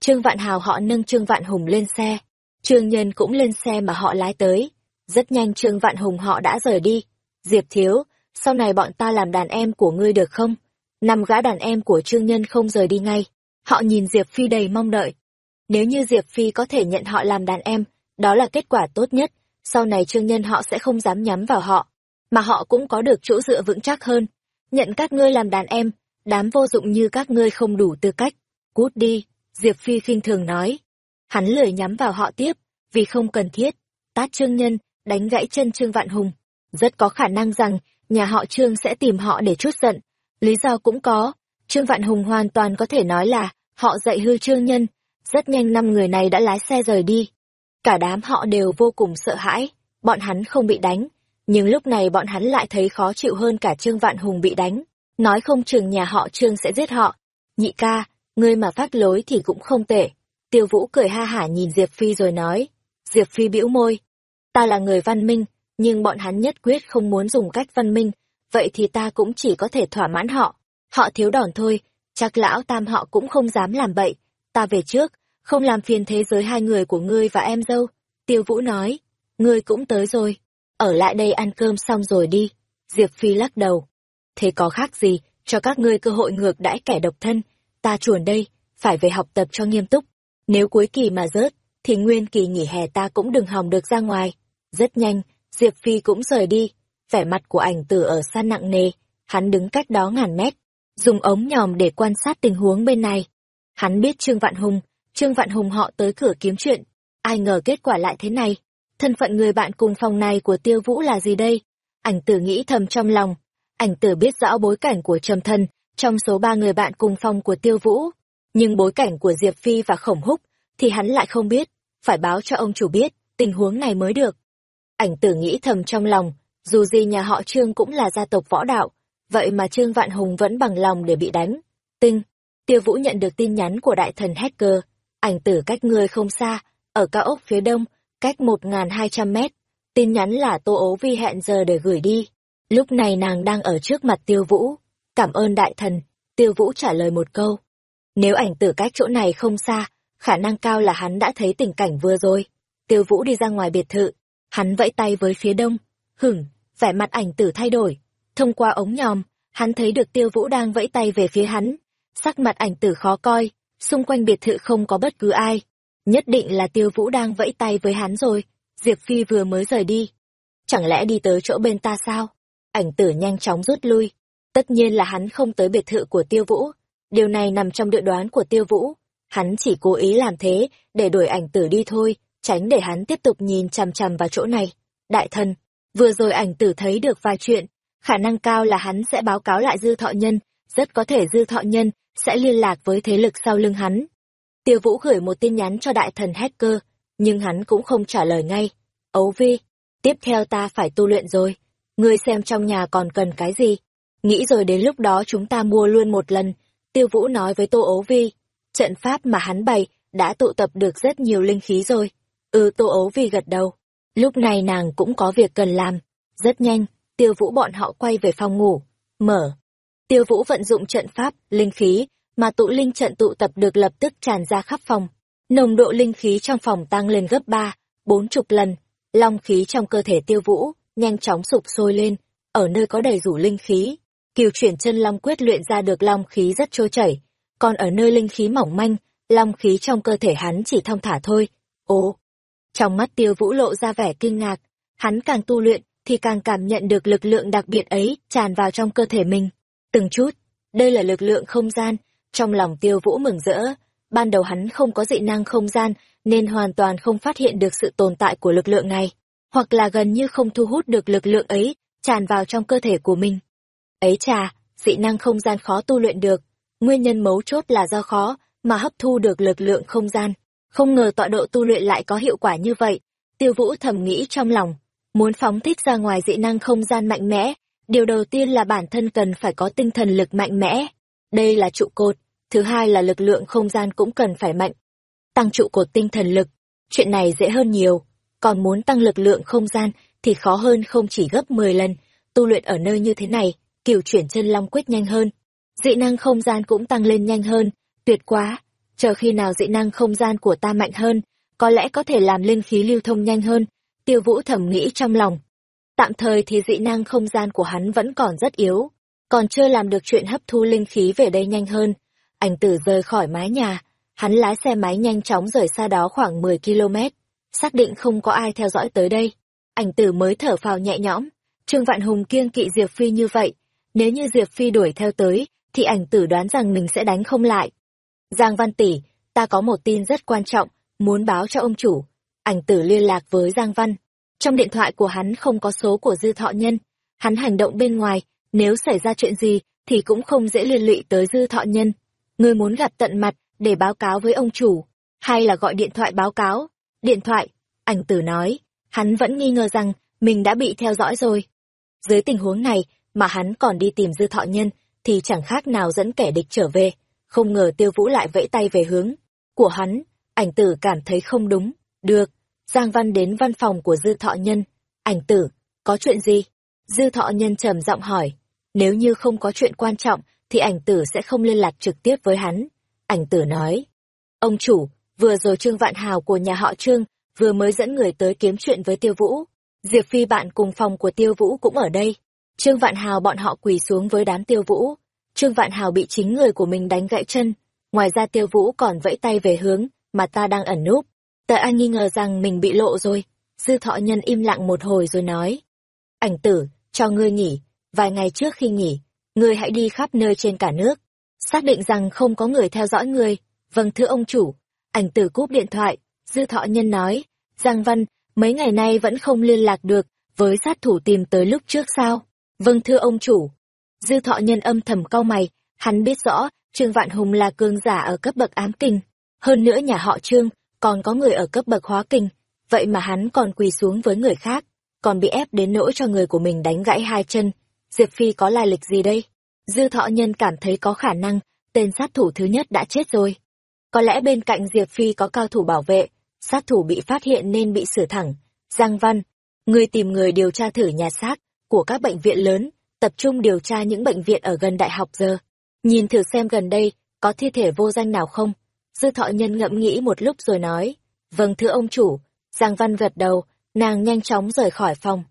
Trương Vạn Hào họ nâng Trương Vạn Hùng lên xe. Trương Nhân cũng lên xe mà họ lái tới. Rất nhanh Trương Vạn Hùng họ đã rời đi. Diệp Thiếu, sau này bọn ta làm đàn em của ngươi được không? Năm gã đàn em của Trương Nhân không rời đi ngay. Họ nhìn Diệp Phi đầy mong đợi. Nếu như Diệp Phi có thể nhận họ làm đàn em, đó là kết quả tốt nhất, sau này trương nhân họ sẽ không dám nhắm vào họ, mà họ cũng có được chỗ dựa vững chắc hơn. Nhận các ngươi làm đàn em, đám vô dụng như các ngươi không đủ tư cách. Cút đi, Diệp Phi khinh thường nói. Hắn lười nhắm vào họ tiếp, vì không cần thiết. Tát Trương Nhân, đánh gãy chân Trương Vạn Hùng. Rất có khả năng rằng, nhà họ Trương sẽ tìm họ để chút giận. Lý do cũng có, Trương Vạn Hùng hoàn toàn có thể nói là, họ dạy hư Trương Nhân. Rất nhanh năm người này đã lái xe rời đi. Cả đám họ đều vô cùng sợ hãi, bọn hắn không bị đánh. Nhưng lúc này bọn hắn lại thấy khó chịu hơn cả Trương Vạn Hùng bị đánh. Nói không chừng nhà họ Trương sẽ giết họ. Nhị ca, ngươi mà phát lối thì cũng không tệ. Tiêu Vũ cười ha hả nhìn Diệp Phi rồi nói. Diệp Phi bĩu môi. Ta là người văn minh, nhưng bọn hắn nhất quyết không muốn dùng cách văn minh, vậy thì ta cũng chỉ có thể thỏa mãn họ. Họ thiếu đòn thôi, chắc lão tam họ cũng không dám làm bậy. Ta về trước, không làm phiền thế giới hai người của ngươi và em dâu. Tiêu Vũ nói, ngươi cũng tới rồi. Ở lại đây ăn cơm xong rồi đi. Diệp Phi lắc đầu. Thế có khác gì, cho các ngươi cơ hội ngược đãi kẻ độc thân. Ta chuồn đây, phải về học tập cho nghiêm túc. Nếu cuối kỳ mà rớt, thì nguyên kỳ nghỉ hè ta cũng đừng hòng được ra ngoài. Rất nhanh, Diệp Phi cũng rời đi. Vẻ mặt của ảnh tử ở xa nặng nề, hắn đứng cách đó ngàn mét, dùng ống nhòm để quan sát tình huống bên này. Hắn biết Trương Vạn Hùng, Trương Vạn Hùng họ tới cửa kiếm chuyện. Ai ngờ kết quả lại thế này. Thân phận người bạn cùng phòng này của Tiêu Vũ là gì đây? Ảnh tử nghĩ thầm trong lòng. Ảnh tử biết rõ bối cảnh của Trầm Thân, trong số ba người bạn cùng phòng của Tiêu Vũ. Nhưng bối cảnh của Diệp Phi và Khổng Húc thì hắn lại không biết, phải báo cho ông chủ biết, tình huống này mới được. Ảnh tử nghĩ thầm trong lòng, dù gì nhà họ Trương cũng là gia tộc võ đạo, vậy mà Trương Vạn Hùng vẫn bằng lòng để bị đánh. Tinh, Tiêu Vũ nhận được tin nhắn của đại thần hacker, ảnh tử cách ngươi không xa, ở cao ốc phía đông, cách 1.200 mét. Tin nhắn là Tô ố vi hẹn giờ để gửi đi. Lúc này nàng đang ở trước mặt Tiêu Vũ. Cảm ơn đại thần, Tiêu Vũ trả lời một câu. Nếu ảnh tử cách chỗ này không xa, khả năng cao là hắn đã thấy tình cảnh vừa rồi. Tiêu Vũ đi ra ngoài biệt thự, hắn vẫy tay với phía đông. Hửng, vẻ mặt ảnh tử thay đổi. Thông qua ống nhòm, hắn thấy được Tiêu Vũ đang vẫy tay về phía hắn. Sắc mặt ảnh tử khó coi, xung quanh biệt thự không có bất cứ ai. Nhất định là Tiêu Vũ đang vẫy tay với hắn rồi. Diệp Phi vừa mới rời đi. Chẳng lẽ đi tới chỗ bên ta sao? Ảnh tử nhanh chóng rút lui. Tất nhiên là hắn không tới biệt thự của Tiêu Vũ. Điều này nằm trong dự đoán của Tiêu Vũ. Hắn chỉ cố ý làm thế để đuổi ảnh tử đi thôi, tránh để hắn tiếp tục nhìn chằm chằm vào chỗ này. Đại thần, vừa rồi ảnh tử thấy được vài chuyện, khả năng cao là hắn sẽ báo cáo lại dư thọ nhân, rất có thể dư thọ nhân sẽ liên lạc với thế lực sau lưng hắn. Tiêu Vũ gửi một tin nhắn cho đại thần hacker, nhưng hắn cũng không trả lời ngay. Ấu Vi, tiếp theo ta phải tu luyện rồi, ngươi xem trong nhà còn cần cái gì. Nghĩ rồi đến lúc đó chúng ta mua luôn một lần, Tiêu Vũ nói với Tô Ấu Vi. Trận pháp mà hắn bày đã tụ tập được rất nhiều linh khí rồi. Ừ Tô Ấu Vi gật đầu. Lúc này nàng cũng có việc cần làm. Rất nhanh, tiêu vũ bọn họ quay về phòng ngủ. Mở. Tiêu vũ vận dụng trận pháp, linh khí, mà tụ linh trận tụ tập được lập tức tràn ra khắp phòng. Nồng độ linh khí trong phòng tăng lên gấp ba, bốn chục lần. Long khí trong cơ thể tiêu vũ, nhanh chóng sụp sôi lên. Ở nơi có đầy rủ linh khí, kiều chuyển chân long quyết luyện ra được long khí rất trôi chảy. Còn ở nơi linh khí mỏng manh, long khí trong cơ thể hắn chỉ thong thả thôi. Ồ, trong mắt tiêu vũ lộ ra vẻ kinh ngạc, hắn càng tu luyện, thì càng cảm nhận được lực lượng đặc biệt ấy tràn vào trong cơ thể mình. Từng chút, đây là lực lượng không gian, trong lòng tiêu vũ mừng rỡ. Ban đầu hắn không có dị năng không gian, nên hoàn toàn không phát hiện được sự tồn tại của lực lượng này, hoặc là gần như không thu hút được lực lượng ấy, tràn vào trong cơ thể của mình. Ấy chà, dị năng không gian khó tu luyện được, nguyên nhân mấu chốt là do khó, mà hấp thu được lực lượng không gian. Không ngờ tọa độ tu luyện lại có hiệu quả như vậy. Tiêu Vũ thầm nghĩ trong lòng, muốn phóng thích ra ngoài dị năng không gian mạnh mẽ, điều đầu tiên là bản thân cần phải có tinh thần lực mạnh mẽ. Đây là trụ cột, thứ hai là lực lượng không gian cũng cần phải mạnh. Tăng trụ cột tinh thần lực, chuyện này dễ hơn nhiều, còn muốn tăng lực lượng không gian thì khó hơn không chỉ gấp 10 lần, tu luyện ở nơi như thế này, kiểu chuyển chân long quyết nhanh hơn. Dị năng không gian cũng tăng lên nhanh hơn, tuyệt quá chờ khi nào dị năng không gian của ta mạnh hơn, có lẽ có thể làm linh khí lưu thông nhanh hơn, tiêu vũ thầm nghĩ trong lòng. Tạm thời thì dị năng không gian của hắn vẫn còn rất yếu, còn chưa làm được chuyện hấp thu linh khí về đây nhanh hơn. Ảnh tử rời khỏi mái nhà, hắn lái xe máy nhanh chóng rời xa đó khoảng 10 km, xác định không có ai theo dõi tới đây. Ảnh tử mới thở phào nhẹ nhõm, Trương Vạn Hùng kiêng kỵ Diệp Phi như vậy, nếu như Diệp Phi đuổi theo tới, thì ảnh tử đoán rằng mình sẽ đánh không lại. Giang Văn Tỷ, ta có một tin rất quan trọng, muốn báo cho ông chủ. ảnh tử liên lạc với Giang Văn. Trong điện thoại của hắn không có số của dư thọ nhân. Hắn hành động bên ngoài, nếu xảy ra chuyện gì thì cũng không dễ liên lụy tới dư thọ nhân. Ngươi muốn gặp tận mặt để báo cáo với ông chủ, hay là gọi điện thoại báo cáo? Điện thoại, ảnh tử nói, hắn vẫn nghi ngờ rằng mình đã bị theo dõi rồi. Dưới tình huống này mà hắn còn đi tìm dư thọ nhân thì chẳng khác nào dẫn kẻ địch trở về. Không ngờ tiêu vũ lại vẫy tay về hướng của hắn, ảnh tử cảm thấy không đúng. Được, Giang Văn đến văn phòng của dư thọ nhân. Ảnh tử, có chuyện gì? Dư thọ nhân trầm giọng hỏi. Nếu như không có chuyện quan trọng thì ảnh tử sẽ không liên lạc trực tiếp với hắn. Ảnh tử nói. Ông chủ, vừa rồi Trương Vạn Hào của nhà họ Trương vừa mới dẫn người tới kiếm chuyện với Tiêu Vũ. Diệp Phi bạn cùng phòng của Tiêu Vũ cũng ở đây. Trương Vạn Hào bọn họ quỳ xuống với đám Tiêu Vũ. Trương Vạn Hào bị chính người của mình đánh gãy chân. Ngoài ra Tiêu Vũ còn vẫy tay về hướng mà ta đang ẩn núp. Tại anh nghi ngờ rằng mình bị lộ rồi. Dư thọ nhân im lặng một hồi rồi nói. Ảnh tử, cho ngươi nghỉ. Vài ngày trước khi nghỉ, ngươi hãy đi khắp nơi trên cả nước. Xác định rằng không có người theo dõi ngươi. Vâng thưa ông chủ. Ảnh tử cúp điện thoại. Dư thọ nhân nói. Giang Văn, mấy ngày nay vẫn không liên lạc được với sát thủ tìm tới lúc trước sao? Vâng thưa ông chủ. Dư thọ nhân âm thầm cau mày, hắn biết rõ, Trương Vạn Hùng là cương giả ở cấp bậc ám kinh. Hơn nữa nhà họ Trương, còn có người ở cấp bậc hóa kinh. Vậy mà hắn còn quỳ xuống với người khác, còn bị ép đến nỗi cho người của mình đánh gãy hai chân. Diệp Phi có lai lịch gì đây? Dư thọ nhân cảm thấy có khả năng, tên sát thủ thứ nhất đã chết rồi. Có lẽ bên cạnh Diệp Phi có cao thủ bảo vệ, sát thủ bị phát hiện nên bị xử thẳng. Giang Văn, người tìm người điều tra thử nhà xác của các bệnh viện lớn, tập trung điều tra những bệnh viện ở gần đại học giờ. Nhìn thử xem gần đây có thi thể vô danh nào không. Dư thọ nhân ngẫm nghĩ một lúc rồi nói, vâng thưa ông chủ, Giang Văn gật đầu, nàng nhanh chóng rời khỏi phòng.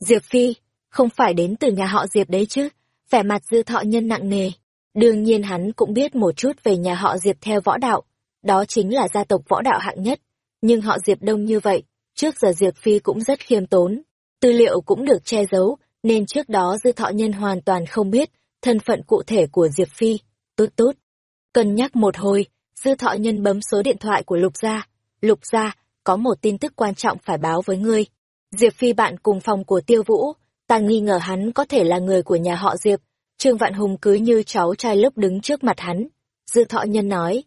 Diệp Phi, không phải đến từ nhà họ Diệp đấy chứ, vẻ mặt dư thọ nhân nặng nề. Đương nhiên hắn cũng biết một chút về nhà họ Diệp theo võ đạo, đó chính là gia tộc võ đạo hạng nhất. Nhưng họ Diệp đông như vậy, trước giờ Diệp Phi cũng rất khiêm tốn, tư liệu cũng được che giấu, nên trước đó dư thọ nhân hoàn toàn không biết thân phận cụ thể của Diệp Phi. Tốt tốt. Cân nhắc một hồi, dư thọ nhân bấm số điện thoại của Lục Gia. Lục Gia, có một tin tức quan trọng phải báo với ngươi. Diệp Phi bạn cùng phòng của Tiêu Vũ, ta nghi ngờ hắn có thể là người của nhà họ Diệp. Trương Vạn Hùng cứ như cháu trai lúc đứng trước mặt hắn. Dư thọ nhân nói.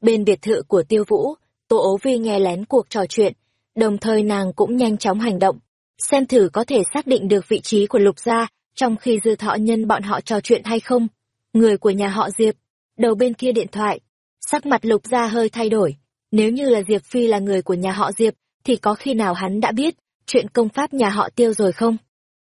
Bên biệt thự của Tiêu Vũ, Tô ố vi nghe lén cuộc trò chuyện, đồng thời nàng cũng nhanh chóng hành động, xem thử có thể xác định được vị trí của lục gia trong khi dư thọ nhân bọn họ trò chuyện hay không. Người của nhà họ Diệp, đầu bên kia điện thoại, sắc mặt lục gia hơi thay đổi. Nếu như là Diệp Phi là người của nhà họ Diệp, thì có khi nào hắn đã biết chuyện công pháp nhà họ Tiêu rồi không?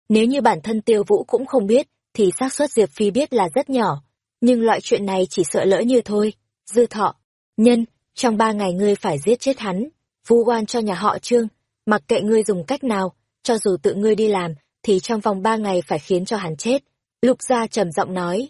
Nếu như bản thân Tiêu Vũ cũng không biết, thì xác suất Diệp Phi biết là rất nhỏ. Nhưng loại chuyện này chỉ sợ lỡ như thôi. Dư thọ, nhân, trong ba ngày ngươi phải giết chết hắn, vu oan cho nhà họ Trương, mặc kệ ngươi dùng cách nào, cho dù tự ngươi đi làm, thì trong vòng ba ngày phải khiến cho hắn chết. Lục gia trầm giọng nói,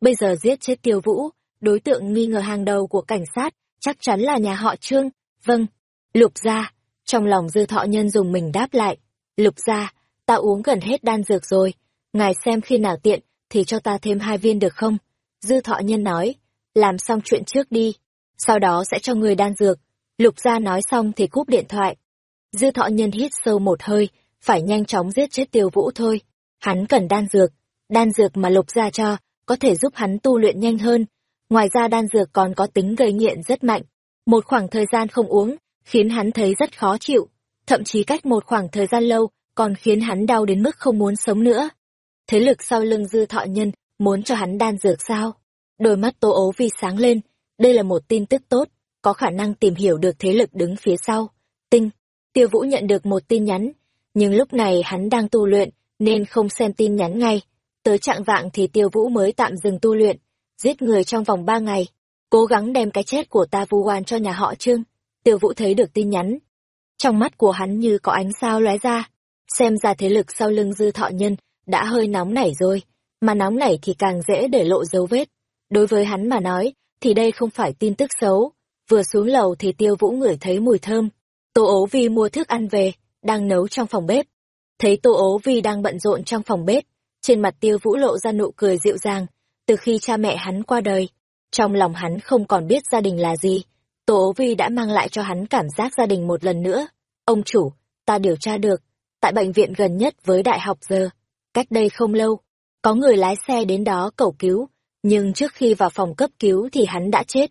bây giờ giết chết tiêu vũ, đối tượng nghi ngờ hàng đầu của cảnh sát, chắc chắn là nhà họ Trương, vâng. Lục gia, trong lòng dư thọ nhân dùng mình đáp lại, lục gia, ta uống gần hết đan dược rồi, ngài xem khi nào tiện, thì cho ta thêm hai viên được không? Dư thọ nhân nói, làm xong chuyện trước đi sau đó sẽ cho người đan dược. Lục gia nói xong thì cúp điện thoại. Dư thọ nhân hít sâu một hơi, phải nhanh chóng giết chết tiêu vũ thôi. Hắn cần đan dược, đan dược mà lục gia cho, có thể giúp hắn tu luyện nhanh hơn. Ngoài ra đan dược còn có tính gây nghiện rất mạnh. Một khoảng thời gian không uống, khiến hắn thấy rất khó chịu. Thậm chí cách một khoảng thời gian lâu, còn khiến hắn đau đến mức không muốn sống nữa. Thế lực sau lưng dư thọ nhân, muốn cho hắn đan dược sao? Đôi mắt tô ố vi sáng lên, đây là một tin tức tốt, có khả năng tìm hiểu được thế lực đứng phía sau. Tinh, tiêu vũ nhận được một tin nhắn, nhưng lúc này hắn đang tu luyện, nên không xem tin nhắn ngay. Tới trạng vạng thì tiêu vũ mới tạm dừng tu luyện, giết người trong vòng ba ngày, cố gắng đem cái chết của ta vu oan cho nhà họ trương. Tiêu vũ thấy được tin nhắn. Trong mắt của hắn như có ánh sao lóe ra, xem ra thế lực sau lưng dư thọ nhân đã hơi nóng nảy rồi, mà nóng nảy thì càng dễ để lộ dấu vết. Đối với hắn mà nói, thì đây không phải tin tức xấu. Vừa xuống lầu thì tiêu vũ ngửi thấy mùi thơm. Tô ố vi mua thức ăn về, đang nấu trong phòng bếp. Thấy tô ố vi đang bận rộn trong phòng bếp, trên mặt tiêu vũ lộ ra nụ cười dịu dàng. Từ khi cha mẹ hắn qua đời, trong lòng hắn không còn biết gia đình là gì. Tô ố vi đã mang lại cho hắn cảm giác gia đình một lần nữa. Ông chủ, ta điều tra được, tại bệnh viện gần nhất với đại học giờ, cách đây không lâu, có người lái xe đến đó cầu cứu, nhưng trước khi vào phòng cấp cứu thì hắn đã chết.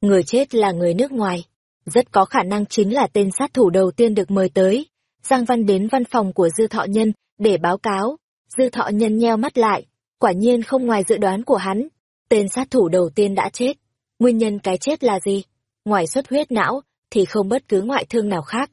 Người chết là người nước ngoài, rất có khả năng chính là tên sát thủ đầu tiên được mời tới. Giang Văn đến văn phòng của Dư Thọ Nhân để báo cáo. Dư Thọ Nhân nheo mắt lại, quả nhiên không ngoài dự đoán của hắn. Tên sát thủ đầu tiên đã chết. Nguyên nhân cái chết là gì? Ngoài xuất huyết não, thì không bất cứ ngoại thương nào khác.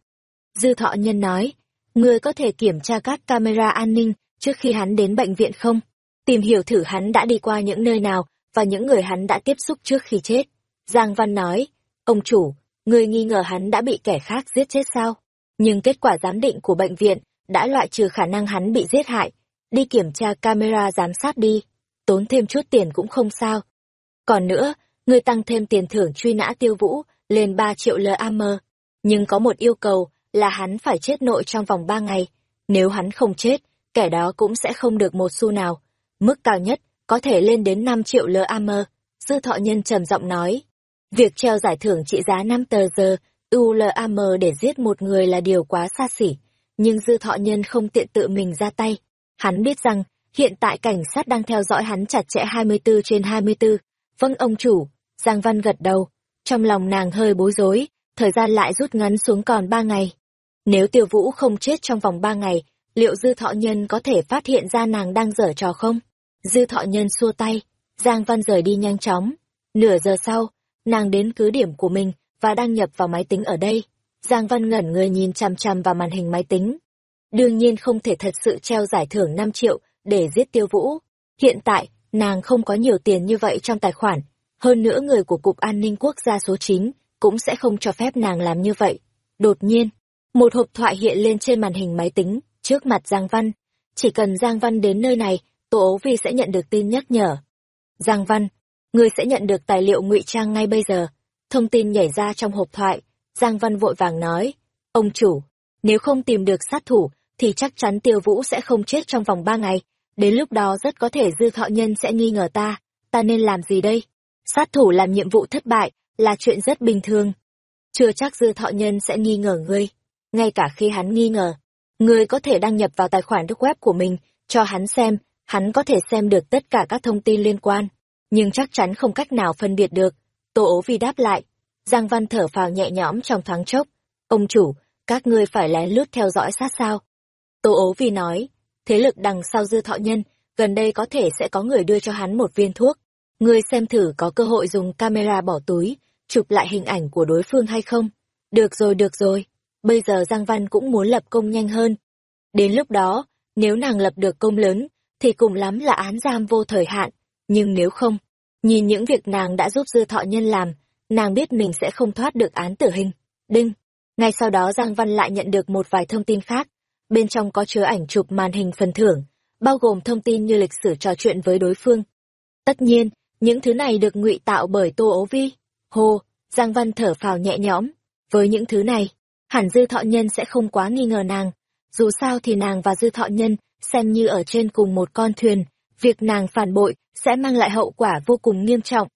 Dư Thọ Nhân nói, ngươi có thể kiểm tra các camera an ninh trước khi hắn đến bệnh viện không? Tìm hiểu thử hắn đã đi qua những nơi nào và những người hắn đã tiếp xúc trước khi chết. Giang Văn nói, ông chủ, người nghi ngờ hắn đã bị kẻ khác giết chết sao? Nhưng kết quả giám định của bệnh viện đã loại trừ khả năng hắn bị giết hại. Đi kiểm tra camera giám sát đi, tốn thêm chút tiền cũng không sao. Còn nữa, ngươi tăng thêm tiền thưởng truy nã tiêu vũ lên 3 triệu LAM. Nhưng có một yêu cầu là hắn phải chết nội trong vòng 3 ngày. Nếu hắn không chết, kẻ đó cũng sẽ không được một xu nào. Mức cao nhất có thể lên đến 5 triệu LAM. Dư thọ nhân trầm giọng nói. Việc treo giải thưởng trị giá 5 tờ giờ ULAM để giết một người là điều quá xa xỉ, nhưng dư thọ nhân không tiện tự mình ra tay. Hắn biết rằng, hiện tại cảnh sát đang theo dõi hắn chặt chẽ 24 trên 24. Vâng ông chủ, Giang Văn gật đầu. Trong lòng nàng hơi bối rối, thời gian lại rút ngắn xuống còn 3 ngày. Nếu tiêu vũ không chết trong vòng 3 ngày, liệu dư thọ nhân có thể phát hiện ra nàng đang dở trò không? Dư thọ nhân xua tay, Giang Văn rời đi nhanh chóng. Nửa giờ sau, nàng đến cứ điểm của mình và đăng nhập vào máy tính ở đây. Giang Văn ngẩn người nhìn chằm chằm vào màn hình máy tính. Đương nhiên không thể thật sự treo giải thưởng 5 triệu để giết tiêu vũ. Hiện tại, nàng không có nhiều tiền như vậy trong tài khoản. Hơn nữa người của Cục An ninh Quốc gia số 9 cũng sẽ không cho phép nàng làm như vậy. Đột nhiên, một hộp thoại hiện lên trên màn hình máy tính, trước mặt Giang Văn. Chỉ cần Giang Văn đến nơi này, Tô Ấu Vi sẽ nhận được tin nhắc nhở. Giang Văn, người sẽ nhận được tài liệu ngụy trang ngay bây giờ. Thông tin nhảy ra trong hộp thoại, Giang Văn vội vàng nói, ông chủ, nếu không tìm được sát thủ, thì chắc chắn tiêu vũ sẽ không chết trong vòng ba ngày. Đến lúc đó rất có thể dư thọ nhân sẽ nghi ngờ ta, ta nên làm gì đây? Sát thủ làm nhiệm vụ thất bại là chuyện rất bình thường. Chưa chắc dư thọ nhân sẽ nghi ngờ ngươi. Ngay cả khi hắn nghi ngờ, ngươi có thể đăng nhập vào tài khoản đức web của mình, cho hắn xem, hắn có thể xem được tất cả các thông tin liên quan. Nhưng chắc chắn không cách nào phân biệt được. Tô ố vi đáp lại. Giang Văn thở phào nhẹ nhõm trong thoáng chốc. Ông chủ, các ngươi phải lén lút theo dõi sát sao. Tô ố vi nói, thế lực đằng sau dư thọ nhân, gần đây có thể sẽ có người đưa cho hắn một viên thuốc. Ngươi xem thử có cơ hội dùng camera bỏ túi, chụp lại hình ảnh của đối phương hay không. Được rồi, được rồi. Bây giờ Giang Văn cũng muốn lập công nhanh hơn. Đến lúc đó, nếu nàng lập được công lớn, thì cùng lắm là án giam vô thời hạn. Nhưng nếu không, nhìn những việc nàng đã giúp dư thọ nhân làm, nàng biết mình sẽ không thoát được án tử hình. Đinh! Ngay sau đó Giang Văn lại nhận được một vài thông tin khác. Bên trong có chứa ảnh chụp màn hình phần thưởng, bao gồm thông tin như lịch sử trò chuyện với đối phương. Tất nhiên, những thứ này được ngụy tạo bởi Tô Ố Vi. Hồ, Giang Văn thở phào nhẹ nhõm. Với những thứ này, hẳn dư thọ nhân sẽ không quá nghi ngờ nàng. Dù sao thì nàng và dư thọ nhân xem như ở trên cùng một con thuyền, việc nàng phản bội sẽ mang lại hậu quả vô cùng nghiêm trọng.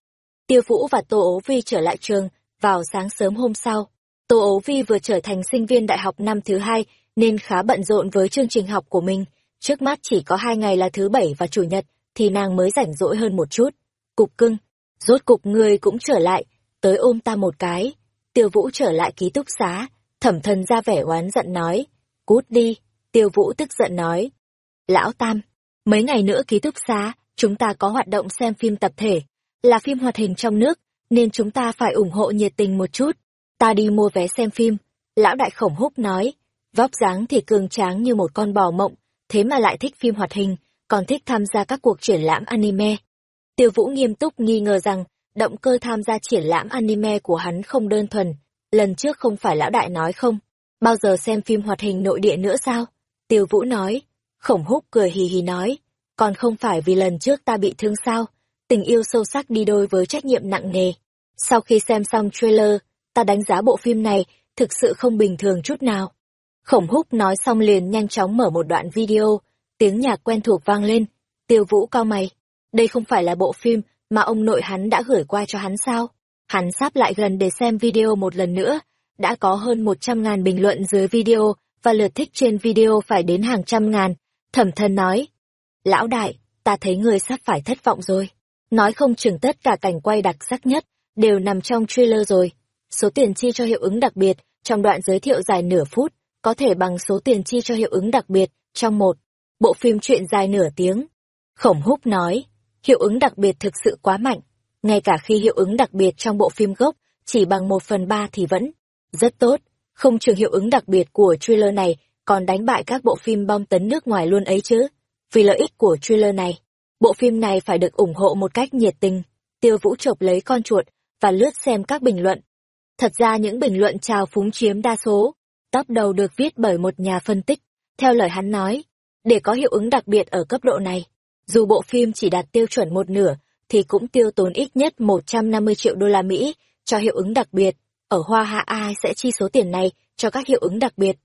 Tiêu Vũ và Tô Ố Vi trở lại trường, vào sáng sớm hôm sau. Tô Ố Vi vừa trở thành sinh viên đại học năm thứ hai, nên khá bận rộn với chương trình học của mình. Trước mắt chỉ có hai ngày là thứ bảy và chủ nhật, thì nàng mới rảnh rỗi hơn một chút. Cục cưng, rốt cục ngươi cũng trở lại, tới ôm ta một cái. Tiêu Vũ trở lại ký túc xá, thẩm thần ra vẻ oán giận nói. Cút đi, Tiêu Vũ tức giận nói. Lão Tam, mấy ngày nữa ký túc xá, chúng ta có hoạt động xem phim tập thể, là phim hoạt hình trong nước, nên chúng ta phải ủng hộ nhiệt tình một chút. Ta đi mua vé xem phim. Lão đại khổng húc nói, vóc dáng thì cường tráng như một con bò mộng, thế mà lại thích phim hoạt hình, còn thích tham gia các cuộc triển lãm anime. Tiêu Vũ nghiêm túc nghi ngờ rằng, động cơ tham gia triển lãm anime của hắn không đơn thuần. Lần trước không phải lão đại nói không? Bao giờ xem phim hoạt hình nội địa nữa sao? Tiêu Vũ nói. Khổng húc cười hì hì nói. Còn không phải vì lần trước ta bị thương sao? Tình yêu sâu sắc đi đôi với trách nhiệm nặng nề. Sau khi xem xong trailer, ta đánh giá bộ phim này thực sự không bình thường chút nào. Khổng húc nói xong liền nhanh chóng mở một đoạn video, tiếng nhạc quen thuộc vang lên. Tiêu Vũ cao mày. Đây không phải là bộ phim mà ông nội hắn đã gửi qua cho hắn sao? Hắn sắp lại gần để xem video một lần nữa. đã có hơn một trăm ngàn bình luận dưới video và lượt thích trên video phải đến hàng trăm ngàn. Thẩm thân nói, lão đại, ta thấy người sắp phải thất vọng rồi. Nói không chừng tất cả cảnh quay đặc sắc nhất, đều nằm trong trailer rồi. Số tiền chi cho hiệu ứng đặc biệt trong đoạn giới thiệu dài nửa phút, có thể bằng số tiền chi cho hiệu ứng đặc biệt trong một bộ phim truyện dài nửa tiếng. Khổng húc nói, hiệu ứng đặc biệt thực sự quá mạnh, ngay cả khi hiệu ứng đặc biệt trong bộ phim gốc chỉ bằng một phần ba thì vẫn rất tốt, không trường hiệu ứng đặc biệt của trailer này còn đánh bại các bộ phim bom tấn nước ngoài luôn ấy chứ. Vì lợi ích của trailer này, bộ phim này phải được ủng hộ một cách nhiệt tình. Tiêu Vũ chộp lấy con chuột và lướt xem các bình luận. Thật ra những bình luận chào phúng chiếm đa số, top đầu được viết bởi một nhà phân tích. Theo lời hắn nói, để có hiệu ứng đặc biệt ở cấp độ này, dù bộ phim chỉ đạt tiêu chuẩn một nửa, thì cũng tiêu tốn ít nhất 150 triệu đô la Mỹ cho hiệu ứng đặc biệt. Ở Hoa Hạ ai sẽ chi số tiền này cho các hiệu ứng đặc biệt?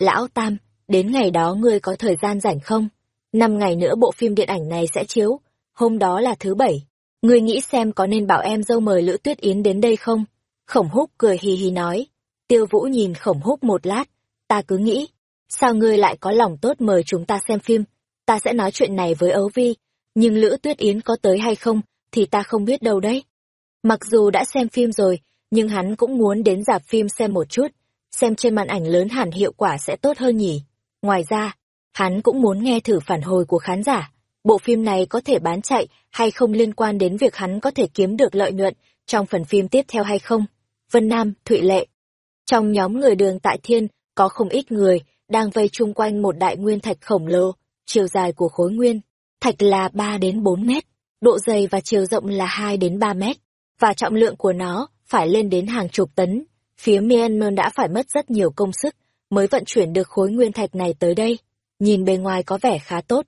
Lão Tam, đến ngày đó ngươi có thời gian rảnh không? Năm ngày nữa bộ phim điện ảnh này sẽ chiếu, hôm đó là thứ bảy. Ngươi nghĩ xem có nên bảo em dâu mời Lữ Tuyết Yến đến đây không? Khổng húc cười hì hì nói. Tiêu Vũ nhìn khổng húc một lát, ta cứ nghĩ, sao ngươi lại có lòng tốt mời chúng ta xem phim? Ta sẽ nói chuyện này với Ấu Vi, nhưng Lữ Tuyết Yến có tới hay không, thì ta không biết đâu đấy. Mặc dù đã xem phim rồi, nhưng hắn cũng muốn đến dạp phim xem một chút, xem trên màn ảnh lớn hẳn hiệu quả sẽ tốt hơn nhỉ. Ngoài ra, hắn cũng muốn nghe thử phản hồi của khán giả. Bộ phim này có thể bán chạy hay không liên quan đến việc hắn có thể kiếm được lợi nhuận trong phần phim tiếp theo hay không. Vân Nam, Thụy Lệ. Trong nhóm người đường tại thiên, có không ít người đang vây chung quanh một đại nguyên thạch khổng lồ, chiều dài của khối nguyên. Thạch là 3 đến 4 mét, độ dày và chiều rộng là 2 đến 3 mét, và trọng lượng của nó phải lên đến hàng chục tấn. Phía Myanmar đã phải mất rất nhiều công sức mới vận chuyển được khối nguyên thạch này tới đây. Nhìn bề ngoài có vẻ khá tốt.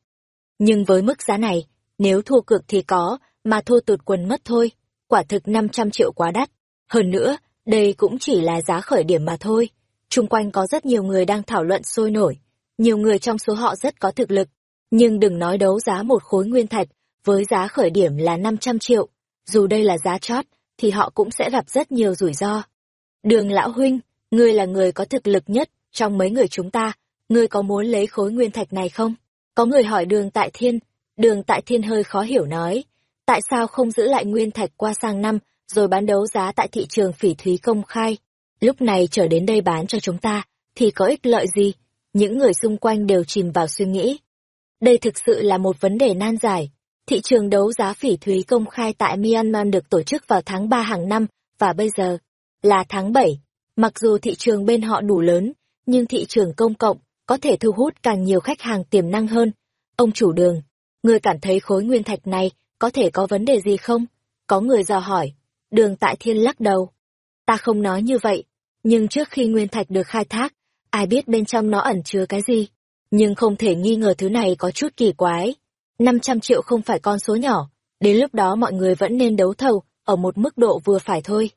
Nhưng với mức giá này, nếu thua cược thì có, mà thua tụt quần mất thôi. Quả thực 500 triệu quá đắt. Hơn nữa, đây cũng chỉ là giá khởi điểm mà thôi. Trung quanh có rất nhiều người đang thảo luận sôi nổi. Nhiều người trong số họ rất có thực lực. Nhưng đừng nói đấu giá một khối nguyên thạch, với giá khởi điểm là 500 triệu. Dù đây là giá chót, thì họ cũng sẽ gặp rất nhiều rủi ro. Đường lão huynh, ngươi là người có thực lực nhất trong mấy người chúng ta, ngươi có muốn lấy khối nguyên thạch này không? Có người hỏi đường tại thiên, đường tại thiên hơi khó hiểu nói, tại sao không giữ lại nguyên thạch qua sang năm, rồi bán đấu giá tại thị trường phỉ thúy công khai? Lúc này trở đến đây bán cho chúng ta, thì có ích lợi gì? Những người xung quanh đều chìm vào suy nghĩ. Đây thực sự là một vấn đề nan giải. Thị trường đấu giá phỉ thúy công khai tại Myanmar được tổ chức vào tháng 3 hàng năm, và bây giờ là tháng 7. Mặc dù thị trường bên họ đủ lớn, nhưng thị trường công cộng có thể thu hút càng nhiều khách hàng tiềm năng hơn. Ông chủ đường, người cảm thấy khối nguyên thạch này có thể có vấn đề gì không? Có người dò hỏi. Đường tại thiên lắc đầu. Ta không nói như vậy, nhưng trước khi nguyên thạch được khai thác, ai biết bên trong nó ẩn chứa cái gì. Nhưng không thể nghi ngờ thứ này có chút kỳ quái. 500 triệu không phải con số nhỏ, đến lúc đó mọi người vẫn nên đấu thầu, ở một mức độ vừa phải thôi.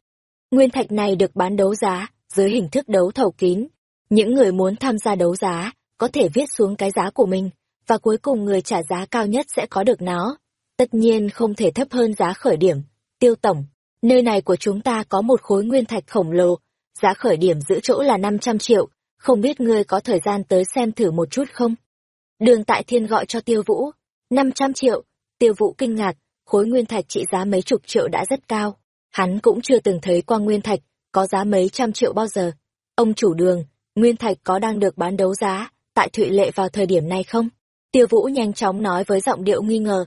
Nguyên thạch này được bán đấu giá, dưới hình thức đấu thầu kín. Những người muốn tham gia đấu giá, có thể viết xuống cái giá của mình, và cuối cùng người trả giá cao nhất sẽ có được nó. Tất nhiên không thể thấp hơn giá khởi điểm. Tiêu tổng, nơi này của chúng ta có một khối nguyên thạch khổng lồ, giá khởi điểm giữ chỗ là 500 triệu, không biết ngươi có thời gian tới xem thử một chút không? Đường Tại Thiên gọi cho Tiêu Vũ, 500 triệu, Tiêu Vũ kinh ngạc, khối nguyên thạch trị giá mấy chục triệu đã rất cao. Hắn cũng chưa từng thấy qua nguyên thạch, có giá mấy trăm triệu bao giờ. Ông chủ đường, nguyên thạch có đang được bán đấu giá, tại Thụy Lệ vào thời điểm này không? Tiêu Vũ nhanh chóng nói với giọng điệu nghi ngờ.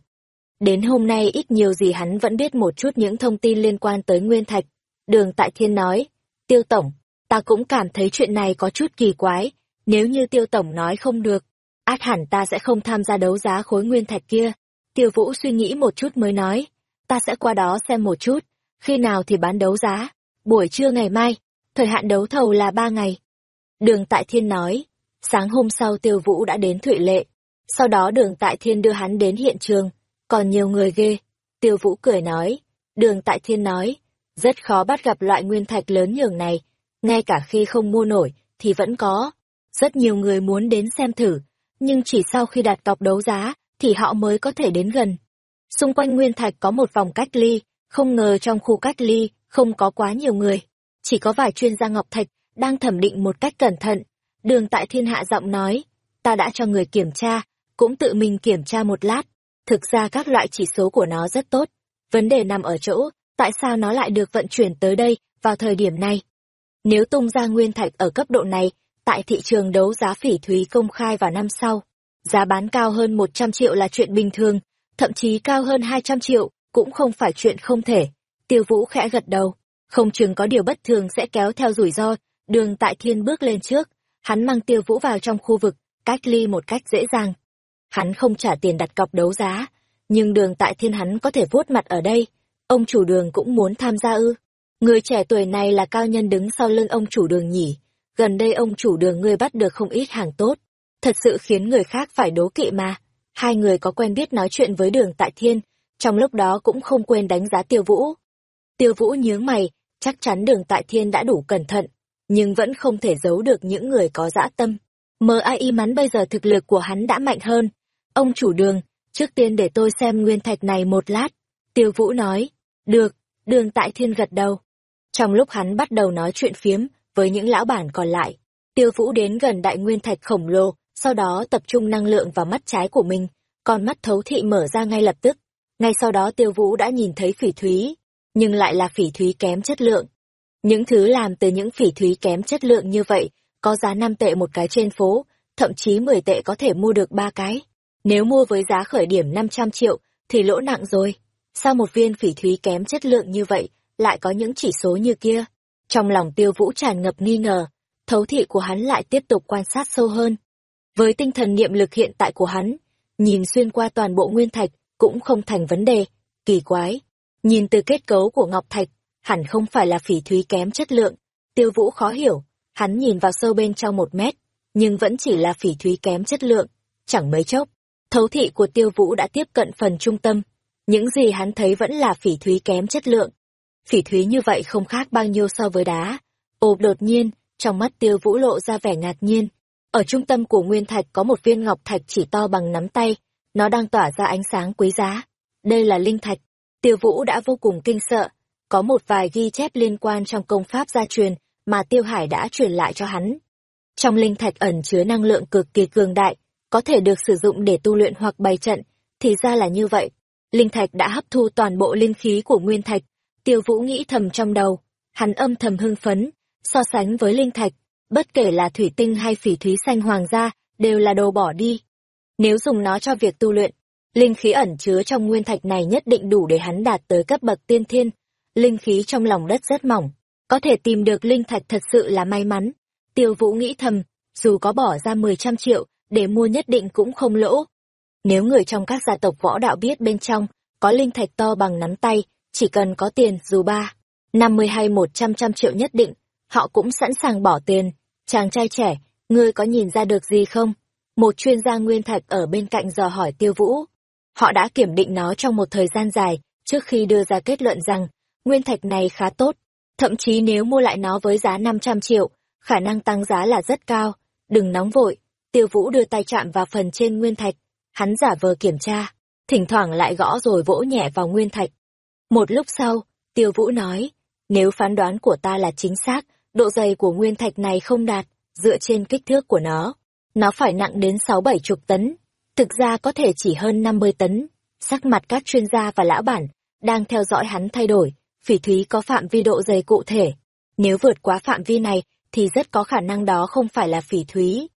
Đến hôm nay ít nhiều gì hắn vẫn biết một chút những thông tin liên quan tới nguyên thạch. Đường Tại Thiên nói, Tiêu Tổng, ta cũng cảm thấy chuyện này có chút kỳ quái, nếu như Tiêu Tổng nói không được, át hẳn ta sẽ không tham gia đấu giá khối nguyên thạch kia. Tiêu Vũ suy nghĩ một chút mới nói, ta sẽ qua đó xem một chút, khi nào thì bán đấu giá, buổi trưa ngày mai, thời hạn đấu thầu là ba ngày. Đường Tại Thiên nói, sáng hôm sau Tiêu Vũ đã đến Thụy Lệ, sau đó đường Tại Thiên đưa hắn đến hiện trường, còn nhiều người ghê. Tiêu Vũ cười nói, đường Tại Thiên nói, rất khó bắt gặp loại nguyên thạch lớn nhường này, ngay cả khi không mua nổi, thì vẫn có. Rất nhiều người muốn đến xem thử, nhưng chỉ sau khi đặt cọc đấu giá, thì họ mới có thể đến gần. Xung quanh nguyên thạch có một vòng cách ly, không ngờ trong khu cách ly không có quá nhiều người. Chỉ có vài chuyên gia ngọc thạch đang thẩm định một cách cẩn thận. Đường tại thiên hạ giọng nói, ta đã cho người kiểm tra, cũng tự mình kiểm tra một lát. Thực ra các loại chỉ số của nó rất tốt. Vấn đề nằm ở chỗ, tại sao nó lại được vận chuyển tới đây vào thời điểm này? Nếu tung ra nguyên thạch ở cấp độ này, tại thị trường đấu giá phỉ thúy công khai vào năm sau, giá bán cao hơn 100 triệu là chuyện bình thường, thậm chí cao hơn 200 triệu, cũng không phải chuyện không thể. Tiêu Vũ khẽ gật đầu, không chừng có điều bất thường sẽ kéo theo rủi ro, đường tại thiên bước lên trước, hắn mang Tiêu Vũ vào trong khu vực, cách ly một cách dễ dàng. Hắn không trả tiền đặt cọc đấu giá, nhưng đường tại thiên hắn có thể vuốt mặt ở đây, ông chủ đường cũng muốn tham gia ư. Người trẻ tuổi này là cao nhân đứng sau lưng ông chủ đường nhỉ, gần đây ông chủ đường ngươi bắt được không ít hàng tốt, thật sự khiến người khác phải đố kỵ mà. Hai người có quen biết nói chuyện với đường tại thiên, trong lúc đó cũng không quên đánh giá tiêu vũ. Tiêu vũ nhướng mày, chắc chắn đường tại thiên đã đủ cẩn thận, nhưng vẫn không thể giấu được những người có dã tâm. Mờ ai y mắn bây giờ thực lực của hắn đã mạnh hơn. Ông chủ đường, trước tiên để tôi xem nguyên thạch này một lát. Tiêu vũ nói, được, đường tại thiên gật đầu. Trong lúc hắn bắt đầu nói chuyện phiếm với những lão bản còn lại, tiêu vũ đến gần đại nguyên thạch khổng lồ, sau đó tập trung năng lượng vào mắt trái của mình, con mắt thấu thị mở ra ngay lập tức. Ngay sau đó tiêu vũ đã nhìn thấy phỉ thúy, nhưng lại là phỉ thúy kém chất lượng. Những thứ làm từ những phỉ thúy kém chất lượng như vậy, có giá 5 tệ một cái trên phố, thậm chí 10 tệ có thể mua được ba cái. Nếu mua với giá khởi điểm 500 triệu, thì lỗ nặng rồi. Sao một viên phỉ thúy kém chất lượng như vậy, lại có những chỉ số như kia? Trong lòng tiêu vũ tràn ngập nghi ngờ, thấu thị của hắn lại tiếp tục quan sát sâu hơn. Với tinh thần niệm lực hiện tại của hắn, nhìn xuyên qua toàn bộ nguyên thạch cũng không thành vấn đề. Kỳ quái, nhìn từ kết cấu của ngọc thạch, hẳn không phải là phỉ thúy kém chất lượng. Tiêu Vũ khó hiểu, hắn nhìn vào sâu bên trong một mét, nhưng vẫn chỉ là phỉ thúy kém chất lượng. Chẳng mấy chốc, thấu thị của Tiêu Vũ đã tiếp cận phần trung tâm. Những gì hắn thấy vẫn là phỉ thúy kém chất lượng. Phỉ thúy như vậy không khác bao nhiêu so với đá. Ồ đột nhiên, trong mắt Tiêu Vũ lộ ra vẻ ngạc nhiên. Ở trung tâm của nguyên thạch có một viên ngọc thạch chỉ to bằng nắm tay, nó đang tỏa ra ánh sáng quý giá. Đây là linh thạch. Tiêu Vũ đã vô cùng kinh sợ. Có một vài ghi chép liên quan trong công pháp gia truyền mà Tiêu Hải đã truyền lại cho hắn. Trong linh thạch ẩn chứa năng lượng cực kỳ cường đại, có thể được sử dụng để tu luyện hoặc bày trận, thì ra là như vậy. Linh thạch đã hấp thu toàn bộ linh khí của nguyên thạch. Tiêu Vũ nghĩ thầm trong đầu, hắn âm thầm hưng phấn, so sánh với linh thạch, bất kể là thủy tinh hay phỉ thúy xanh hoàng gia, đều là đồ bỏ đi. Nếu dùng nó cho việc tu luyện, linh khí ẩn chứa trong nguyên thạch này nhất định đủ để hắn đạt tới cấp bậc tiên thiên. Linh khí trong lòng đất rất mỏng, có thể tìm được linh thạch thật sự là may mắn. Tiêu Vũ nghĩ thầm, dù có bỏ ra mười trăm triệu để mua nhất định cũng không lỗ. Nếu người trong các gia tộc võ đạo biết bên trong có linh thạch to bằng nắm tay, chỉ cần có tiền dù ba, năm mươi hay một trăm trăm triệu nhất định, họ cũng sẵn sàng bỏ tiền. Chàng trai trẻ, ngươi có nhìn ra được gì không? Một chuyên gia nguyên thạch ở bên cạnh dò hỏi tiêu vũ. Họ đã kiểm định nó trong một thời gian dài, trước khi đưa ra kết luận rằng, nguyên thạch này khá tốt. Thậm chí nếu mua lại nó với giá 500 triệu, khả năng tăng giá là rất cao. Đừng nóng vội, tiêu vũ đưa tay chạm vào phần trên nguyên thạch. Hắn giả vờ kiểm tra, thỉnh thoảng lại gõ rồi vỗ nhẹ vào nguyên thạch. Một lúc sau, tiêu vũ nói, nếu phán đoán của ta là chính xác, độ dày của nguyên thạch này không đạt, dựa trên kích thước của nó, nó phải nặng đến sáu bảy chục tấn, thực ra có thể chỉ hơn năm mươi tấn. Sắc mặt các chuyên gia và lão bản đang theo dõi hắn thay đổi, phỉ thúy có phạm vi độ dày cụ thể. Nếu vượt quá phạm vi này thì rất có khả năng đó không phải là phỉ thúy.